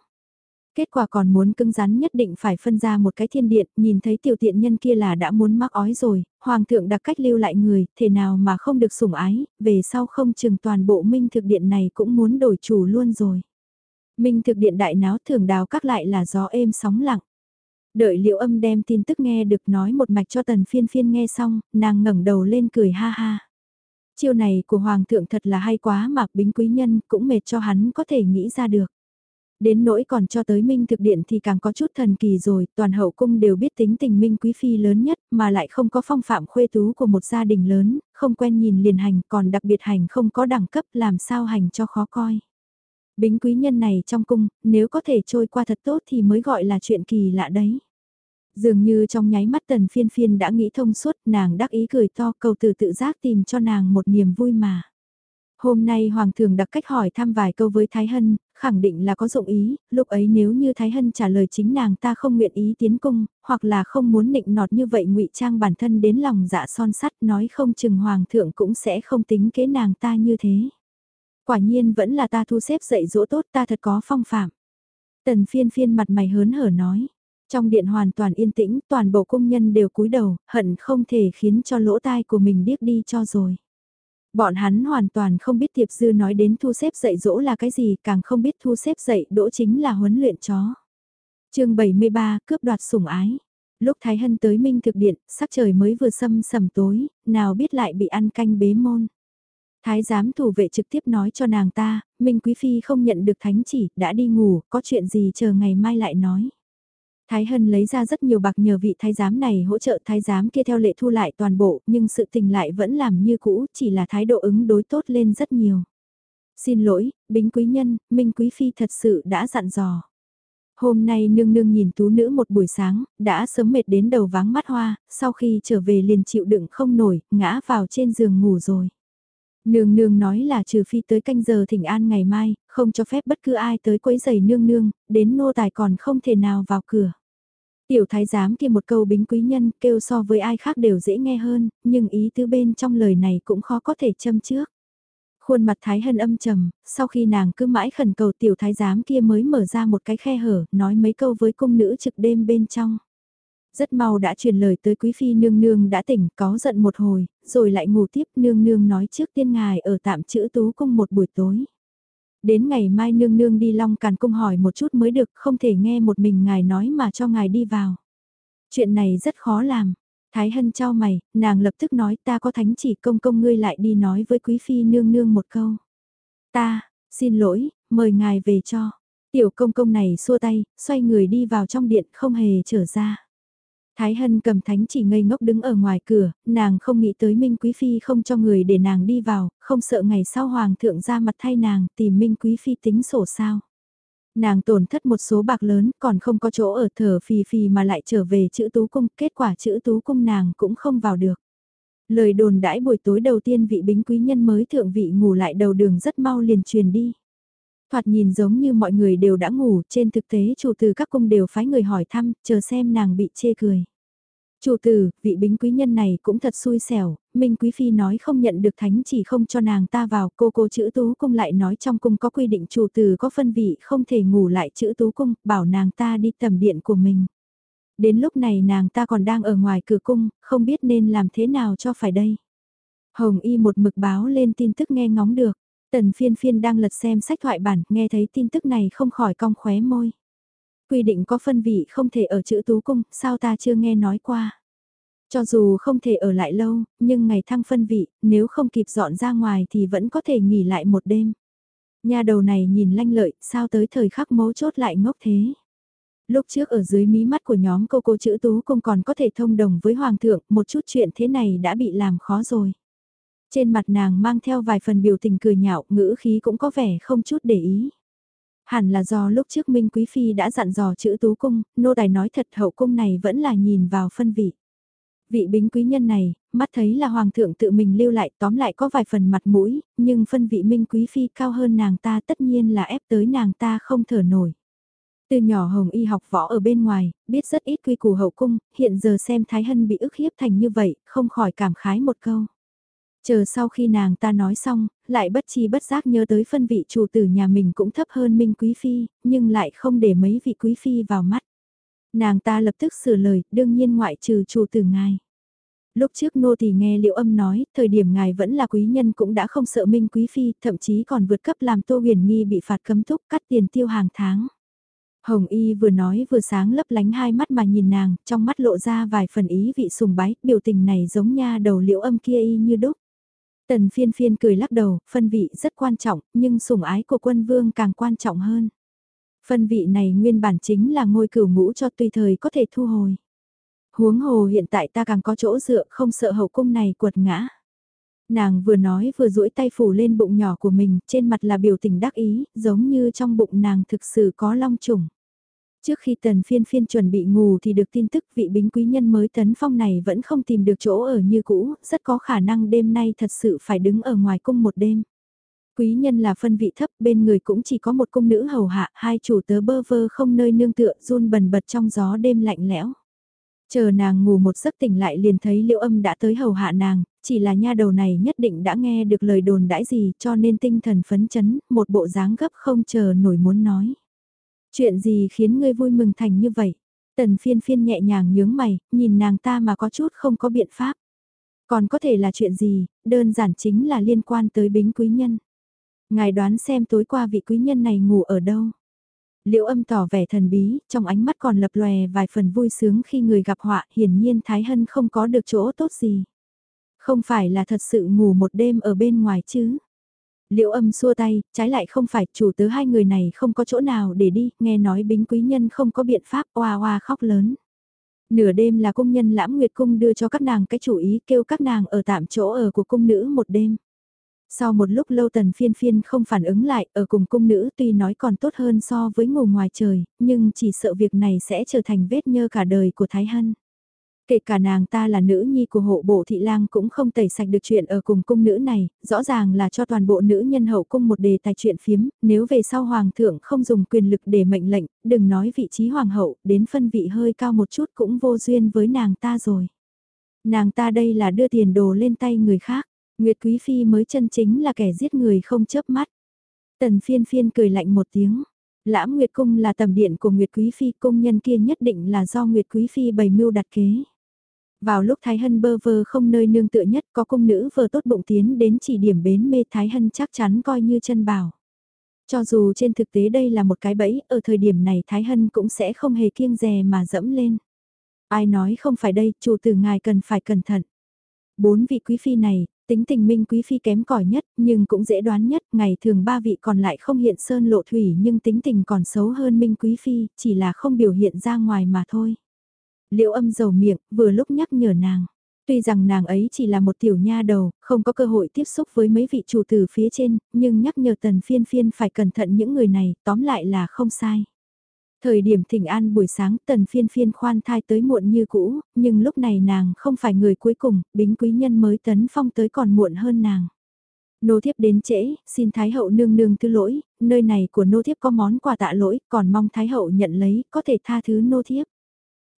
Kết quả còn muốn cưng rắn nhất định phải phân ra một cái thiên điện, nhìn thấy tiểu tiện nhân kia là đã muốn mắc ói rồi, hoàng thượng đặc cách lưu lại người, thể nào mà không được sủng ái, về sau không chừng toàn bộ minh thực điện này cũng muốn đổi chủ luôn rồi. Minh thực điện đại náo thường đào các lại là gió êm sóng lặng. Đợi liệu âm đem tin tức nghe được nói một mạch cho tần phiên phiên nghe xong, nàng ngẩng đầu lên cười ha ha. Chiêu này của Hoàng thượng thật là hay quá mà bính quý nhân cũng mệt cho hắn có thể nghĩ ra được. Đến nỗi còn cho tới Minh thực điện thì càng có chút thần kỳ rồi, toàn hậu cung đều biết tính tình Minh quý phi lớn nhất mà lại không có phong phạm khuê tú của một gia đình lớn, không quen nhìn liền hành còn đặc biệt hành không có đẳng cấp làm sao hành cho khó coi. Bính quý nhân này trong cung, nếu có thể trôi qua thật tốt thì mới gọi là chuyện kỳ lạ đấy. Dường như trong nháy mắt tần phiên phiên đã nghĩ thông suốt nàng đắc ý cười to cầu từ tự giác tìm cho nàng một niềm vui mà. Hôm nay Hoàng thượng đặc cách hỏi thăm vài câu với Thái Hân, khẳng định là có dụng ý, lúc ấy nếu như Thái Hân trả lời chính nàng ta không nguyện ý tiến cung, hoặc là không muốn nịnh nọt như vậy ngụy trang bản thân đến lòng dạ son sắt nói không chừng Hoàng thượng cũng sẽ không tính kế nàng ta như thế. Quả nhiên vẫn là ta thu xếp dạy dỗ tốt ta thật có phong phạm. Tần phiên phiên mặt mày hớn hở nói. Trong điện hoàn toàn yên tĩnh, toàn bộ công nhân đều cúi đầu, hận không thể khiến cho lỗ tai của mình điếc đi cho rồi. Bọn hắn hoàn toàn không biết Tiệp Dư nói đến thu xếp dạy dỗ là cái gì, càng không biết thu xếp dạy đỗ chính là huấn luyện chó. chương 73, cướp đoạt sủng ái. Lúc Thái Hân tới Minh thực điện, sắc trời mới vừa sâm sầm tối, nào biết lại bị ăn canh bế môn. Thái giám thủ vệ trực tiếp nói cho nàng ta, Minh Quý Phi không nhận được thánh chỉ, đã đi ngủ, có chuyện gì chờ ngày mai lại nói. Thái Hân lấy ra rất nhiều bạc nhờ vị thái giám này hỗ trợ thái giám kia theo lệ thu lại toàn bộ, nhưng sự tình lại vẫn làm như cũ, chỉ là thái độ ứng đối tốt lên rất nhiều. Xin lỗi, bính quý nhân, Minh Quý Phi thật sự đã dặn dò. Hôm nay nương nương nhìn tú nữ một buổi sáng, đã sớm mệt đến đầu váng mắt hoa, sau khi trở về liền chịu đựng không nổi, ngã vào trên giường ngủ rồi. Nương nương nói là trừ phi tới canh giờ thỉnh an ngày mai, không cho phép bất cứ ai tới quấy giày nương nương, đến nô tài còn không thể nào vào cửa. Tiểu thái giám kia một câu bính quý nhân kêu so với ai khác đều dễ nghe hơn, nhưng ý tứ bên trong lời này cũng khó có thể châm trước. Khuôn mặt thái hân âm trầm, sau khi nàng cứ mãi khẩn cầu tiểu thái giám kia mới mở ra một cái khe hở, nói mấy câu với cung nữ trực đêm bên trong rất mau đã truyền lời tới quý phi nương nương đã tỉnh, có giận một hồi, rồi lại ngủ tiếp nương nương nói trước tiên ngài ở tạm chữ tú cung một buổi tối. Đến ngày mai nương nương đi long càn cung hỏi một chút mới được, không thể nghe một mình ngài nói mà cho ngài đi vào. Chuyện này rất khó làm. Thái hân cho mày, nàng lập tức nói ta có thánh chỉ công công ngươi lại đi nói với quý phi nương nương một câu. Ta, xin lỗi, mời ngài về cho. Tiểu công công này xua tay, xoay người đi vào trong điện không hề trở ra. Thái Hân cầm thánh chỉ ngây ngốc đứng ở ngoài cửa, nàng không nghĩ tới Minh Quý Phi không cho người để nàng đi vào, không sợ ngày sau Hoàng thượng ra mặt thay nàng tìm Minh Quý Phi tính sổ sao. Nàng tổn thất một số bạc lớn còn không có chỗ ở thở phì phì mà lại trở về chữ tú cung, kết quả chữ tú cung nàng cũng không vào được. Lời đồn đãi buổi tối đầu tiên vị bính quý nhân mới thượng vị ngủ lại đầu đường rất mau liền truyền đi. Thoạt nhìn giống như mọi người đều đã ngủ, trên thực tế chủ tử các cung đều phái người hỏi thăm, chờ xem nàng bị chê cười. Chủ tử, vị bính quý nhân này cũng thật xui xẻo, Minh Quý Phi nói không nhận được thánh chỉ không cho nàng ta vào, cô cô chữ tú cung lại nói trong cung có quy định chủ tử có phân vị không thể ngủ lại chữ tú cung, bảo nàng ta đi tầm điện của mình. Đến lúc này nàng ta còn đang ở ngoài cửa cung, không biết nên làm thế nào cho phải đây. Hồng Y một mực báo lên tin tức nghe ngóng được. Tần phiên phiên đang lật xem sách thoại bản, nghe thấy tin tức này không khỏi cong khóe môi. Quy định có phân vị không thể ở chữ tú cung, sao ta chưa nghe nói qua. Cho dù không thể ở lại lâu, nhưng ngày thăng phân vị, nếu không kịp dọn ra ngoài thì vẫn có thể nghỉ lại một đêm. Nhà đầu này nhìn lanh lợi, sao tới thời khắc mấu chốt lại ngốc thế. Lúc trước ở dưới mí mắt của nhóm cô cô chữ tú cung còn có thể thông đồng với hoàng thượng, một chút chuyện thế này đã bị làm khó rồi. Trên mặt nàng mang theo vài phần biểu tình cười nhạo, ngữ khí cũng có vẻ không chút để ý. Hẳn là do lúc trước Minh Quý Phi đã dặn dò chữ tú cung, nô tài nói thật hậu cung này vẫn là nhìn vào phân vị. Vị bính quý nhân này, mắt thấy là hoàng thượng tự mình lưu lại tóm lại có vài phần mặt mũi, nhưng phân vị Minh Quý Phi cao hơn nàng ta tất nhiên là ép tới nàng ta không thở nổi. Từ nhỏ Hồng Y học võ ở bên ngoài, biết rất ít quy củ hậu cung, hiện giờ xem Thái Hân bị ức hiếp thành như vậy, không khỏi cảm khái một câu. Chờ sau khi nàng ta nói xong, lại bất chi bất giác nhớ tới phân vị chủ tử nhà mình cũng thấp hơn Minh Quý Phi, nhưng lại không để mấy vị Quý Phi vào mắt. Nàng ta lập tức sửa lời, đương nhiên ngoại trừ chủ tử ngài. Lúc trước nô thì nghe liệu âm nói, thời điểm ngài vẫn là quý nhân cũng đã không sợ Minh Quý Phi, thậm chí còn vượt cấp làm Tô Huyền Nghi bị phạt cấm túc cắt tiền tiêu hàng tháng. Hồng Y vừa nói vừa sáng lấp lánh hai mắt mà nhìn nàng, trong mắt lộ ra vài phần ý vị sùng bái, biểu tình này giống nha đầu liễu âm kia y như đúc. Tần phiên phiên cười lắc đầu, phân vị rất quan trọng, nhưng sủng ái của quân vương càng quan trọng hơn. Phân vị này nguyên bản chính là ngôi cửu ngũ cho tùy thời có thể thu hồi. Huống hồ hiện tại ta càng có chỗ dựa không sợ hậu cung này quật ngã. Nàng vừa nói vừa duỗi tay phủ lên bụng nhỏ của mình, trên mặt là biểu tình đắc ý, giống như trong bụng nàng thực sự có long trùng. Trước khi tần phiên phiên chuẩn bị ngủ thì được tin tức vị bính quý nhân mới tấn phong này vẫn không tìm được chỗ ở như cũ, rất có khả năng đêm nay thật sự phải đứng ở ngoài cung một đêm. Quý nhân là phân vị thấp, bên người cũng chỉ có một cung nữ hầu hạ, hai chủ tớ bơ vơ không nơi nương tựa, run bần bật trong gió đêm lạnh lẽo. Chờ nàng ngủ một giấc tỉnh lại liền thấy liễu âm đã tới hầu hạ nàng, chỉ là nha đầu này nhất định đã nghe được lời đồn đãi gì cho nên tinh thần phấn chấn, một bộ dáng gấp không chờ nổi muốn nói. Chuyện gì khiến ngươi vui mừng thành như vậy? Tần phiên phiên nhẹ nhàng nhướng mày, nhìn nàng ta mà có chút không có biện pháp. Còn có thể là chuyện gì, đơn giản chính là liên quan tới bính quý nhân. Ngài đoán xem tối qua vị quý nhân này ngủ ở đâu? Liễu âm tỏ vẻ thần bí, trong ánh mắt còn lập lòe vài phần vui sướng khi người gặp họa, hiển nhiên Thái Hân không có được chỗ tốt gì. Không phải là thật sự ngủ một đêm ở bên ngoài chứ? Liễu âm xua tay, trái lại không phải chủ tớ hai người này không có chỗ nào để đi, nghe nói bính quý nhân không có biện pháp oa oa khóc lớn. Nửa đêm là công nhân lãm nguyệt cung đưa cho các nàng cái chủ ý kêu các nàng ở tạm chỗ ở của cung nữ một đêm. Sau một lúc lâu tần phiên phiên không phản ứng lại, ở cùng cung nữ tuy nói còn tốt hơn so với ngủ ngoài trời, nhưng chỉ sợ việc này sẽ trở thành vết nhơ cả đời của Thái Hân. Kể cả nàng ta là nữ nhi của hộ bộ thị lang cũng không tẩy sạch được chuyện ở cùng cung nữ này, rõ ràng là cho toàn bộ nữ nhân hậu cung một đề tài chuyện phiếm, nếu về sau hoàng thượng không dùng quyền lực để mệnh lệnh, đừng nói vị trí hoàng hậu, đến phân vị hơi cao một chút cũng vô duyên với nàng ta rồi. Nàng ta đây là đưa tiền đồ lên tay người khác, Nguyệt Quý Phi mới chân chính là kẻ giết người không chớp mắt. Tần phiên phiên cười lạnh một tiếng. Lãm Nguyệt Cung là tầm điện của Nguyệt Quý Phi, công nhân kia nhất định là do Nguyệt Quý Phi bày mưu đặt kế. Vào lúc Thái Hân bơ vơ không nơi nương tựa nhất có cung nữ vừa tốt bụng tiến đến chỉ điểm bến mê Thái Hân chắc chắn coi như chân bảo. Cho dù trên thực tế đây là một cái bẫy, ở thời điểm này Thái Hân cũng sẽ không hề kiêng dè mà dẫm lên. Ai nói không phải đây, chủ tử ngài cần phải cẩn thận. Bốn vị quý phi này, Tính tình minh quý phi kém cỏi nhất, nhưng cũng dễ đoán nhất, ngày thường ba vị còn lại không hiện sơn lộ thủy nhưng tính tình còn xấu hơn minh quý phi, chỉ là không biểu hiện ra ngoài mà thôi. Liệu âm dầu miệng, vừa lúc nhắc nhở nàng. Tuy rằng nàng ấy chỉ là một tiểu nha đầu, không có cơ hội tiếp xúc với mấy vị chủ tử phía trên, nhưng nhắc nhở tần phiên phiên phải cẩn thận những người này, tóm lại là không sai. Thời điểm thỉnh an buổi sáng tần phiên phiên khoan thai tới muộn như cũ, nhưng lúc này nàng không phải người cuối cùng, bính quý nhân mới tấn phong tới còn muộn hơn nàng. Nô thiếp đến trễ, xin Thái hậu nương nương thứ lỗi, nơi này của nô thiếp có món quà tạ lỗi, còn mong Thái hậu nhận lấy, có thể tha thứ nô thiếp.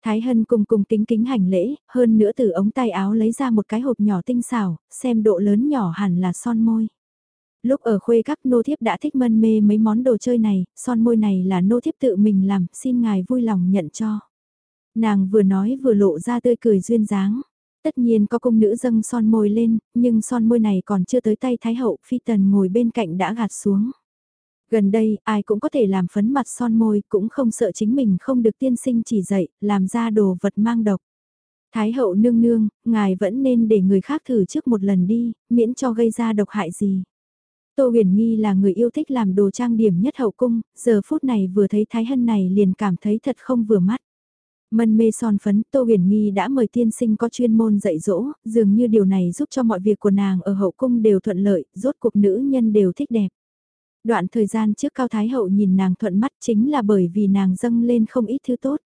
Thái Hân cùng cùng kính kính hành lễ, hơn nữa từ ống tay áo lấy ra một cái hộp nhỏ tinh xảo, xem độ lớn nhỏ hẳn là son môi. Lúc ở khuê các nô thiếp đã thích mân mê mấy món đồ chơi này, son môi này là nô thiếp tự mình làm, xin ngài vui lòng nhận cho. Nàng vừa nói vừa lộ ra tươi cười duyên dáng. Tất nhiên có công nữ dâng son môi lên, nhưng son môi này còn chưa tới tay Thái Hậu, Phi Tần ngồi bên cạnh đã gạt xuống. Gần đây, ai cũng có thể làm phấn mặt son môi, cũng không sợ chính mình không được tiên sinh chỉ dạy, làm ra đồ vật mang độc. Thái hậu nương nương, ngài vẫn nên để người khác thử trước một lần đi, miễn cho gây ra độc hại gì. Tô huyền nghi là người yêu thích làm đồ trang điểm nhất hậu cung, giờ phút này vừa thấy thái hân này liền cảm thấy thật không vừa mắt. Mân mê son phấn, Tô huyền nghi đã mời tiên sinh có chuyên môn dạy dỗ, dường như điều này giúp cho mọi việc của nàng ở hậu cung đều thuận lợi, rốt cuộc nữ nhân đều thích đẹp. Đoạn thời gian trước Cao Thái Hậu nhìn nàng thuận mắt chính là bởi vì nàng dâng lên không ít thứ tốt.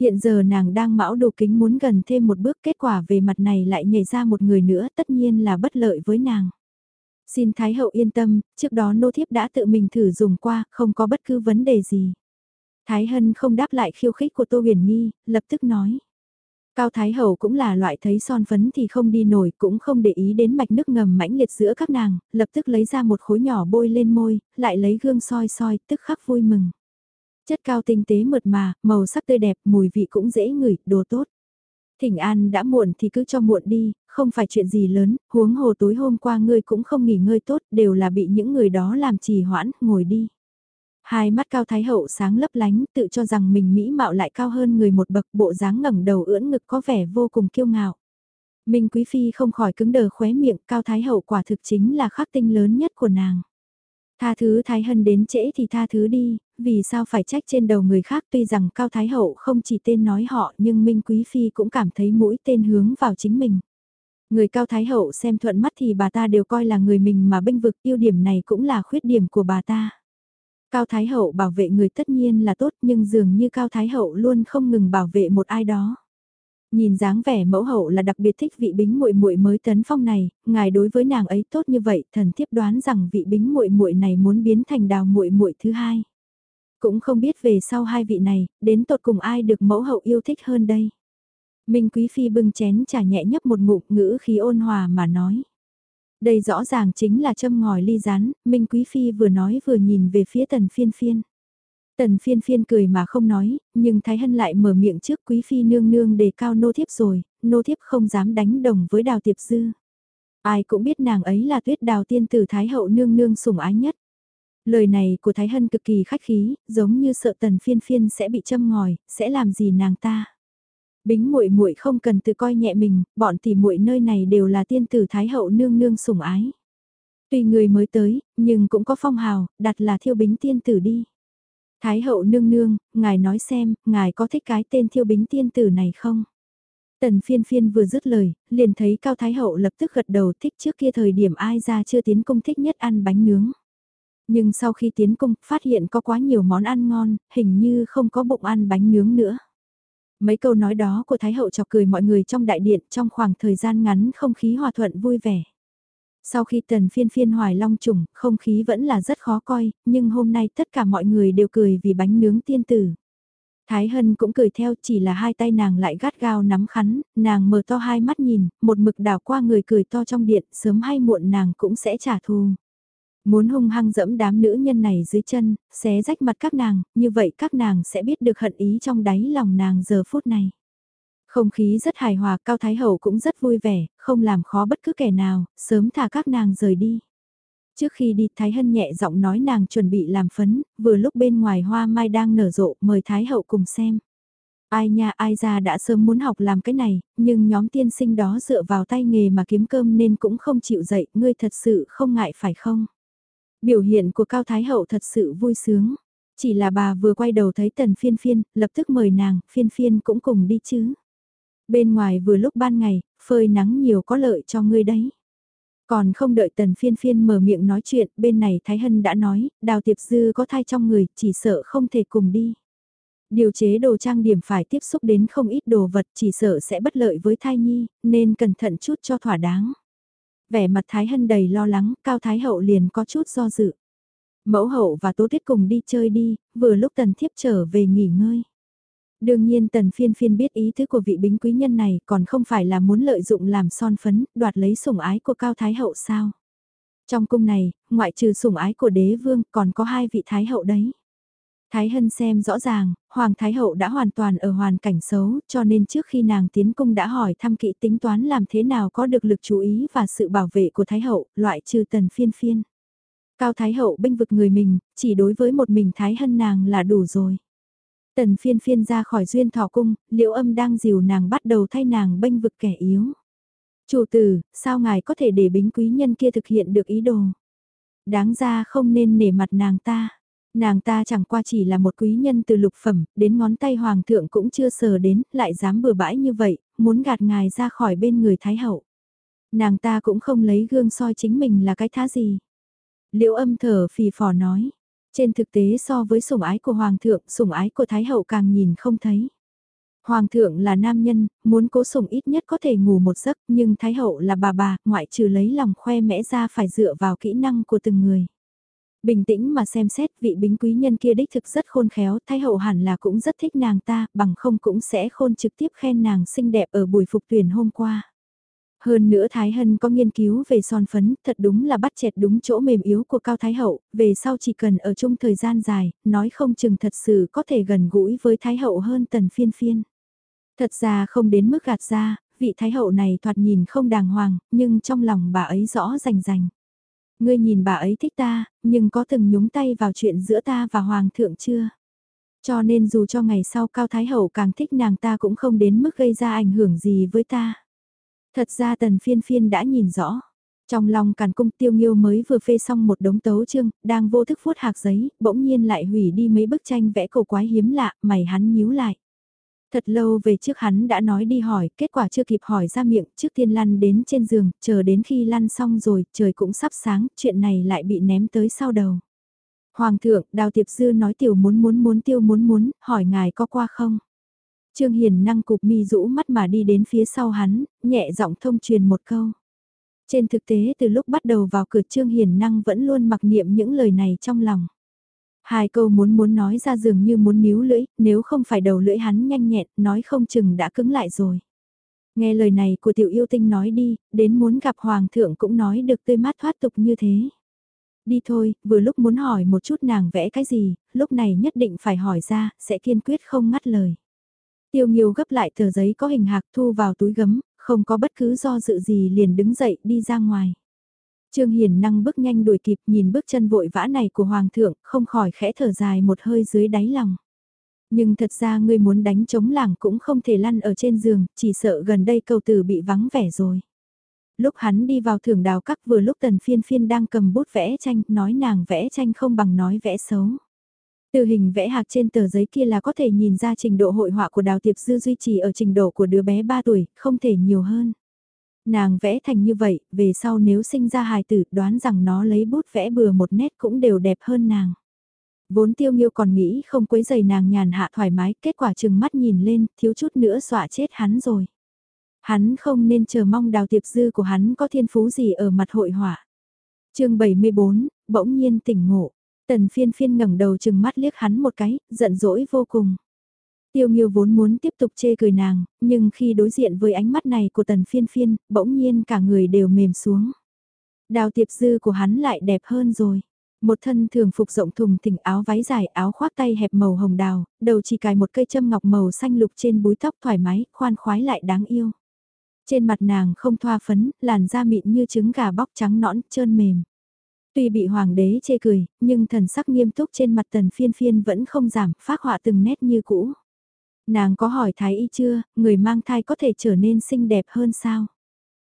Hiện giờ nàng đang mão đồ kính muốn gần thêm một bước kết quả về mặt này lại nhảy ra một người nữa tất nhiên là bất lợi với nàng. Xin Thái Hậu yên tâm, trước đó nô thiếp đã tự mình thử dùng qua, không có bất cứ vấn đề gì. Thái Hân không đáp lại khiêu khích của Tô Huyền Nghi, lập tức nói. Cao Thái Hậu cũng là loại thấy son phấn thì không đi nổi, cũng không để ý đến mạch nước ngầm mãnh liệt giữa các nàng, lập tức lấy ra một khối nhỏ bôi lên môi, lại lấy gương soi soi, tức khắc vui mừng. Chất cao tinh tế mượt mà, màu sắc tươi đẹp, mùi vị cũng dễ ngửi, đồ tốt. Thỉnh an đã muộn thì cứ cho muộn đi, không phải chuyện gì lớn, huống hồ tối hôm qua ngươi cũng không nghỉ ngơi tốt, đều là bị những người đó làm trì hoãn, ngồi đi. Hai mắt cao thái hậu sáng lấp lánh, tự cho rằng mình mỹ mạo lại cao hơn người một bậc, bộ dáng ngẩng đầu ưỡn ngực có vẻ vô cùng kiêu ngạo. Minh Quý Phi không khỏi cứng đờ khóe miệng, cao thái hậu quả thực chính là khắc tinh lớn nhất của nàng. Tha thứ Thái Hân đến trễ thì tha thứ đi, vì sao phải trách trên đầu người khác tuy rằng Cao Thái Hậu không chỉ tên nói họ nhưng Minh Quý Phi cũng cảm thấy mũi tên hướng vào chính mình. Người Cao Thái Hậu xem thuận mắt thì bà ta đều coi là người mình mà bênh vực ưu điểm này cũng là khuyết điểm của bà ta. Cao Thái Hậu bảo vệ người tất nhiên là tốt nhưng dường như Cao Thái Hậu luôn không ngừng bảo vệ một ai đó. Nhìn dáng vẻ mẫu hậu là đặc biệt thích vị bính muội muội mới tấn phong này, ngài đối với nàng ấy tốt như vậy, thần thiếp đoán rằng vị bính muội muội này muốn biến thành đào muội muội thứ hai. Cũng không biết về sau hai vị này, đến tột cùng ai được mẫu hậu yêu thích hơn đây. Minh Quý Phi bưng chén trà nhẹ nhấp một ngụm ngữ khí ôn hòa mà nói. Đây rõ ràng chính là châm ngòi ly rán, Minh Quý Phi vừa nói vừa nhìn về phía tần phiên phiên. Tần phiên phiên cười mà không nói, nhưng Thái Hân lại mở miệng trước Quý Phi nương nương đề cao nô thiếp rồi, nô thiếp không dám đánh đồng với đào tiệp dư. Ai cũng biết nàng ấy là tuyết đào tiên tử Thái hậu nương nương sủng ái nhất. Lời này của Thái Hân cực kỳ khách khí, giống như sợ tần phiên phiên sẽ bị châm ngòi, sẽ làm gì nàng ta. Bính muội muội không cần tự coi nhẹ mình, bọn tỷ muội nơi này đều là tiên tử thái hậu nương nương sủng ái. Tuy người mới tới, nhưng cũng có phong hào, đặt là thiêu bính tiên tử đi. Thái hậu nương nương, ngài nói xem, ngài có thích cái tên thiêu bính tiên tử này không? Tần phiên phiên vừa dứt lời, liền thấy Cao Thái Hậu lập tức gật đầu thích trước kia thời điểm ai ra chưa tiến cung thích nhất ăn bánh nướng. Nhưng sau khi tiến cung, phát hiện có quá nhiều món ăn ngon, hình như không có bụng ăn bánh nướng nữa. Mấy câu nói đó của Thái Hậu chọc cười mọi người trong đại điện trong khoảng thời gian ngắn không khí hòa thuận vui vẻ. Sau khi tần phiên phiên hoài long trùng, không khí vẫn là rất khó coi, nhưng hôm nay tất cả mọi người đều cười vì bánh nướng tiên tử. Thái Hân cũng cười theo chỉ là hai tay nàng lại gắt gao nắm khắn, nàng mở to hai mắt nhìn, một mực đảo qua người cười to trong điện, sớm hay muộn nàng cũng sẽ trả thù. Muốn hung hăng dẫm đám nữ nhân này dưới chân, xé rách mặt các nàng, như vậy các nàng sẽ biết được hận ý trong đáy lòng nàng giờ phút này. Không khí rất hài hòa, Cao Thái Hậu cũng rất vui vẻ, không làm khó bất cứ kẻ nào, sớm thả các nàng rời đi. Trước khi đi Thái Hân nhẹ giọng nói nàng chuẩn bị làm phấn, vừa lúc bên ngoài hoa mai đang nở rộ, mời Thái Hậu cùng xem. Ai nha ai ra đã sớm muốn học làm cái này, nhưng nhóm tiên sinh đó dựa vào tay nghề mà kiếm cơm nên cũng không chịu dậy, ngươi thật sự không ngại phải không? Biểu hiện của Cao Thái Hậu thật sự vui sướng. Chỉ là bà vừa quay đầu thấy tần phiên phiên, lập tức mời nàng, phiên phiên cũng cùng đi chứ. Bên ngoài vừa lúc ban ngày, phơi nắng nhiều có lợi cho ngươi đấy. Còn không đợi tần phiên phiên mở miệng nói chuyện, bên này Thái Hân đã nói, đào tiệp dư có thai trong người, chỉ sợ không thể cùng đi. Điều chế đồ trang điểm phải tiếp xúc đến không ít đồ vật chỉ sợ sẽ bất lợi với thai nhi, nên cẩn thận chút cho thỏa đáng. Vẻ mặt Thái Hân đầy lo lắng, Cao Thái Hậu liền có chút do dự. Mẫu hậu và Tố Tiết cùng đi chơi đi, vừa lúc tần thiếp trở về nghỉ ngơi. Đương nhiên tần phiên phiên biết ý tứ của vị bính quý nhân này còn không phải là muốn lợi dụng làm son phấn, đoạt lấy sủng ái của Cao Thái Hậu sao. Trong cung này, ngoại trừ sủng ái của đế vương còn có hai vị Thái Hậu đấy. Thái Hân xem rõ ràng, Hoàng Thái Hậu đã hoàn toàn ở hoàn cảnh xấu, cho nên trước khi nàng tiến cung đã hỏi thăm kỹ tính toán làm thế nào có được lực chú ý và sự bảo vệ của Thái Hậu, loại trừ tần phiên phiên. Cao Thái Hậu bênh vực người mình, chỉ đối với một mình Thái Hân nàng là đủ rồi. Tần phiên phiên ra khỏi duyên thọ cung, liễu âm đang dìu nàng bắt đầu thay nàng bênh vực kẻ yếu. Chủ tử, sao ngài có thể để bính quý nhân kia thực hiện được ý đồ? Đáng ra không nên nể mặt nàng ta. Nàng ta chẳng qua chỉ là một quý nhân từ lục phẩm, đến ngón tay hoàng thượng cũng chưa sờ đến, lại dám bừa bãi như vậy, muốn gạt ngài ra khỏi bên người thái hậu. Nàng ta cũng không lấy gương soi chính mình là cái thá gì. Liễu âm thở phì phò nói, trên thực tế so với sủng ái của hoàng thượng, sủng ái của thái hậu càng nhìn không thấy. Hoàng thượng là nam nhân, muốn cố sủng ít nhất có thể ngủ một giấc, nhưng thái hậu là bà bà, ngoại trừ lấy lòng khoe mẽ ra phải dựa vào kỹ năng của từng người. Bình tĩnh mà xem xét vị bính quý nhân kia đích thực rất khôn khéo, thái hậu hẳn là cũng rất thích nàng ta, bằng không cũng sẽ khôn trực tiếp khen nàng xinh đẹp ở buổi phục tuyển hôm qua. Hơn nữa Thái Hân có nghiên cứu về son phấn, thật đúng là bắt chẹt đúng chỗ mềm yếu của Cao Thái Hậu, về sau chỉ cần ở chung thời gian dài, nói không chừng thật sự có thể gần gũi với Thái Hậu hơn tần phiên phiên. Thật ra không đến mức gạt ra, vị Thái Hậu này thoạt nhìn không đàng hoàng, nhưng trong lòng bà ấy rõ rành rành. Ngươi nhìn bà ấy thích ta, nhưng có từng nhúng tay vào chuyện giữa ta và Hoàng thượng chưa? Cho nên dù cho ngày sau Cao Thái Hậu càng thích nàng ta cũng không đến mức gây ra ảnh hưởng gì với ta. Thật ra tần phiên phiên đã nhìn rõ. Trong lòng càn cung tiêu nghiêu mới vừa phê xong một đống tấu chương, đang vô thức vuốt hạc giấy, bỗng nhiên lại hủy đi mấy bức tranh vẽ cổ quái hiếm lạ, mày hắn nhíu lại. Thật lâu về trước hắn đã nói đi hỏi, kết quả chưa kịp hỏi ra miệng, trước tiên lăn đến trên giường, chờ đến khi lăn xong rồi, trời cũng sắp sáng, chuyện này lại bị ném tới sau đầu. Hoàng thượng, Đào Tiệp Dư nói tiểu muốn muốn muốn tiêu muốn muốn, hỏi ngài có qua không? Trương Hiền năng cục mi rũ mắt mà đi đến phía sau hắn, nhẹ giọng thông truyền một câu. Trên thực tế từ lúc bắt đầu vào cửa Trương Hiền năng vẫn luôn mặc niệm những lời này trong lòng. Hai câu muốn muốn nói ra dường như muốn níu lưỡi, nếu không phải đầu lưỡi hắn nhanh nhẹn, nói không chừng đã cứng lại rồi. Nghe lời này của tiểu yêu tinh nói đi, đến muốn gặp hoàng thượng cũng nói được tươi mát thoát tục như thế. Đi thôi, vừa lúc muốn hỏi một chút nàng vẽ cái gì, lúc này nhất định phải hỏi ra, sẽ kiên quyết không ngắt lời. Tiêu Nghiêu gấp lại tờ giấy có hình hạc thu vào túi gấm, không có bất cứ do dự gì liền đứng dậy đi ra ngoài. Trương Hiền năng bước nhanh đuổi kịp nhìn bước chân vội vã này của Hoàng thượng, không khỏi khẽ thở dài một hơi dưới đáy lòng. Nhưng thật ra ngươi muốn đánh chống làng cũng không thể lăn ở trên giường, chỉ sợ gần đây cầu tử bị vắng vẻ rồi. Lúc hắn đi vào thưởng đào các vừa lúc tần phiên phiên đang cầm bút vẽ tranh, nói nàng vẽ tranh không bằng nói vẽ xấu. Từ hình vẽ hạc trên tờ giấy kia là có thể nhìn ra trình độ hội họa của Đào Tiệp Dư duy trì ở trình độ của đứa bé 3 tuổi, không thể nhiều hơn. Nàng vẽ thành như vậy, về sau nếu sinh ra hài tử đoán rằng nó lấy bút vẽ bừa một nét cũng đều đẹp hơn nàng. Vốn tiêu nghiêu còn nghĩ không quấy giày nàng nhàn hạ thoải mái, kết quả chừng mắt nhìn lên, thiếu chút nữa dọa chết hắn rồi. Hắn không nên chờ mong đào tiệp dư của hắn có thiên phú gì ở mặt hội họa. chương 74, bỗng nhiên tỉnh ngộ. Tần phiên phiên ngẩng đầu chừng mắt liếc hắn một cái, giận dỗi vô cùng. Tiêu Nghiêu vốn muốn tiếp tục chê cười nàng, nhưng khi đối diện với ánh mắt này của tần phiên phiên, bỗng nhiên cả người đều mềm xuống. Đào tiệp dư của hắn lại đẹp hơn rồi. Một thân thường phục rộng thùng thình áo váy dài áo khoác tay hẹp màu hồng đào, đầu chỉ cài một cây châm ngọc màu xanh lục trên búi tóc thoải mái, khoan khoái lại đáng yêu. Trên mặt nàng không thoa phấn, làn da mịn như trứng gà bóc trắng nõn, trơn mềm. Tuy bị hoàng đế chê cười, nhưng thần sắc nghiêm túc trên mặt tần phiên phiên vẫn không giảm, phát họa từng nét như cũ. Nàng có hỏi thái y chưa, người mang thai có thể trở nên xinh đẹp hơn sao?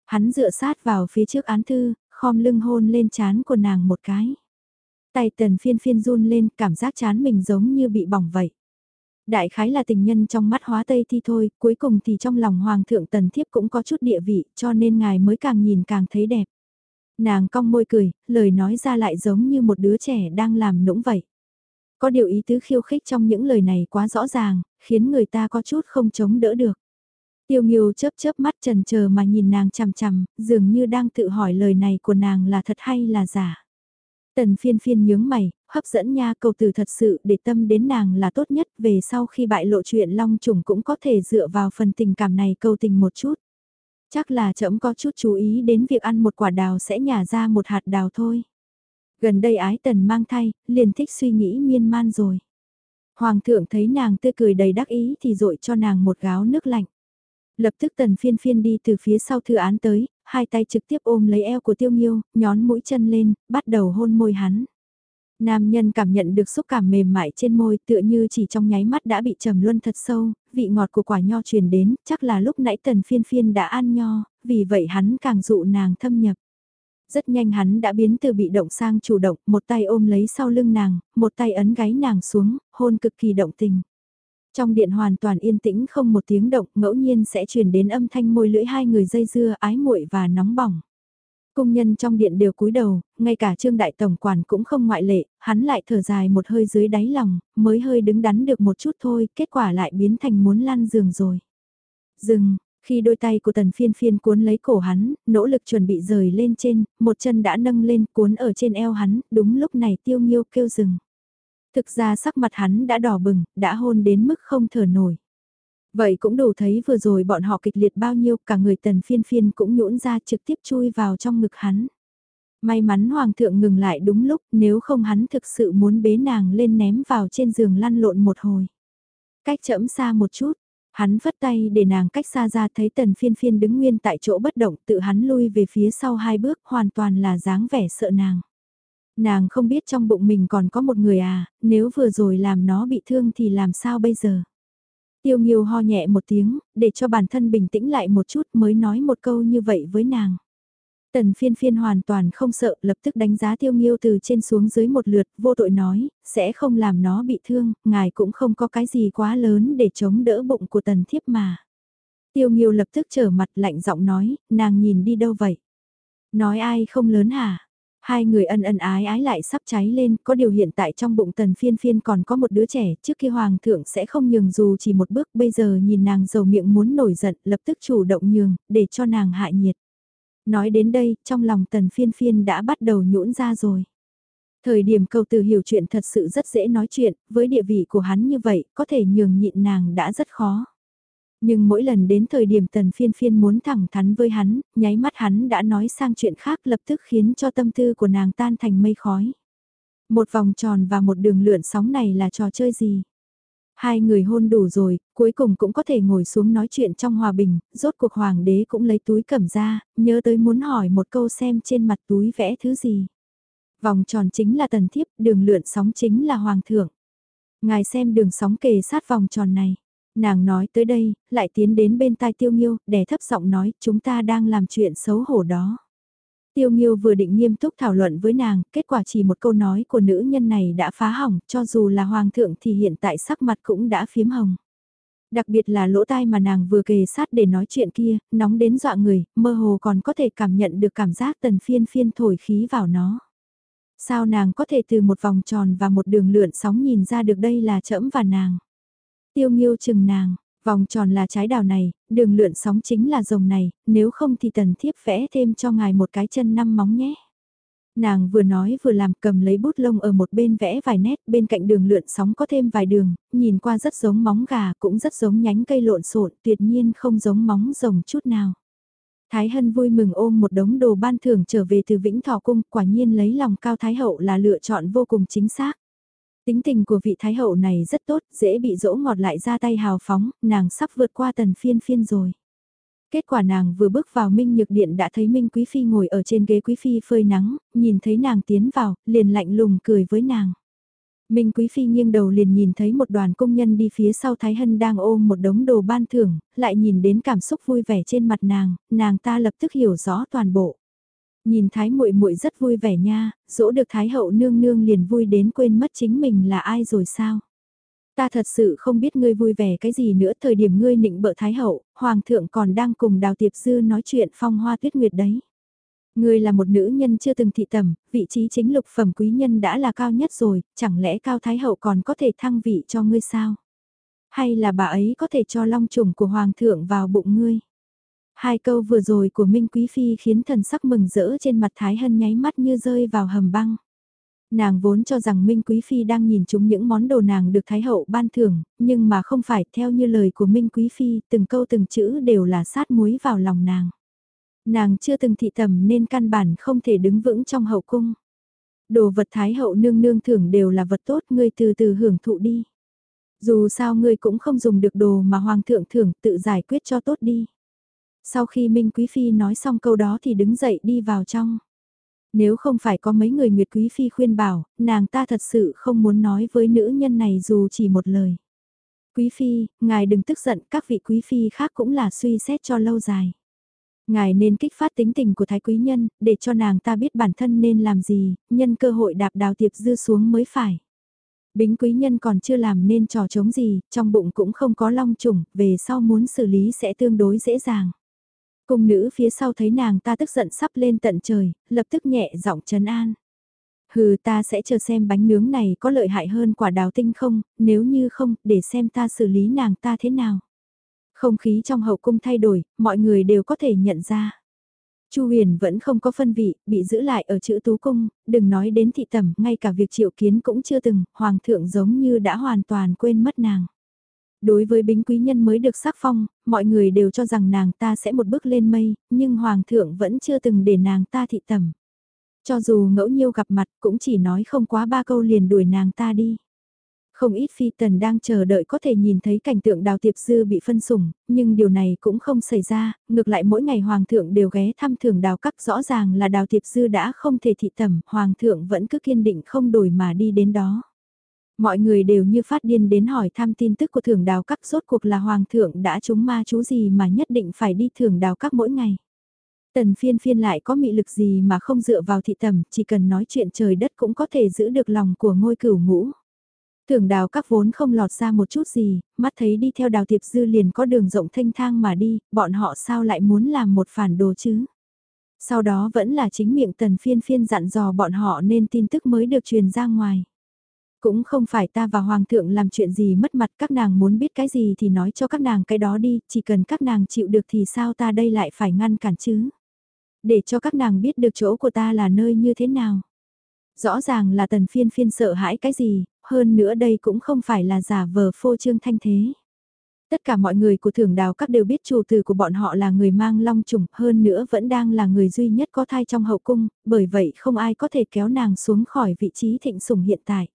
Hắn dựa sát vào phía trước án thư, khom lưng hôn lên chán của nàng một cái. Tay tần phiên phiên run lên, cảm giác chán mình giống như bị bỏng vậy. Đại khái là tình nhân trong mắt hóa tây thi thôi, cuối cùng thì trong lòng hoàng thượng tần thiếp cũng có chút địa vị, cho nên ngài mới càng nhìn càng thấy đẹp. Nàng cong môi cười, lời nói ra lại giống như một đứa trẻ đang làm nũng vậy. Có điều ý tứ khiêu khích trong những lời này quá rõ ràng, khiến người ta có chút không chống đỡ được. Tiêu Nghiêu chớp chớp mắt trần chờ mà nhìn nàng chằm chằm, dường như đang tự hỏi lời này của nàng là thật hay là giả. Tần phiên phiên nhướng mày, hấp dẫn nha cầu từ thật sự để tâm đến nàng là tốt nhất về sau khi bại lộ chuyện long trùng cũng có thể dựa vào phần tình cảm này cầu tình một chút. Chắc là trẫm có chút chú ý đến việc ăn một quả đào sẽ nhả ra một hạt đào thôi. Gần đây ái tần mang thai, liền thích suy nghĩ miên man rồi. Hoàng thượng thấy nàng tươi cười đầy đắc ý thì dội cho nàng một gáo nước lạnh. Lập tức tần phiên phiên đi từ phía sau thư án tới, hai tay trực tiếp ôm lấy eo của tiêu nghiêu, nhón mũi chân lên, bắt đầu hôn môi hắn. Nam nhân cảm nhận được xúc cảm mềm mại trên môi tựa như chỉ trong nháy mắt đã bị trầm luân thật sâu, vị ngọt của quả nho truyền đến, chắc là lúc nãy tần phiên phiên đã ăn nho, vì vậy hắn càng dụ nàng thâm nhập. Rất nhanh hắn đã biến từ bị động sang chủ động, một tay ôm lấy sau lưng nàng, một tay ấn gáy nàng xuống, hôn cực kỳ động tình. Trong điện hoàn toàn yên tĩnh không một tiếng động, ngẫu nhiên sẽ truyền đến âm thanh môi lưỡi hai người dây dưa ái muội và nóng bỏng. Công nhân trong điện đều cúi đầu, ngay cả trương đại tổng quản cũng không ngoại lệ, hắn lại thở dài một hơi dưới đáy lòng, mới hơi đứng đắn được một chút thôi, kết quả lại biến thành muốn lăn giường rồi. Dừng, khi đôi tay của tần phiên phiên cuốn lấy cổ hắn, nỗ lực chuẩn bị rời lên trên, một chân đã nâng lên cuốn ở trên eo hắn, đúng lúc này tiêu nghiêu kêu dừng. Thực ra sắc mặt hắn đã đỏ bừng, đã hôn đến mức không thở nổi. Vậy cũng đủ thấy vừa rồi bọn họ kịch liệt bao nhiêu, cả người tần phiên phiên cũng nhũn ra trực tiếp chui vào trong ngực hắn. May mắn hoàng thượng ngừng lại đúng lúc, nếu không hắn thực sự muốn bế nàng lên ném vào trên giường lăn lộn một hồi. Cách chậm xa một chút, hắn phất tay để nàng cách xa ra thấy tần phiên phiên đứng nguyên tại chỗ bất động tự hắn lui về phía sau hai bước hoàn toàn là dáng vẻ sợ nàng. Nàng không biết trong bụng mình còn có một người à, nếu vừa rồi làm nó bị thương thì làm sao bây giờ? Tiêu Nghiêu ho nhẹ một tiếng, để cho bản thân bình tĩnh lại một chút mới nói một câu như vậy với nàng. Tần phiên phiên hoàn toàn không sợ, lập tức đánh giá tiêu nghiêu từ trên xuống dưới một lượt, vô tội nói, sẽ không làm nó bị thương, ngài cũng không có cái gì quá lớn để chống đỡ bụng của tần thiếp mà. Tiêu nghiêu lập tức trở mặt lạnh giọng nói, nàng nhìn đi đâu vậy? Nói ai không lớn hả? Hai người ân ân ái ái lại sắp cháy lên, có điều hiện tại trong bụng tần phiên phiên còn có một đứa trẻ, trước khi hoàng thượng sẽ không nhường dù chỉ một bước, bây giờ nhìn nàng dầu miệng muốn nổi giận, lập tức chủ động nhường, để cho nàng hạ nhiệt. Nói đến đây, trong lòng tần phiên phiên đã bắt đầu nhũn ra rồi. Thời điểm cầu từ hiểu chuyện thật sự rất dễ nói chuyện, với địa vị của hắn như vậy, có thể nhường nhịn nàng đã rất khó. Nhưng mỗi lần đến thời điểm tần phiên phiên muốn thẳng thắn với hắn, nháy mắt hắn đã nói sang chuyện khác lập tức khiến cho tâm tư của nàng tan thành mây khói. Một vòng tròn và một đường lượn sóng này là trò chơi gì? Hai người hôn đủ rồi, cuối cùng cũng có thể ngồi xuống nói chuyện trong hòa bình, rốt cuộc hoàng đế cũng lấy túi cẩm ra, nhớ tới muốn hỏi một câu xem trên mặt túi vẽ thứ gì. Vòng tròn chính là tần thiếp, đường lượn sóng chính là hoàng thượng. Ngài xem đường sóng kề sát vòng tròn này. Nàng nói tới đây, lại tiến đến bên tai tiêu nghiêu, đè thấp giọng nói, chúng ta đang làm chuyện xấu hổ đó. Tiêu Nghiêu vừa định nghiêm túc thảo luận với nàng, kết quả chỉ một câu nói của nữ nhân này đã phá hỏng, cho dù là hoàng thượng thì hiện tại sắc mặt cũng đã phiếm hồng. Đặc biệt là lỗ tai mà nàng vừa kề sát để nói chuyện kia, nóng đến dọa người, mơ hồ còn có thể cảm nhận được cảm giác tần phiên phiên thổi khí vào nó. Sao nàng có thể từ một vòng tròn và một đường lượn sóng nhìn ra được đây là trẫm và nàng. Tiêu Nghiêu chừng nàng, Vòng tròn là trái đào này, đường lượn sóng chính là rồng này, nếu không thì tần thiếp vẽ thêm cho ngài một cái chân năm móng nhé. Nàng vừa nói vừa làm cầm lấy bút lông ở một bên vẽ vài nét, bên cạnh đường lượn sóng có thêm vài đường, nhìn qua rất giống móng gà, cũng rất giống nhánh cây lộn xộn, tuyệt nhiên không giống móng rồng chút nào. Thái Hân vui mừng ôm một đống đồ ban thưởng trở về từ Vĩnh Thọ Cung, quả nhiên lấy lòng Cao Thái Hậu là lựa chọn vô cùng chính xác. Tính tình của vị thái hậu này rất tốt, dễ bị dỗ ngọt lại ra tay hào phóng, nàng sắp vượt qua tần phiên phiên rồi. Kết quả nàng vừa bước vào Minh Nhược Điện đã thấy Minh Quý Phi ngồi ở trên ghế Quý Phi phơi nắng, nhìn thấy nàng tiến vào, liền lạnh lùng cười với nàng. Minh Quý Phi nghiêng đầu liền nhìn thấy một đoàn công nhân đi phía sau Thái Hân đang ôm một đống đồ ban thưởng, lại nhìn đến cảm xúc vui vẻ trên mặt nàng, nàng ta lập tức hiểu rõ toàn bộ. Nhìn Thái muội muội rất vui vẻ nha, dỗ được Thái hậu nương nương liền vui đến quên mất chính mình là ai rồi sao. Ta thật sự không biết ngươi vui vẻ cái gì nữa thời điểm ngươi nịnh bợ Thái hậu, Hoàng thượng còn đang cùng Đào Tiệp Dư nói chuyện phong hoa tuyết nguyệt đấy. Ngươi là một nữ nhân chưa từng thị tầm, vị trí chính lục phẩm quý nhân đã là cao nhất rồi, chẳng lẽ Cao Thái Hậu còn có thể thăng vị cho ngươi sao? Hay là bà ấy có thể cho long trùng của Hoàng thượng vào bụng ngươi? Hai câu vừa rồi của Minh Quý Phi khiến thần sắc mừng rỡ trên mặt Thái Hân nháy mắt như rơi vào hầm băng. Nàng vốn cho rằng Minh Quý Phi đang nhìn chúng những món đồ nàng được Thái Hậu ban thưởng, nhưng mà không phải theo như lời của Minh Quý Phi, từng câu từng chữ đều là sát muối vào lòng nàng. Nàng chưa từng thị tầm nên căn bản không thể đứng vững trong hậu cung. Đồ vật Thái Hậu nương nương thưởng đều là vật tốt ngươi từ từ hưởng thụ đi. Dù sao ngươi cũng không dùng được đồ mà Hoàng thượng thưởng tự giải quyết cho tốt đi. Sau khi Minh Quý Phi nói xong câu đó thì đứng dậy đi vào trong. Nếu không phải có mấy người Nguyệt Quý Phi khuyên bảo, nàng ta thật sự không muốn nói với nữ nhân này dù chỉ một lời. Quý Phi, ngài đừng tức giận, các vị Quý Phi khác cũng là suy xét cho lâu dài. Ngài nên kích phát tính tình của Thái Quý Nhân, để cho nàng ta biết bản thân nên làm gì, nhân cơ hội đạp đào tiệp dư xuống mới phải. Bính Quý Nhân còn chưa làm nên trò chống gì, trong bụng cũng không có long trùng, về sau muốn xử lý sẽ tương đối dễ dàng. Cung nữ phía sau thấy nàng ta tức giận sắp lên tận trời, lập tức nhẹ giọng trấn an. Hừ ta sẽ chờ xem bánh nướng này có lợi hại hơn quả đào tinh không, nếu như không, để xem ta xử lý nàng ta thế nào. Không khí trong hậu cung thay đổi, mọi người đều có thể nhận ra. Chu Huyền vẫn không có phân vị, bị giữ lại ở chữ tú cung, đừng nói đến thị tẩm, ngay cả việc triệu kiến cũng chưa từng, hoàng thượng giống như đã hoàn toàn quên mất nàng. Đối với bính quý nhân mới được sắc phong, mọi người đều cho rằng nàng ta sẽ một bước lên mây, nhưng hoàng thượng vẫn chưa từng để nàng ta thị tẩm. Cho dù ngẫu nhiêu gặp mặt cũng chỉ nói không quá ba câu liền đuổi nàng ta đi. Không ít phi tần đang chờ đợi có thể nhìn thấy cảnh tượng đào tiệp dư bị phân sủng, nhưng điều này cũng không xảy ra, ngược lại mỗi ngày hoàng thượng đều ghé thăm thường đào các rõ ràng là đào tiệp dư đã không thể thị tẩm, hoàng thượng vẫn cứ kiên định không đổi mà đi đến đó. Mọi người đều như phát điên đến hỏi thăm tin tức của thưởng đào các rốt cuộc là hoàng thượng đã trúng ma chú gì mà nhất định phải đi thưởng đào các mỗi ngày. Tần phiên phiên lại có mị lực gì mà không dựa vào thị tầm, chỉ cần nói chuyện trời đất cũng có thể giữ được lòng của ngôi cửu ngũ. Thưởng đào các vốn không lọt ra một chút gì, mắt thấy đi theo đào tiệp dư liền có đường rộng thanh thang mà đi, bọn họ sao lại muốn làm một phản đồ chứ? Sau đó vẫn là chính miệng tần phiên phiên dặn dò bọn họ nên tin tức mới được truyền ra ngoài. Cũng không phải ta và Hoàng thượng làm chuyện gì mất mặt các nàng muốn biết cái gì thì nói cho các nàng cái đó đi, chỉ cần các nàng chịu được thì sao ta đây lại phải ngăn cản chứ? Để cho các nàng biết được chỗ của ta là nơi như thế nào. Rõ ràng là tần phiên phiên sợ hãi cái gì, hơn nữa đây cũng không phải là giả vờ phô trương thanh thế. Tất cả mọi người của thưởng đào các đều biết chủ tử của bọn họ là người mang long trùng, hơn nữa vẫn đang là người duy nhất có thai trong hậu cung, bởi vậy không ai có thể kéo nàng xuống khỏi vị trí thịnh sủng hiện tại.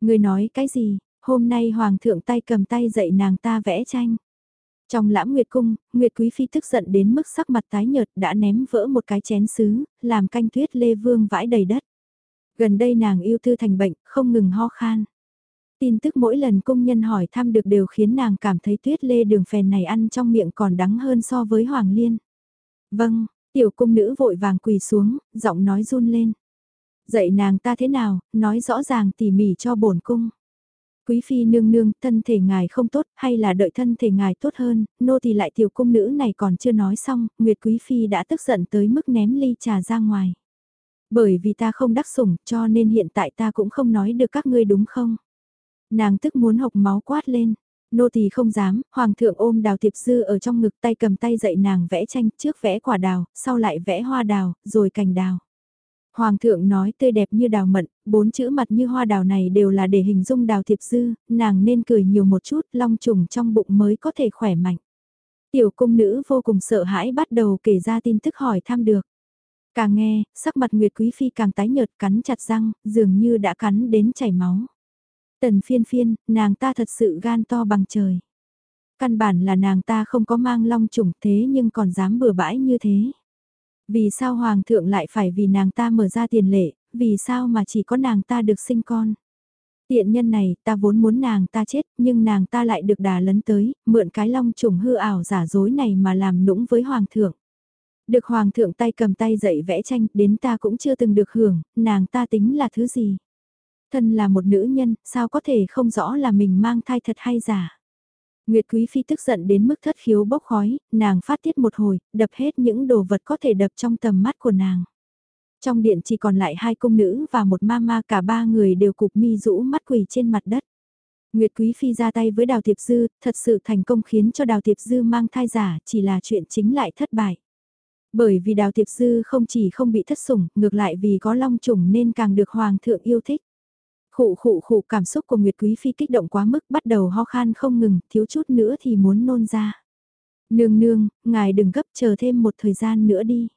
Người nói cái gì, hôm nay hoàng thượng tay cầm tay dạy nàng ta vẽ tranh. Trong lãm nguyệt cung, Nguyệt Quý Phi tức giận đến mức sắc mặt tái nhợt đã ném vỡ một cái chén sứ, làm canh tuyết lê vương vãi đầy đất. Gần đây nàng yêu thư thành bệnh, không ngừng ho khan. Tin tức mỗi lần công nhân hỏi thăm được đều khiến nàng cảm thấy tuyết lê đường phèn này ăn trong miệng còn đắng hơn so với Hoàng Liên. Vâng, tiểu cung nữ vội vàng quỳ xuống, giọng nói run lên. Dạy nàng ta thế nào, nói rõ ràng tỉ mỉ cho bổn cung. Quý phi nương nương, thân thể ngài không tốt, hay là đợi thân thể ngài tốt hơn, nô thì lại tiểu cung nữ này còn chưa nói xong, Nguyệt quý phi đã tức giận tới mức ném ly trà ra ngoài. Bởi vì ta không đắc sủng, cho nên hiện tại ta cũng không nói được các ngươi đúng không? Nàng tức muốn hộc máu quát lên. Nô tỳ không dám, hoàng thượng ôm đào tiệp dư ở trong ngực tay cầm tay dạy nàng vẽ tranh, trước vẽ quả đào, sau lại vẽ hoa đào, rồi cành đào. Hoàng thượng nói tươi đẹp như đào mận, bốn chữ mặt như hoa đào này đều là để hình dung đào thiệp dư, nàng nên cười nhiều một chút, long trùng trong bụng mới có thể khỏe mạnh. Tiểu cung nữ vô cùng sợ hãi bắt đầu kể ra tin tức hỏi thăm được. Càng nghe, sắc mặt Nguyệt Quý Phi càng tái nhợt cắn chặt răng, dường như đã cắn đến chảy máu. Tần phiên phiên, nàng ta thật sự gan to bằng trời. Căn bản là nàng ta không có mang long trùng thế nhưng còn dám bừa bãi như thế. Vì sao Hoàng thượng lại phải vì nàng ta mở ra tiền lệ, vì sao mà chỉ có nàng ta được sinh con? Tiện nhân này, ta vốn muốn nàng ta chết, nhưng nàng ta lại được đà lấn tới, mượn cái long trùng hư ảo giả dối này mà làm nũng với hoàng thượng. Được hoàng thượng tay cầm tay dạy vẽ tranh, đến ta cũng chưa từng được hưởng, nàng ta tính là thứ gì. Thân là một nữ nhân, sao có thể không rõ là mình mang thai thật hay giả. Nguyệt Quý Phi tức giận đến mức thất khiếu bốc khói, nàng phát tiết một hồi, đập hết những đồ vật có thể đập trong tầm mắt của nàng. Trong điện chỉ còn lại hai cung nữ và một ma ma cả ba người đều cục mi rũ mắt quỳ trên mặt đất. Nguyệt Quý Phi ra tay với Đào Tiệp Dư, thật sự thành công khiến cho Đào Tiệp Dư mang thai giả, chỉ là chuyện chính lại thất bại. Bởi vì Đào Tiệp Dư không chỉ không bị thất sủng, ngược lại vì có long trùng nên càng được Hoàng thượng yêu thích. Khụ khụ khụ cảm xúc của Nguyệt Quý Phi kích động quá mức bắt đầu ho khan không ngừng, thiếu chút nữa thì muốn nôn ra. Nương nương, ngài đừng gấp chờ thêm một thời gian nữa đi.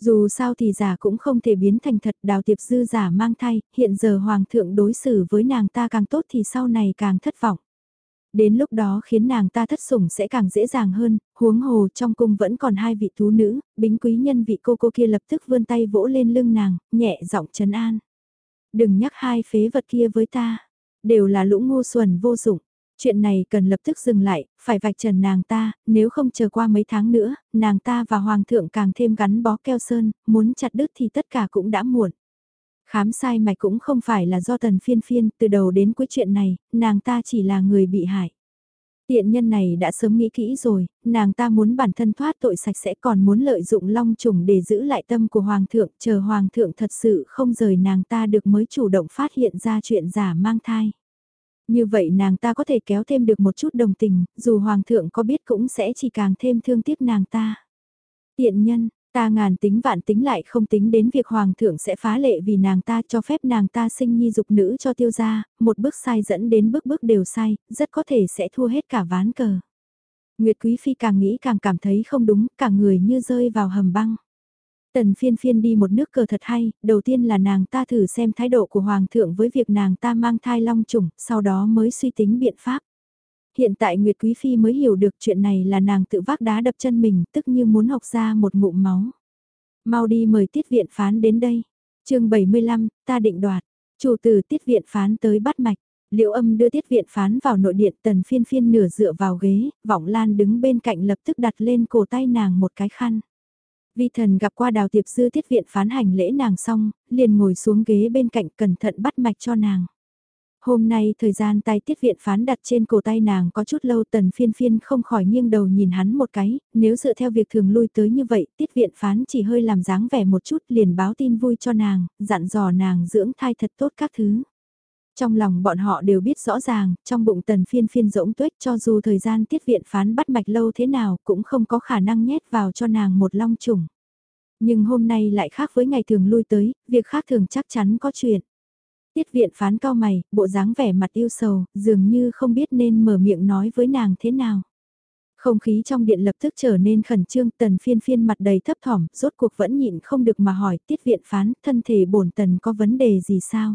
Dù sao thì giả cũng không thể biến thành thật đào tiệp dư giả mang thai, hiện giờ hoàng thượng đối xử với nàng ta càng tốt thì sau này càng thất vọng. Đến lúc đó khiến nàng ta thất sủng sẽ càng dễ dàng hơn, huống hồ trong cung vẫn còn hai vị thú nữ, bính quý nhân vị cô cô kia lập tức vươn tay vỗ lên lưng nàng, nhẹ giọng trấn an. Đừng nhắc hai phế vật kia với ta, đều là lũ ngu xuẩn vô dụng. Chuyện này cần lập tức dừng lại, phải vạch trần nàng ta, nếu không chờ qua mấy tháng nữa, nàng ta và hoàng thượng càng thêm gắn bó keo sơn, muốn chặt đứt thì tất cả cũng đã muộn. Khám sai mạch cũng không phải là do tần phiên phiên, từ đầu đến cuối chuyện này, nàng ta chỉ là người bị hại. Tiện nhân này đã sớm nghĩ kỹ rồi, nàng ta muốn bản thân thoát tội sạch sẽ còn muốn lợi dụng long trùng để giữ lại tâm của hoàng thượng, chờ hoàng thượng thật sự không rời nàng ta được mới chủ động phát hiện ra chuyện giả mang thai. Như vậy nàng ta có thể kéo thêm được một chút đồng tình, dù hoàng thượng có biết cũng sẽ chỉ càng thêm thương tiếc nàng ta. Tiện nhân, ta ngàn tính vạn tính lại không tính đến việc hoàng thượng sẽ phá lệ vì nàng ta cho phép nàng ta sinh nhi dục nữ cho tiêu gia, một bước sai dẫn đến bước bước đều sai, rất có thể sẽ thua hết cả ván cờ. Nguyệt Quý Phi càng nghĩ càng cảm thấy không đúng, cả người như rơi vào hầm băng. Tần phiên phiên đi một nước cờ thật hay, đầu tiên là nàng ta thử xem thái độ của Hoàng thượng với việc nàng ta mang thai long trùng, sau đó mới suy tính biện pháp. Hiện tại Nguyệt Quý Phi mới hiểu được chuyện này là nàng tự vác đá đập chân mình, tức như muốn học ra một ngụm máu. Mau đi mời tiết viện phán đến đây. chương 75, ta định đoạt. Chủ tử tiết viện phán tới bắt mạch. Liệu âm đưa tiết viện phán vào nội điện tần phiên phiên nửa dựa vào ghế, vọng lan đứng bên cạnh lập tức đặt lên cổ tay nàng một cái khăn. Vi thần gặp qua đào tiệp dư tiết viện phán hành lễ nàng xong, liền ngồi xuống ghế bên cạnh cẩn thận bắt mạch cho nàng. Hôm nay thời gian tay tiết viện phán đặt trên cổ tay nàng có chút lâu tần phiên phiên không khỏi nghiêng đầu nhìn hắn một cái, nếu dựa theo việc thường lui tới như vậy tiết viện phán chỉ hơi làm dáng vẻ một chút liền báo tin vui cho nàng, dặn dò nàng dưỡng thai thật tốt các thứ. Trong lòng bọn họ đều biết rõ ràng, trong bụng tần phiên phiên rỗng tuếch cho dù thời gian tiết viện phán bắt mạch lâu thế nào cũng không có khả năng nhét vào cho nàng một long trùng. Nhưng hôm nay lại khác với ngày thường lui tới, việc khác thường chắc chắn có chuyện. Tiết viện phán cao mày, bộ dáng vẻ mặt yêu sầu, dường như không biết nên mở miệng nói với nàng thế nào. Không khí trong điện lập tức trở nên khẩn trương, tần phiên phiên mặt đầy thấp thỏm, rốt cuộc vẫn nhịn không được mà hỏi tiết viện phán, thân thể bổn tần có vấn đề gì sao?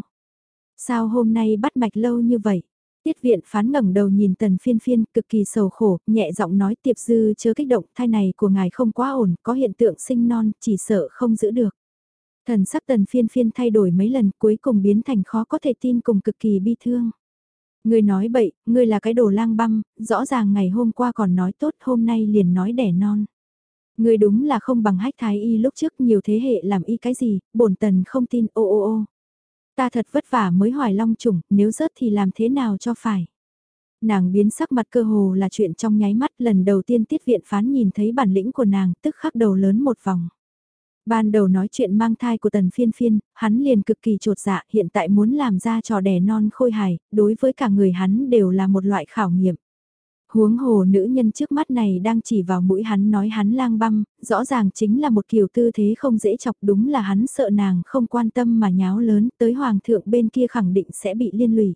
Sao hôm nay bắt mạch lâu như vậy? Tiết viện phán ngẩng đầu nhìn tần phiên phiên cực kỳ sầu khổ, nhẹ giọng nói tiệp dư chớ kích động thai này của ngài không quá ổn, có hiện tượng sinh non, chỉ sợ không giữ được. Thần sắc tần phiên phiên thay đổi mấy lần cuối cùng biến thành khó có thể tin cùng cực kỳ bi thương. Ngươi nói bậy, ngươi là cái đồ lang băm, rõ ràng ngày hôm qua còn nói tốt hôm nay liền nói đẻ non. Ngươi đúng là không bằng hách thái y lúc trước nhiều thế hệ làm y cái gì, bổn tần không tin ô ô ô. Ta thật vất vả mới hoài long trùng, nếu rớt thì làm thế nào cho phải. Nàng biến sắc mặt cơ hồ là chuyện trong nháy mắt lần đầu tiên tiết viện phán nhìn thấy bản lĩnh của nàng tức khắc đầu lớn một vòng. Ban đầu nói chuyện mang thai của tần phiên phiên, hắn liền cực kỳ trột dạ hiện tại muốn làm ra trò đẻ non khôi hài, đối với cả người hắn đều là một loại khảo nghiệm. Huống hồ nữ nhân trước mắt này đang chỉ vào mũi hắn nói hắn lang băm, rõ ràng chính là một kiểu tư thế không dễ chọc đúng là hắn sợ nàng không quan tâm mà nháo lớn tới hoàng thượng bên kia khẳng định sẽ bị liên lụy.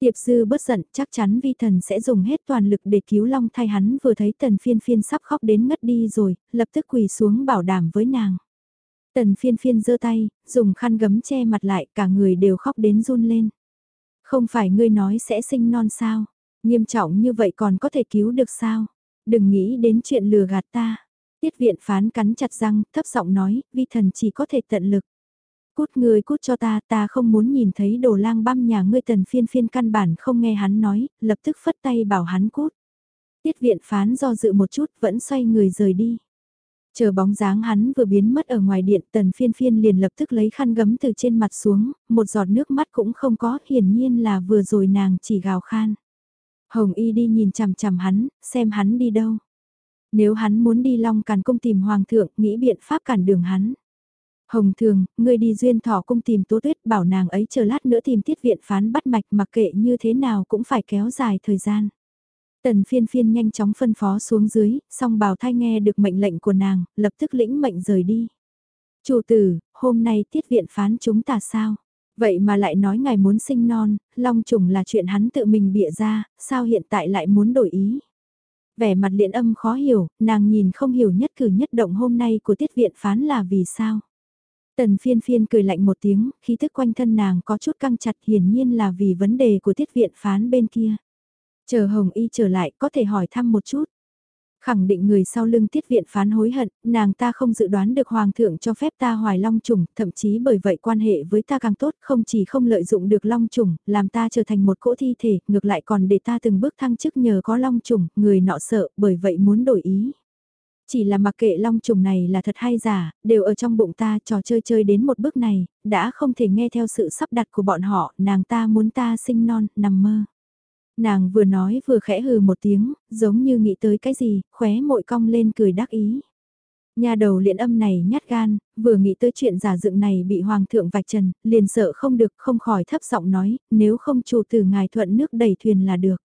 Tiệp dư bất giận chắc chắn vi thần sẽ dùng hết toàn lực để cứu long thay hắn vừa thấy tần phiên phiên sắp khóc đến ngất đi rồi, lập tức quỳ xuống bảo đảm với nàng. Tần phiên phiên giơ tay, dùng khăn gấm che mặt lại cả người đều khóc đến run lên. Không phải ngươi nói sẽ sinh non sao? Nghiêm trọng như vậy còn có thể cứu được sao? Đừng nghĩ đến chuyện lừa gạt ta. Tiết viện phán cắn chặt răng, thấp giọng nói, vi thần chỉ có thể tận lực. Cút người cút cho ta, ta không muốn nhìn thấy đồ lang băm nhà ngươi tần phiên phiên căn bản không nghe hắn nói, lập tức phất tay bảo hắn cút. Tiết viện phán do dự một chút vẫn xoay người rời đi. Chờ bóng dáng hắn vừa biến mất ở ngoài điện tần phiên phiên liền lập tức lấy khăn gấm từ trên mặt xuống, một giọt nước mắt cũng không có, hiển nhiên là vừa rồi nàng chỉ gào khan. Hồng y đi nhìn chằm chằm hắn, xem hắn đi đâu. Nếu hắn muốn đi long càn cung tìm hoàng thượng, nghĩ biện pháp cản đường hắn. Hồng thường, ngươi đi duyên thọ cung tìm tố tuyết bảo nàng ấy chờ lát nữa tìm tiết viện phán bắt mạch mặc kệ như thế nào cũng phải kéo dài thời gian. Tần phiên phiên nhanh chóng phân phó xuống dưới, song bào thai nghe được mệnh lệnh của nàng, lập tức lĩnh mệnh rời đi. Chủ tử, hôm nay tiết viện phán chúng ta sao? Vậy mà lại nói ngài muốn sinh non, long trùng là chuyện hắn tự mình bịa ra, sao hiện tại lại muốn đổi ý? Vẻ mặt liện âm khó hiểu, nàng nhìn không hiểu nhất cử nhất động hôm nay của tiết viện phán là vì sao? Tần phiên phiên cười lạnh một tiếng, khí thức quanh thân nàng có chút căng chặt hiển nhiên là vì vấn đề của tiết viện phán bên kia. Chờ Hồng Y trở lại có thể hỏi thăm một chút. Khẳng định người sau lưng tiết viện phán hối hận, nàng ta không dự đoán được Hoàng thượng cho phép ta hoài long trùng, thậm chí bởi vậy quan hệ với ta càng tốt, không chỉ không lợi dụng được long trùng, làm ta trở thành một cỗ thi thể, ngược lại còn để ta từng bước thăng chức nhờ có long trùng, người nọ sợ, bởi vậy muốn đổi ý. Chỉ là mặc kệ long trùng này là thật hay giả, đều ở trong bụng ta trò chơi chơi đến một bước này, đã không thể nghe theo sự sắp đặt của bọn họ, nàng ta muốn ta sinh non, nằm mơ. Nàng vừa nói vừa khẽ hừ một tiếng, giống như nghĩ tới cái gì, khóe mội cong lên cười đắc ý. Nhà đầu liện âm này nhát gan, vừa nghĩ tới chuyện giả dựng này bị hoàng thượng vạch trần, liền sợ không được không khỏi thấp giọng nói, nếu không chủ từ ngài thuận nước đẩy thuyền là được.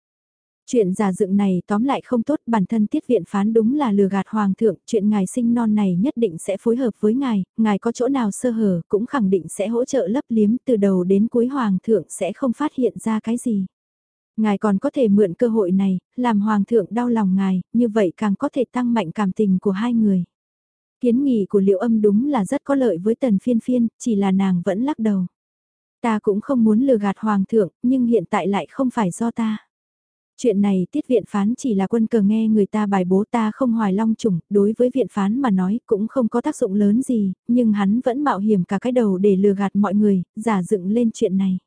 Chuyện giả dựng này tóm lại không tốt bản thân tiết viện phán đúng là lừa gạt hoàng thượng, chuyện ngài sinh non này nhất định sẽ phối hợp với ngài, ngài có chỗ nào sơ hở cũng khẳng định sẽ hỗ trợ lấp liếm từ đầu đến cuối hoàng thượng sẽ không phát hiện ra cái gì. Ngài còn có thể mượn cơ hội này, làm hoàng thượng đau lòng ngài, như vậy càng có thể tăng mạnh cảm tình của hai người. Kiến nghị của liệu âm đúng là rất có lợi với tần phiên phiên, chỉ là nàng vẫn lắc đầu. Ta cũng không muốn lừa gạt hoàng thượng, nhưng hiện tại lại không phải do ta. Chuyện này tiết viện phán chỉ là quân cờ nghe người ta bài bố ta không hoài long trùng, đối với viện phán mà nói cũng không có tác dụng lớn gì, nhưng hắn vẫn mạo hiểm cả cái đầu để lừa gạt mọi người, giả dựng lên chuyện này.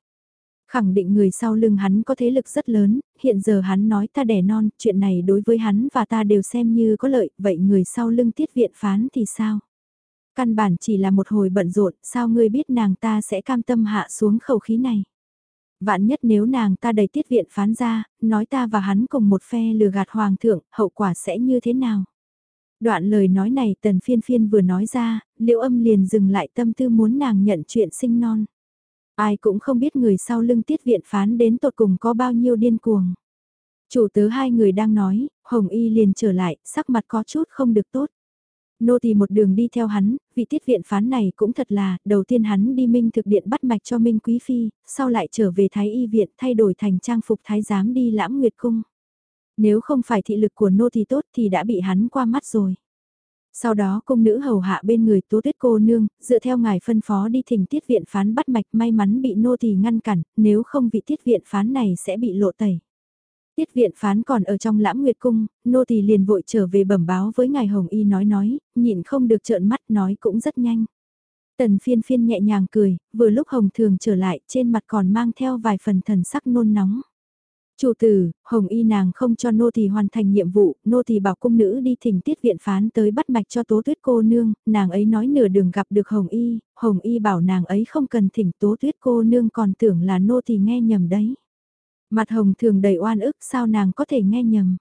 Khẳng định người sau lưng hắn có thế lực rất lớn, hiện giờ hắn nói ta đẻ non, chuyện này đối với hắn và ta đều xem như có lợi, vậy người sau lưng tiết viện phán thì sao? Căn bản chỉ là một hồi bận rộn, sao ngươi biết nàng ta sẽ cam tâm hạ xuống khẩu khí này? Vạn nhất nếu nàng ta đầy tiết viện phán ra, nói ta và hắn cùng một phe lừa gạt hoàng thượng, hậu quả sẽ như thế nào? Đoạn lời nói này tần phiên phiên vừa nói ra, liệu âm liền dừng lại tâm tư muốn nàng nhận chuyện sinh non. Ai cũng không biết người sau lưng tiết viện phán đến tột cùng có bao nhiêu điên cuồng. Chủ tớ hai người đang nói, Hồng Y liền trở lại, sắc mặt có chút không được tốt. Nô tỳ một đường đi theo hắn, vị tiết viện phán này cũng thật là, đầu tiên hắn đi minh thực điện bắt mạch cho Minh Quý Phi, sau lại trở về Thái Y Viện thay đổi thành trang phục Thái giám đi lãm nguyệt cung. Nếu không phải thị lực của nô tỳ tốt thì đã bị hắn qua mắt rồi. Sau đó cung nữ hầu hạ bên người tố tuyết cô nương, dựa theo ngài phân phó đi thỉnh tiết viện phán bắt mạch may mắn bị nô tỳ ngăn cản, nếu không vị tiết viện phán này sẽ bị lộ tẩy. Tiết viện phán còn ở trong lãm nguyệt cung, nô tỳ liền vội trở về bẩm báo với ngài Hồng Y nói nói, nhịn không được trợn mắt nói cũng rất nhanh. Tần phiên phiên nhẹ nhàng cười, vừa lúc Hồng thường trở lại trên mặt còn mang theo vài phần thần sắc nôn nóng. Chủ tử, Hồng Y nàng không cho nô tỳ hoàn thành nhiệm vụ, nô tỳ bảo cung nữ đi thỉnh tiết viện phán tới bắt mạch cho tố tuyết cô nương, nàng ấy nói nửa đường gặp được Hồng Y, Hồng Y bảo nàng ấy không cần thỉnh tố tuyết cô nương còn tưởng là nô tỳ nghe nhầm đấy. Mặt Hồng thường đầy oan ức sao nàng có thể nghe nhầm.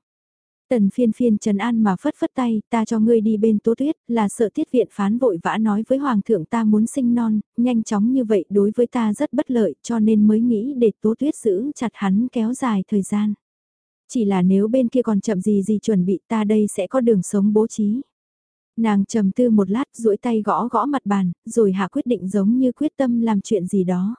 Tần phiên phiên trần an mà phất phất tay, ta cho ngươi đi bên tố tuyết, là sợ tiết viện phán vội vã nói với hoàng thượng ta muốn sinh non, nhanh chóng như vậy đối với ta rất bất lợi cho nên mới nghĩ để tố tuyết giữ chặt hắn kéo dài thời gian. Chỉ là nếu bên kia còn chậm gì gì chuẩn bị ta đây sẽ có đường sống bố trí. Nàng trầm tư một lát duỗi tay gõ gõ mặt bàn, rồi hạ quyết định giống như quyết tâm làm chuyện gì đó.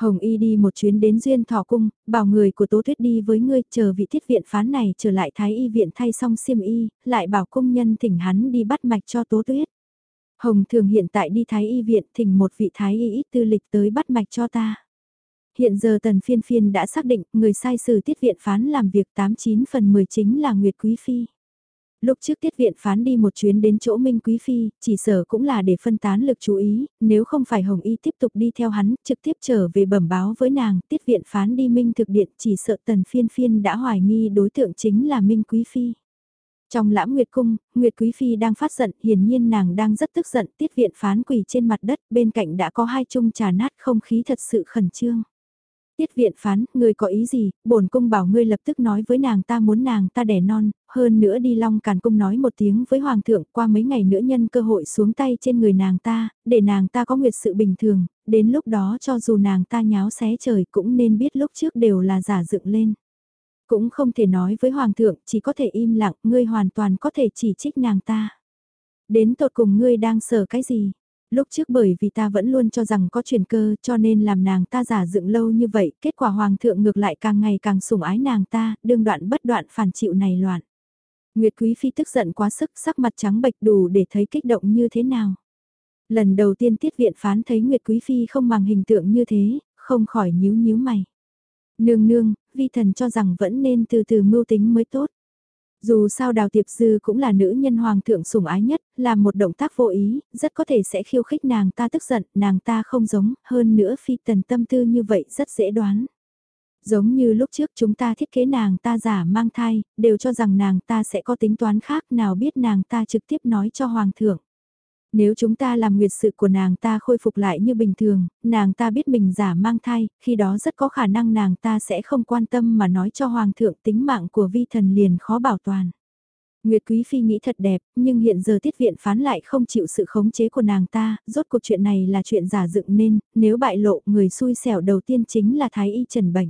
Hồng Y đi một chuyến đến Duyên Thọ Cung, bảo người của Tố Tuyết đi với ngươi, chờ vị thiết viện phán này trở lại Thái Y viện thay xong xiêm y, lại bảo công nhân thỉnh hắn đi bắt mạch cho Tố Tuyết. Hồng thường hiện tại đi Thái Y viện thỉnh một vị Thái Y ít tư lịch tới bắt mạch cho ta. Hiện giờ tần phiên phiên đã xác định người sai sử tiết viện phán làm việc 89 phần 10 chính là Nguyệt Quý Phi. Lúc trước tiết viện phán đi một chuyến đến chỗ Minh Quý Phi, chỉ sở cũng là để phân tán lực chú ý, nếu không phải Hồng Y tiếp tục đi theo hắn, trực tiếp trở về bẩm báo với nàng, tiết viện phán đi Minh thực điện chỉ sợ tần phiên phiên đã hoài nghi đối tượng chính là Minh Quý Phi. Trong lãm Nguyệt Cung, Nguyệt Quý Phi đang phát giận, hiển nhiên nàng đang rất tức giận, tiết viện phán quỳ trên mặt đất, bên cạnh đã có hai chung trà nát không khí thật sự khẩn trương. Tiết viện phán, ngươi có ý gì, bổn cung bảo ngươi lập tức nói với nàng ta muốn nàng ta đẻ non, hơn nữa đi long càn cung nói một tiếng với hoàng thượng qua mấy ngày nữa nhân cơ hội xuống tay trên người nàng ta, để nàng ta có nguyệt sự bình thường, đến lúc đó cho dù nàng ta nháo xé trời cũng nên biết lúc trước đều là giả dựng lên. Cũng không thể nói với hoàng thượng, chỉ có thể im lặng, ngươi hoàn toàn có thể chỉ trích nàng ta. Đến tột cùng ngươi đang sợ cái gì? Lúc trước bởi vì ta vẫn luôn cho rằng có truyền cơ cho nên làm nàng ta giả dựng lâu như vậy, kết quả hoàng thượng ngược lại càng ngày càng sủng ái nàng ta, đương đoạn bất đoạn phản chịu này loạn. Nguyệt Quý Phi tức giận quá sức sắc mặt trắng bệch đủ để thấy kích động như thế nào. Lần đầu tiên tiết viện phán thấy Nguyệt Quý Phi không màng hình tượng như thế, không khỏi nhíu nhíu mày. Nương nương, vi thần cho rằng vẫn nên từ từ mưu tính mới tốt. Dù sao Đào Tiệp Dư cũng là nữ nhân hoàng thượng sủng ái nhất, làm một động tác vô ý, rất có thể sẽ khiêu khích nàng ta tức giận, nàng ta không giống, hơn nữa phi tần tâm tư như vậy rất dễ đoán. Giống như lúc trước chúng ta thiết kế nàng ta giả mang thai, đều cho rằng nàng ta sẽ có tính toán khác nào biết nàng ta trực tiếp nói cho hoàng thượng. Nếu chúng ta làm nguyệt sự của nàng ta khôi phục lại như bình thường, nàng ta biết mình giả mang thai, khi đó rất có khả năng nàng ta sẽ không quan tâm mà nói cho hoàng thượng tính mạng của vi thần liền khó bảo toàn. Nguyệt Quý Phi nghĩ thật đẹp, nhưng hiện giờ tiết viện phán lại không chịu sự khống chế của nàng ta, rốt cuộc chuyện này là chuyện giả dựng nên, nếu bại lộ người xui xẻo đầu tiên chính là Thái Y Trần Bệnh.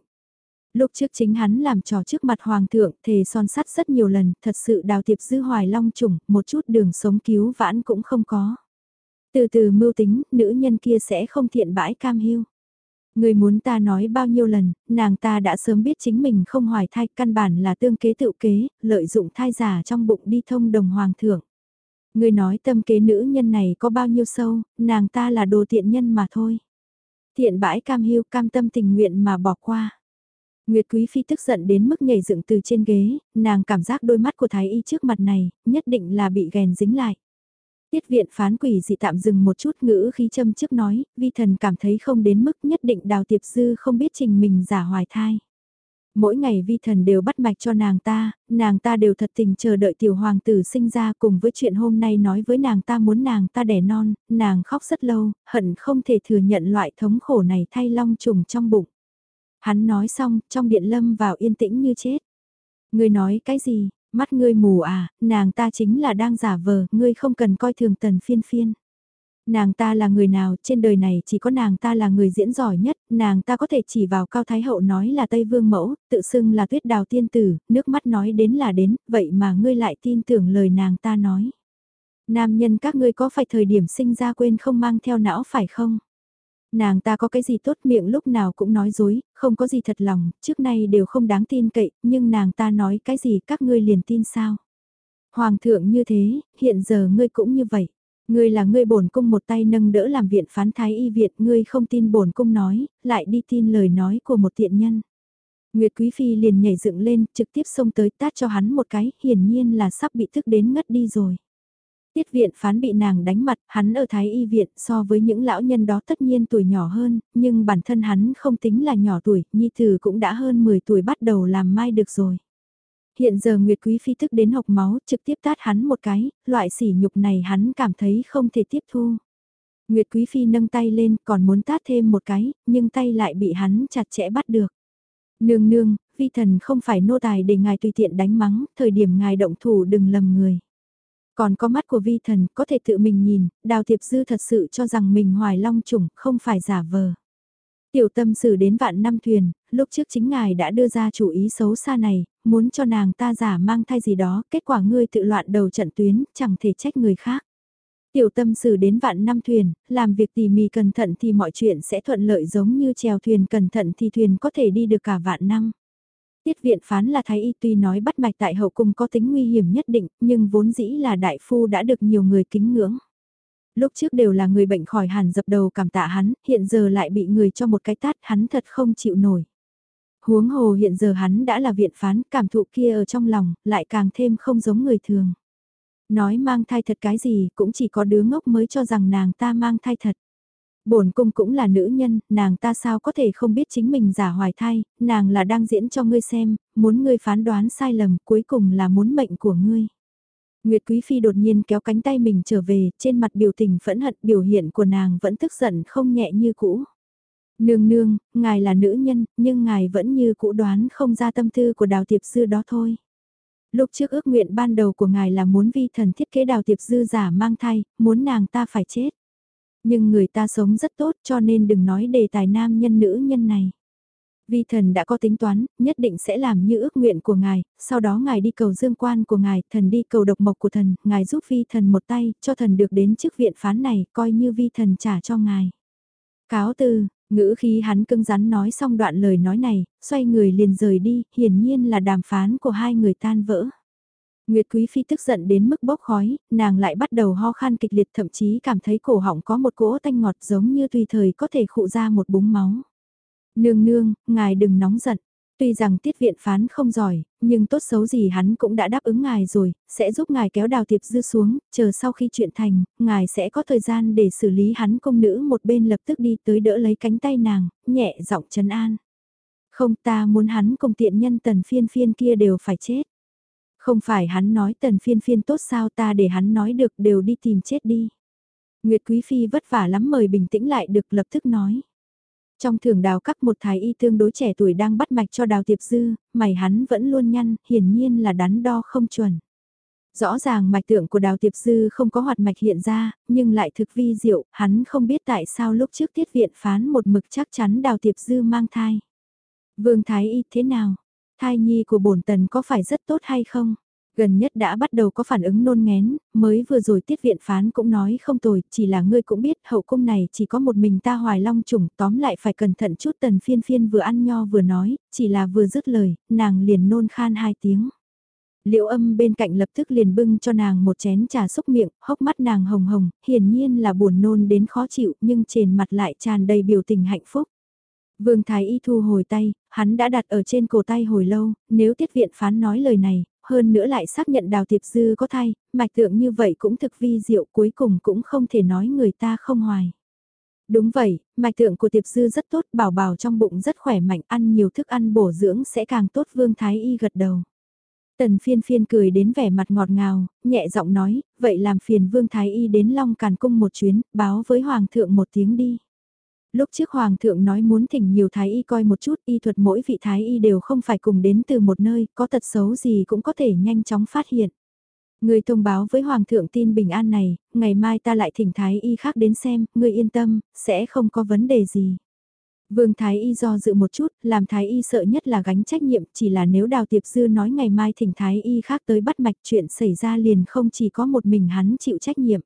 Lúc trước chính hắn làm trò trước mặt hoàng thượng, thề son sắt rất nhiều lần, thật sự đào tiệp dư hoài long trùng, một chút đường sống cứu vãn cũng không có. Từ từ mưu tính, nữ nhân kia sẽ không thiện bãi cam hiu. Người muốn ta nói bao nhiêu lần, nàng ta đã sớm biết chính mình không hoài thai, căn bản là tương kế tự kế, lợi dụng thai giả trong bụng đi thông đồng hoàng thượng. Người nói tâm kế nữ nhân này có bao nhiêu sâu, nàng ta là đồ tiện nhân mà thôi. Thiện bãi cam hiu cam tâm tình nguyện mà bỏ qua. Nguyệt Quý Phi tức giận đến mức nhảy dựng từ trên ghế, nàng cảm giác đôi mắt của Thái Y trước mặt này, nhất định là bị ghèn dính lại. Tiết viện phán quỷ dị tạm dừng một chút ngữ khi châm trước nói, vi thần cảm thấy không đến mức nhất định đào tiệp dư không biết trình mình giả hoài thai. Mỗi ngày vi thần đều bắt mạch cho nàng ta, nàng ta đều thật tình chờ đợi tiểu hoàng tử sinh ra cùng với chuyện hôm nay nói với nàng ta muốn nàng ta đẻ non, nàng khóc rất lâu, hận không thể thừa nhận loại thống khổ này thay long trùng trong bụng. Hắn nói xong, trong điện lâm vào yên tĩnh như chết. Ngươi nói cái gì, mắt ngươi mù à, nàng ta chính là đang giả vờ, ngươi không cần coi thường tần phiên phiên. Nàng ta là người nào, trên đời này chỉ có nàng ta là người diễn giỏi nhất, nàng ta có thể chỉ vào Cao Thái Hậu nói là Tây Vương Mẫu, tự xưng là tuyết đào tiên tử, nước mắt nói đến là đến, vậy mà ngươi lại tin tưởng lời nàng ta nói. Nam nhân các ngươi có phải thời điểm sinh ra quên không mang theo não phải không? Nàng ta có cái gì tốt miệng lúc nào cũng nói dối, không có gì thật lòng, trước nay đều không đáng tin cậy, nhưng nàng ta nói cái gì các ngươi liền tin sao. Hoàng thượng như thế, hiện giờ ngươi cũng như vậy. Ngươi là ngươi bổn cung một tay nâng đỡ làm viện phán thái y viện, ngươi không tin bổn cung nói, lại đi tin lời nói của một tiện nhân. Nguyệt Quý Phi liền nhảy dựng lên, trực tiếp xông tới tát cho hắn một cái, hiển nhiên là sắp bị thức đến ngất đi rồi. Tiết viện phán bị nàng đánh mặt, hắn ở Thái Y viện so với những lão nhân đó tất nhiên tuổi nhỏ hơn, nhưng bản thân hắn không tính là nhỏ tuổi, Nhi Tử cũng đã hơn 10 tuổi bắt đầu làm mai được rồi. Hiện giờ Nguyệt Quý Phi tức đến học máu trực tiếp tát hắn một cái, loại sỉ nhục này hắn cảm thấy không thể tiếp thu. Nguyệt Quý Phi nâng tay lên còn muốn tát thêm một cái, nhưng tay lại bị hắn chặt chẽ bắt được. Nương nương, vi thần không phải nô tài để ngài tùy tiện đánh mắng, thời điểm ngài động thủ đừng lầm người. Còn có mắt của vi thần, có thể tự mình nhìn, đào thiệp dư thật sự cho rằng mình hoài long trùng, không phải giả vờ. Tiểu tâm sử đến vạn năm thuyền, lúc trước chính ngài đã đưa ra chủ ý xấu xa này, muốn cho nàng ta giả mang thai gì đó, kết quả ngươi tự loạn đầu trận tuyến, chẳng thể trách người khác. Tiểu tâm sử đến vạn năm thuyền, làm việc tỉ mỉ cẩn thận thì mọi chuyện sẽ thuận lợi giống như chèo thuyền cẩn thận thì thuyền có thể đi được cả vạn năm. Tiết viện phán là thái y tuy nói bắt mạch tại hậu cung có tính nguy hiểm nhất định, nhưng vốn dĩ là đại phu đã được nhiều người kính ngưỡng. Lúc trước đều là người bệnh khỏi hàn dập đầu cảm tạ hắn, hiện giờ lại bị người cho một cái tát hắn thật không chịu nổi. Huống hồ hiện giờ hắn đã là viện phán, cảm thụ kia ở trong lòng, lại càng thêm không giống người thường. Nói mang thai thật cái gì, cũng chỉ có đứa ngốc mới cho rằng nàng ta mang thai thật. Bổn cung cũng là nữ nhân, nàng ta sao có thể không biết chính mình giả hoài thai, nàng là đang diễn cho ngươi xem, muốn ngươi phán đoán sai lầm, cuối cùng là muốn mệnh của ngươi. Nguyệt Quý Phi đột nhiên kéo cánh tay mình trở về, trên mặt biểu tình phẫn hận biểu hiện của nàng vẫn tức giận không nhẹ như cũ. Nương nương, ngài là nữ nhân, nhưng ngài vẫn như cũ đoán không ra tâm tư của đào tiệp sư đó thôi. Lúc trước ước nguyện ban đầu của ngài là muốn vi thần thiết kế đào tiệp dư giả mang thai, muốn nàng ta phải chết. Nhưng người ta sống rất tốt cho nên đừng nói đề tài nam nhân nữ nhân này. Vi thần đã có tính toán, nhất định sẽ làm như ước nguyện của ngài, sau đó ngài đi cầu dương quan của ngài, thần đi cầu độc mộc của thần, ngài giúp vi thần một tay, cho thần được đến chức viện phán này, coi như vi thần trả cho ngài. Cáo từ, ngữ khí hắn cưng rắn nói xong đoạn lời nói này, xoay người liền rời đi, hiển nhiên là đàm phán của hai người tan vỡ. Nguyệt Quý Phi tức giận đến mức bốc khói, nàng lại bắt đầu ho khan kịch liệt thậm chí cảm thấy cổ họng có một cỗ tanh ngọt giống như tùy thời có thể khụ ra một búng máu. Nương nương, ngài đừng nóng giận. Tuy rằng tiết viện phán không giỏi, nhưng tốt xấu gì hắn cũng đã đáp ứng ngài rồi, sẽ giúp ngài kéo đào tiệp dư xuống, chờ sau khi chuyện thành, ngài sẽ có thời gian để xử lý hắn công nữ một bên lập tức đi tới đỡ lấy cánh tay nàng, nhẹ giọng trấn an. Không ta muốn hắn cùng tiện nhân tần phiên phiên kia đều phải chết. Không phải hắn nói tần phiên phiên tốt sao ta để hắn nói được đều đi tìm chết đi. Nguyệt Quý Phi vất vả lắm mời bình tĩnh lại được lập tức nói. Trong thường đào các một thái y tương đối trẻ tuổi đang bắt mạch cho đào tiệp dư, mày hắn vẫn luôn nhăn, hiển nhiên là đắn đo không chuẩn. Rõ ràng mạch tượng của đào tiệp dư không có hoạt mạch hiện ra, nhưng lại thực vi diệu, hắn không biết tại sao lúc trước tiết viện phán một mực chắc chắn đào tiệp dư mang thai. Vương Thái Y thế nào? Thai nhi của bổn tần có phải rất tốt hay không? Gần nhất đã bắt đầu có phản ứng nôn ngén, mới vừa rồi tiết viện phán cũng nói không tồi, chỉ là ngươi cũng biết hậu cung này chỉ có một mình ta hoài long trùng, tóm lại phải cẩn thận chút tần phiên phiên vừa ăn nho vừa nói, chỉ là vừa dứt lời, nàng liền nôn khan hai tiếng. Liệu âm bên cạnh lập tức liền bưng cho nàng một chén trà xúc miệng, hốc mắt nàng hồng hồng, hiển nhiên là buồn nôn đến khó chịu nhưng trên mặt lại tràn đầy biểu tình hạnh phúc. Vương Thái Y thu hồi tay, hắn đã đặt ở trên cổ tay hồi lâu, nếu tiết viện phán nói lời này, hơn nữa lại xác nhận đào tiệp dư có thai, mạch tượng như vậy cũng thực vi diệu cuối cùng cũng không thể nói người ta không hoài. Đúng vậy, mạch tượng của tiệp dư rất tốt, bảo bảo trong bụng rất khỏe mạnh, ăn nhiều thức ăn bổ dưỡng sẽ càng tốt vương thái y gật đầu. Tần phiên phiên cười đến vẻ mặt ngọt ngào, nhẹ giọng nói, vậy làm phiền vương thái y đến Long Càn Cung một chuyến, báo với hoàng thượng một tiếng đi. Lúc trước Hoàng thượng nói muốn thỉnh nhiều thái y coi một chút, y thuật mỗi vị thái y đều không phải cùng đến từ một nơi, có tật xấu gì cũng có thể nhanh chóng phát hiện. Người thông báo với Hoàng thượng tin bình an này, ngày mai ta lại thỉnh thái y khác đến xem, người yên tâm, sẽ không có vấn đề gì. Vương Thái Y do dự một chút, làm Thái Y sợ nhất là gánh trách nhiệm, chỉ là nếu Đào Tiệp Dư nói ngày mai thỉnh Thái Y khác tới bắt mạch chuyện xảy ra liền không chỉ có một mình hắn chịu trách nhiệm.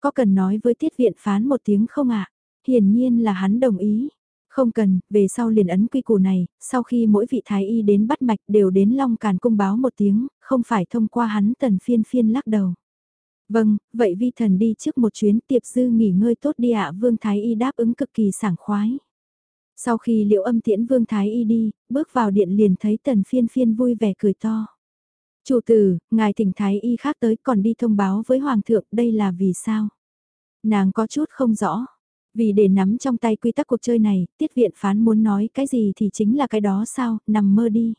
Có cần nói với Tiết Viện phán một tiếng không ạ? Hiển nhiên là hắn đồng ý. Không cần, về sau liền ấn quy củ này, sau khi mỗi vị thái y đến bắt mạch đều đến Long Càn cung báo một tiếng, không phải thông qua hắn tần phiên phiên lắc đầu. Vâng, vậy vi thần đi trước một chuyến tiệp dư nghỉ ngơi tốt đi ạ vương thái y đáp ứng cực kỳ sảng khoái. Sau khi liệu âm tiễn vương thái y đi, bước vào điện liền thấy tần phiên phiên vui vẻ cười to. Chủ tử, ngài thỉnh thái y khác tới còn đi thông báo với hoàng thượng đây là vì sao? Nàng có chút không rõ. Vì để nắm trong tay quy tắc cuộc chơi này, tiết viện phán muốn nói cái gì thì chính là cái đó sao, nằm mơ đi.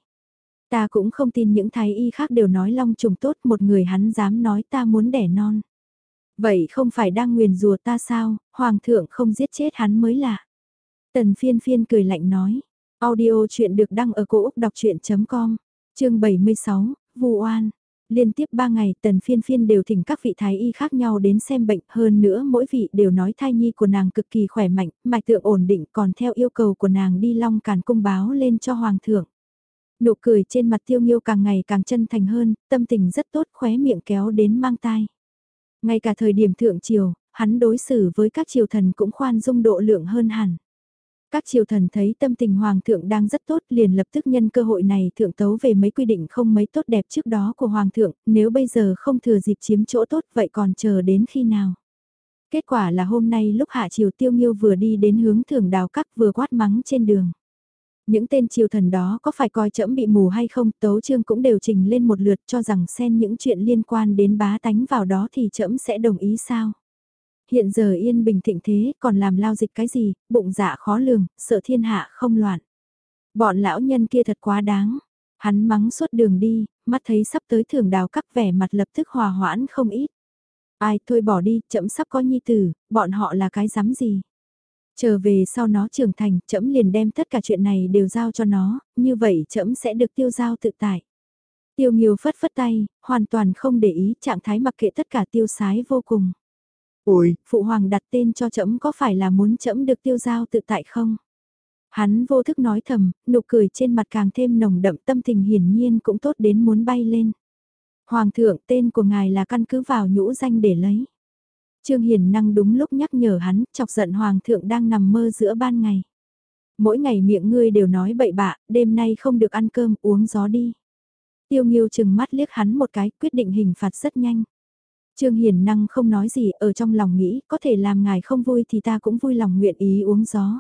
Ta cũng không tin những thái y khác đều nói long trùng tốt một người hắn dám nói ta muốn đẻ non. Vậy không phải đang nguyền rùa ta sao, hoàng thượng không giết chết hắn mới lạ. Tần phiên phiên cười lạnh nói, audio chuyện được đăng ở cổ Úc đọc chuyện.com, chương 76, Vu oan. Liên tiếp 3 ngày tần phiên phiên đều thỉnh các vị thái y khác nhau đến xem bệnh hơn nữa mỗi vị đều nói thai nhi của nàng cực kỳ khỏe mạnh, mạch tượng ổn định còn theo yêu cầu của nàng đi long càn cung báo lên cho hoàng thượng. Nụ cười trên mặt tiêu nghiêu càng ngày càng chân thành hơn, tâm tình rất tốt khóe miệng kéo đến mang tai. Ngay cả thời điểm thượng triều, hắn đối xử với các triều thần cũng khoan dung độ lượng hơn hẳn. Các triều thần thấy tâm tình hoàng thượng đang rất tốt liền lập tức nhân cơ hội này thượng tấu về mấy quy định không mấy tốt đẹp trước đó của hoàng thượng, nếu bây giờ không thừa dịp chiếm chỗ tốt vậy còn chờ đến khi nào. Kết quả là hôm nay lúc hạ triều tiêu nghiêu vừa đi đến hướng thưởng đào các vừa quát mắng trên đường. Những tên triều thần đó có phải coi trẫm bị mù hay không, tấu chương cũng đều trình lên một lượt cho rằng xen những chuyện liên quan đến bá tánh vào đó thì trẫm sẽ đồng ý sao. Hiện giờ yên bình thịnh thế, còn làm lao dịch cái gì, bụng dạ khó lường, sợ thiên hạ không loạn. Bọn lão nhân kia thật quá đáng. Hắn mắng suốt đường đi, mắt thấy sắp tới thường đào các vẻ mặt lập tức hòa hoãn không ít. Ai thôi bỏ đi, chậm sắp có nhi tử, bọn họ là cái dám gì. Trở về sau nó trưởng thành, chậm liền đem tất cả chuyện này đều giao cho nó, như vậy chậm sẽ được tiêu giao tự tại. Tiêu nghiêu phất phất tay, hoàn toàn không để ý trạng thái mặc kệ tất cả tiêu sái vô cùng. Ôi, phụ hoàng đặt tên cho trẫm có phải là muốn trẫm được tiêu giao tự tại không? Hắn vô thức nói thầm, nụ cười trên mặt càng thêm nồng đậm tâm tình hiển nhiên cũng tốt đến muốn bay lên. Hoàng thượng tên của ngài là căn cứ vào nhũ danh để lấy. Trương Hiền năng đúng lúc nhắc nhở hắn, chọc giận Hoàng thượng đang nằm mơ giữa ban ngày. Mỗi ngày miệng ngươi đều nói bậy bạ, đêm nay không được ăn cơm, uống gió đi. Tiêu Nghiêu chừng mắt liếc hắn một cái, quyết định hình phạt rất nhanh. Trương Hiền năng không nói gì, ở trong lòng nghĩ, có thể làm ngài không vui thì ta cũng vui lòng nguyện ý uống gió.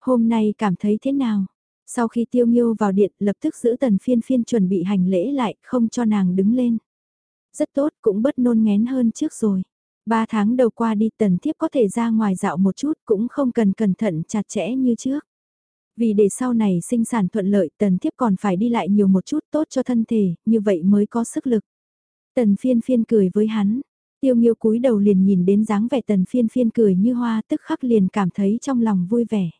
Hôm nay cảm thấy thế nào? Sau khi tiêu nghiêu vào điện lập tức giữ tần phiên phiên chuẩn bị hành lễ lại, không cho nàng đứng lên. Rất tốt, cũng bớt nôn ngén hơn trước rồi. Ba tháng đầu qua đi tần thiếp có thể ra ngoài dạo một chút cũng không cần cẩn thận chặt chẽ như trước. Vì để sau này sinh sản thuận lợi tần thiếp còn phải đi lại nhiều một chút tốt cho thân thể, như vậy mới có sức lực. Tần phiên phiên cười với hắn, tiêu nghiêu cúi đầu liền nhìn đến dáng vẻ tần phiên phiên cười như hoa tức khắc liền cảm thấy trong lòng vui vẻ.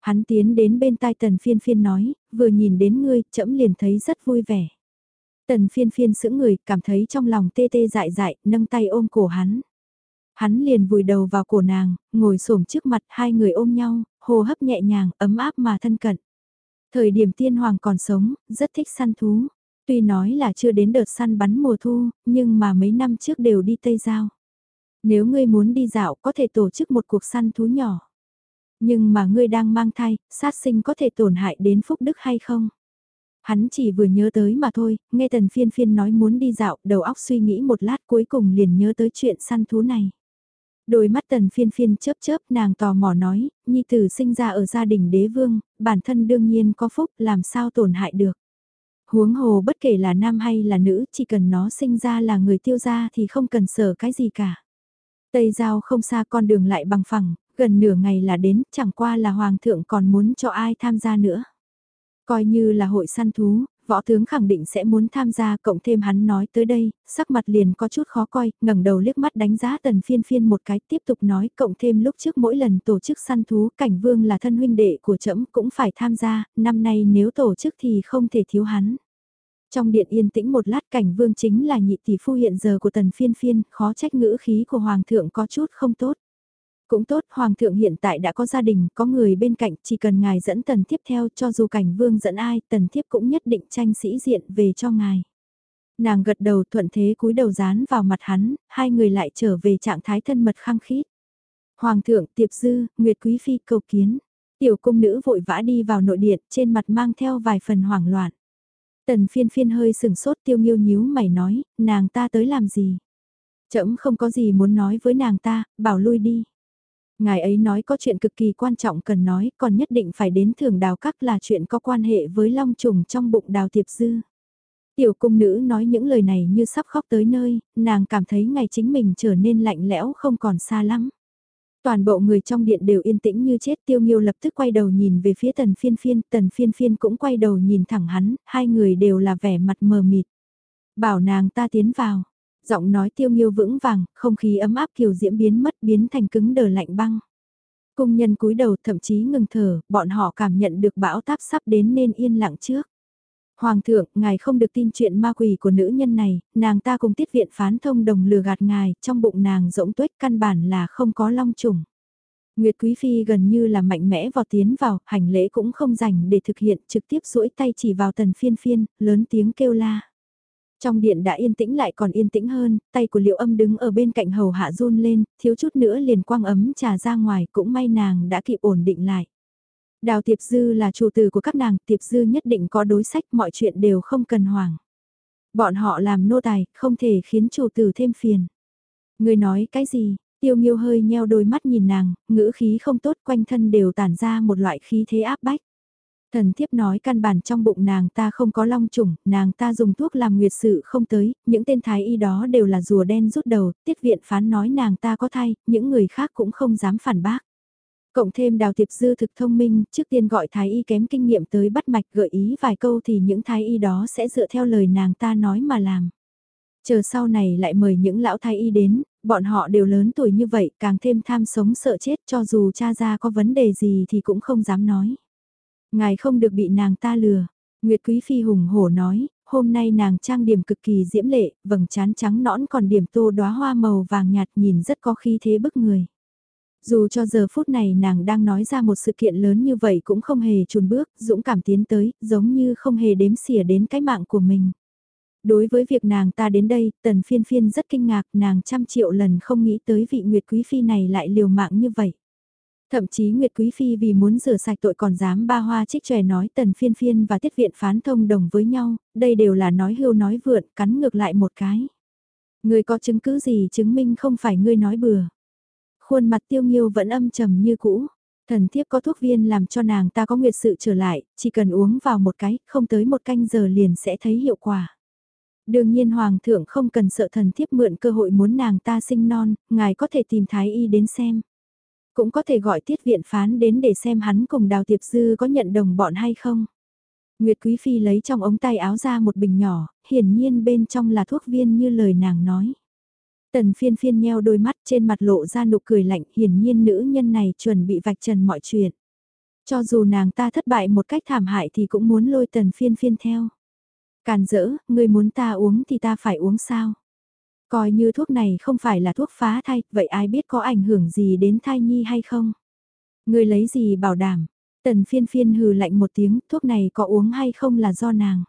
Hắn tiến đến bên tai tần phiên phiên nói, vừa nhìn đến ngươi, trẫm liền thấy rất vui vẻ. Tần phiên phiên sững người, cảm thấy trong lòng tê tê dại dại, nâng tay ôm cổ hắn. Hắn liền vùi đầu vào cổ nàng, ngồi xổm trước mặt hai người ôm nhau, hô hấp nhẹ nhàng, ấm áp mà thân cận. Thời điểm tiên hoàng còn sống, rất thích săn thú. Tuy nói là chưa đến đợt săn bắn mùa thu, nhưng mà mấy năm trước đều đi Tây Giao. Nếu ngươi muốn đi dạo có thể tổ chức một cuộc săn thú nhỏ. Nhưng mà ngươi đang mang thai, sát sinh có thể tổn hại đến phúc đức hay không? Hắn chỉ vừa nhớ tới mà thôi, nghe tần phiên phiên nói muốn đi dạo, đầu óc suy nghĩ một lát cuối cùng liền nhớ tới chuyện săn thú này. Đôi mắt tần phiên phiên chớp chớp nàng tò mò nói, nhi tử sinh ra ở gia đình đế vương, bản thân đương nhiên có phúc làm sao tổn hại được. Huống hồ bất kể là nam hay là nữ, chỉ cần nó sinh ra là người tiêu gia thì không cần sợ cái gì cả. Tây Giao không xa con đường lại bằng phẳng, gần nửa ngày là đến, chẳng qua là hoàng thượng còn muốn cho ai tham gia nữa. Coi như là hội săn thú, võ tướng khẳng định sẽ muốn tham gia, cộng thêm hắn nói tới đây, sắc mặt liền có chút khó coi, ngẩng đầu liếc mắt đánh giá tần phiên phiên một cái, tiếp tục nói, cộng thêm lúc trước mỗi lần tổ chức săn thú, cảnh vương là thân huynh đệ của trẫm cũng phải tham gia, năm nay nếu tổ chức thì không thể thiếu hắn. Trong điện yên tĩnh một lát cảnh vương chính là nhị tỷ phu hiện giờ của tần phiên phiên, khó trách ngữ khí của hoàng thượng có chút không tốt. Cũng tốt, Hoàng thượng hiện tại đã có gia đình, có người bên cạnh, chỉ cần ngài dẫn tần thiếp theo cho dù cảnh vương dẫn ai, tần thiếp cũng nhất định tranh sĩ diện về cho ngài. Nàng gật đầu thuận thế cúi đầu dán vào mặt hắn, hai người lại trở về trạng thái thân mật khăng khít. Hoàng thượng tiệp dư, Nguyệt Quý Phi cầu kiến. Tiểu cung nữ vội vã đi vào nội điện, trên mặt mang theo vài phần hoảng loạn. Tần phiên phiên hơi sừng sốt tiêu nghiêu nhíu mày nói, nàng ta tới làm gì? Chậm không có gì muốn nói với nàng ta, bảo lui đi. Ngài ấy nói có chuyện cực kỳ quan trọng cần nói, còn nhất định phải đến thường đào các là chuyện có quan hệ với long trùng trong bụng đào tiệp dư. Tiểu cung nữ nói những lời này như sắp khóc tới nơi, nàng cảm thấy ngày chính mình trở nên lạnh lẽo không còn xa lắm. Toàn bộ người trong điện đều yên tĩnh như chết tiêu nghiêu lập tức quay đầu nhìn về phía tần phiên phiên, tần phiên phiên cũng quay đầu nhìn thẳng hắn, hai người đều là vẻ mặt mờ mịt. Bảo nàng ta tiến vào, Giọng nói tiêu nghiêu vững vàng, không khí ấm áp kiều diễm biến mất biến thành cứng đờ lạnh băng. Cung nhân cúi đầu thậm chí ngừng thở, bọn họ cảm nhận được bão táp sắp đến nên yên lặng trước. Hoàng thượng, ngài không được tin chuyện ma quỷ của nữ nhân này, nàng ta cùng tiết viện phán thông đồng lừa gạt ngài, trong bụng nàng rỗng tuếch căn bản là không có long trùng. Nguyệt Quý Phi gần như là mạnh mẽ vào tiến vào, hành lễ cũng không dành để thực hiện, trực tiếp duỗi tay chỉ vào tần phiên phiên, lớn tiếng kêu la. Trong điện đã yên tĩnh lại còn yên tĩnh hơn, tay của liệu âm đứng ở bên cạnh hầu hạ run lên, thiếu chút nữa liền quang ấm trà ra ngoài, cũng may nàng đã kịp ổn định lại. Đào Tiệp Dư là chủ tử của các nàng, Tiệp Dư nhất định có đối sách mọi chuyện đều không cần hoảng. Bọn họ làm nô tài, không thể khiến chủ tử thêm phiền. Người nói cái gì, tiêu nghiêu hơi nheo đôi mắt nhìn nàng, ngữ khí không tốt quanh thân đều tản ra một loại khí thế áp bách. Thần thiếp nói căn bản trong bụng nàng ta không có long trùng, nàng ta dùng thuốc làm nguyệt sự không tới, những tên thái y đó đều là rùa đen rút đầu, tiết viện phán nói nàng ta có thai, những người khác cũng không dám phản bác. Cộng thêm đào tiệp dư thực thông minh, trước tiên gọi thái y kém kinh nghiệm tới bắt mạch gợi ý vài câu thì những thái y đó sẽ dựa theo lời nàng ta nói mà làm. Chờ sau này lại mời những lão thái y đến, bọn họ đều lớn tuổi như vậy càng thêm tham sống sợ chết cho dù cha ra có vấn đề gì thì cũng không dám nói. Ngài không được bị nàng ta lừa. Nguyệt Quý Phi hùng hổ nói, hôm nay nàng trang điểm cực kỳ diễm lệ, vầng trán trắng nõn còn điểm tô đóa hoa màu vàng nhạt nhìn rất có khí thế bức người. Dù cho giờ phút này nàng đang nói ra một sự kiện lớn như vậy cũng không hề chùn bước, dũng cảm tiến tới, giống như không hề đếm xỉa đến cái mạng của mình. Đối với việc nàng ta đến đây, tần phiên phiên rất kinh ngạc, nàng trăm triệu lần không nghĩ tới vị Nguyệt Quý Phi này lại liều mạng như vậy. Thậm chí Nguyệt Quý Phi vì muốn rửa sạch tội còn dám ba hoa trích tròe nói tần phiên phiên và tiết viện phán thông đồng với nhau, đây đều là nói hưu nói vượn, cắn ngược lại một cái. Người có chứng cứ gì chứng minh không phải ngươi nói bừa. Khuôn mặt tiêu nghiêu vẫn âm trầm như cũ. Thần thiếp có thuốc viên làm cho nàng ta có nguyệt sự trở lại, chỉ cần uống vào một cái, không tới một canh giờ liền sẽ thấy hiệu quả. Đương nhiên Hoàng thượng không cần sợ thần thiếp mượn cơ hội muốn nàng ta sinh non, ngài có thể tìm thái y đến xem. Cũng có thể gọi tiết viện phán đến để xem hắn cùng đào tiệp dư có nhận đồng bọn hay không. Nguyệt Quý Phi lấy trong ống tay áo ra một bình nhỏ, hiển nhiên bên trong là thuốc viên như lời nàng nói. Tần phiên phiên nheo đôi mắt trên mặt lộ ra nụ cười lạnh hiển nhiên nữ nhân này chuẩn bị vạch trần mọi chuyện. Cho dù nàng ta thất bại một cách thảm hại thì cũng muốn lôi tần phiên phiên theo. Càn dỡ, người muốn ta uống thì ta phải uống sao? Coi như thuốc này không phải là thuốc phá thai, vậy ai biết có ảnh hưởng gì đến thai nhi hay không? Người lấy gì bảo đảm? Tần phiên phiên hừ lạnh một tiếng, thuốc này có uống hay không là do nàng.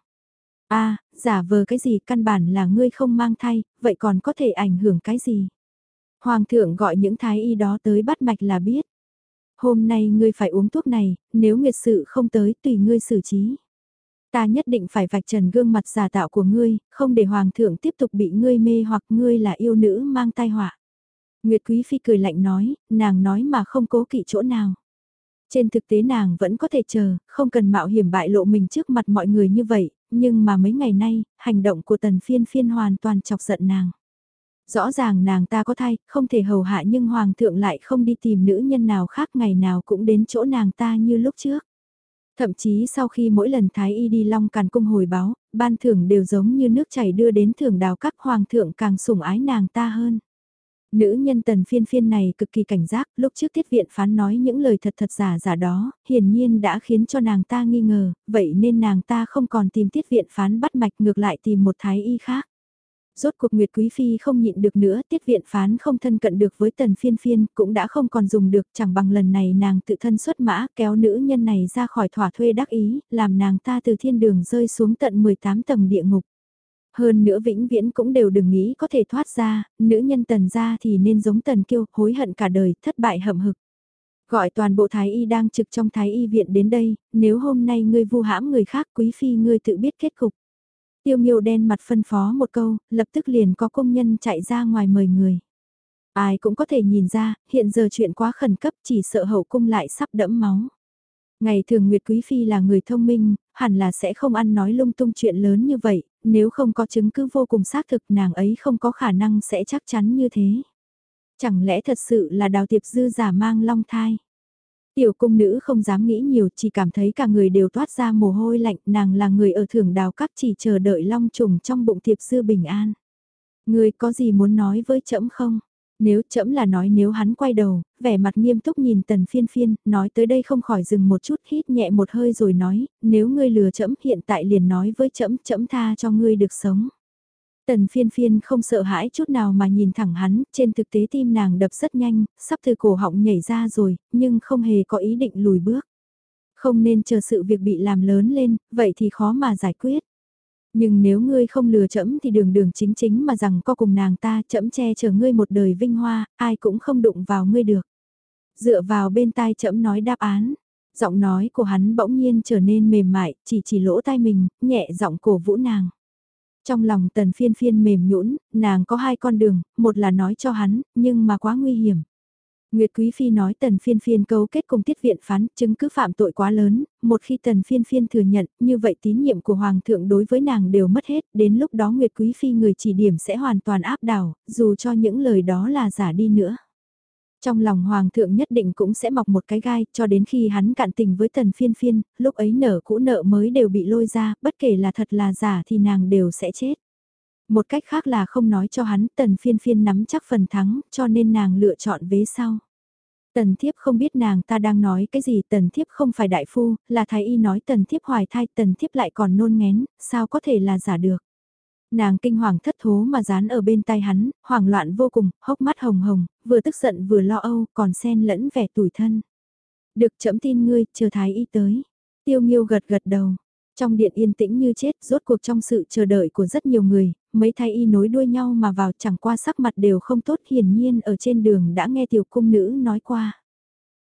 a à, giả vờ cái gì căn bản là ngươi không mang thai, vậy còn có thể ảnh hưởng cái gì? Hoàng thượng gọi những thái y đó tới bắt mạch là biết. Hôm nay ngươi phải uống thuốc này, nếu nguyệt sự không tới tùy ngươi xử trí. Ta nhất định phải vạch trần gương mặt giả tạo của ngươi, không để hoàng thượng tiếp tục bị ngươi mê hoặc ngươi là yêu nữ mang tai họa. Nguyệt Quý Phi cười lạnh nói, nàng nói mà không cố kỵ chỗ nào. Trên thực tế nàng vẫn có thể chờ, không cần mạo hiểm bại lộ mình trước mặt mọi người như vậy, nhưng mà mấy ngày nay, hành động của tần phiên phiên hoàn toàn chọc giận nàng. Rõ ràng nàng ta có thai, không thể hầu hạ nhưng hoàng thượng lại không đi tìm nữ nhân nào khác ngày nào cũng đến chỗ nàng ta như lúc trước. Thậm chí sau khi mỗi lần Thái Y đi Long Càn Cung hồi báo, ban thưởng đều giống như nước chảy đưa đến thưởng đào các hoàng thượng càng sủng ái nàng ta hơn. Nữ nhân tần phiên phiên này cực kỳ cảnh giác, lúc trước tiết viện phán nói những lời thật thật giả giả đó, hiển nhiên đã khiến cho nàng ta nghi ngờ, vậy nên nàng ta không còn tìm tiết viện phán bắt mạch ngược lại tìm một thái y khác. Rốt cuộc Nguyệt Quý Phi không nhịn được nữa, tiết viện phán không thân cận được với tần phiên phiên, cũng đã không còn dùng được, chẳng bằng lần này nàng tự thân xuất mã, kéo nữ nhân này ra khỏi thỏa thuê đắc ý, làm nàng ta từ thiên đường rơi xuống tận 18 tầng địa ngục. Hơn nữa vĩnh viễn cũng đều đừng nghĩ có thể thoát ra, nữ nhân tần ra thì nên giống tần kiêu, hối hận cả đời, thất bại hậm hực. Gọi toàn bộ thái y đang trực trong thái y viện đến đây, nếu hôm nay ngươi vu hãm người khác quý phi ngươi tự biết kết cục. Tiêu nghiêu đen mặt phân phó một câu, lập tức liền có công nhân chạy ra ngoài mời người. Ai cũng có thể nhìn ra, hiện giờ chuyện quá khẩn cấp chỉ sợ hậu cung lại sắp đẫm máu. Ngày thường Nguyệt Quý Phi là người thông minh, hẳn là sẽ không ăn nói lung tung chuyện lớn như vậy, nếu không có chứng cứ vô cùng xác thực nàng ấy không có khả năng sẽ chắc chắn như thế. Chẳng lẽ thật sự là đào tiệp dư giả mang long thai? Tiểu cung nữ không dám nghĩ nhiều, chỉ cảm thấy cả người đều toát ra mồ hôi lạnh, nàng là người ở thưởng đào các chỉ chờ đợi long trùng trong bụng thiệp sư bình an. Người có gì muốn nói với trẫm không? Nếu trẫm là nói nếu hắn quay đầu, vẻ mặt nghiêm túc nhìn tần phiên phiên, nói tới đây không khỏi dừng một chút hít nhẹ một hơi rồi nói, nếu ngươi lừa trẫm hiện tại liền nói với trẫm trẫm tha cho ngươi được sống. Tần phiên phiên không sợ hãi chút nào mà nhìn thẳng hắn, trên thực tế tim nàng đập rất nhanh, sắp từ cổ họng nhảy ra rồi, nhưng không hề có ý định lùi bước. Không nên chờ sự việc bị làm lớn lên, vậy thì khó mà giải quyết. Nhưng nếu ngươi không lừa chẫm thì đường đường chính chính mà rằng có cùng nàng ta chẫm che chở ngươi một đời vinh hoa, ai cũng không đụng vào ngươi được. Dựa vào bên tai chẫm nói đáp án, giọng nói của hắn bỗng nhiên trở nên mềm mại, chỉ chỉ lỗ tai mình, nhẹ giọng cổ vũ nàng. Trong lòng tần phiên phiên mềm nhũn, nàng có hai con đường, một là nói cho hắn, nhưng mà quá nguy hiểm. Nguyệt Quý Phi nói tần phiên phiên cấu kết cùng tiết viện phán, chứng cứ phạm tội quá lớn, một khi tần phiên phiên thừa nhận, như vậy tín nhiệm của Hoàng thượng đối với nàng đều mất hết, đến lúc đó Nguyệt Quý Phi người chỉ điểm sẽ hoàn toàn áp đảo, dù cho những lời đó là giả đi nữa. Trong lòng Hoàng thượng nhất định cũng sẽ mọc một cái gai, cho đến khi hắn cạn tình với tần phiên phiên, lúc ấy nở cũ nợ mới đều bị lôi ra, bất kể là thật là giả thì nàng đều sẽ chết. Một cách khác là không nói cho hắn tần phiên phiên nắm chắc phần thắng, cho nên nàng lựa chọn vế sau. Tần thiếp không biết nàng ta đang nói cái gì, tần thiếp không phải đại phu, là thái y nói tần thiếp hoài thai, tần thiếp lại còn nôn ngén, sao có thể là giả được. Nàng kinh hoàng thất thố mà dán ở bên tay hắn, hoảng loạn vô cùng, hốc mắt hồng hồng, vừa tức giận vừa lo âu, còn xen lẫn vẻ tủi thân. Được chậm tin ngươi, chờ thái y tới. Tiêu nghiêu gật gật đầu. Trong điện yên tĩnh như chết, rốt cuộc trong sự chờ đợi của rất nhiều người, mấy thái y nối đuôi nhau mà vào chẳng qua sắc mặt đều không tốt hiển nhiên ở trên đường đã nghe tiểu cung nữ nói qua.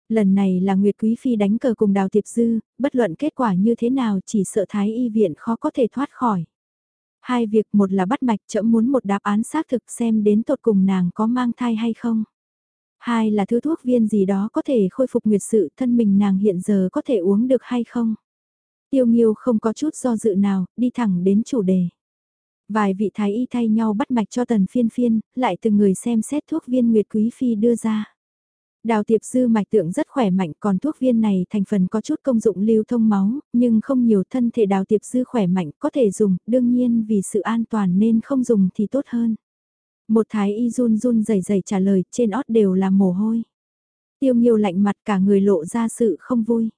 Lần này là Nguyệt Quý Phi đánh cờ cùng Đào Tiệp Dư, bất luận kết quả như thế nào chỉ sợ thái y viện khó có thể thoát khỏi. Hai việc một là bắt mạch chậm muốn một đáp án xác thực xem đến tột cùng nàng có mang thai hay không. Hai là thứ thuốc viên gì đó có thể khôi phục nguyệt sự thân mình nàng hiện giờ có thể uống được hay không. Tiêu Nghiêu không có chút do dự nào, đi thẳng đến chủ đề. Vài vị thái y thay nhau bắt mạch cho tần phiên phiên, lại từng người xem xét thuốc viên Nguyệt Quý Phi đưa ra. Đào tiệp sư mạch tượng rất khỏe mạnh còn thuốc viên này thành phần có chút công dụng lưu thông máu, nhưng không nhiều thân thể đào tiệp sư khỏe mạnh có thể dùng, đương nhiên vì sự an toàn nên không dùng thì tốt hơn. Một thái y run run rẩy rẩy trả lời, trên ót đều là mồ hôi. Tiêu nghiêu lạnh mặt cả người lộ ra sự không vui.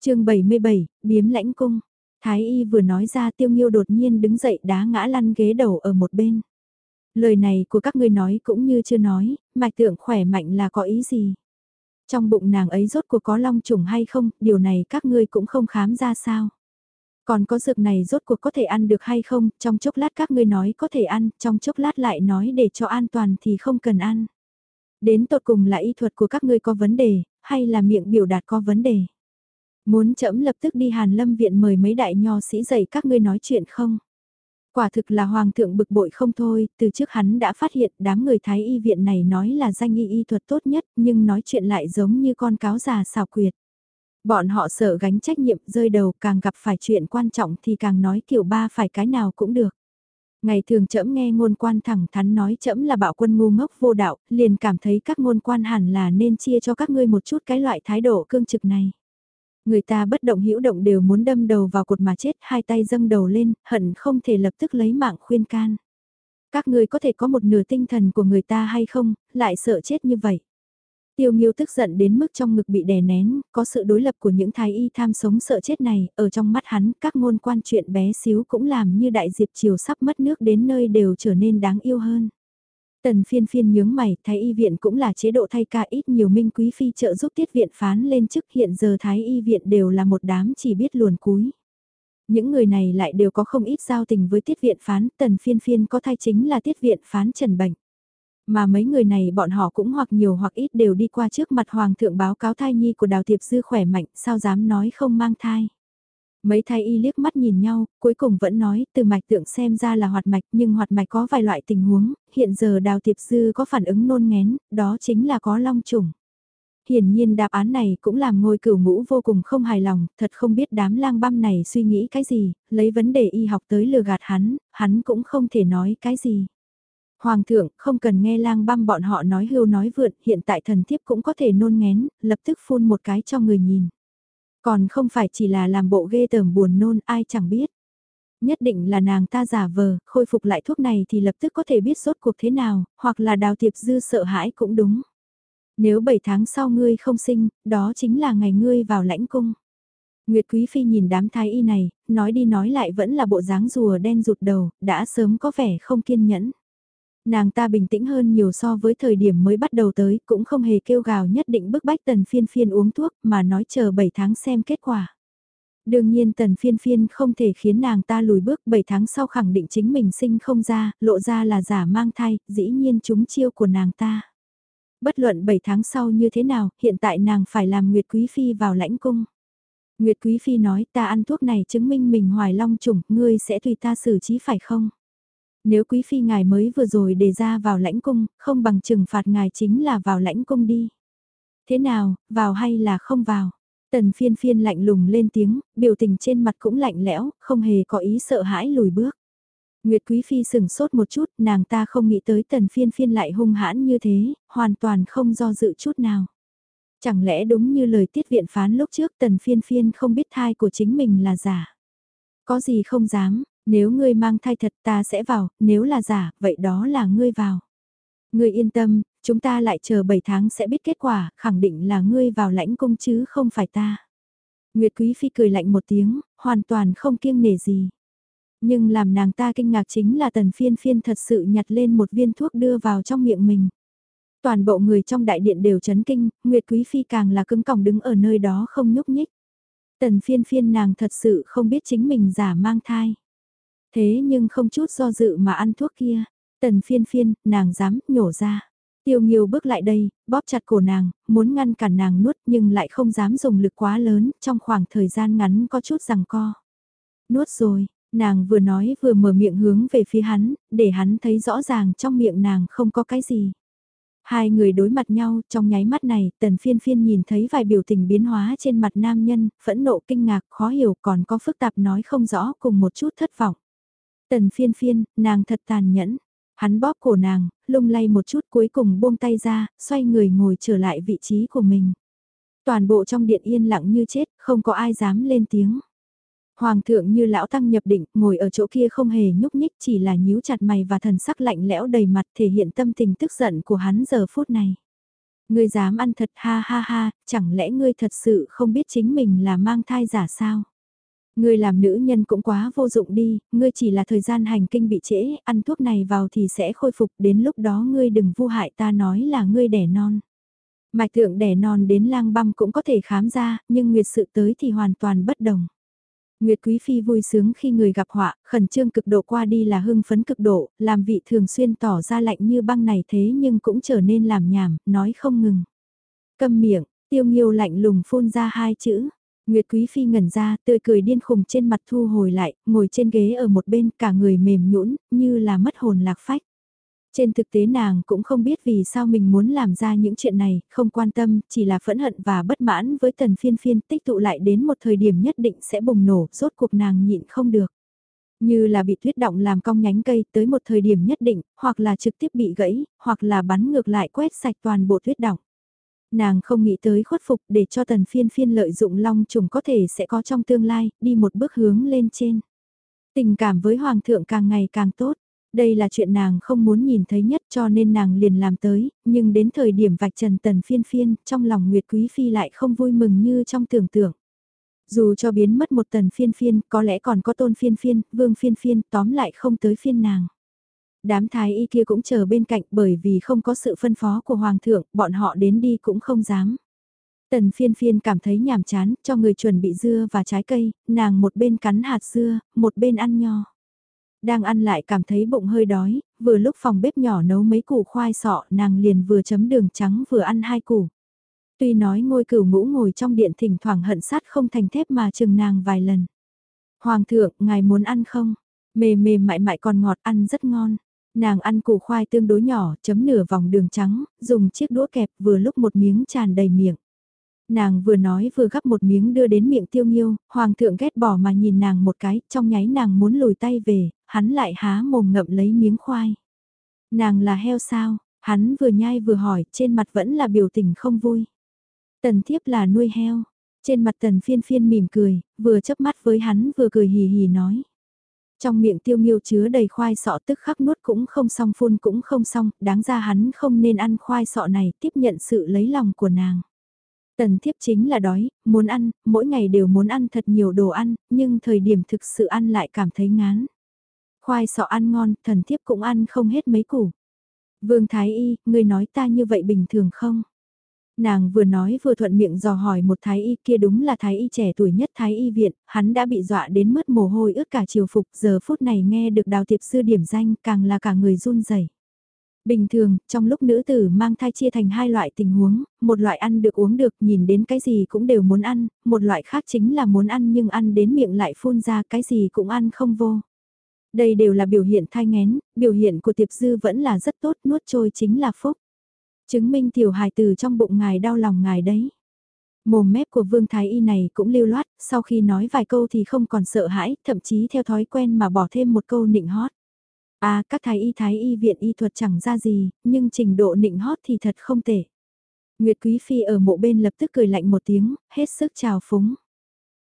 chương 77, biếm lãnh cung. Thái y vừa nói ra tiêu nghiêu đột nhiên đứng dậy đá ngã lăn ghế đầu ở một bên. Lời này của các ngươi nói cũng như chưa nói, mạch tượng khỏe mạnh là có ý gì? Trong bụng nàng ấy rốt cuộc có long trùng hay không, điều này các ngươi cũng không khám ra sao? Còn có dược này rốt cuộc có thể ăn được hay không, trong chốc lát các ngươi nói có thể ăn, trong chốc lát lại nói để cho an toàn thì không cần ăn. Đến tột cùng là y thuật của các ngươi có vấn đề, hay là miệng biểu đạt có vấn đề? Muốn chậm lập tức đi Hàn Lâm Viện mời mấy đại nho sĩ dạy các ngươi nói chuyện không? Quả thực là hoàng thượng bực bội không thôi, từ trước hắn đã phát hiện đám người thái y viện này nói là danh y y thuật tốt nhất nhưng nói chuyện lại giống như con cáo già xào quyệt. Bọn họ sợ gánh trách nhiệm rơi đầu càng gặp phải chuyện quan trọng thì càng nói kiểu ba phải cái nào cũng được. Ngày thường trẫm nghe ngôn quan thẳng thắn nói trẫm là bạo quân ngu ngốc vô đạo, liền cảm thấy các ngôn quan hẳn là nên chia cho các ngươi một chút cái loại thái độ cương trực này. Người ta bất động hữu động đều muốn đâm đầu vào cột mà chết, hai tay dâng đầu lên, hận không thể lập tức lấy mạng khuyên can. Các người có thể có một nửa tinh thần của người ta hay không, lại sợ chết như vậy. Tiêu Nghiêu tức giận đến mức trong ngực bị đè nén, có sự đối lập của những thái y tham sống sợ chết này, ở trong mắt hắn, các ngôn quan chuyện bé xíu cũng làm như đại diệp chiều sắp mất nước đến nơi đều trở nên đáng yêu hơn. Tần phiên phiên nhướng mày, thái y viện cũng là chế độ thay ca ít nhiều minh quý phi trợ giúp tiết viện phán lên chức hiện giờ thái y viện đều là một đám chỉ biết luồn cúi. Những người này lại đều có không ít giao tình với tiết viện phán, tần phiên phiên có thai chính là tiết viện phán trần bệnh. Mà mấy người này bọn họ cũng hoặc nhiều hoặc ít đều đi qua trước mặt hoàng thượng báo cáo thai nhi của đào tiệp dư khỏe mạnh, sao dám nói không mang thai. Mấy thái y liếc mắt nhìn nhau, cuối cùng vẫn nói, từ mạch tượng xem ra là hoạt mạch nhưng hoạt mạch có vài loại tình huống, hiện giờ đào tiệp sư có phản ứng nôn ngén, đó chính là có long trùng. Hiển nhiên đáp án này cũng làm ngôi cửu ngũ vô cùng không hài lòng, thật không biết đám lang băm này suy nghĩ cái gì, lấy vấn đề y học tới lừa gạt hắn, hắn cũng không thể nói cái gì. Hoàng thượng, không cần nghe lang băm bọn họ nói hưu nói vượn, hiện tại thần thiếp cũng có thể nôn ngén, lập tức phun một cái cho người nhìn. Còn không phải chỉ là làm bộ ghê tởm buồn nôn ai chẳng biết. Nhất định là nàng ta giả vờ, khôi phục lại thuốc này thì lập tức có thể biết rốt cuộc thế nào, hoặc là đào tiệp dư sợ hãi cũng đúng. Nếu 7 tháng sau ngươi không sinh, đó chính là ngày ngươi vào lãnh cung. Nguyệt Quý Phi nhìn đám thái y này, nói đi nói lại vẫn là bộ dáng rùa đen rụt đầu, đã sớm có vẻ không kiên nhẫn. Nàng ta bình tĩnh hơn nhiều so với thời điểm mới bắt đầu tới, cũng không hề kêu gào nhất định bức bách tần phiên phiên uống thuốc mà nói chờ 7 tháng xem kết quả. Đương nhiên tần phiên phiên không thể khiến nàng ta lùi bước 7 tháng sau khẳng định chính mình sinh không ra, lộ ra là giả mang thai, dĩ nhiên chúng chiêu của nàng ta. Bất luận 7 tháng sau như thế nào, hiện tại nàng phải làm Nguyệt Quý Phi vào lãnh cung. Nguyệt Quý Phi nói ta ăn thuốc này chứng minh mình hoài long trùng, ngươi sẽ tùy ta xử trí phải không? Nếu quý phi ngài mới vừa rồi đề ra vào lãnh cung, không bằng trừng phạt ngài chính là vào lãnh cung đi. Thế nào, vào hay là không vào? Tần phiên phiên lạnh lùng lên tiếng, biểu tình trên mặt cũng lạnh lẽo, không hề có ý sợ hãi lùi bước. Nguyệt Quý Phi sừng sốt một chút, nàng ta không nghĩ tới tần phiên phiên lại hung hãn như thế, hoàn toàn không do dự chút nào. Chẳng lẽ đúng như lời tiết viện phán lúc trước tần phiên phiên không biết thai của chính mình là giả. Có gì không dám, nếu ngươi mang thai thật ta sẽ vào, nếu là giả, vậy đó là ngươi vào. Ngươi yên tâm, chúng ta lại chờ 7 tháng sẽ biết kết quả, khẳng định là ngươi vào lãnh cung chứ không phải ta. Nguyệt Quý Phi cười lạnh một tiếng, hoàn toàn không kiêng nể gì. Nhưng làm nàng ta kinh ngạc chính là tần phiên phiên thật sự nhặt lên một viên thuốc đưa vào trong miệng mình. Toàn bộ người trong đại điện đều chấn kinh, Nguyệt Quý Phi càng là cứng còng đứng ở nơi đó không nhúc nhích. Tần phiên phiên nàng thật sự không biết chính mình giả mang thai. Thế nhưng không chút do dự mà ăn thuốc kia. Tần phiên phiên, nàng dám nhổ ra. Tiêu Nghiêu bước lại đây, bóp chặt cổ nàng, muốn ngăn cản nàng nuốt nhưng lại không dám dùng lực quá lớn, trong khoảng thời gian ngắn có chút rằng co. Nuốt rồi, nàng vừa nói vừa mở miệng hướng về phía hắn, để hắn thấy rõ ràng trong miệng nàng không có cái gì. Hai người đối mặt nhau, trong nháy mắt này, tần phiên phiên nhìn thấy vài biểu tình biến hóa trên mặt nam nhân, phẫn nộ kinh ngạc, khó hiểu còn có phức tạp nói không rõ cùng một chút thất vọng. Tần phiên phiên, nàng thật tàn nhẫn. Hắn bóp cổ nàng, lung lay một chút cuối cùng buông tay ra, xoay người ngồi trở lại vị trí của mình. Toàn bộ trong điện yên lặng như chết, không có ai dám lên tiếng. Hoàng thượng như lão tăng nhập định, ngồi ở chỗ kia không hề nhúc nhích chỉ là nhíu chặt mày và thần sắc lạnh lẽo đầy mặt thể hiện tâm tình tức giận của hắn giờ phút này. Ngươi dám ăn thật ha ha ha, chẳng lẽ ngươi thật sự không biết chính mình là mang thai giả sao? Ngươi làm nữ nhân cũng quá vô dụng đi, ngươi chỉ là thời gian hành kinh bị trễ, ăn thuốc này vào thì sẽ khôi phục, đến lúc đó ngươi đừng vu hại ta nói là ngươi đẻ non. Mạch thượng đẻ non đến lang băm cũng có thể khám ra, nhưng nguyệt sự tới thì hoàn toàn bất đồng. Nguyệt Quý Phi vui sướng khi người gặp họa, khẩn trương cực độ qua đi là hưng phấn cực độ, làm vị thường xuyên tỏ ra lạnh như băng này thế nhưng cũng trở nên làm nhảm, nói không ngừng. Câm miệng, tiêu nghiêu lạnh lùng phun ra hai chữ. Nguyệt Quý Phi ngẩn ra, tươi cười điên khùng trên mặt thu hồi lại, ngồi trên ghế ở một bên, cả người mềm nhũn, như là mất hồn lạc phách. Trên thực tế nàng cũng không biết vì sao mình muốn làm ra những chuyện này, không quan tâm, chỉ là phẫn hận và bất mãn với tần phiên phiên tích tụ lại đến một thời điểm nhất định sẽ bùng nổ, rốt cuộc nàng nhịn không được. Như là bị tuyết động làm cong nhánh cây tới một thời điểm nhất định, hoặc là trực tiếp bị gãy, hoặc là bắn ngược lại quét sạch toàn bộ tuyết động. Nàng không nghĩ tới khuất phục để cho tần phiên phiên lợi dụng long trùng có thể sẽ có trong tương lai, đi một bước hướng lên trên. Tình cảm với hoàng thượng càng ngày càng tốt đây là chuyện nàng không muốn nhìn thấy nhất cho nên nàng liền làm tới, nhưng đến thời điểm vạch trần tần phiên phiên, trong lòng Nguyệt Quý Phi lại không vui mừng như trong tưởng tượng. Dù cho biến mất một tần phiên phiên, có lẽ còn có tôn phiên phiên, vương phiên phiên, tóm lại không tới phiên nàng. Đám thái y kia cũng chờ bên cạnh bởi vì không có sự phân phó của Hoàng thượng, bọn họ đến đi cũng không dám. Tần phiên phiên cảm thấy nhàm chán, cho người chuẩn bị dưa và trái cây, nàng một bên cắn hạt dưa, một bên ăn nho. Đang ăn lại cảm thấy bụng hơi đói, vừa lúc phòng bếp nhỏ nấu mấy củ khoai sọ nàng liền vừa chấm đường trắng vừa ăn hai củ. Tuy nói ngôi cửu ngũ ngồi trong điện thỉnh thoảng hận sát không thành thép mà chừng nàng vài lần. Hoàng thượng, ngài muốn ăn không? Mềm mềm mại mại còn ngọt ăn rất ngon. Nàng ăn củ khoai tương đối nhỏ, chấm nửa vòng đường trắng, dùng chiếc đũa kẹp vừa lúc một miếng tràn đầy miệng. Nàng vừa nói vừa gắp một miếng đưa đến miệng tiêu nghiêu, hoàng thượng ghét bỏ mà nhìn nàng một cái, trong nháy nàng muốn lùi tay về, hắn lại há mồm ngậm lấy miếng khoai. Nàng là heo sao, hắn vừa nhai vừa hỏi, trên mặt vẫn là biểu tình không vui. Tần thiếp là nuôi heo, trên mặt tần phiên phiên mỉm cười, vừa chớp mắt với hắn vừa cười hì hì nói. Trong miệng tiêu nghiêu chứa đầy khoai sọ tức khắc nuốt cũng không xong phun cũng không xong, đáng ra hắn không nên ăn khoai sọ này tiếp nhận sự lấy lòng của nàng. Tần thiếp chính là đói, muốn ăn, mỗi ngày đều muốn ăn thật nhiều đồ ăn, nhưng thời điểm thực sự ăn lại cảm thấy ngán. Khoai sọ ăn ngon, thần thiếp cũng ăn không hết mấy củ. Vương Thái Y, người nói ta như vậy bình thường không? Nàng vừa nói vừa thuận miệng dò hỏi một thái y kia đúng là thái y trẻ tuổi nhất thái y viện, hắn đã bị dọa đến mất mồ hôi ướt cả chiều phục, giờ phút này nghe được đào tiệp sư điểm danh càng là cả người run rẩy. Bình thường, trong lúc nữ tử mang thai chia thành hai loại tình huống, một loại ăn được uống được, nhìn đến cái gì cũng đều muốn ăn, một loại khác chính là muốn ăn nhưng ăn đến miệng lại phun ra cái gì cũng ăn không vô. Đây đều là biểu hiện thai ngén, biểu hiện của tiệp dư vẫn là rất tốt, nuốt trôi chính là phúc. Chứng minh tiểu hài từ trong bụng ngài đau lòng ngài đấy. Mồm mép của Vương Thái Y này cũng lưu loát, sau khi nói vài câu thì không còn sợ hãi, thậm chí theo thói quen mà bỏ thêm một câu nịnh hót. À, các thái y thái y viện y thuật chẳng ra gì, nhưng trình độ nịnh hót thì thật không tệ. Nguyệt Quý Phi ở mộ bên lập tức cười lạnh một tiếng, hết sức chào phúng.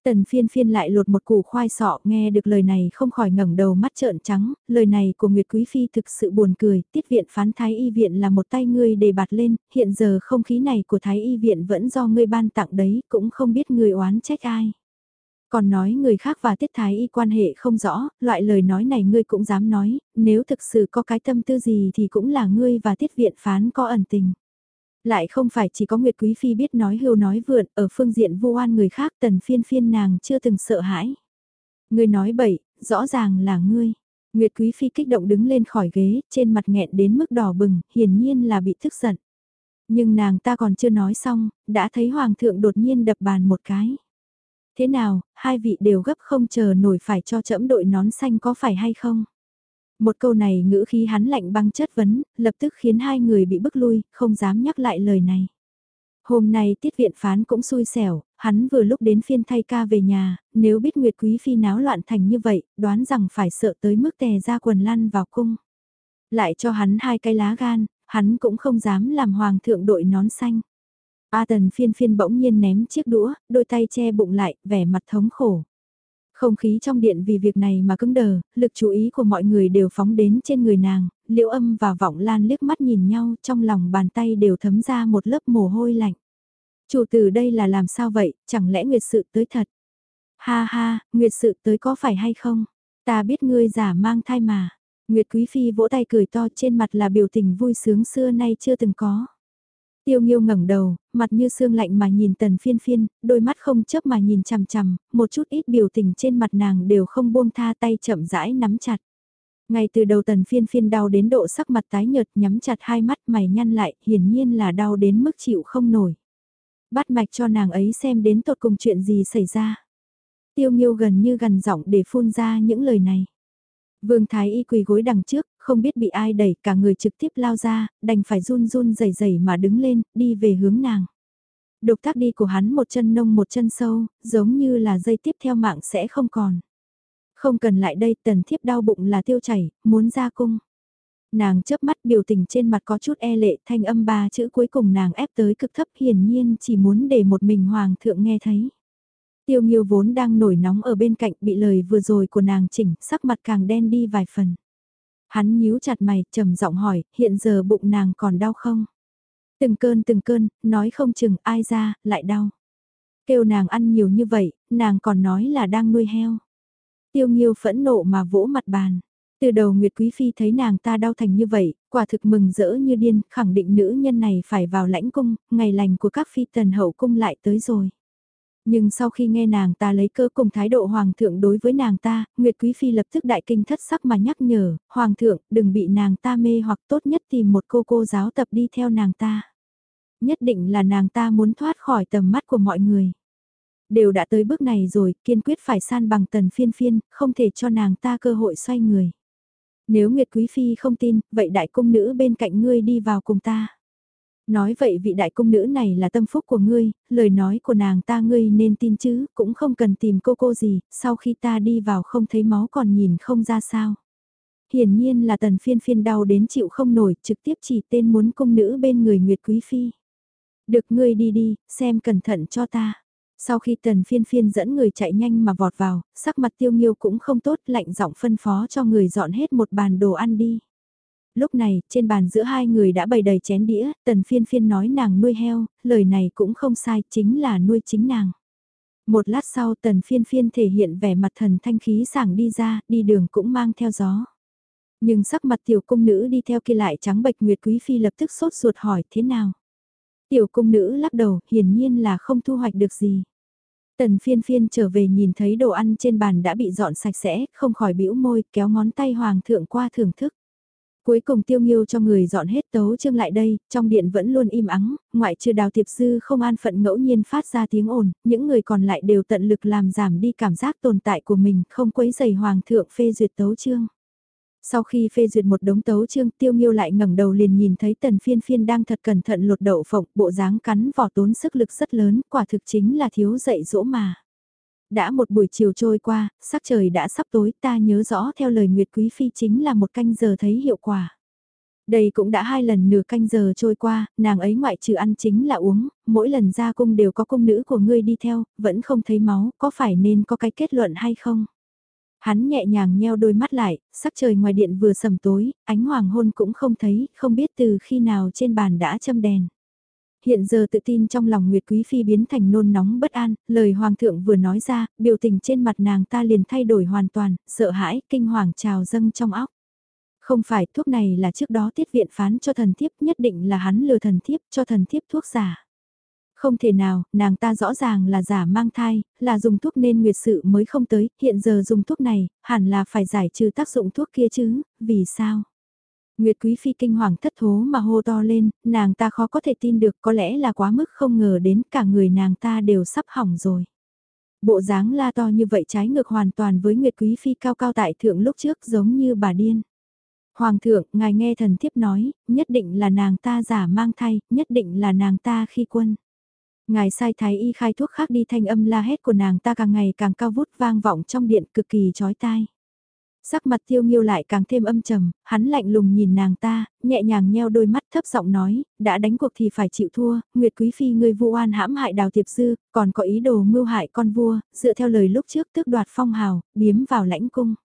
Tần phiên phiên lại lột một củ khoai sọ nghe được lời này không khỏi ngẩng đầu mắt trợn trắng, lời này của Nguyệt Quý Phi thực sự buồn cười, tiết viện phán Thái Y Viện là một tay ngươi để bạt lên, hiện giờ không khí này của Thái Y Viện vẫn do ngươi ban tặng đấy, cũng không biết ngươi oán trách ai. Còn nói người khác và tiết thái y quan hệ không rõ, loại lời nói này ngươi cũng dám nói, nếu thực sự có cái tâm tư gì thì cũng là ngươi và tiết viện phán có ẩn tình. Lại không phải chỉ có Nguyệt Quý Phi biết nói hưu nói vượn, ở phương diện vu oan người khác tần phiên phiên nàng chưa từng sợ hãi. Ngươi nói bậy, rõ ràng là ngươi. Nguyệt Quý Phi kích động đứng lên khỏi ghế, trên mặt nghẹn đến mức đỏ bừng, hiển nhiên là bị tức giận. Nhưng nàng ta còn chưa nói xong, đã thấy Hoàng thượng đột nhiên đập bàn một cái. Thế nào, hai vị đều gấp không chờ nổi phải cho chẫm đội nón xanh có phải hay không? Một câu này ngữ khí hắn lạnh băng chất vấn, lập tức khiến hai người bị bức lui, không dám nhắc lại lời này. Hôm nay tiết viện phán cũng xui xẻo, hắn vừa lúc đến phiên thay ca về nhà, nếu biết Nguyệt Quý Phi náo loạn thành như vậy, đoán rằng phải sợ tới mức tè ra quần lăn vào cung. Lại cho hắn hai cái lá gan, hắn cũng không dám làm hoàng thượng đội nón xanh. A tần phiên phiên bỗng nhiên ném chiếc đũa, đôi tay che bụng lại, vẻ mặt thống khổ. Không khí trong điện vì việc này mà cứng đờ, lực chú ý của mọi người đều phóng đến trên người nàng, liễu âm và vọng lan liếc mắt nhìn nhau trong lòng bàn tay đều thấm ra một lớp mồ hôi lạnh. Chủ tử đây là làm sao vậy, chẳng lẽ nguyệt sự tới thật? Ha ha, nguyệt sự tới có phải hay không? Ta biết ngươi giả mang thai mà. Nguyệt Quý Phi vỗ tay cười to trên mặt là biểu tình vui sướng xưa nay chưa từng có. Tiêu Nghiêu ngẩng đầu, mặt như xương lạnh mà nhìn Tần Phiên Phiên, đôi mắt không chớp mà nhìn chằm chằm, một chút ít biểu tình trên mặt nàng đều không buông tha tay chậm rãi nắm chặt. Ngay từ đầu Tần Phiên Phiên đau đến độ sắc mặt tái nhợt, nhắm chặt hai mắt mày nhăn lại, hiển nhiên là đau đến mức chịu không nổi. Bắt mạch cho nàng ấy xem đến tột cùng chuyện gì xảy ra. Tiêu Nghiêu gần như gần giọng để phun ra những lời này. Vương Thái Y quỳ gối đằng trước, không biết bị ai đẩy, cả người trực tiếp lao ra, đành phải run run rẩy rẩy mà đứng lên, đi về hướng nàng. Độc tác đi của hắn một chân nông một chân sâu, giống như là dây tiếp theo mạng sẽ không còn. Không cần lại đây, tần thiếp đau bụng là tiêu chảy, muốn ra cung. Nàng chớp mắt biểu tình trên mặt có chút e lệ thanh âm ba chữ cuối cùng nàng ép tới cực thấp hiển nhiên chỉ muốn để một mình hoàng thượng nghe thấy. Tiêu Nghiêu vốn đang nổi nóng ở bên cạnh bị lời vừa rồi của nàng chỉnh, sắc mặt càng đen đi vài phần. Hắn nhíu chặt mày, trầm giọng hỏi, hiện giờ bụng nàng còn đau không? Từng cơn từng cơn, nói không chừng ai ra, lại đau. Kêu nàng ăn nhiều như vậy, nàng còn nói là đang nuôi heo. Tiêu Nghiêu phẫn nộ mà vỗ mặt bàn. Từ đầu Nguyệt Quý Phi thấy nàng ta đau thành như vậy, quả thực mừng rỡ như điên, khẳng định nữ nhân này phải vào lãnh cung, ngày lành của các phi tần hậu cung lại tới rồi. Nhưng sau khi nghe nàng ta lấy cơ cùng thái độ hoàng thượng đối với nàng ta, Nguyệt Quý Phi lập tức đại kinh thất sắc mà nhắc nhở, hoàng thượng đừng bị nàng ta mê hoặc tốt nhất tìm một cô cô giáo tập đi theo nàng ta. Nhất định là nàng ta muốn thoát khỏi tầm mắt của mọi người. Đều đã tới bước này rồi, kiên quyết phải san bằng tần phiên phiên, không thể cho nàng ta cơ hội xoay người. Nếu Nguyệt Quý Phi không tin, vậy đại cung nữ bên cạnh ngươi đi vào cùng ta. Nói vậy vị đại cung nữ này là tâm phúc của ngươi, lời nói của nàng ta ngươi nên tin chứ, cũng không cần tìm cô cô gì, sau khi ta đi vào không thấy máu còn nhìn không ra sao. Hiển nhiên là tần phiên phiên đau đến chịu không nổi, trực tiếp chỉ tên muốn cung nữ bên người Nguyệt Quý Phi. Được ngươi đi đi, xem cẩn thận cho ta. Sau khi tần phiên phiên dẫn người chạy nhanh mà vọt vào, sắc mặt tiêu nghiêu cũng không tốt lạnh giọng phân phó cho người dọn hết một bàn đồ ăn đi. Lúc này, trên bàn giữa hai người đã bày đầy chén đĩa, tần phiên phiên nói nàng nuôi heo, lời này cũng không sai, chính là nuôi chính nàng. Một lát sau tần phiên phiên thể hiện vẻ mặt thần thanh khí sảng đi ra, đi đường cũng mang theo gió. Nhưng sắc mặt tiểu cung nữ đi theo kia lại trắng bệch Nguyệt Quý Phi lập tức sốt ruột hỏi thế nào. Tiểu cung nữ lắc đầu, hiển nhiên là không thu hoạch được gì. Tần phiên phiên trở về nhìn thấy đồ ăn trên bàn đã bị dọn sạch sẽ, không khỏi bĩu môi, kéo ngón tay hoàng thượng qua thưởng thức. Cuối cùng tiêu nghiêu cho người dọn hết tấu chương lại đây, trong điện vẫn luôn im ắng, ngoại trừ đào tiệp sư không an phận ngẫu nhiên phát ra tiếng ồn, những người còn lại đều tận lực làm giảm đi cảm giác tồn tại của mình, không quấy dày hoàng thượng phê duyệt tấu chương. Sau khi phê duyệt một đống tấu chương tiêu nghiêu lại ngẩng đầu liền nhìn thấy tần phiên phiên đang thật cẩn thận lột đậu phộng bộ dáng cắn vỏ tốn sức lực rất lớn quả thực chính là thiếu dạy dỗ mà. Đã một buổi chiều trôi qua, sắc trời đã sắp tối ta nhớ rõ theo lời Nguyệt Quý Phi chính là một canh giờ thấy hiệu quả. Đây cũng đã hai lần nửa canh giờ trôi qua, nàng ấy ngoại trừ ăn chính là uống, mỗi lần ra cung đều có cung nữ của ngươi đi theo, vẫn không thấy máu, có phải nên có cái kết luận hay không? Hắn nhẹ nhàng nheo đôi mắt lại, sắc trời ngoài điện vừa sầm tối, ánh hoàng hôn cũng không thấy, không biết từ khi nào trên bàn đã châm đèn. Hiện giờ tự tin trong lòng Nguyệt Quý Phi biến thành nôn nóng bất an, lời Hoàng thượng vừa nói ra, biểu tình trên mặt nàng ta liền thay đổi hoàn toàn, sợ hãi, kinh hoàng trào dâng trong óc. Không phải thuốc này là trước đó tiết viện phán cho thần thiếp nhất định là hắn lừa thần thiếp cho thần thiếp thuốc giả. Không thể nào, nàng ta rõ ràng là giả mang thai, là dùng thuốc nên nguyệt sự mới không tới, hiện giờ dùng thuốc này, hẳn là phải giải trừ tác dụng thuốc kia chứ, vì sao? Nguyệt Quý Phi kinh hoàng thất thố mà hô to lên, nàng ta khó có thể tin được có lẽ là quá mức không ngờ đến cả người nàng ta đều sắp hỏng rồi. Bộ dáng la to như vậy trái ngược hoàn toàn với Nguyệt Quý Phi cao cao tại thượng lúc trước giống như bà điên. Hoàng thượng, ngài nghe thần thiếp nói, nhất định là nàng ta giả mang thai, nhất định là nàng ta khi quân. Ngài sai thái y khai thuốc khác đi thanh âm la hét của nàng ta càng ngày càng cao vút vang vọng trong điện cực kỳ chói tai. Sắc mặt tiêu nghiêu lại càng thêm âm trầm, hắn lạnh lùng nhìn nàng ta, nhẹ nhàng nheo đôi mắt thấp giọng nói, đã đánh cuộc thì phải chịu thua, Nguyệt Quý Phi người vu oan hãm hại đào tiệp dư, còn có ý đồ mưu hại con vua, dựa theo lời lúc trước tước đoạt phong hào, biếm vào lãnh cung.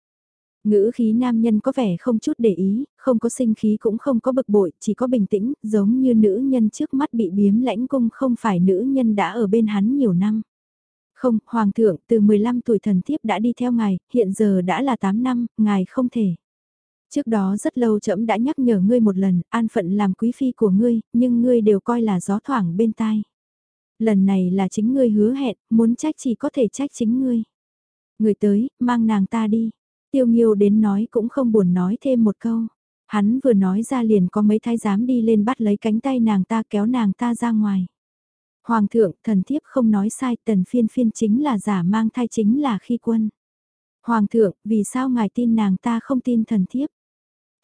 Ngữ khí nam nhân có vẻ không chút để ý, không có sinh khí cũng không có bực bội, chỉ có bình tĩnh, giống như nữ nhân trước mắt bị biếm lãnh cung không phải nữ nhân đã ở bên hắn nhiều năm. Không, Hoàng thượng, từ 15 tuổi thần thiếp đã đi theo ngài, hiện giờ đã là 8 năm, ngài không thể. Trước đó rất lâu trẫm đã nhắc nhở ngươi một lần, an phận làm quý phi của ngươi, nhưng ngươi đều coi là gió thoảng bên tai. Lần này là chính ngươi hứa hẹn, muốn trách chỉ có thể trách chính ngươi. Người tới, mang nàng ta đi. Tiêu nghiêu đến nói cũng không buồn nói thêm một câu. Hắn vừa nói ra liền có mấy thái giám đi lên bắt lấy cánh tay nàng ta kéo nàng ta ra ngoài. Hoàng thượng, thần thiếp không nói sai, tần phiên phiên chính là giả mang thai chính là khi quân. Hoàng thượng, vì sao ngài tin nàng ta không tin thần thiếp?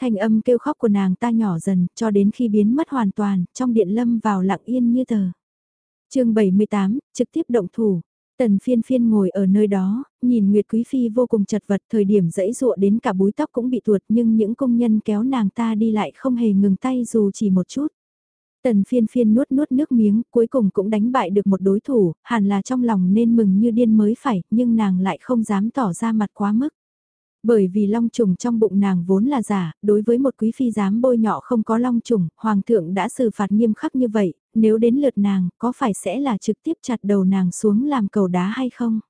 Thanh âm kêu khóc của nàng ta nhỏ dần, cho đến khi biến mất hoàn toàn, trong điện lâm vào lặng yên như tờ. chương 78, trực tiếp động thủ. Tần phiên phiên ngồi ở nơi đó, nhìn Nguyệt Quý Phi vô cùng chật vật thời điểm dẫy dụa đến cả búi tóc cũng bị tuột nhưng những công nhân kéo nàng ta đi lại không hề ngừng tay dù chỉ một chút. Tần phiên phiên nuốt nuốt nước miếng, cuối cùng cũng đánh bại được một đối thủ, hẳn là trong lòng nên mừng như điên mới phải, nhưng nàng lại không dám tỏ ra mặt quá mức. Bởi vì long trùng trong bụng nàng vốn là giả, đối với một quý phi dám bôi nhọ không có long trùng, hoàng thượng đã xử phạt nghiêm khắc như vậy, nếu đến lượt nàng, có phải sẽ là trực tiếp chặt đầu nàng xuống làm cầu đá hay không?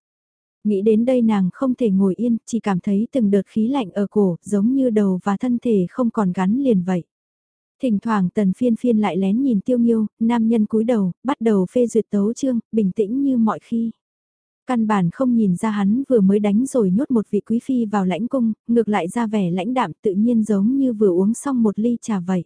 Nghĩ đến đây nàng không thể ngồi yên, chỉ cảm thấy từng đợt khí lạnh ở cổ, giống như đầu và thân thể không còn gắn liền vậy. Thỉnh thoảng tần phiên phiên lại lén nhìn tiêu nghiêu, nam nhân cúi đầu, bắt đầu phê duyệt tấu chương, bình tĩnh như mọi khi. Căn bản không nhìn ra hắn vừa mới đánh rồi nhốt một vị quý phi vào lãnh cung, ngược lại ra vẻ lãnh đạm tự nhiên giống như vừa uống xong một ly trà vậy.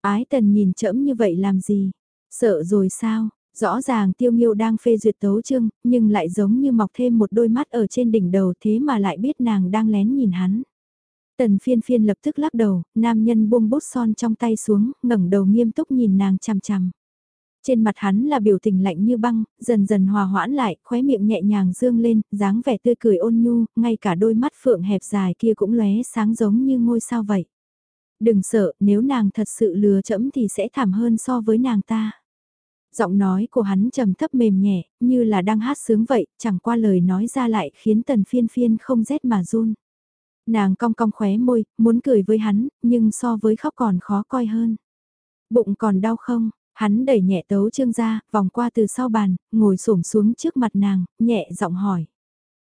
Ái tần nhìn trẫm như vậy làm gì? Sợ rồi sao? Rõ ràng tiêu nghiêu đang phê duyệt tấu chương, nhưng lại giống như mọc thêm một đôi mắt ở trên đỉnh đầu thế mà lại biết nàng đang lén nhìn hắn. Tần phiên phiên lập tức lắc đầu, nam nhân buông bút son trong tay xuống, ngẩng đầu nghiêm túc nhìn nàng chằm chằm. Trên mặt hắn là biểu tình lạnh như băng, dần dần hòa hoãn lại, khóe miệng nhẹ nhàng dương lên, dáng vẻ tươi cười ôn nhu, ngay cả đôi mắt phượng hẹp dài kia cũng lóe sáng giống như ngôi sao vậy. Đừng sợ, nếu nàng thật sự lừa chẫm thì sẽ thảm hơn so với nàng ta. Giọng nói của hắn trầm thấp mềm nhẹ, như là đang hát sướng vậy, chẳng qua lời nói ra lại khiến tần phiên phiên không rét mà run. Nàng cong cong khóe môi, muốn cười với hắn, nhưng so với khóc còn khó coi hơn. Bụng còn đau không? Hắn đẩy nhẹ tấu trương ra, vòng qua từ sau bàn, ngồi xổm xuống trước mặt nàng, nhẹ giọng hỏi.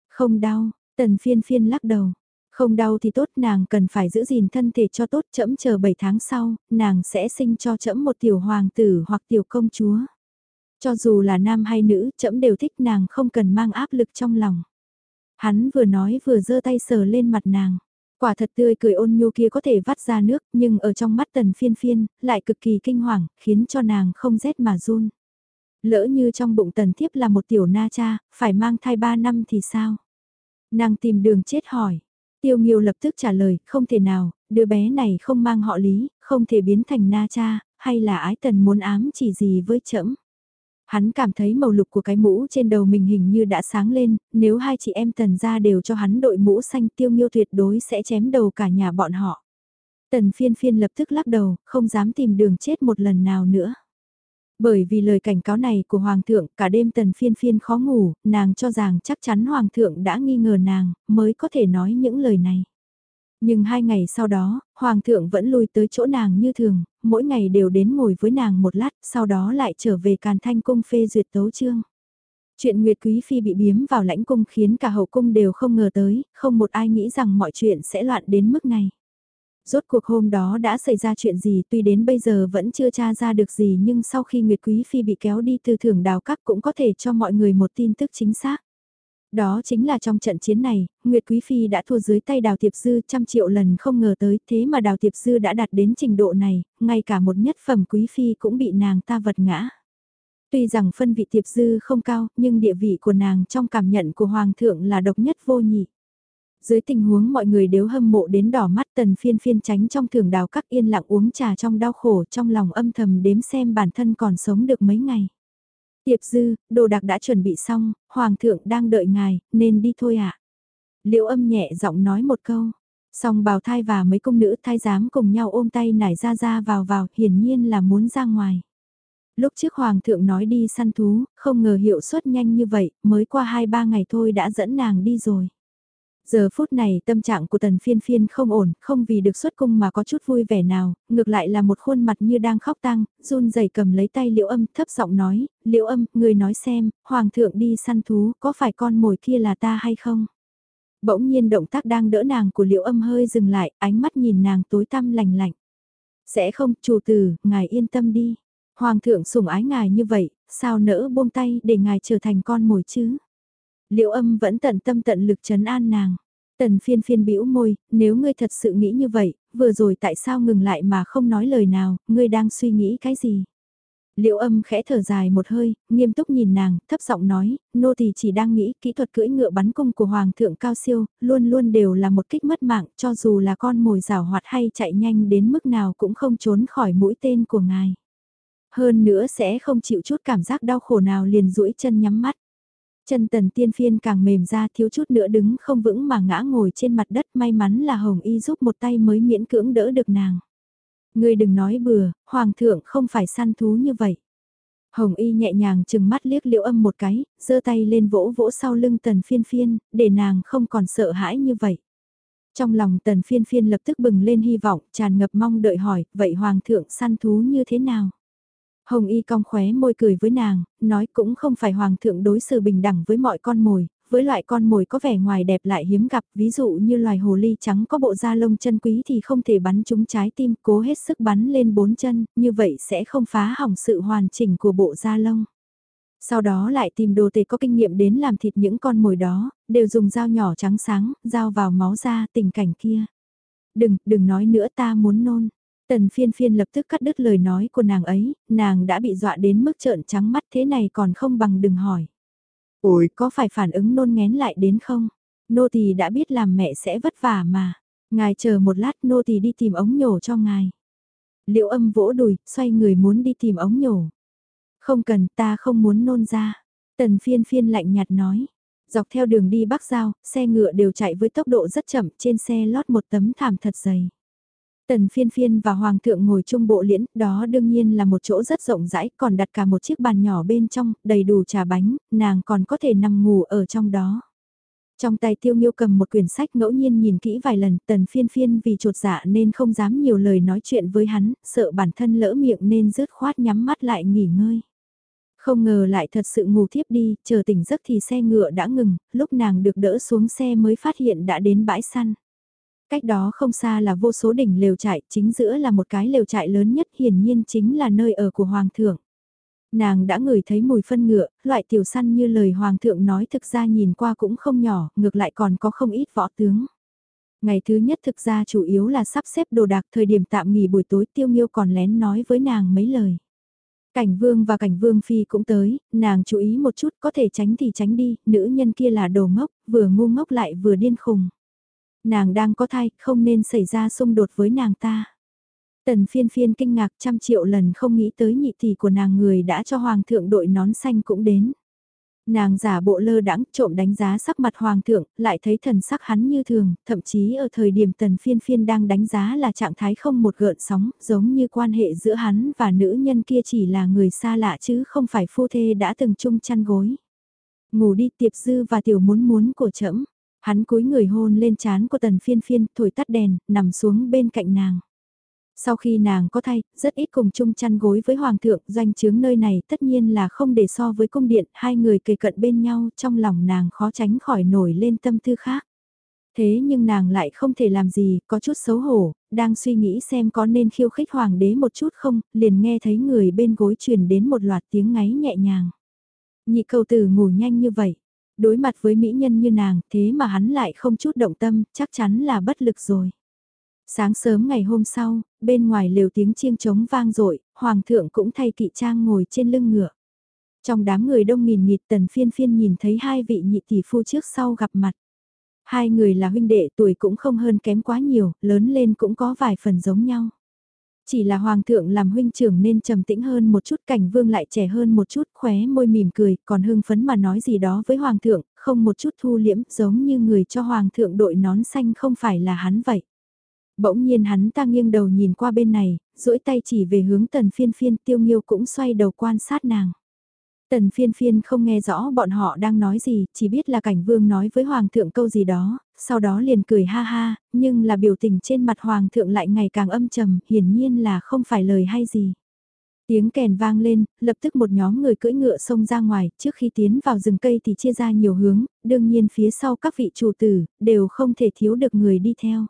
Không đau, tần phiên phiên lắc đầu. Không đau thì tốt nàng cần phải giữ gìn thân thể cho tốt chậm chờ 7 tháng sau, nàng sẽ sinh cho chậm một tiểu hoàng tử hoặc tiểu công chúa. Cho dù là nam hay nữ, chậm đều thích nàng không cần mang áp lực trong lòng. Hắn vừa nói vừa giơ tay sờ lên mặt nàng. Quả thật tươi cười ôn nhu kia có thể vắt ra nước, nhưng ở trong mắt tần phiên phiên, lại cực kỳ kinh hoàng, khiến cho nàng không rét mà run. Lỡ như trong bụng tần thiếp là một tiểu na cha, phải mang thai ba năm thì sao? Nàng tìm đường chết hỏi. Tiêu Nghiêu lập tức trả lời, không thể nào, đứa bé này không mang họ lý, không thể biến thành na cha, hay là ái tần muốn ám chỉ gì với trẫm Hắn cảm thấy màu lục của cái mũ trên đầu mình hình như đã sáng lên, nếu hai chị em tần ra đều cho hắn đội mũ xanh tiêu nghiêu tuyệt đối sẽ chém đầu cả nhà bọn họ. Tần phiên phiên lập tức lắc đầu, không dám tìm đường chết một lần nào nữa. Bởi vì lời cảnh cáo này của Hoàng thượng, cả đêm tần phiên phiên khó ngủ, nàng cho rằng chắc chắn Hoàng thượng đã nghi ngờ nàng, mới có thể nói những lời này. Nhưng hai ngày sau đó, Hoàng thượng vẫn lui tới chỗ nàng như thường, mỗi ngày đều đến ngồi với nàng một lát, sau đó lại trở về càn thanh cung phê duyệt tấu chương. Chuyện Nguyệt Quý Phi bị biếm vào lãnh cung khiến cả hậu cung đều không ngờ tới, không một ai nghĩ rằng mọi chuyện sẽ loạn đến mức này. Rốt cuộc hôm đó đã xảy ra chuyện gì tuy đến bây giờ vẫn chưa tra ra được gì nhưng sau khi Nguyệt Quý Phi bị kéo đi từ thưởng đào các cũng có thể cho mọi người một tin tức chính xác. Đó chính là trong trận chiến này, Nguyệt Quý Phi đã thua dưới tay Đào Tiệp Dư trăm triệu lần không ngờ tới thế mà Đào Tiệp Dư đã đạt đến trình độ này, ngay cả một nhất phẩm Quý Phi cũng bị nàng ta vật ngã. Tuy rằng phân vị Tiệp Dư không cao, nhưng địa vị của nàng trong cảm nhận của Hoàng thượng là độc nhất vô nhị. Dưới tình huống mọi người đều hâm mộ đến đỏ mắt tần phiên phiên tránh trong thưởng đào các yên lặng uống trà trong đau khổ trong lòng âm thầm đếm xem bản thân còn sống được mấy ngày. Tiệp dư, đồ đặc đã chuẩn bị xong, hoàng thượng đang đợi ngài, nên đi thôi ạ. À? Liễu âm nhẹ giọng nói một câu. Song bào thai và mấy công nữ thai giám cùng nhau ôm tay nải ra ra vào vào, hiển nhiên là muốn ra ngoài. Lúc trước hoàng thượng nói đi săn thú, không ngờ hiệu suất nhanh như vậy, mới qua 2-3 ngày thôi đã dẫn nàng đi rồi. Giờ phút này tâm trạng của tần phiên phiên không ổn, không vì được xuất cung mà có chút vui vẻ nào, ngược lại là một khuôn mặt như đang khóc tăng, run rẩy cầm lấy tay liễu âm thấp giọng nói, liễu âm, người nói xem, hoàng thượng đi săn thú, có phải con mồi kia là ta hay không? Bỗng nhiên động tác đang đỡ nàng của liễu âm hơi dừng lại, ánh mắt nhìn nàng tối tăm lành lạnh. Sẽ không, chủ tử, ngài yên tâm đi. Hoàng thượng sủng ái ngài như vậy, sao nỡ buông tay để ngài trở thành con mồi chứ? Liễu âm vẫn tận tâm tận lực chấn an nàng. Tần phiên phiên bĩu môi, nếu ngươi thật sự nghĩ như vậy, vừa rồi tại sao ngừng lại mà không nói lời nào, ngươi đang suy nghĩ cái gì? Liệu âm khẽ thở dài một hơi, nghiêm túc nhìn nàng, thấp giọng nói, nô tỳ chỉ đang nghĩ kỹ thuật cưỡi ngựa bắn cung của Hoàng thượng cao siêu, luôn luôn đều là một kích mất mạng, cho dù là con mồi rào hoạt hay chạy nhanh đến mức nào cũng không trốn khỏi mũi tên của ngài. Hơn nữa sẽ không chịu chút cảm giác đau khổ nào liền duỗi chân nhắm mắt. Chân tần tiên phiên càng mềm ra thiếu chút nữa đứng không vững mà ngã ngồi trên mặt đất may mắn là Hồng Y giúp một tay mới miễn cưỡng đỡ được nàng. Ngươi đừng nói bừa, Hoàng thượng không phải săn thú như vậy. Hồng Y nhẹ nhàng chừng mắt liếc liễu âm một cái, giơ tay lên vỗ vỗ sau lưng tần phiên phiên, để nàng không còn sợ hãi như vậy. Trong lòng tần phiên phiên lập tức bừng lên hy vọng, tràn ngập mong đợi hỏi, vậy Hoàng thượng săn thú như thế nào? Hồng Y cong khóe môi cười với nàng, nói cũng không phải hoàng thượng đối xử bình đẳng với mọi con mồi, với loại con mồi có vẻ ngoài đẹp lại hiếm gặp, ví dụ như loài hồ ly trắng có bộ da lông chân quý thì không thể bắn trúng trái tim, cố hết sức bắn lên bốn chân, như vậy sẽ không phá hỏng sự hoàn chỉnh của bộ da lông. Sau đó lại tìm đồ tể có kinh nghiệm đến làm thịt những con mồi đó, đều dùng dao nhỏ trắng sáng, dao vào máu ra tình cảnh kia. Đừng, đừng nói nữa ta muốn nôn. Tần phiên phiên lập tức cắt đứt lời nói của nàng ấy, nàng đã bị dọa đến mức trợn trắng mắt thế này còn không bằng đừng hỏi. Ôi, có phải phản ứng nôn ngén lại đến không? Nô tỳ đã biết làm mẹ sẽ vất vả mà. Ngài chờ một lát nô tỳ đi tìm ống nhổ cho ngài. Liệu âm vỗ đùi, xoay người muốn đi tìm ống nhổ. Không cần, ta không muốn nôn ra. Tần phiên phiên lạnh nhạt nói. Dọc theo đường đi Bắc Giao, xe ngựa đều chạy với tốc độ rất chậm, trên xe lót một tấm thảm thật dày. Tần phiên phiên và hoàng thượng ngồi chung bộ liễn, đó đương nhiên là một chỗ rất rộng rãi, còn đặt cả một chiếc bàn nhỏ bên trong, đầy đủ trà bánh, nàng còn có thể nằm ngủ ở trong đó. Trong tay tiêu nghiêu cầm một quyển sách ngẫu nhiên nhìn kỹ vài lần, tần phiên phiên vì trột dạ nên không dám nhiều lời nói chuyện với hắn, sợ bản thân lỡ miệng nên rớt khoát nhắm mắt lại nghỉ ngơi. Không ngờ lại thật sự ngủ thiếp đi, chờ tỉnh giấc thì xe ngựa đã ngừng, lúc nàng được đỡ xuống xe mới phát hiện đã đến bãi săn. Cách đó không xa là vô số đỉnh lều trại, chính giữa là một cái lều trại lớn nhất hiển nhiên chính là nơi ở của Hoàng thượng. Nàng đã ngửi thấy mùi phân ngựa, loại tiểu săn như lời Hoàng thượng nói thực ra nhìn qua cũng không nhỏ, ngược lại còn có không ít võ tướng. Ngày thứ nhất thực ra chủ yếu là sắp xếp đồ đạc thời điểm tạm nghỉ buổi tối tiêu nghiêu còn lén nói với nàng mấy lời. Cảnh vương và cảnh vương phi cũng tới, nàng chú ý một chút có thể tránh thì tránh đi, nữ nhân kia là đồ ngốc, vừa ngu ngốc lại vừa điên khùng. Nàng đang có thai, không nên xảy ra xung đột với nàng ta. Tần phiên phiên kinh ngạc trăm triệu lần không nghĩ tới nhị tỷ của nàng người đã cho hoàng thượng đội nón xanh cũng đến. Nàng giả bộ lơ đãng trộm đánh giá sắc mặt hoàng thượng, lại thấy thần sắc hắn như thường, thậm chí ở thời điểm tần phiên phiên đang đánh giá là trạng thái không một gợn sóng, giống như quan hệ giữa hắn và nữ nhân kia chỉ là người xa lạ chứ không phải phu thê đã từng chung chăn gối. Ngủ đi tiệp dư và tiểu muốn muốn của trẫm hắn cúi người hôn lên trán của tần phiên phiên, thổi tắt đèn, nằm xuống bên cạnh nàng. Sau khi nàng có thay, rất ít cùng chung chăn gối với hoàng thượng, doanh chướng nơi này tất nhiên là không để so với cung điện, hai người kề cận bên nhau, trong lòng nàng khó tránh khỏi nổi lên tâm tư khác. Thế nhưng nàng lại không thể làm gì, có chút xấu hổ, đang suy nghĩ xem có nên khiêu khích hoàng đế một chút không, liền nghe thấy người bên gối truyền đến một loạt tiếng ngáy nhẹ nhàng. Nhị cầu tử ngủ nhanh như vậy, đối mặt với mỹ nhân như nàng, thế mà hắn lại không chút động tâm, chắc chắn là bất lực rồi. Sáng sớm ngày hôm sau, bên ngoài lều tiếng chiêng trống vang dội hoàng thượng cũng thay kỵ trang ngồi trên lưng ngựa. Trong đám người đông nghìn nghịt tần phiên phiên nhìn thấy hai vị nhị tỷ phu trước sau gặp mặt. Hai người là huynh đệ tuổi cũng không hơn kém quá nhiều, lớn lên cũng có vài phần giống nhau. Chỉ là hoàng thượng làm huynh trưởng nên trầm tĩnh hơn một chút cảnh vương lại trẻ hơn một chút khóe môi mỉm cười còn hưng phấn mà nói gì đó với hoàng thượng, không một chút thu liễm giống như người cho hoàng thượng đội nón xanh không phải là hắn vậy. Bỗng nhiên hắn ta nghiêng đầu nhìn qua bên này, duỗi tay chỉ về hướng tần phiên phiên tiêu nghiêu cũng xoay đầu quan sát nàng. Tần phiên phiên không nghe rõ bọn họ đang nói gì, chỉ biết là cảnh vương nói với hoàng thượng câu gì đó, sau đó liền cười ha ha, nhưng là biểu tình trên mặt hoàng thượng lại ngày càng âm trầm, hiển nhiên là không phải lời hay gì. Tiếng kèn vang lên, lập tức một nhóm người cưỡi ngựa xông ra ngoài, trước khi tiến vào rừng cây thì chia ra nhiều hướng, đương nhiên phía sau các vị chủ tử, đều không thể thiếu được người đi theo.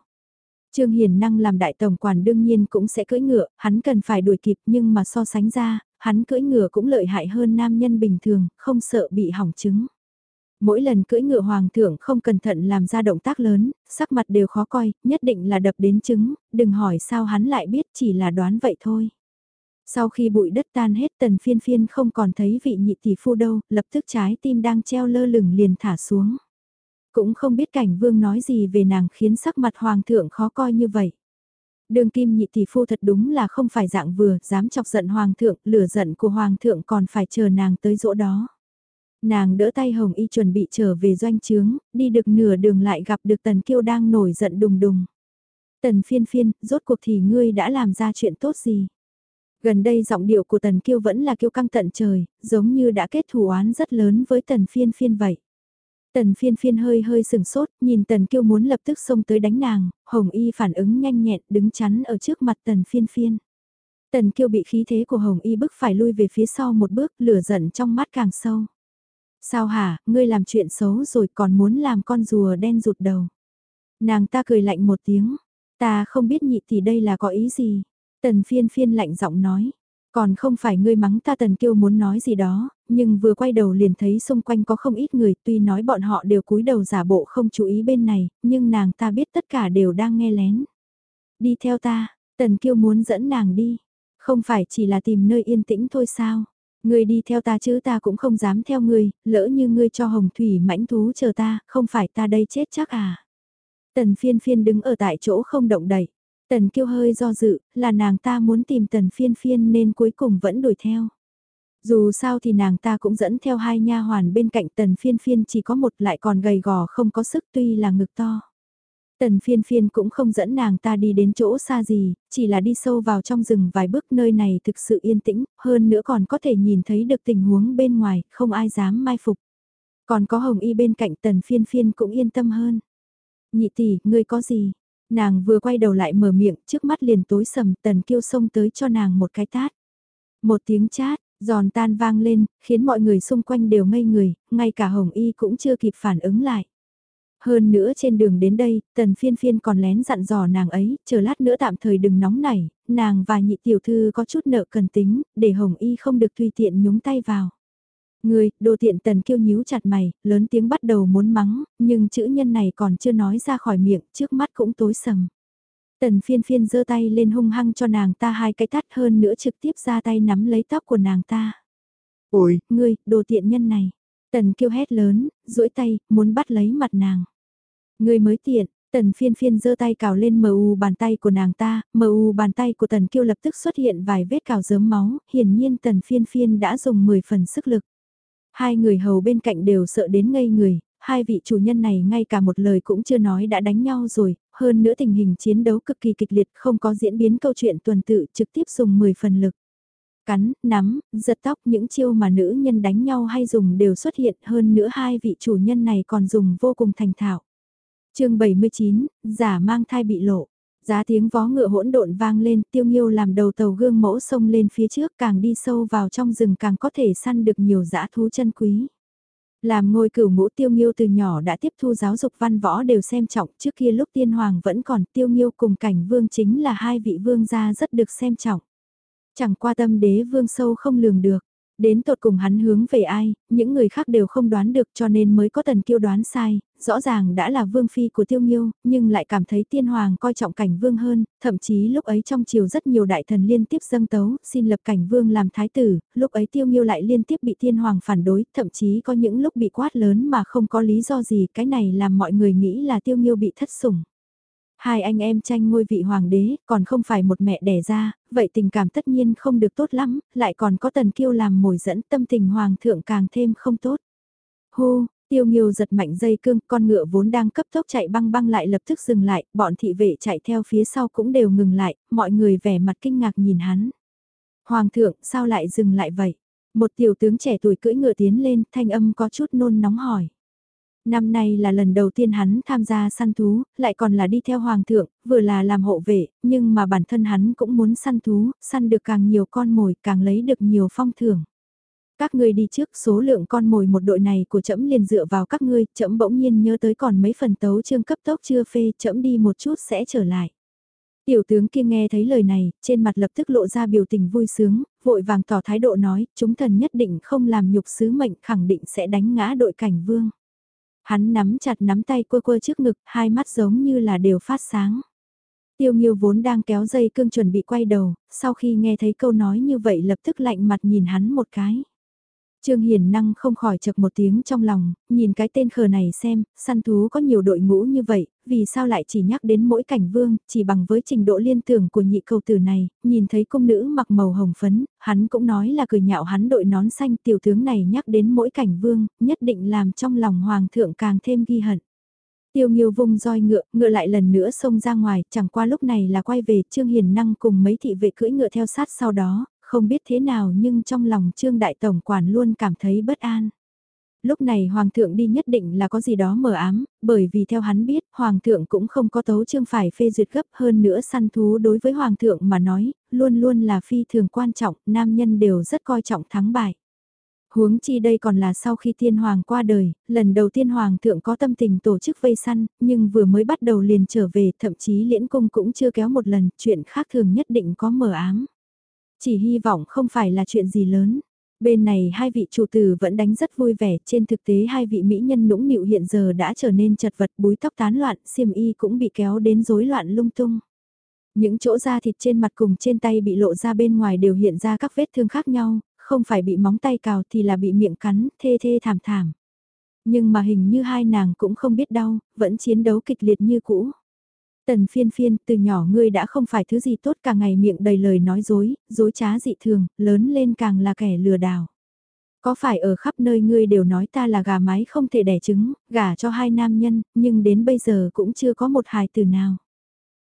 Trương Hiền năng làm đại tổng quản đương nhiên cũng sẽ cưỡi ngựa, hắn cần phải đuổi kịp nhưng mà so sánh ra, hắn cưỡi ngựa cũng lợi hại hơn nam nhân bình thường, không sợ bị hỏng trứng. Mỗi lần cưỡi ngựa hoàng thượng không cẩn thận làm ra động tác lớn, sắc mặt đều khó coi, nhất định là đập đến trứng, đừng hỏi sao hắn lại biết chỉ là đoán vậy thôi. Sau khi bụi đất tan hết tần phiên phiên không còn thấy vị nhị tỷ phu đâu, lập tức trái tim đang treo lơ lửng liền thả xuống. Cũng không biết cảnh vương nói gì về nàng khiến sắc mặt hoàng thượng khó coi như vậy. Đường kim nhị tỷ phu thật đúng là không phải dạng vừa, dám chọc giận hoàng thượng, lửa giận của hoàng thượng còn phải chờ nàng tới chỗ đó. Nàng đỡ tay Hồng Y chuẩn bị trở về doanh trướng, đi được nửa đường lại gặp được Tần Kiêu đang nổi giận đùng đùng. Tần phiên phiên, rốt cuộc thì ngươi đã làm ra chuyện tốt gì? Gần đây giọng điệu của Tần Kiêu vẫn là kiêu căng tận trời, giống như đã kết thù oán rất lớn với Tần phiên phiên vậy. Tần phiên phiên hơi hơi sừng sốt, nhìn tần kiêu muốn lập tức xông tới đánh nàng, hồng y phản ứng nhanh nhẹn đứng chắn ở trước mặt tần phiên phiên. Tần kiêu bị khí thế của hồng y bức phải lui về phía sau một bước, lửa giận trong mắt càng sâu. Sao hả, ngươi làm chuyện xấu rồi còn muốn làm con rùa đen rụt đầu. Nàng ta cười lạnh một tiếng, ta không biết nhị thì đây là có ý gì. Tần phiên phiên lạnh giọng nói, còn không phải ngươi mắng ta tần kiêu muốn nói gì đó, nhưng vừa quay đầu liền thấy xung quanh có không ít người tuy nói bọn họ đều cúi đầu giả bộ không chú ý bên này, nhưng nàng ta biết tất cả đều đang nghe lén. Đi theo ta, tần kiêu muốn dẫn nàng đi, không phải chỉ là tìm nơi yên tĩnh thôi sao. Ngươi đi theo ta chứ ta cũng không dám theo ngươi, lỡ như ngươi cho hồng thủy mãnh thú chờ ta, không phải ta đây chết chắc à. Tần phiên phiên đứng ở tại chỗ không động đậy Tần kiêu hơi do dự, là nàng ta muốn tìm tần phiên phiên nên cuối cùng vẫn đuổi theo. Dù sao thì nàng ta cũng dẫn theo hai nha hoàn bên cạnh tần phiên phiên chỉ có một lại còn gầy gò không có sức tuy là ngực to. Tần phiên phiên cũng không dẫn nàng ta đi đến chỗ xa gì, chỉ là đi sâu vào trong rừng vài bước nơi này thực sự yên tĩnh, hơn nữa còn có thể nhìn thấy được tình huống bên ngoài, không ai dám mai phục. Còn có hồng y bên cạnh tần phiên phiên cũng yên tâm hơn. Nhị tỷ, ngươi có gì? Nàng vừa quay đầu lại mở miệng, trước mắt liền tối sầm, tần kiêu xông tới cho nàng một cái tát. Một tiếng chát, giòn tan vang lên, khiến mọi người xung quanh đều ngây người, ngay cả Hồng Y cũng chưa kịp phản ứng lại. Hơn nữa trên đường đến đây, tần phiên phiên còn lén dặn dò nàng ấy, chờ lát nữa tạm thời đừng nóng nảy, nàng và nhị tiểu thư có chút nợ cần tính, để Hồng Y không được tùy tiện nhúng tay vào. Người, đồ tiện tần kêu nhíu chặt mày, lớn tiếng bắt đầu muốn mắng, nhưng chữ nhân này còn chưa nói ra khỏi miệng, trước mắt cũng tối sầm. Tần phiên phiên giơ tay lên hung hăng cho nàng ta hai cái tắt hơn nữa trực tiếp ra tay nắm lấy tóc của nàng ta. Ôi, ngươi, đồ tiện nhân này. Tần kêu hét lớn, duỗi tay, muốn bắt lấy mặt nàng. Ngươi mới tiện, Tần phiên phiên giơ tay cào lên mờ u bàn tay của nàng ta, mờ u bàn tay của tần kiêu lập tức xuất hiện vài vết cào dớm máu, hiển nhiên tần phiên phiên đã dùng 10 phần sức lực. Hai người hầu bên cạnh đều sợ đến ngây người, hai vị chủ nhân này ngay cả một lời cũng chưa nói đã đánh nhau rồi, hơn nữa tình hình chiến đấu cực kỳ kịch liệt không có diễn biến câu chuyện tuần tự trực tiếp dùng 10 phần lực. Cắn, nắm, giật tóc những chiêu mà nữ nhân đánh nhau hay dùng đều xuất hiện hơn nữa hai vị chủ nhân này còn dùng vô cùng thành thạo. chương 79, giả mang thai bị lộ. Giá tiếng vó ngựa hỗn độn vang lên, tiêu nghiêu làm đầu tàu gương mẫu sông lên phía trước càng đi sâu vào trong rừng càng có thể săn được nhiều dã thú chân quý. Làm ngôi cửu ngũ tiêu nghiêu từ nhỏ đã tiếp thu giáo dục văn võ đều xem trọng trước kia lúc tiên hoàng vẫn còn tiêu nghiêu cùng cảnh vương chính là hai vị vương gia rất được xem trọng. Chẳng qua tâm đế vương sâu không lường được. Đến tột cùng hắn hướng về ai, những người khác đều không đoán được cho nên mới có tần kiêu đoán sai, rõ ràng đã là vương phi của tiêu nghiêu, nhưng lại cảm thấy tiên hoàng coi trọng cảnh vương hơn, thậm chí lúc ấy trong triều rất nhiều đại thần liên tiếp dâng tấu, xin lập cảnh vương làm thái tử, lúc ấy tiêu nghiêu lại liên tiếp bị tiên hoàng phản đối, thậm chí có những lúc bị quát lớn mà không có lý do gì, cái này làm mọi người nghĩ là tiêu nghiêu bị thất sủng. Hai anh em tranh ngôi vị hoàng đế, còn không phải một mẹ đẻ ra, vậy tình cảm tất nhiên không được tốt lắm, lại còn có tần kiêu làm mồi dẫn tâm tình hoàng thượng càng thêm không tốt. Hô, tiêu nghiêu giật mạnh dây cương, con ngựa vốn đang cấp tốc chạy băng băng lại lập tức dừng lại, bọn thị vệ chạy theo phía sau cũng đều ngừng lại, mọi người vẻ mặt kinh ngạc nhìn hắn. Hoàng thượng, sao lại dừng lại vậy? Một tiểu tướng trẻ tuổi cưỡi ngựa tiến lên, thanh âm có chút nôn nóng hỏi. Năm nay là lần đầu tiên hắn tham gia săn thú, lại còn là đi theo hoàng thượng, vừa là làm hộ vệ, nhưng mà bản thân hắn cũng muốn săn thú, săn được càng nhiều con mồi, càng lấy được nhiều phong thưởng. Các ngươi đi trước số lượng con mồi một đội này của trẫm liền dựa vào các ngươi, trẫm bỗng nhiên nhớ tới còn mấy phần tấu chương cấp tốc chưa phê, trẫm đi một chút sẽ trở lại. Tiểu tướng kia nghe thấy lời này, trên mặt lập tức lộ ra biểu tình vui sướng, vội vàng tỏ thái độ nói, chúng thần nhất định không làm nhục sứ mệnh khẳng định sẽ đánh ngã đội cảnh vương. Hắn nắm chặt nắm tay quơ quơ trước ngực, hai mắt giống như là đều phát sáng. Tiêu Nghiêu vốn đang kéo dây cương chuẩn bị quay đầu, sau khi nghe thấy câu nói như vậy lập tức lạnh mặt nhìn hắn một cái. Trương Hiền Năng không khỏi chật một tiếng trong lòng, nhìn cái tên khờ này xem, săn thú có nhiều đội ngũ như vậy, vì sao lại chỉ nhắc đến mỗi cảnh vương, chỉ bằng với trình độ liên tưởng của nhị cầu tử này, nhìn thấy công nữ mặc màu hồng phấn, hắn cũng nói là cười nhạo hắn đội nón xanh tiểu tướng này nhắc đến mỗi cảnh vương, nhất định làm trong lòng hoàng thượng càng thêm ghi hận. Tiêu Nghiêu vung roi ngựa, ngựa lại lần nữa xông ra ngoài, chẳng qua lúc này là quay về, Trương Hiền Năng cùng mấy thị vệ cưỡi ngựa theo sát sau đó, không biết thế nào nhưng trong lòng Trương Đại Tổng Quản luôn cảm thấy bất an. Lúc này Hoàng thượng đi nhất định là có gì đó mờ ám, bởi vì theo hắn biết, Hoàng thượng cũng không có tấu chương phải phê duyệt gấp hơn nữa săn thú đối với Hoàng thượng mà nói, luôn luôn là phi thường quan trọng, nam nhân đều rất coi trọng thắng bại. Huống chi đây còn là sau khi thiên hoàng qua đời, lần đầu tiên hoàng thượng có tâm tình tổ chức vây săn, nhưng vừa mới bắt đầu liền trở về, thậm chí liễn cung cũng chưa kéo một lần, chuyện khác thường nhất định có mờ ám. Chỉ hy vọng không phải là chuyện gì lớn. Bên này hai vị chủ tử vẫn đánh rất vui vẻ, trên thực tế hai vị mỹ nhân nũng nịu hiện giờ đã trở nên chật vật búi tóc tán loạn, xiêm y cũng bị kéo đến rối loạn lung tung. Những chỗ da thịt trên mặt cùng trên tay bị lộ ra bên ngoài đều hiện ra các vết thương khác nhau, không phải bị móng tay cào thì là bị miệng cắn, thê thê thảm thảm. Nhưng mà hình như hai nàng cũng không biết đau, vẫn chiến đấu kịch liệt như cũ. Tần phiên phiên, từ nhỏ ngươi đã không phải thứ gì tốt cả ngày miệng đầy lời nói dối, dối trá dị thường, lớn lên càng là kẻ lừa đảo. Có phải ở khắp nơi ngươi đều nói ta là gà mái không thể đẻ trứng, gà cho hai nam nhân, nhưng đến bây giờ cũng chưa có một hài từ nào.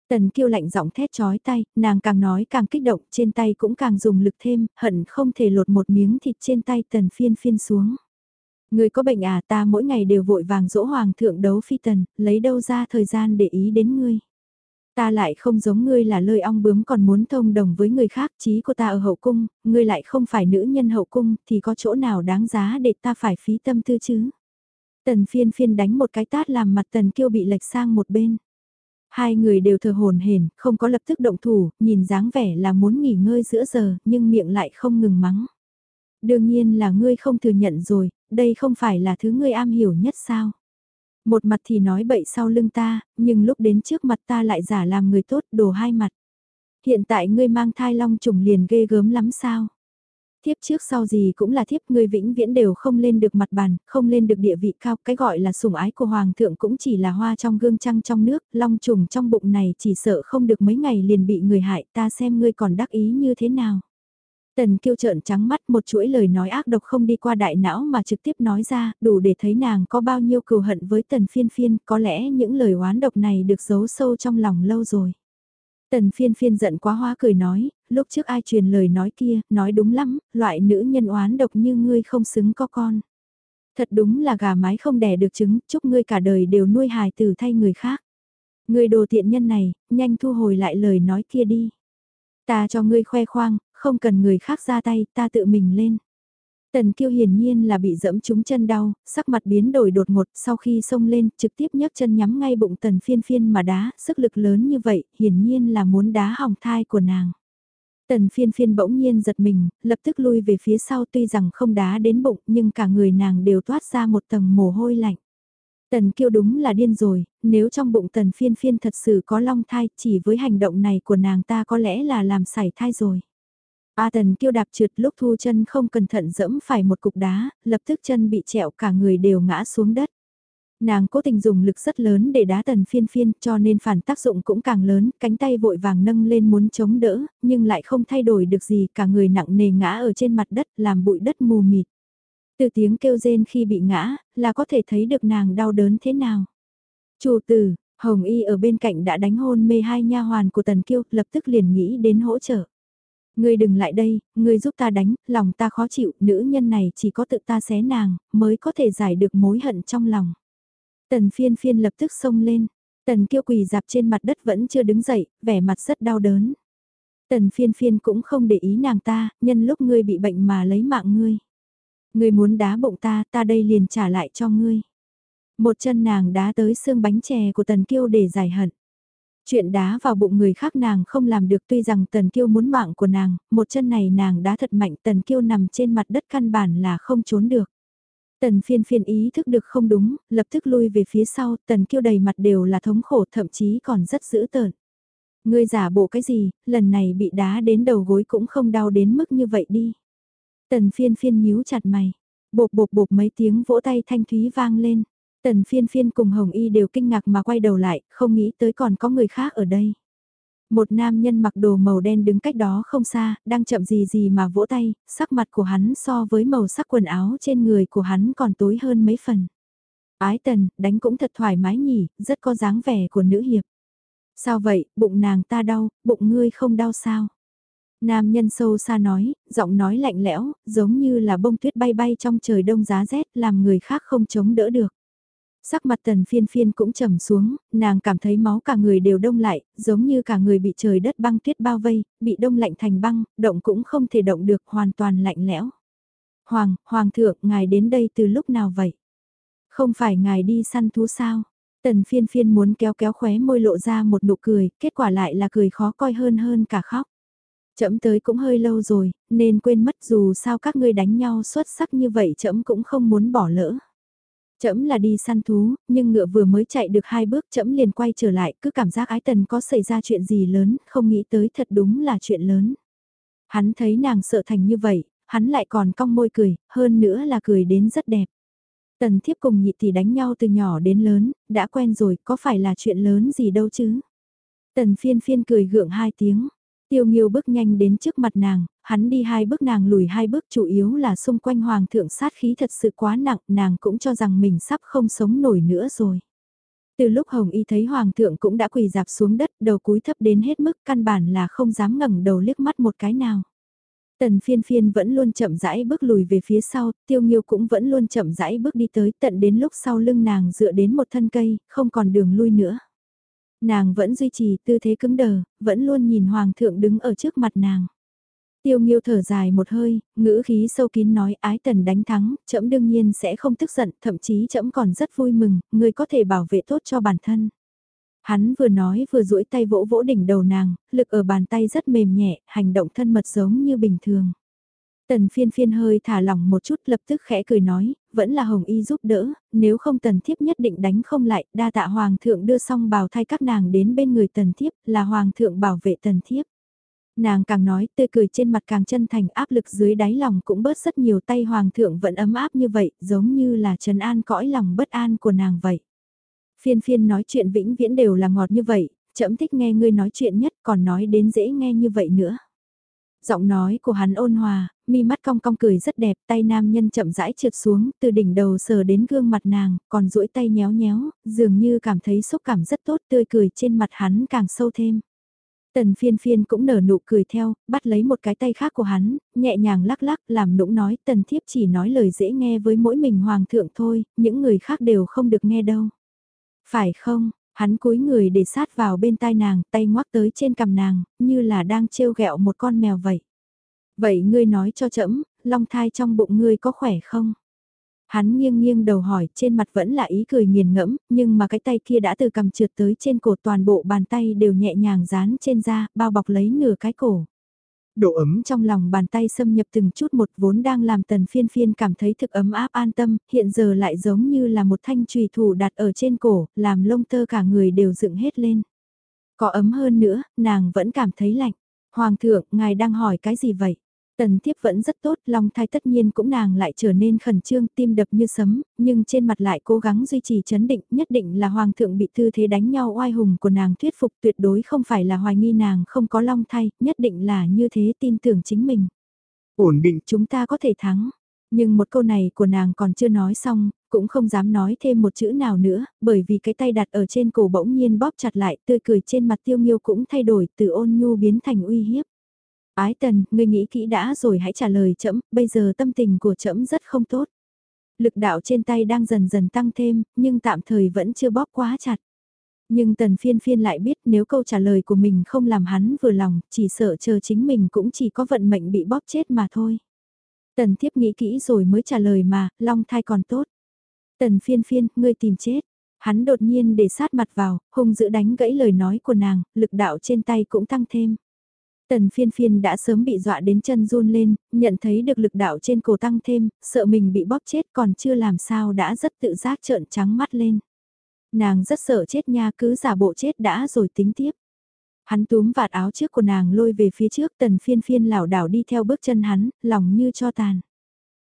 Tần kiêu lạnh giọng thét chói tay, nàng càng nói càng kích động, trên tay cũng càng dùng lực thêm, hận không thể lột một miếng thịt trên tay tần phiên phiên xuống. Người có bệnh à ta mỗi ngày đều vội vàng dỗ hoàng thượng đấu phi tần, lấy đâu ra thời gian để ý đến ngươi. Ta lại không giống ngươi là lơi ong bướm còn muốn thông đồng với người khác, trí của ta ở hậu cung, ngươi lại không phải nữ nhân hậu cung, thì có chỗ nào đáng giá để ta phải phí tâm tư chứ. Tần phiên phiên đánh một cái tát làm mặt tần kiêu bị lệch sang một bên. Hai người đều thờ hồn hển, không có lập tức động thủ, nhìn dáng vẻ là muốn nghỉ ngơi giữa giờ, nhưng miệng lại không ngừng mắng. Đương nhiên là ngươi không thừa nhận rồi, đây không phải là thứ ngươi am hiểu nhất sao. Một mặt thì nói bậy sau lưng ta, nhưng lúc đến trước mặt ta lại giả làm người tốt đồ hai mặt. Hiện tại ngươi mang thai long trùng liền ghê gớm lắm sao? Thiếp trước sau gì cũng là thiếp người vĩnh viễn đều không lên được mặt bàn, không lên được địa vị cao, cái gọi là sủng ái của hoàng thượng cũng chỉ là hoa trong gương trăng trong nước, long trùng trong bụng này chỉ sợ không được mấy ngày liền bị người hại ta xem ngươi còn đắc ý như thế nào. Tần kiêu trợn trắng mắt một chuỗi lời nói ác độc không đi qua đại não mà trực tiếp nói ra, đủ để thấy nàng có bao nhiêu cừu hận với tần phiên phiên, có lẽ những lời oán độc này được giấu sâu trong lòng lâu rồi. Tần phiên phiên giận quá hoa cười nói, lúc trước ai truyền lời nói kia, nói đúng lắm, loại nữ nhân oán độc như ngươi không xứng có con. Thật đúng là gà mái không đẻ được trứng, chúc ngươi cả đời đều nuôi hài tử thay người khác. Ngươi đồ tiện nhân này, nhanh thu hồi lại lời nói kia đi. Ta cho ngươi khoe khoang, không cần người khác ra tay, ta tự mình lên. Tần kiêu hiển nhiên là bị dẫm trúng chân đau, sắc mặt biến đổi đột ngột sau khi xông lên trực tiếp nhấc chân nhắm ngay bụng tần phiên phiên mà đá, sức lực lớn như vậy, hiển nhiên là muốn đá hỏng thai của nàng. Tần phiên phiên bỗng nhiên giật mình, lập tức lui về phía sau tuy rằng không đá đến bụng nhưng cả người nàng đều toát ra một tầng mồ hôi lạnh. Tần kiêu đúng là điên rồi, nếu trong bụng tần phiên phiên thật sự có long thai chỉ với hành động này của nàng ta có lẽ là làm sảy thai rồi. A tần kiêu đạp trượt lúc thu chân không cẩn thận dẫm phải một cục đá, lập tức chân bị trẹo cả người đều ngã xuống đất. Nàng cố tình dùng lực rất lớn để đá tần phiên phiên cho nên phản tác dụng cũng càng lớn, cánh tay vội vàng nâng lên muốn chống đỡ, nhưng lại không thay đổi được gì cả người nặng nề ngã ở trên mặt đất làm bụi đất mù mịt. Từ tiếng kêu rên khi bị ngã, là có thể thấy được nàng đau đớn thế nào. Chủ tử, Hồng Y ở bên cạnh đã đánh hôn mê hai nha hoàn của Tần Kiêu, lập tức liền nghĩ đến hỗ trợ. Ngươi đừng lại đây, ngươi giúp ta đánh, lòng ta khó chịu, nữ nhân này chỉ có tự ta xé nàng, mới có thể giải được mối hận trong lòng. Tần phiên phiên lập tức xông lên, tần kiêu quỳ dạp trên mặt đất vẫn chưa đứng dậy, vẻ mặt rất đau đớn. Tần phiên phiên cũng không để ý nàng ta, nhân lúc ngươi bị bệnh mà lấy mạng ngươi. Ngươi muốn đá bụng ta, ta đây liền trả lại cho ngươi. Một chân nàng đá tới xương bánh chè của tần kiêu để giải hận. Chuyện đá vào bụng người khác nàng không làm được tuy rằng tần kiêu muốn mạng của nàng, một chân này nàng đá thật mạnh tần kiêu nằm trên mặt đất căn bản là không trốn được. Tần phiên phiên ý thức được không đúng, lập tức lui về phía sau, tần kiêu đầy mặt đều là thống khổ thậm chí còn rất dữ tợn. Ngươi giả bộ cái gì, lần này bị đá đến đầu gối cũng không đau đến mức như vậy đi. Tần phiên phiên nhíu chặt mày, bột bột bột mấy tiếng vỗ tay thanh thúy vang lên. Tần phiên phiên cùng Hồng Y đều kinh ngạc mà quay đầu lại, không nghĩ tới còn có người khác ở đây. Một nam nhân mặc đồ màu đen đứng cách đó không xa, đang chậm gì gì mà vỗ tay, sắc mặt của hắn so với màu sắc quần áo trên người của hắn còn tối hơn mấy phần. Ái tần, đánh cũng thật thoải mái nhỉ, rất có dáng vẻ của nữ hiệp. Sao vậy, bụng nàng ta đau, bụng ngươi không đau sao? Nam nhân sâu xa nói, giọng nói lạnh lẽo, giống như là bông tuyết bay bay trong trời đông giá rét làm người khác không chống đỡ được. Sắc mặt tần phiên phiên cũng trầm xuống, nàng cảm thấy máu cả người đều đông lại, giống như cả người bị trời đất băng tuyết bao vây, bị đông lạnh thành băng, động cũng không thể động được, hoàn toàn lạnh lẽo. Hoàng, Hoàng thượng, ngài đến đây từ lúc nào vậy? Không phải ngài đi săn thú sao? Tần phiên phiên muốn kéo kéo khóe môi lộ ra một nụ cười, kết quả lại là cười khó coi hơn hơn cả khóc. Chậm tới cũng hơi lâu rồi, nên quên mất dù sao các ngươi đánh nhau xuất sắc như vậy chậm cũng không muốn bỏ lỡ. Chấm là đi săn thú, nhưng ngựa vừa mới chạy được hai bước chấm liền quay trở lại, cứ cảm giác ái tần có xảy ra chuyện gì lớn, không nghĩ tới thật đúng là chuyện lớn. Hắn thấy nàng sợ thành như vậy, hắn lại còn cong môi cười, hơn nữa là cười đến rất đẹp. Tần thiếp cùng nhị tỷ đánh nhau từ nhỏ đến lớn, đã quen rồi, có phải là chuyện lớn gì đâu chứ? Tần phiên phiên cười gượng hai tiếng, Tiêu Nghiêu bước nhanh đến trước mặt nàng, hắn đi hai bước nàng lùi hai bước chủ yếu là xung quanh hoàng thượng sát khí thật sự quá nặng, nàng cũng cho rằng mình sắp không sống nổi nữa rồi. Từ lúc Hồng Y thấy hoàng thượng cũng đã quỳ dạp xuống đất, đầu cúi thấp đến hết mức căn bản là không dám ngẩng đầu liếc mắt một cái nào. Tần phiên phiên vẫn luôn chậm rãi bước lùi về phía sau, tiêu nghiêu cũng vẫn luôn chậm rãi bước đi tới tận đến lúc sau lưng nàng dựa đến một thân cây, không còn đường lui nữa. Nàng vẫn duy trì tư thế cứng đờ, vẫn luôn nhìn hoàng thượng đứng ở trước mặt nàng. Tiêu Nghiêu thở dài một hơi, ngữ khí sâu kín nói ái tần đánh thắng, trẫm đương nhiên sẽ không tức giận, thậm chí trẫm còn rất vui mừng, người có thể bảo vệ tốt cho bản thân. Hắn vừa nói vừa duỗi tay vỗ vỗ đỉnh đầu nàng, lực ở bàn tay rất mềm nhẹ, hành động thân mật giống như bình thường. Tần phiên phiên hơi thả lỏng một chút lập tức khẽ cười nói, vẫn là Hồng Y giúp đỡ, nếu không tần thiếp nhất định đánh không lại, đa tạ Hoàng thượng đưa xong bào thay các nàng đến bên người tần thiếp, là Hoàng thượng bảo vệ tần thiếp. Nàng càng nói tươi cười trên mặt càng chân thành áp lực dưới đáy lòng cũng bớt rất nhiều tay hoàng thượng vẫn ấm áp như vậy giống như là trần an cõi lòng bất an của nàng vậy. Phiên phiên nói chuyện vĩnh viễn đều là ngọt như vậy, chậm thích nghe ngươi nói chuyện nhất còn nói đến dễ nghe như vậy nữa. Giọng nói của hắn ôn hòa, mi mắt cong cong cười rất đẹp, tay nam nhân chậm rãi trượt xuống, từ đỉnh đầu sờ đến gương mặt nàng, còn duỗi tay nhéo nhéo, dường như cảm thấy xúc cảm rất tốt, tươi cười trên mặt hắn càng sâu thêm. Tần phiên phiên cũng nở nụ cười theo, bắt lấy một cái tay khác của hắn, nhẹ nhàng lắc lắc, làm nũng nói tần thiếp chỉ nói lời dễ nghe với mỗi mình hoàng thượng thôi, những người khác đều không được nghe đâu. Phải không, hắn cúi người để sát vào bên tai nàng, tay ngoắc tới trên cằm nàng, như là đang trêu ghẹo một con mèo vậy. Vậy ngươi nói cho trẫm, long thai trong bụng ngươi có khỏe không? Hắn nghiêng nghiêng đầu hỏi, trên mặt vẫn là ý cười nghiền ngẫm, nhưng mà cái tay kia đã từ cầm trượt tới trên cổ toàn bộ bàn tay đều nhẹ nhàng dán trên da, bao bọc lấy nửa cái cổ. Độ ấm trong lòng bàn tay xâm nhập từng chút một vốn đang làm tần phiên phiên cảm thấy thực ấm áp an tâm, hiện giờ lại giống như là một thanh trùy thủ đặt ở trên cổ, làm lông tơ cả người đều dựng hết lên. Có ấm hơn nữa, nàng vẫn cảm thấy lạnh. Hoàng thượng, ngài đang hỏi cái gì vậy? Tần thiếp vẫn rất tốt, long thai tất nhiên cũng nàng lại trở nên khẩn trương, tim đập như sấm, nhưng trên mặt lại cố gắng duy trì chấn định, nhất định là hoàng thượng bị tư thế đánh nhau oai hùng của nàng thuyết phục tuyệt đối không phải là hoài nghi nàng không có long thai, nhất định là như thế tin tưởng chính mình. Ổn định chúng ta có thể thắng. Nhưng một câu này của nàng còn chưa nói xong, cũng không dám nói thêm một chữ nào nữa, bởi vì cái tay đặt ở trên cổ bỗng nhiên bóp chặt lại, tươi cười trên mặt tiêu nghiêu cũng thay đổi từ ôn nhu biến thành uy hiếp. Ái tần, ngươi nghĩ kỹ đã rồi hãy trả lời trẫm bây giờ tâm tình của trẫm rất không tốt. Lực đạo trên tay đang dần dần tăng thêm, nhưng tạm thời vẫn chưa bóp quá chặt. Nhưng tần phiên phiên lại biết nếu câu trả lời của mình không làm hắn vừa lòng, chỉ sợ chờ chính mình cũng chỉ có vận mệnh bị bóp chết mà thôi. Tần thiếp nghĩ kỹ rồi mới trả lời mà, long thai còn tốt. Tần phiên phiên, ngươi tìm chết. Hắn đột nhiên để sát mặt vào, hung dữ đánh gãy lời nói của nàng, lực đạo trên tay cũng tăng thêm. Tần phiên phiên đã sớm bị dọa đến chân run lên, nhận thấy được lực đạo trên cổ tăng thêm, sợ mình bị bóp chết còn chưa làm sao đã rất tự giác trợn trắng mắt lên. Nàng rất sợ chết nha cứ giả bộ chết đã rồi tính tiếp. Hắn túm vạt áo trước của nàng lôi về phía trước tần phiên phiên lảo đảo đi theo bước chân hắn, lòng như cho tàn.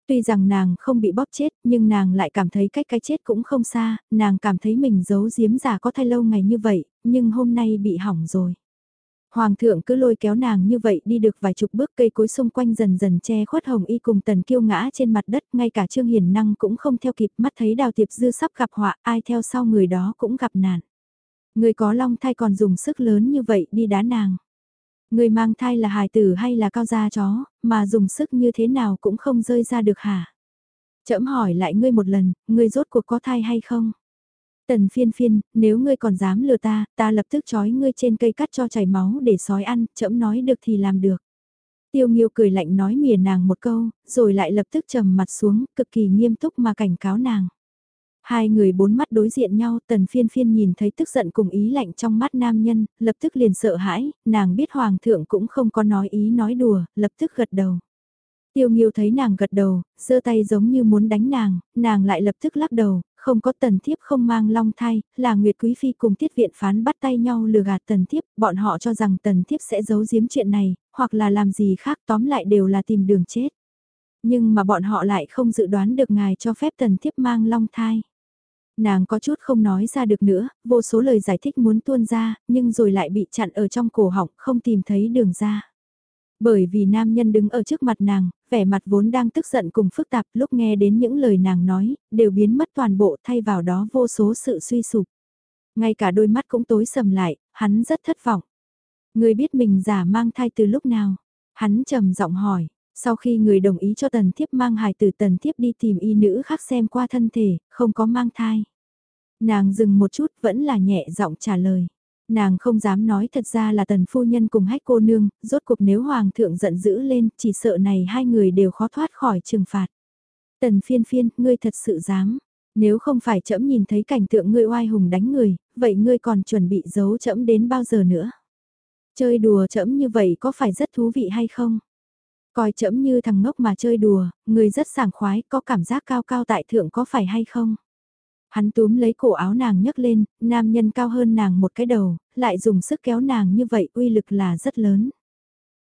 Tuy rằng nàng không bị bóp chết nhưng nàng lại cảm thấy cách cái chết cũng không xa, nàng cảm thấy mình giấu giếm giả có thay lâu ngày như vậy, nhưng hôm nay bị hỏng rồi. Hoàng thượng cứ lôi kéo nàng như vậy đi được vài chục bước cây cối xung quanh dần dần che khuất hồng y cùng tần kiêu ngã trên mặt đất, ngay cả Trương Hiền Năng cũng không theo kịp mắt thấy đào tiệp dư sắp gặp họa, ai theo sau người đó cũng gặp nạn. Người có long thai còn dùng sức lớn như vậy đi đá nàng. Người mang thai là hài tử hay là cao gia chó, mà dùng sức như thế nào cũng không rơi ra được hả? Chậm hỏi lại ngươi một lần, ngươi rốt cuộc có thai hay không? Tần phiên phiên, nếu ngươi còn dám lừa ta, ta lập tức trói ngươi trên cây cắt cho chảy máu để sói ăn, chậm nói được thì làm được. Tiêu Nghiêu cười lạnh nói mỉa nàng một câu, rồi lại lập tức trầm mặt xuống, cực kỳ nghiêm túc mà cảnh cáo nàng. Hai người bốn mắt đối diện nhau, tần phiên phiên nhìn thấy tức giận cùng ý lạnh trong mắt nam nhân, lập tức liền sợ hãi, nàng biết hoàng thượng cũng không có nói ý nói đùa, lập tức gật đầu. Tiêu Nghiêu thấy nàng gật đầu, giơ tay giống như muốn đánh nàng, nàng lại lập tức lắc đầu, không có tần thiếp không mang long thai, là Nguyệt Quý Phi cùng tiết viện phán bắt tay nhau lừa gạt tần thiếp, bọn họ cho rằng tần thiếp sẽ giấu giếm chuyện này, hoặc là làm gì khác tóm lại đều là tìm đường chết. Nhưng mà bọn họ lại không dự đoán được ngài cho phép tần thiếp mang long thai. Nàng có chút không nói ra được nữa, vô số lời giải thích muốn tuôn ra, nhưng rồi lại bị chặn ở trong cổ họng, không tìm thấy đường ra. Bởi vì nam nhân đứng ở trước mặt nàng, vẻ mặt vốn đang tức giận cùng phức tạp lúc nghe đến những lời nàng nói, đều biến mất toàn bộ thay vào đó vô số sự suy sụp. Ngay cả đôi mắt cũng tối sầm lại, hắn rất thất vọng. Người biết mình giả mang thai từ lúc nào? Hắn trầm giọng hỏi, sau khi người đồng ý cho tần thiếp mang hài từ tần thiếp đi tìm y nữ khác xem qua thân thể, không có mang thai. Nàng dừng một chút vẫn là nhẹ giọng trả lời. Nàng không dám nói thật ra là tần phu nhân cùng hách cô nương, rốt cuộc nếu hoàng thượng giận dữ lên, chỉ sợ này hai người đều khó thoát khỏi trừng phạt. Tần phiên phiên, ngươi thật sự dám. Nếu không phải trẫm nhìn thấy cảnh tượng ngươi oai hùng đánh người, vậy ngươi còn chuẩn bị giấu trẫm đến bao giờ nữa? Chơi đùa trẫm như vậy có phải rất thú vị hay không? Coi trẫm như thằng ngốc mà chơi đùa, người rất sảng khoái, có cảm giác cao cao tại thượng có phải hay không? Hắn túm lấy cổ áo nàng nhấc lên, nam nhân cao hơn nàng một cái đầu, lại dùng sức kéo nàng như vậy uy lực là rất lớn.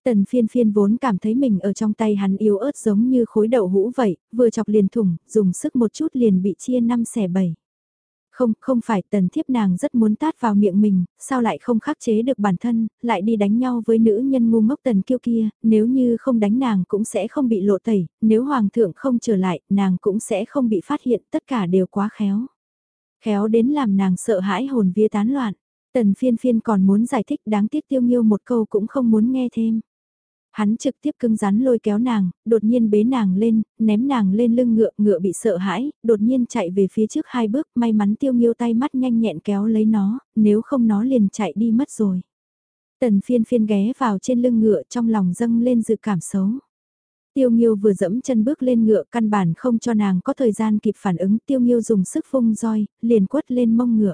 Tần phiên phiên vốn cảm thấy mình ở trong tay hắn yếu ớt giống như khối đậu hũ vậy, vừa chọc liền thủng, dùng sức một chút liền bị chia năm xẻ bảy. Không, không phải tần thiếp nàng rất muốn tát vào miệng mình, sao lại không khắc chế được bản thân, lại đi đánh nhau với nữ nhân ngu ngốc tần kiêu kia, nếu như không đánh nàng cũng sẽ không bị lộ tẩy, nếu hoàng thượng không trở lại, nàng cũng sẽ không bị phát hiện, tất cả đều quá khéo. Khéo đến làm nàng sợ hãi hồn vía tán loạn, tần phiên phiên còn muốn giải thích đáng tiếc tiêu nghiêu một câu cũng không muốn nghe thêm. Hắn trực tiếp cưng rắn lôi kéo nàng, đột nhiên bế nàng lên, ném nàng lên lưng ngựa, ngựa bị sợ hãi, đột nhiên chạy về phía trước hai bước, may mắn tiêu nghiêu tay mắt nhanh nhẹn kéo lấy nó, nếu không nó liền chạy đi mất rồi. Tần phiên phiên ghé vào trên lưng ngựa trong lòng dâng lên dự cảm xấu. Tiêu Nghiêu vừa dẫm chân bước lên ngựa căn bản không cho nàng có thời gian kịp phản ứng Tiêu Nghiêu dùng sức phung roi, liền quất lên mông ngựa.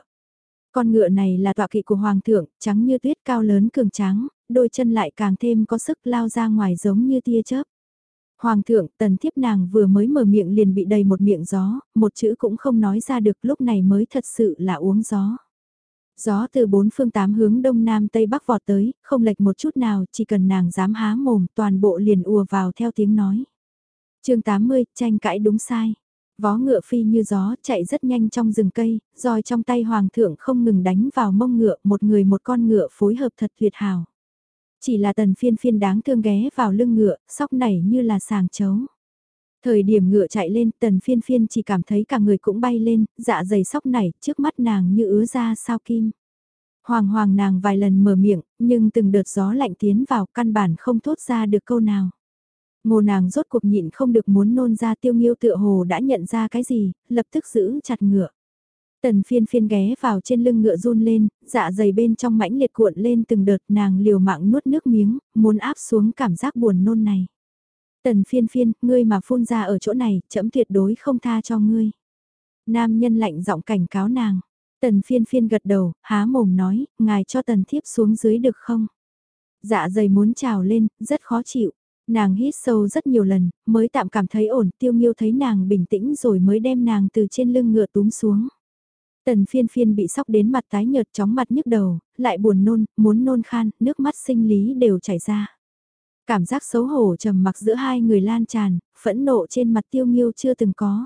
Con ngựa này là tọa kỵ của Hoàng thượng, trắng như tuyết cao lớn cường tráng, đôi chân lại càng thêm có sức lao ra ngoài giống như tia chớp. Hoàng thượng, tần thiếp nàng vừa mới mở miệng liền bị đầy một miệng gió, một chữ cũng không nói ra được lúc này mới thật sự là uống gió. Gió từ bốn phương tám hướng đông nam tây bắc vọt tới, không lệch một chút nào, chỉ cần nàng dám há mồm toàn bộ liền ùa vào theo tiếng nói. chương 80, tranh cãi đúng sai. Vó ngựa phi như gió chạy rất nhanh trong rừng cây, roi trong tay hoàng thượng không ngừng đánh vào mông ngựa một người một con ngựa phối hợp thật tuyệt hảo. Chỉ là tần phiên phiên đáng thương ghé vào lưng ngựa, sóc nảy như là sàng chấu. Thời điểm ngựa chạy lên tần phiên phiên chỉ cảm thấy cả người cũng bay lên, dạ dày sóc nảy, trước mắt nàng như ứa ra sao kim. Hoàng hoàng nàng vài lần mở miệng, nhưng từng đợt gió lạnh tiến vào căn bản không thốt ra được câu nào. Ngô nàng rốt cuộc nhịn không được muốn nôn ra tiêu nghiêu tựa hồ đã nhận ra cái gì, lập tức giữ chặt ngựa. Tần phiên phiên ghé vào trên lưng ngựa run lên, dạ dày bên trong mãnh liệt cuộn lên từng đợt nàng liều mạng nuốt nước miếng, muốn áp xuống cảm giác buồn nôn này. Tần phiên phiên, ngươi mà phun ra ở chỗ này, chấm tuyệt đối không tha cho ngươi. Nam nhân lạnh giọng cảnh cáo nàng. Tần phiên phiên gật đầu, há mồm nói, ngài cho tần thiếp xuống dưới được không? Dạ dày muốn trào lên, rất khó chịu. Nàng hít sâu rất nhiều lần, mới tạm cảm thấy ổn, tiêu nghiêu thấy nàng bình tĩnh rồi mới đem nàng từ trên lưng ngựa túm xuống. Tần phiên phiên bị sóc đến mặt tái nhợt chóng mặt nhức đầu, lại buồn nôn, muốn nôn khan, nước mắt sinh lý đều chảy ra. Cảm giác xấu hổ trầm mặc giữa hai người lan tràn, phẫn nộ trên mặt tiêu nghiêu chưa từng có.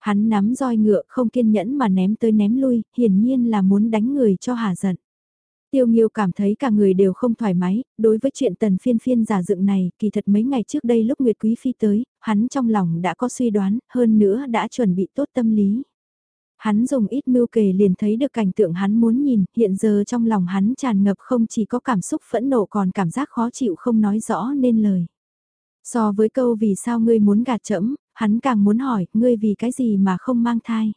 Hắn nắm roi ngựa không kiên nhẫn mà ném tới ném lui, hiển nhiên là muốn đánh người cho hà giận. Tiêu Nghiêu cảm thấy cả người đều không thoải mái, đối với chuyện tần phiên phiên giả dựng này, kỳ thật mấy ngày trước đây lúc Nguyệt Quý Phi tới, hắn trong lòng đã có suy đoán, hơn nữa đã chuẩn bị tốt tâm lý. Hắn dùng ít mưu kề liền thấy được cảnh tượng hắn muốn nhìn, hiện giờ trong lòng hắn tràn ngập không chỉ có cảm xúc phẫn nộ còn cảm giác khó chịu không nói rõ nên lời. So với câu vì sao ngươi muốn gạt chẫm, hắn càng muốn hỏi, ngươi vì cái gì mà không mang thai.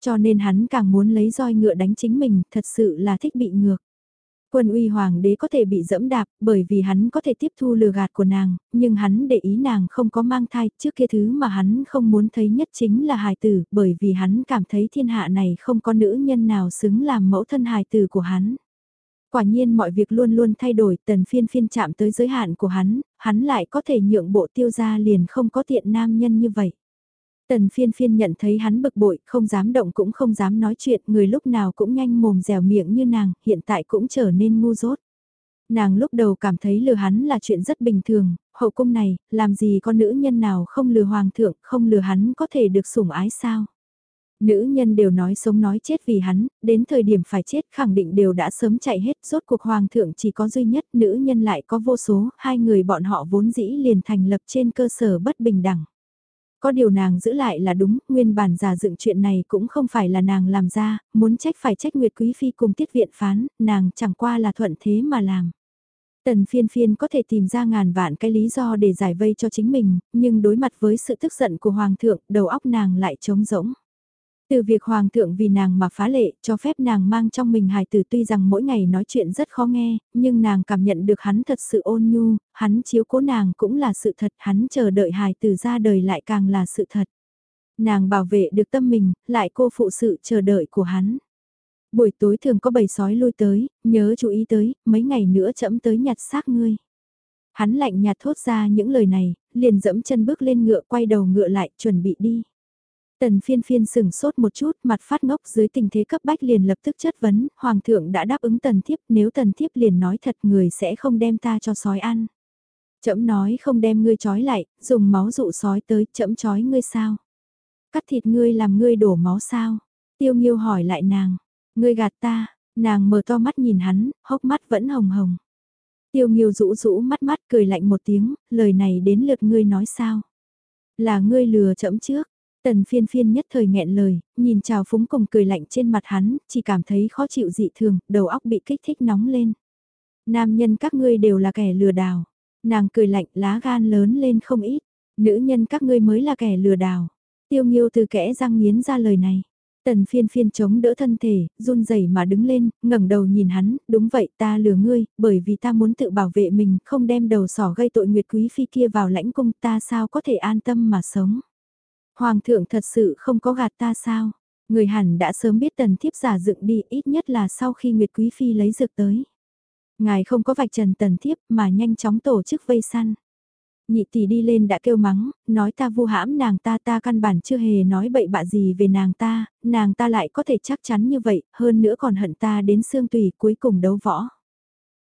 Cho nên hắn càng muốn lấy roi ngựa đánh chính mình, thật sự là thích bị ngược. Quân uy hoàng đế có thể bị dẫm đạp bởi vì hắn có thể tiếp thu lừa gạt của nàng, nhưng hắn để ý nàng không có mang thai, trước kia thứ mà hắn không muốn thấy nhất chính là hài tử, bởi vì hắn cảm thấy thiên hạ này không có nữ nhân nào xứng làm mẫu thân hài tử của hắn. Quả nhiên mọi việc luôn luôn thay đổi, tần phiên phiên chạm tới giới hạn của hắn, hắn lại có thể nhượng bộ tiêu ra liền không có tiện nam nhân như vậy. Tần phiên phiên nhận thấy hắn bực bội, không dám động cũng không dám nói chuyện, người lúc nào cũng nhanh mồm dẻo miệng như nàng, hiện tại cũng trở nên ngu dốt. Nàng lúc đầu cảm thấy lừa hắn là chuyện rất bình thường, hậu cung này, làm gì có nữ nhân nào không lừa hoàng thượng, không lừa hắn có thể được sủng ái sao. Nữ nhân đều nói sống nói chết vì hắn, đến thời điểm phải chết khẳng định đều đã sớm chạy hết, rốt cuộc hoàng thượng chỉ có duy nhất, nữ nhân lại có vô số, hai người bọn họ vốn dĩ liền thành lập trên cơ sở bất bình đẳng. Có điều nàng giữ lại là đúng, nguyên bản giả dựng chuyện này cũng không phải là nàng làm ra, muốn trách phải trách Nguyệt Quý Phi cùng tiết viện phán, nàng chẳng qua là thuận thế mà làm. Tần phiên phiên có thể tìm ra ngàn vạn cái lý do để giải vây cho chính mình, nhưng đối mặt với sự tức giận của Hoàng thượng, đầu óc nàng lại trống rỗng. Từ việc Hoàng thượng vì nàng mà phá lệ, cho phép nàng mang trong mình hài tử tuy rằng mỗi ngày nói chuyện rất khó nghe, nhưng nàng cảm nhận được hắn thật sự ôn nhu, hắn chiếu cố nàng cũng là sự thật, hắn chờ đợi hài tử ra đời lại càng là sự thật. Nàng bảo vệ được tâm mình, lại cô phụ sự chờ đợi của hắn. Buổi tối thường có bầy sói lui tới, nhớ chú ý tới, mấy ngày nữa chậm tới nhặt xác ngươi. Hắn lạnh nhạt thốt ra những lời này, liền dẫm chân bước lên ngựa quay đầu ngựa lại chuẩn bị đi. Tần phiên phiên sừng sốt một chút, mặt phát ngốc dưới tình thế cấp bách liền lập tức chất vấn, Hoàng thượng đã đáp ứng tần thiếp, nếu tần thiếp liền nói thật người sẽ không đem ta cho sói ăn. Chậm nói không đem ngươi trói lại, dùng máu dụ sói tới, chậm trói ngươi sao? Cắt thịt ngươi làm ngươi đổ máu sao? Tiêu nghiêu hỏi lại nàng, ngươi gạt ta, nàng mở to mắt nhìn hắn, hốc mắt vẫn hồng hồng. Tiêu nghiêu rũ rũ mắt mắt cười lạnh một tiếng, lời này đến lượt ngươi nói sao? Là ngươi lừa chậm trước, Tần phiên phiên nhất thời nghẹn lời, nhìn trào phúng cùng cười lạnh trên mặt hắn, chỉ cảm thấy khó chịu dị thường, đầu óc bị kích thích nóng lên. Nam nhân các ngươi đều là kẻ lừa đảo. Nàng cười lạnh lá gan lớn lên không ít. Nữ nhân các ngươi mới là kẻ lừa đảo. Tiêu nghiêu từ kẽ răng nghiến ra lời này. Tần phiên phiên chống đỡ thân thể, run rẩy mà đứng lên, ngẩng đầu nhìn hắn, đúng vậy ta lừa ngươi, bởi vì ta muốn tự bảo vệ mình, không đem đầu sỏ gây tội nguyệt quý phi kia vào lãnh cung ta sao có thể an tâm mà sống. Hoàng thượng thật sự không có gạt ta sao? Người hẳn đã sớm biết tần thiếp giả dựng đi ít nhất là sau khi Nguyệt Quý Phi lấy dược tới. Ngài không có vạch trần tần thiếp mà nhanh chóng tổ chức vây săn. Nhị tỷ đi lên đã kêu mắng, nói ta vu hãm nàng ta ta căn bản chưa hề nói bậy bạ gì về nàng ta, nàng ta lại có thể chắc chắn như vậy, hơn nữa còn hận ta đến xương tùy cuối cùng đấu võ.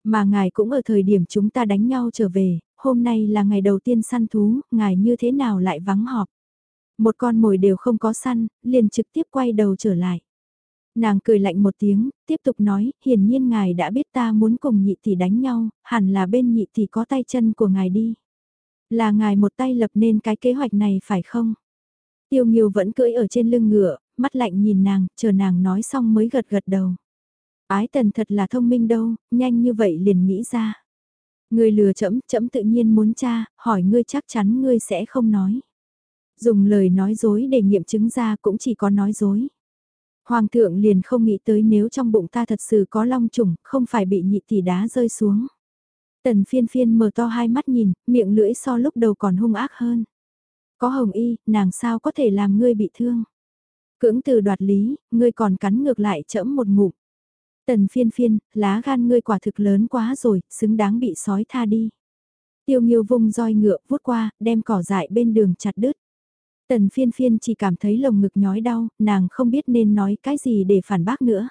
Mà ngài cũng ở thời điểm chúng ta đánh nhau trở về, hôm nay là ngày đầu tiên săn thú, ngài như thế nào lại vắng họp. Một con mồi đều không có săn, liền trực tiếp quay đầu trở lại. Nàng cười lạnh một tiếng, tiếp tục nói, hiển nhiên ngài đã biết ta muốn cùng nhị tỷ đánh nhau, hẳn là bên nhị tỷ có tay chân của ngài đi. Là ngài một tay lập nên cái kế hoạch này phải không? Tiêu Nghiêu vẫn cưỡi ở trên lưng ngựa, mắt lạnh nhìn nàng, chờ nàng nói xong mới gật gật đầu. Ái tần thật là thông minh đâu, nhanh như vậy liền nghĩ ra. Ngươi lừa chấm, chấm tự nhiên muốn cha, hỏi ngươi chắc chắn ngươi sẽ không nói. Dùng lời nói dối để nghiệm chứng ra cũng chỉ có nói dối. Hoàng thượng liền không nghĩ tới nếu trong bụng ta thật sự có long trùng, không phải bị nhị tỷ đá rơi xuống. Tần phiên phiên mở to hai mắt nhìn, miệng lưỡi so lúc đầu còn hung ác hơn. Có hồng y, nàng sao có thể làm ngươi bị thương. Cưỡng từ đoạt lý, ngươi còn cắn ngược lại chẫm một ngụm. Tần phiên phiên, lá gan ngươi quả thực lớn quá rồi, xứng đáng bị sói tha đi. Tiêu nghiêu vung roi ngựa vuốt qua, đem cỏ dại bên đường chặt đứt. Tần phiên phiên chỉ cảm thấy lồng ngực nhói đau, nàng không biết nên nói cái gì để phản bác nữa.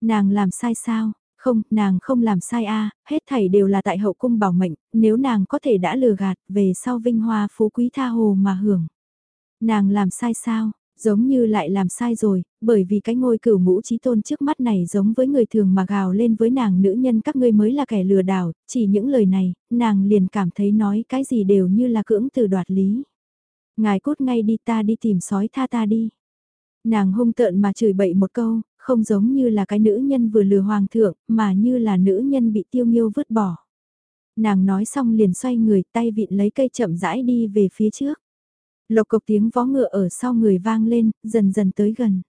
Nàng làm sai sao? Không, nàng không làm sai a hết thảy đều là tại hậu cung bảo mệnh, nếu nàng có thể đã lừa gạt, về sau vinh hoa phú quý tha hồ mà hưởng. Nàng làm sai sao? Giống như lại làm sai rồi, bởi vì cái ngôi cửu ngũ trí tôn trước mắt này giống với người thường mà gào lên với nàng nữ nhân các ngươi mới là kẻ lừa đảo, chỉ những lời này, nàng liền cảm thấy nói cái gì đều như là cưỡng từ đoạt lý. Ngài cút ngay đi ta đi tìm sói tha ta đi. Nàng hung tợn mà chửi bậy một câu, không giống như là cái nữ nhân vừa lừa hoàng thượng, mà như là nữ nhân bị tiêu nghiêu vứt bỏ. Nàng nói xong liền xoay người tay vịn lấy cây chậm rãi đi về phía trước. Lộc cộc tiếng vó ngựa ở sau người vang lên, dần dần tới gần.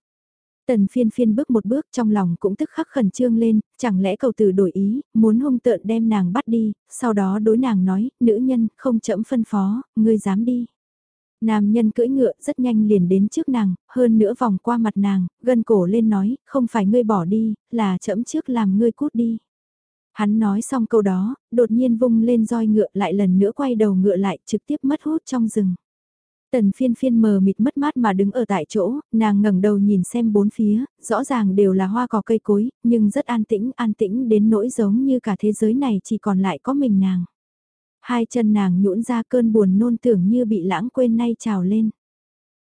Tần phiên phiên bước một bước trong lòng cũng tức khắc khẩn trương lên, chẳng lẽ cầu tử đổi ý, muốn hung tợn đem nàng bắt đi, sau đó đối nàng nói, nữ nhân, không chậm phân phó, ngươi dám đi. Nam nhân cưỡi ngựa rất nhanh liền đến trước nàng, hơn nữa vòng qua mặt nàng, gân cổ lên nói, không phải ngươi bỏ đi, là chậm trước làm ngươi cút đi. Hắn nói xong câu đó, đột nhiên vung lên roi ngựa lại lần nữa quay đầu ngựa lại trực tiếp mất hút trong rừng. Tần phiên phiên mờ mịt mất mát mà đứng ở tại chỗ, nàng ngẩng đầu nhìn xem bốn phía, rõ ràng đều là hoa cỏ cây cối, nhưng rất an tĩnh, an tĩnh đến nỗi giống như cả thế giới này chỉ còn lại có mình nàng. Hai chân nàng nhũn ra cơn buồn nôn tưởng như bị lãng quên nay trào lên.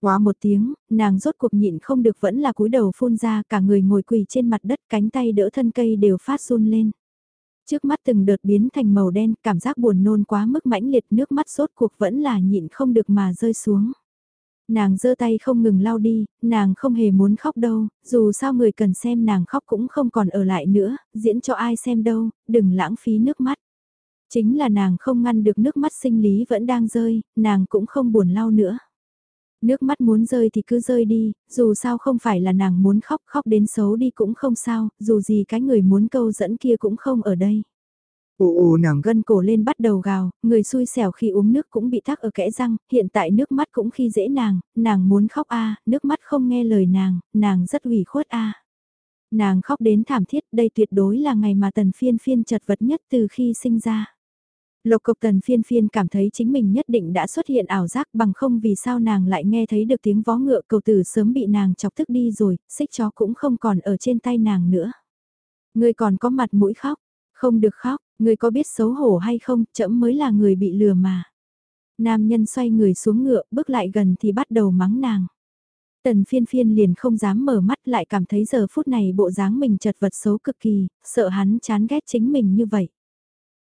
Quá một tiếng, nàng rốt cuộc nhịn không được vẫn là cúi đầu phun ra cả người ngồi quỳ trên mặt đất cánh tay đỡ thân cây đều phát run lên. Trước mắt từng đợt biến thành màu đen, cảm giác buồn nôn quá mức mãnh liệt nước mắt rốt cuộc vẫn là nhịn không được mà rơi xuống. Nàng giơ tay không ngừng lau đi, nàng không hề muốn khóc đâu, dù sao người cần xem nàng khóc cũng không còn ở lại nữa, diễn cho ai xem đâu, đừng lãng phí nước mắt. Chính là nàng không ngăn được nước mắt sinh lý vẫn đang rơi, nàng cũng không buồn lau nữa. Nước mắt muốn rơi thì cứ rơi đi, dù sao không phải là nàng muốn khóc khóc đến xấu đi cũng không sao, dù gì cái người muốn câu dẫn kia cũng không ở đây. Ồ ồ nàng gân cổ lên bắt đầu gào, người xui xẻo khi uống nước cũng bị tắc ở kẽ răng, hiện tại nước mắt cũng khi dễ nàng, nàng muốn khóc a nước mắt không nghe lời nàng, nàng rất ủy khuất a Nàng khóc đến thảm thiết, đây tuyệt đối là ngày mà tần phiên phiên chật vật nhất từ khi sinh ra. Lộc cộc tần phiên phiên cảm thấy chính mình nhất định đã xuất hiện ảo giác bằng không vì sao nàng lại nghe thấy được tiếng vó ngựa cầu tử sớm bị nàng chọc tức đi rồi, xích chó cũng không còn ở trên tay nàng nữa. Người còn có mặt mũi khóc, không được khóc, người có biết xấu hổ hay không, chậm mới là người bị lừa mà. Nam nhân xoay người xuống ngựa, bước lại gần thì bắt đầu mắng nàng. Tần phiên phiên liền không dám mở mắt lại cảm thấy giờ phút này bộ dáng mình chật vật xấu cực kỳ, sợ hắn chán ghét chính mình như vậy.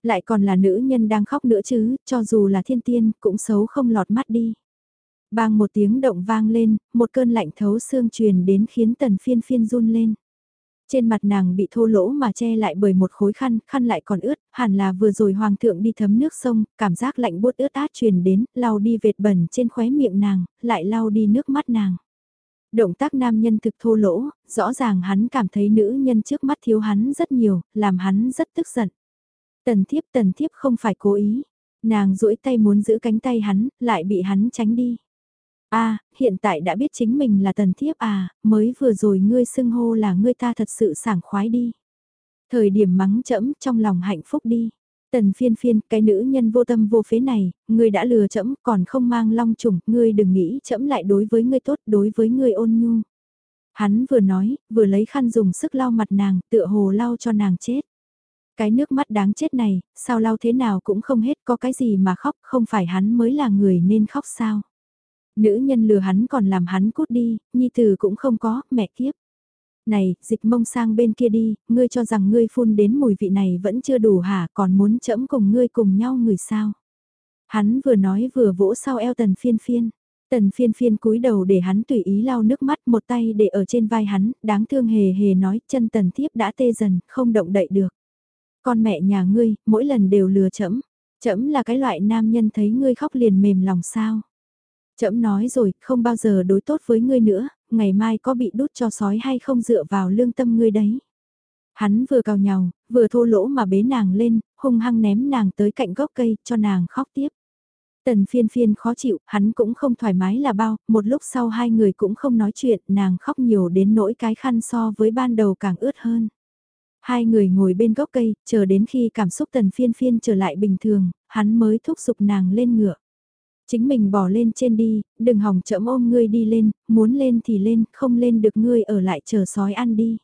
Lại còn là nữ nhân đang khóc nữa chứ, cho dù là thiên tiên cũng xấu không lọt mắt đi. Bang một tiếng động vang lên, một cơn lạnh thấu xương truyền đến khiến tần phiên phiên run lên. Trên mặt nàng bị thô lỗ mà che lại bởi một khối khăn, khăn lại còn ướt, hẳn là vừa rồi hoàng thượng đi thấm nước sông, cảm giác lạnh buốt ướt át truyền đến, lau đi vệt bẩn trên khóe miệng nàng, lại lau đi nước mắt nàng. Động tác nam nhân thực thô lỗ, rõ ràng hắn cảm thấy nữ nhân trước mắt thiếu hắn rất nhiều, làm hắn rất tức giận. Tần thiếp tần thiếp không phải cố ý. Nàng duỗi tay muốn giữ cánh tay hắn, lại bị hắn tránh đi. a hiện tại đã biết chính mình là tần thiếp à, mới vừa rồi ngươi xưng hô là ngươi ta thật sự sảng khoái đi. Thời điểm mắng chẫm trong lòng hạnh phúc đi. Tần phiên phiên, cái nữ nhân vô tâm vô phế này, ngươi đã lừa chẫm còn không mang long trùng, ngươi đừng nghĩ chẫm lại đối với ngươi tốt, đối với ngươi ôn nhu. Hắn vừa nói, vừa lấy khăn dùng sức lau mặt nàng, tựa hồ lau cho nàng chết. Cái nước mắt đáng chết này, sao lau thế nào cũng không hết có cái gì mà khóc, không phải hắn mới là người nên khóc sao. Nữ nhân lừa hắn còn làm hắn cút đi, nhi tử cũng không có, mẹ kiếp. Này, dịch mông sang bên kia đi, ngươi cho rằng ngươi phun đến mùi vị này vẫn chưa đủ hả, còn muốn chẫm cùng ngươi cùng nhau người sao. Hắn vừa nói vừa vỗ sau eo tần phiên phiên. Tần phiên phiên cúi đầu để hắn tùy ý lau nước mắt một tay để ở trên vai hắn, đáng thương hề hề nói chân tần thiếp đã tê dần, không động đậy được. Con mẹ nhà ngươi, mỗi lần đều lừa chẫm. Chẫm là cái loại nam nhân thấy ngươi khóc liền mềm lòng sao. Chẫm nói rồi, không bao giờ đối tốt với ngươi nữa, ngày mai có bị đút cho sói hay không dựa vào lương tâm ngươi đấy. Hắn vừa cào nhào, vừa thô lỗ mà bế nàng lên, hung hăng ném nàng tới cạnh gốc cây, cho nàng khóc tiếp. Tần phiên phiên khó chịu, hắn cũng không thoải mái là bao, một lúc sau hai người cũng không nói chuyện, nàng khóc nhiều đến nỗi cái khăn so với ban đầu càng ướt hơn. Hai người ngồi bên gốc cây, chờ đến khi cảm xúc tần phiên phiên trở lại bình thường, hắn mới thúc giục nàng lên ngựa. Chính mình bỏ lên trên đi, đừng hòng chậm ôm ngươi đi lên, muốn lên thì lên, không lên được ngươi ở lại chờ sói ăn đi.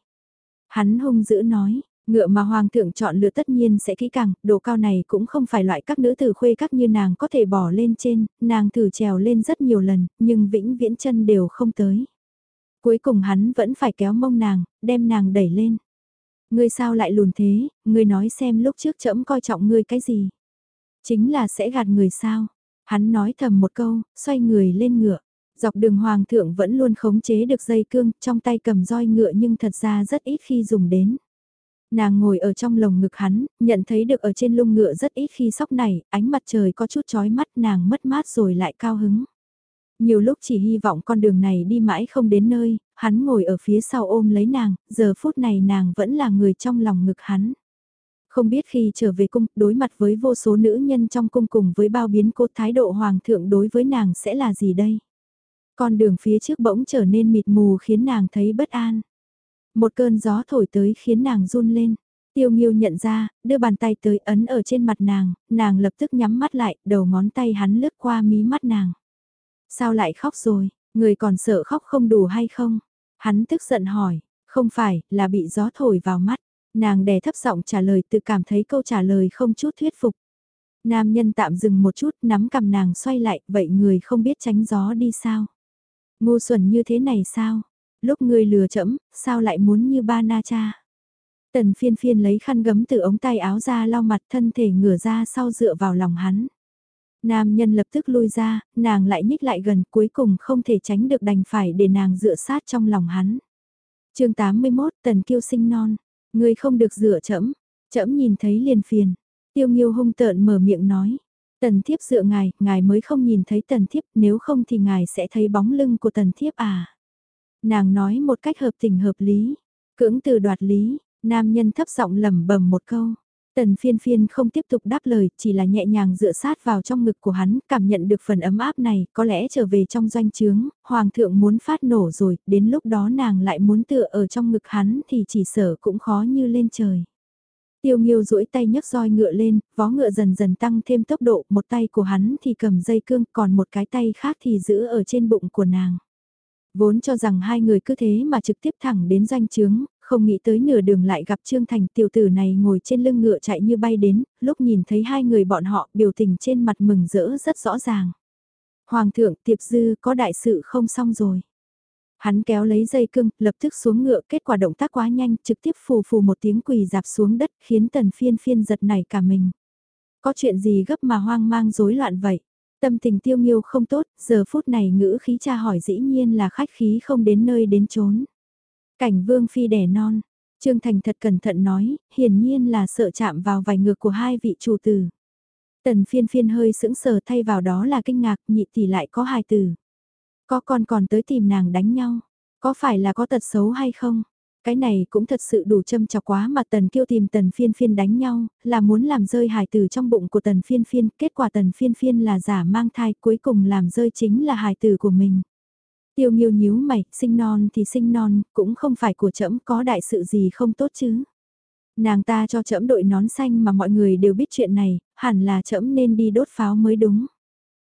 Hắn hung dữ nói, ngựa mà hoàng thượng chọn lựa tất nhiên sẽ kỹ càng, độ cao này cũng không phải loại các nữ tử khuê các như nàng có thể bỏ lên trên, nàng thử trèo lên rất nhiều lần, nhưng vĩnh viễn chân đều không tới. Cuối cùng hắn vẫn phải kéo mông nàng, đem nàng đẩy lên. Ngươi sao lại lùn thế, ngươi nói xem lúc trước trẫm coi trọng ngươi cái gì. Chính là sẽ gạt người sao. Hắn nói thầm một câu, xoay người lên ngựa. Dọc đường hoàng thượng vẫn luôn khống chế được dây cương, trong tay cầm roi ngựa nhưng thật ra rất ít khi dùng đến. Nàng ngồi ở trong lồng ngực hắn, nhận thấy được ở trên lung ngựa rất ít khi sóc này, ánh mặt trời có chút chói mắt nàng mất mát rồi lại cao hứng. Nhiều lúc chỉ hy vọng con đường này đi mãi không đến nơi, hắn ngồi ở phía sau ôm lấy nàng, giờ phút này nàng vẫn là người trong lòng ngực hắn. Không biết khi trở về cung, đối mặt với vô số nữ nhân trong cung cùng với bao biến cố thái độ hoàng thượng đối với nàng sẽ là gì đây? Con đường phía trước bỗng trở nên mịt mù khiến nàng thấy bất an. Một cơn gió thổi tới khiến nàng run lên. Tiêu Nghiêu nhận ra, đưa bàn tay tới ấn ở trên mặt nàng, nàng lập tức nhắm mắt lại, đầu ngón tay hắn lướt qua mí mắt nàng. Sao lại khóc rồi, người còn sợ khóc không đủ hay không? Hắn tức giận hỏi, không phải, là bị gió thổi vào mắt. Nàng đè thấp giọng trả lời tự cảm thấy câu trả lời không chút thuyết phục. Nam nhân tạm dừng một chút nắm cầm nàng xoay lại, vậy người không biết tránh gió đi sao? Ngu xuẩn như thế này sao? Lúc người lừa chẫm, sao lại muốn như ba na cha? Tần phiên phiên lấy khăn gấm từ ống tay áo ra lau mặt thân thể ngửa ra sau dựa vào lòng hắn. Nam nhân lập tức lui ra, nàng lại nhích lại gần cuối cùng không thể tránh được đành phải để nàng dựa sát trong lòng hắn. chương 81 Tần Kiêu sinh non, người không được dựa chẫm, chẫm nhìn thấy liền phiền. Tiêu Nghiêu hung tợn mở miệng nói. Tần thiếp dựa ngài, ngài mới không nhìn thấy tần thiếp, nếu không thì ngài sẽ thấy bóng lưng của tần thiếp à. Nàng nói một cách hợp tình hợp lý, cưỡng từ đoạt lý, nam nhân thấp giọng lẩm bẩm một câu. Tần phiên phiên không tiếp tục đáp lời, chỉ là nhẹ nhàng dựa sát vào trong ngực của hắn, cảm nhận được phần ấm áp này, có lẽ trở về trong doanh trướng, hoàng thượng muốn phát nổ rồi, đến lúc đó nàng lại muốn tựa ở trong ngực hắn thì chỉ sợ cũng khó như lên trời. Tiêu Nghiêu duỗi tay nhấc roi ngựa lên, vó ngựa dần dần tăng thêm tốc độ, một tay của hắn thì cầm dây cương, còn một cái tay khác thì giữ ở trên bụng của nàng. Vốn cho rằng hai người cứ thế mà trực tiếp thẳng đến doanh trướng, không nghĩ tới nửa đường lại gặp Trương Thành tiểu tử này ngồi trên lưng ngựa chạy như bay đến, lúc nhìn thấy hai người bọn họ biểu tình trên mặt mừng rỡ rất rõ ràng. Hoàng thượng tiệp dư có đại sự không xong rồi. Hắn kéo lấy dây cưng, lập tức xuống ngựa, kết quả động tác quá nhanh, trực tiếp phù phù một tiếng quỳ dạp xuống đất, khiến tần phiên phiên giật nảy cả mình. Có chuyện gì gấp mà hoang mang rối loạn vậy? Tâm tình tiêu nghiêu không tốt, giờ phút này ngữ khí cha hỏi dĩ nhiên là khách khí không đến nơi đến chốn. Cảnh vương phi đẻ non, Trương Thành thật cẩn thận nói, hiển nhiên là sợ chạm vào vài ngược của hai vị chủ tử. Tần phiên phiên hơi sững sờ thay vào đó là kinh ngạc nhị tỷ lại có hài tử. Có con còn tới tìm nàng đánh nhau, có phải là có tật xấu hay không? Cái này cũng thật sự đủ châm chọc quá mà tần kiêu tìm tần phiên phiên đánh nhau, là muốn làm rơi hài tử trong bụng của tần phiên phiên, kết quả tần phiên phiên là giả mang thai cuối cùng làm rơi chính là hài tử của mình. Tiêu nghiêu nhíu mày, sinh non thì sinh non, cũng không phải của trẫm có đại sự gì không tốt chứ. Nàng ta cho trẫm đội nón xanh mà mọi người đều biết chuyện này, hẳn là trẫm nên đi đốt pháo mới đúng.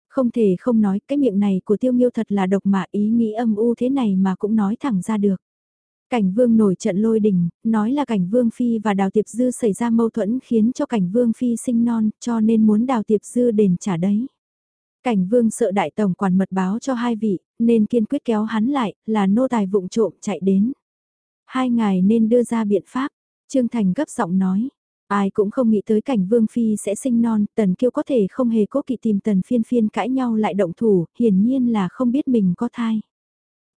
Không thể không nói cái miệng này của tiêu nghiêu thật là độc mà ý nghĩ âm u thế này mà cũng nói thẳng ra được. Cảnh vương nổi trận lôi đình, nói là cảnh vương phi và đào tiệp dư xảy ra mâu thuẫn khiến cho cảnh vương phi sinh non cho nên muốn đào tiệp dư đền trả đấy. Cảnh vương sợ đại tổng quản mật báo cho hai vị, nên kiên quyết kéo hắn lại, là nô tài vụng trộm chạy đến. Hai ngài nên đưa ra biện pháp, Trương Thành gấp giọng nói. Ai cũng không nghĩ tới cảnh Vương Phi sẽ sinh non, Tần Kiêu có thể không hề cố kỵ tìm Tần Phiên Phiên cãi nhau lại động thủ, hiển nhiên là không biết mình có thai.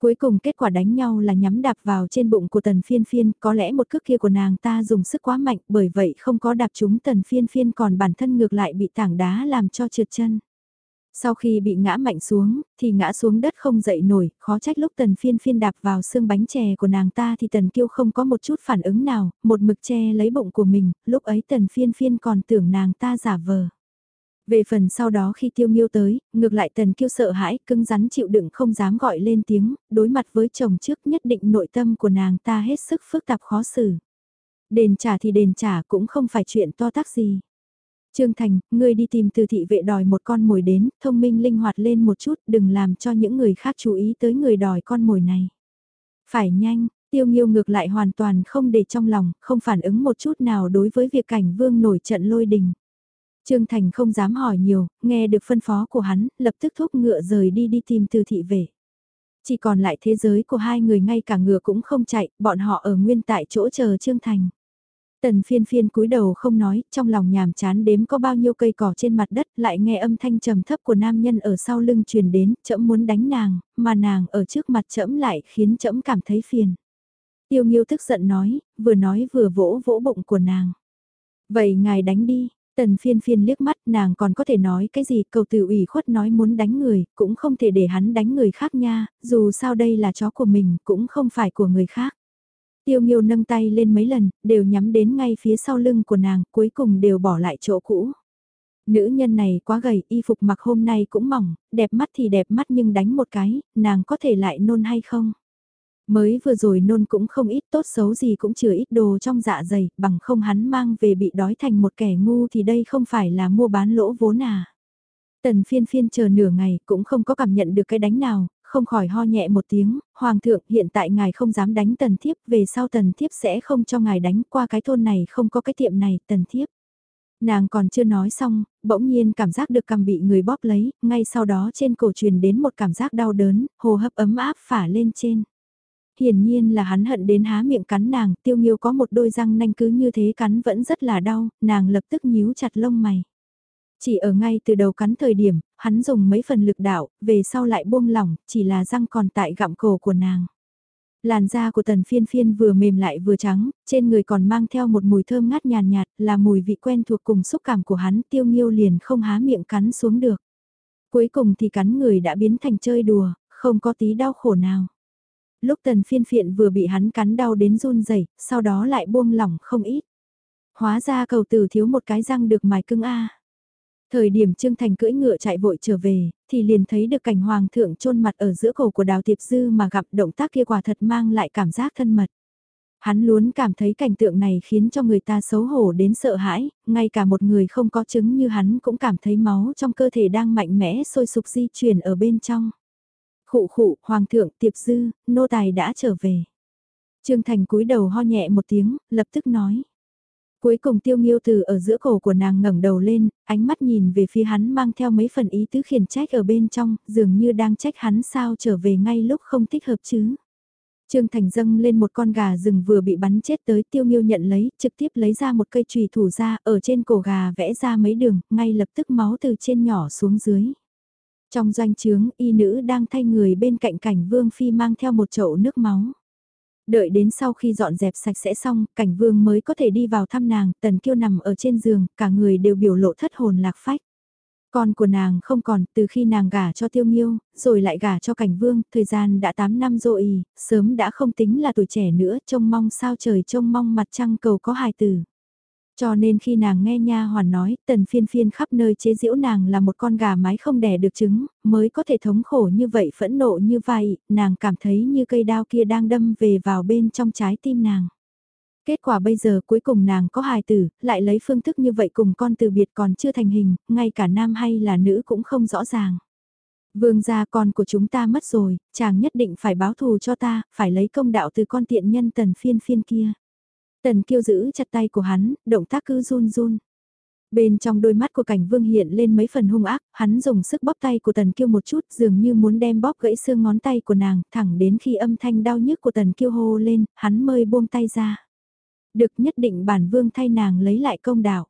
Cuối cùng kết quả đánh nhau là nhắm đạp vào trên bụng của Tần Phiên Phiên, có lẽ một cước kia của nàng ta dùng sức quá mạnh bởi vậy không có đạp trúng Tần Phiên Phiên còn bản thân ngược lại bị tảng đá làm cho trượt chân. Sau khi bị ngã mạnh xuống, thì ngã xuống đất không dậy nổi, khó trách lúc tần phiên phiên đạp vào xương bánh chè của nàng ta thì tần kiêu không có một chút phản ứng nào, một mực che lấy bụng của mình, lúc ấy tần phiên phiên còn tưởng nàng ta giả vờ. Về phần sau đó khi tiêu miêu tới, ngược lại tần kiêu sợ hãi, cứng rắn chịu đựng không dám gọi lên tiếng, đối mặt với chồng trước nhất định nội tâm của nàng ta hết sức phức tạp khó xử. Đền trả thì đền trả cũng không phải chuyện to tác gì. Trương Thành, ngươi đi tìm từ thị vệ đòi một con mồi đến, thông minh linh hoạt lên một chút, đừng làm cho những người khác chú ý tới người đòi con mồi này. Phải nhanh, tiêu nghiêu ngược lại hoàn toàn không để trong lòng, không phản ứng một chút nào đối với việc cảnh vương nổi trận lôi đình. Trương Thành không dám hỏi nhiều, nghe được phân phó của hắn, lập tức thúc ngựa rời đi đi tìm từ thị vệ. Chỉ còn lại thế giới của hai người ngay cả ngựa cũng không chạy, bọn họ ở nguyên tại chỗ chờ Trương Thành. Tần phiên phiên cúi đầu không nói, trong lòng nhàm chán đếm có bao nhiêu cây cỏ trên mặt đất, lại nghe âm thanh trầm thấp của nam nhân ở sau lưng truyền đến, chậm muốn đánh nàng, mà nàng ở trước mặt chậm lại khiến chậm cảm thấy phiền. Tiêu nghiêu tức giận nói, vừa nói vừa vỗ vỗ bụng của nàng. Vậy ngài đánh đi, tần phiên phiên liếc mắt nàng còn có thể nói cái gì cầu từ ủy khuất nói muốn đánh người, cũng không thể để hắn đánh người khác nha, dù sao đây là chó của mình, cũng không phải của người khác. Tiêu Nghiêu nâng tay lên mấy lần, đều nhắm đến ngay phía sau lưng của nàng, cuối cùng đều bỏ lại chỗ cũ. Nữ nhân này quá gầy, y phục mặc hôm nay cũng mỏng, đẹp mắt thì đẹp mắt nhưng đánh một cái, nàng có thể lại nôn hay không? Mới vừa rồi nôn cũng không ít tốt xấu gì cũng chừa ít đồ trong dạ dày, bằng không hắn mang về bị đói thành một kẻ ngu thì đây không phải là mua bán lỗ vốn à. Tần phiên phiên chờ nửa ngày cũng không có cảm nhận được cái đánh nào, không khỏi ho nhẹ một tiếng, Hoàng thượng hiện tại ngài không dám đánh tần thiếp, về sau tần thiếp sẽ không cho ngài đánh qua cái thôn này không có cái tiệm này, tần thiếp. Nàng còn chưa nói xong, bỗng nhiên cảm giác được cầm bị người bóp lấy, ngay sau đó trên cổ truyền đến một cảm giác đau đớn, hồ hấp ấm áp phả lên trên. Hiển nhiên là hắn hận đến há miệng cắn nàng, tiêu nghiêu có một đôi răng nanh cứ như thế cắn vẫn rất là đau, nàng lập tức nhíu chặt lông mày. Chỉ ở ngay từ đầu cắn thời điểm, hắn dùng mấy phần lực đạo, về sau lại buông lỏng, chỉ là răng còn tại gặm cổ của nàng. Làn da của tần phiên phiên vừa mềm lại vừa trắng, trên người còn mang theo một mùi thơm ngát nhàn nhạt, là mùi vị quen thuộc cùng xúc cảm của hắn tiêu nghiêu liền không há miệng cắn xuống được. Cuối cùng thì cắn người đã biến thành chơi đùa, không có tí đau khổ nào. Lúc tần phiên phiện vừa bị hắn cắn đau đến run rẩy sau đó lại buông lỏng không ít. Hóa ra cầu tử thiếu một cái răng được mài cưng a Thời điểm Trương Thành cưỡi ngựa chạy vội trở về, thì liền thấy được cảnh hoàng thượng chôn mặt ở giữa cổ của đào tiệp dư mà gặp động tác kia quả thật mang lại cảm giác thân mật. Hắn luôn cảm thấy cảnh tượng này khiến cho người ta xấu hổ đến sợ hãi, ngay cả một người không có chứng như hắn cũng cảm thấy máu trong cơ thể đang mạnh mẽ sôi sục di chuyển ở bên trong. Khụ khụ, hoàng thượng, tiệp dư, nô tài đã trở về. Trương Thành cúi đầu ho nhẹ một tiếng, lập tức nói. Cuối cùng tiêu nghiêu từ ở giữa cổ của nàng ngẩng đầu lên, ánh mắt nhìn về phía hắn mang theo mấy phần ý tứ khiển trách ở bên trong, dường như đang trách hắn sao trở về ngay lúc không thích hợp chứ. Trương Thành dâng lên một con gà rừng vừa bị bắn chết tới tiêu nghiêu nhận lấy, trực tiếp lấy ra một cây chùy thủ ra, ở trên cổ gà vẽ ra mấy đường, ngay lập tức máu từ trên nhỏ xuống dưới. Trong doanh trướng, y nữ đang thay người bên cạnh cảnh vương phi mang theo một chậu nước máu. Đợi đến sau khi dọn dẹp sạch sẽ xong, cảnh vương mới có thể đi vào thăm nàng, tần kiêu nằm ở trên giường, cả người đều biểu lộ thất hồn lạc phách. Con của nàng không còn, từ khi nàng gả cho tiêu nghiêu, rồi lại gả cho cảnh vương, thời gian đã 8 năm rồi, sớm đã không tính là tuổi trẻ nữa, trông mong sao trời trông mong mặt trăng cầu có hài tử. Cho nên khi nàng nghe nha hoàn nói, tần phiên phiên khắp nơi chế giễu nàng là một con gà mái không đẻ được trứng, mới có thể thống khổ như vậy phẫn nộ như vậy, nàng cảm thấy như cây đao kia đang đâm về vào bên trong trái tim nàng. Kết quả bây giờ cuối cùng nàng có hài tử, lại lấy phương thức như vậy cùng con từ biệt còn chưa thành hình, ngay cả nam hay là nữ cũng không rõ ràng. Vương gia con của chúng ta mất rồi, chàng nhất định phải báo thù cho ta, phải lấy công đạo từ con tiện nhân tần phiên phiên kia. Tần kiêu giữ chặt tay của hắn, động tác cứ run run. Bên trong đôi mắt của cảnh vương hiện lên mấy phần hung ác, hắn dùng sức bóp tay của tần kiêu một chút dường như muốn đem bóp gãy xương ngón tay của nàng, thẳng đến khi âm thanh đau nhức của tần kiêu hô lên, hắn mới buông tay ra. Được nhất định bản vương thay nàng lấy lại công đạo.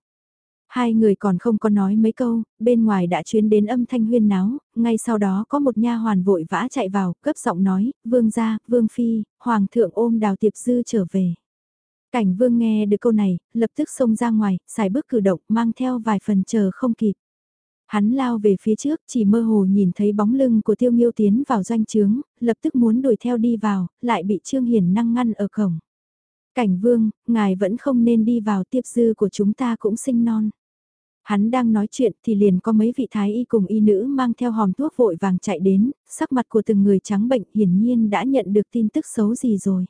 Hai người còn không có nói mấy câu, bên ngoài đã chuyến đến âm thanh huyên náo, ngay sau đó có một nha hoàn vội vã chạy vào, gấp giọng nói, vương gia, vương phi, hoàng thượng ôm đào tiệp dư trở về. Cảnh vương nghe được câu này, lập tức xông ra ngoài, xài bước cử động, mang theo vài phần chờ không kịp. Hắn lao về phía trước, chỉ mơ hồ nhìn thấy bóng lưng của tiêu nghiêu tiến vào doanh trướng, lập tức muốn đuổi theo đi vào, lại bị Trương Hiền năng ngăn ở cổng. Cảnh vương, ngài vẫn không nên đi vào tiếp dư của chúng ta cũng sinh non. Hắn đang nói chuyện thì liền có mấy vị thái y cùng y nữ mang theo hòm thuốc vội vàng chạy đến, sắc mặt của từng người trắng bệnh hiển nhiên đã nhận được tin tức xấu gì rồi.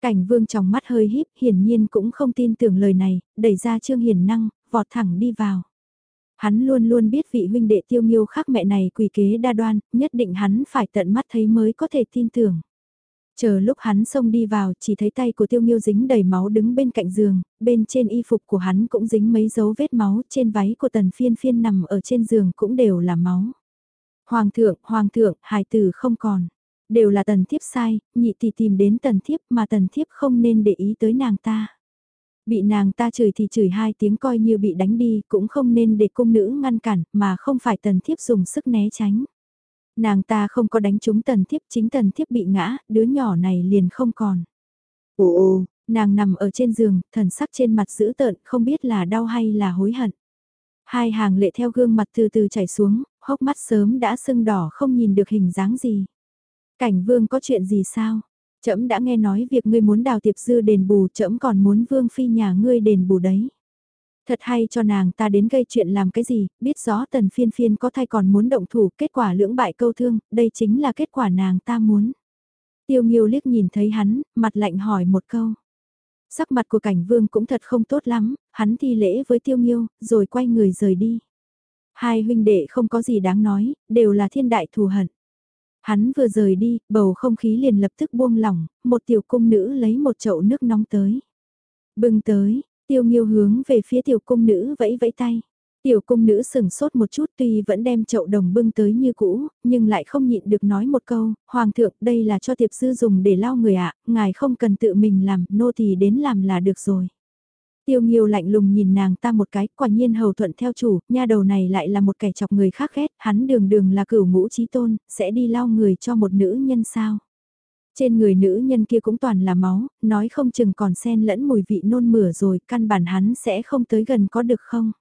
Cảnh vương trong mắt hơi híp hiển nhiên cũng không tin tưởng lời này, đẩy ra Trương Hiền Năng, vọt thẳng đi vào. Hắn luôn luôn biết vị huynh đệ tiêu nghiêu khác mẹ này quỷ kế đa đoan, nhất định hắn phải tận mắt thấy mới có thể tin tưởng. Chờ lúc hắn xông đi vào chỉ thấy tay của tiêu nghiêu dính đầy máu đứng bên cạnh giường, bên trên y phục của hắn cũng dính mấy dấu vết máu, trên váy của tần phiên phiên nằm ở trên giường cũng đều là máu. Hoàng thượng, hoàng thượng, hài tử không còn. Đều là tần thiếp sai, nhị tỷ tìm đến tần thiếp mà tần thiếp không nên để ý tới nàng ta. Bị nàng ta chửi thì chửi hai tiếng coi như bị đánh đi, cũng không nên để cung nữ ngăn cản, mà không phải tần thiếp dùng sức né tránh. Nàng ta không có đánh trúng tần thiếp, chính tần thiếp bị ngã, đứa nhỏ này liền không còn. Ồ ồ, nàng nằm ở trên giường, thần sắc trên mặt dữ tợn, không biết là đau hay là hối hận. Hai hàng lệ theo gương mặt từ từ chảy xuống, hốc mắt sớm đã sưng đỏ không nhìn được hình dáng gì. Cảnh vương có chuyện gì sao? Trẫm đã nghe nói việc ngươi muốn đào tiệp dư đền bù, trẫm còn muốn vương phi nhà ngươi đền bù đấy. Thật hay cho nàng ta đến gây chuyện làm cái gì, biết rõ tần phiên phiên có thay còn muốn động thủ, kết quả lưỡng bại câu thương, đây chính là kết quả nàng ta muốn. Tiêu nghiêu liếc nhìn thấy hắn, mặt lạnh hỏi một câu. Sắc mặt của cảnh vương cũng thật không tốt lắm, hắn thi lễ với tiêu nghiêu, rồi quay người rời đi. Hai huynh đệ không có gì đáng nói, đều là thiên đại thù hận. Hắn vừa rời đi, bầu không khí liền lập tức buông lỏng, một tiểu cung nữ lấy một chậu nước nóng tới. Bưng tới, tiêu nghiêu hướng về phía tiểu cung nữ vẫy vẫy tay. Tiểu cung nữ sừng sốt một chút tuy vẫn đem chậu đồng bưng tới như cũ, nhưng lại không nhịn được nói một câu, Hoàng thượng đây là cho tiệp sư dùng để lau người ạ, ngài không cần tự mình làm, nô thì đến làm là được rồi. Tiêu Nghiêu lạnh lùng nhìn nàng ta một cái, quả nhiên hầu thuận theo chủ, nha đầu này lại là một kẻ chọc người khác ghét, hắn đường đường là cửu ngũ trí tôn, sẽ đi lau người cho một nữ nhân sao. Trên người nữ nhân kia cũng toàn là máu, nói không chừng còn xen lẫn mùi vị nôn mửa rồi, căn bản hắn sẽ không tới gần có được không.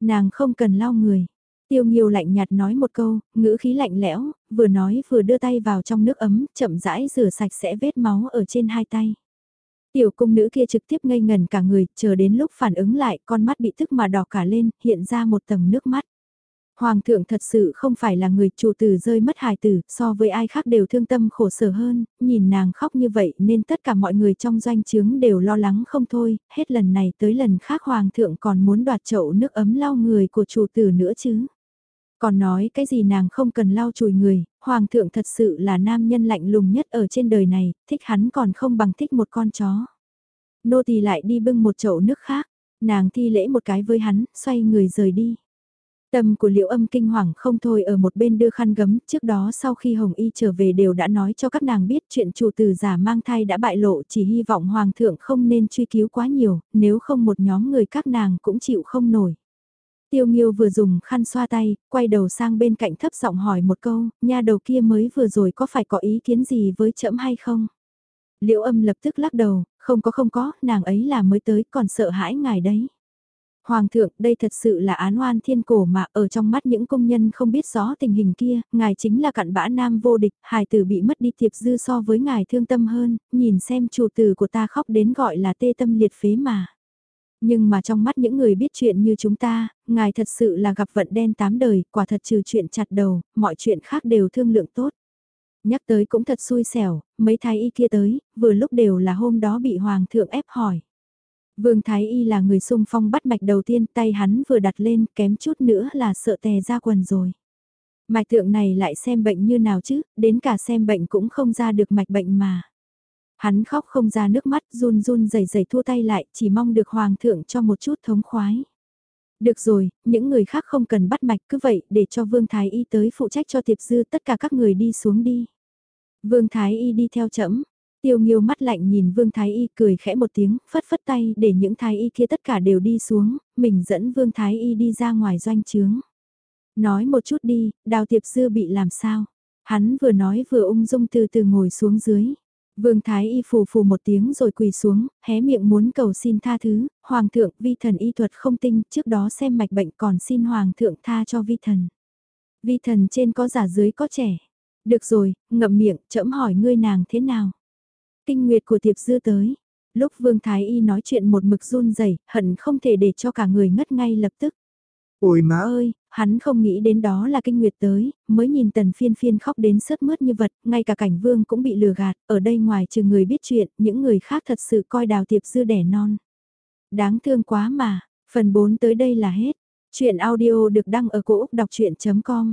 Nàng không cần lau người. Tiêu Nghiêu lạnh nhạt nói một câu, ngữ khí lạnh lẽo, vừa nói vừa đưa tay vào trong nước ấm, chậm rãi rửa sạch sẽ vết máu ở trên hai tay. Tiểu cung nữ kia trực tiếp ngây ngần cả người, chờ đến lúc phản ứng lại, con mắt bị tức mà đỏ cả lên, hiện ra một tầng nước mắt. Hoàng thượng thật sự không phải là người chủ tử rơi mất hài tử, so với ai khác đều thương tâm khổ sở hơn, nhìn nàng khóc như vậy nên tất cả mọi người trong doanh trướng đều lo lắng không thôi, hết lần này tới lần khác Hoàng thượng còn muốn đoạt chậu nước ấm lau người của chủ tử nữa chứ. Còn nói cái gì nàng không cần lau chùi người, Hoàng thượng thật sự là nam nhân lạnh lùng nhất ở trên đời này, thích hắn còn không bằng thích một con chó. Nô tỳ lại đi bưng một chậu nước khác, nàng thi lễ một cái với hắn, xoay người rời đi. Tâm của liệu âm kinh hoàng không thôi ở một bên đưa khăn gấm, trước đó sau khi Hồng Y trở về đều đã nói cho các nàng biết chuyện chủ tử giả mang thai đã bại lộ chỉ hy vọng Hoàng thượng không nên truy cứu quá nhiều, nếu không một nhóm người các nàng cũng chịu không nổi. Tiêu Nghiêu vừa dùng khăn xoa tay, quay đầu sang bên cạnh thấp giọng hỏi một câu, nha đầu kia mới vừa rồi có phải có ý kiến gì với trẫm hay không? Liễu âm lập tức lắc đầu, không có không có, nàng ấy là mới tới còn sợ hãi ngài đấy. Hoàng thượng, đây thật sự là án oan thiên cổ mà ở trong mắt những công nhân không biết rõ tình hình kia, ngài chính là cặn bã nam vô địch, hài tử bị mất đi thiệp dư so với ngài thương tâm hơn, nhìn xem chủ tử của ta khóc đến gọi là tê tâm liệt phế mà. Nhưng mà trong mắt những người biết chuyện như chúng ta, ngài thật sự là gặp vận đen tám đời, quả thật trừ chuyện chặt đầu, mọi chuyện khác đều thương lượng tốt. Nhắc tới cũng thật xui xẻo, mấy thái y kia tới, vừa lúc đều là hôm đó bị hoàng thượng ép hỏi. Vương Thái Y là người sung phong bắt mạch đầu tiên, tay hắn vừa đặt lên, kém chút nữa là sợ tè ra quần rồi. Mạch thượng này lại xem bệnh như nào chứ, đến cả xem bệnh cũng không ra được mạch bệnh mà. Hắn khóc không ra nước mắt, run run rẩy rẩy thua tay lại, chỉ mong được hoàng thượng cho một chút thống khoái. Được rồi, những người khác không cần bắt mạch cứ vậy để cho Vương Thái Y tới phụ trách cho tiệp dư tất cả các người đi xuống đi. Vương Thái Y đi theo chậm, Tiêu Nghiêu mắt lạnh nhìn Vương Thái Y cười khẽ một tiếng, phất phất tay để những Thái Y kia tất cả đều đi xuống, mình dẫn Vương Thái Y đi ra ngoài doanh trướng. Nói một chút đi, đào tiệp dư bị làm sao? Hắn vừa nói vừa ung dung từ từ ngồi xuống dưới. Vương Thái Y phù phù một tiếng rồi quỳ xuống, hé miệng muốn cầu xin tha thứ, Hoàng thượng vi thần y thuật không tinh, trước đó xem mạch bệnh còn xin Hoàng thượng tha cho vi thần. Vi thần trên có giả dưới có trẻ. Được rồi, ngậm miệng, chậm hỏi ngươi nàng thế nào. Kinh nguyệt của tiệp dư tới. Lúc Vương Thái Y nói chuyện một mực run rẩy hận không thể để cho cả người ngất ngay lập tức. Ôi má ơi, hắn không nghĩ đến đó là kinh nguyệt tới, mới nhìn tần phiên phiên khóc đến sớt mướt như vật, ngay cả cảnh vương cũng bị lừa gạt, ở đây ngoài trừ người biết chuyện, những người khác thật sự coi đào tiệp dư đẻ non. Đáng thương quá mà, phần 4 tới đây là hết. Chuyện audio được đăng ở cổ Úc đọc chuyện.com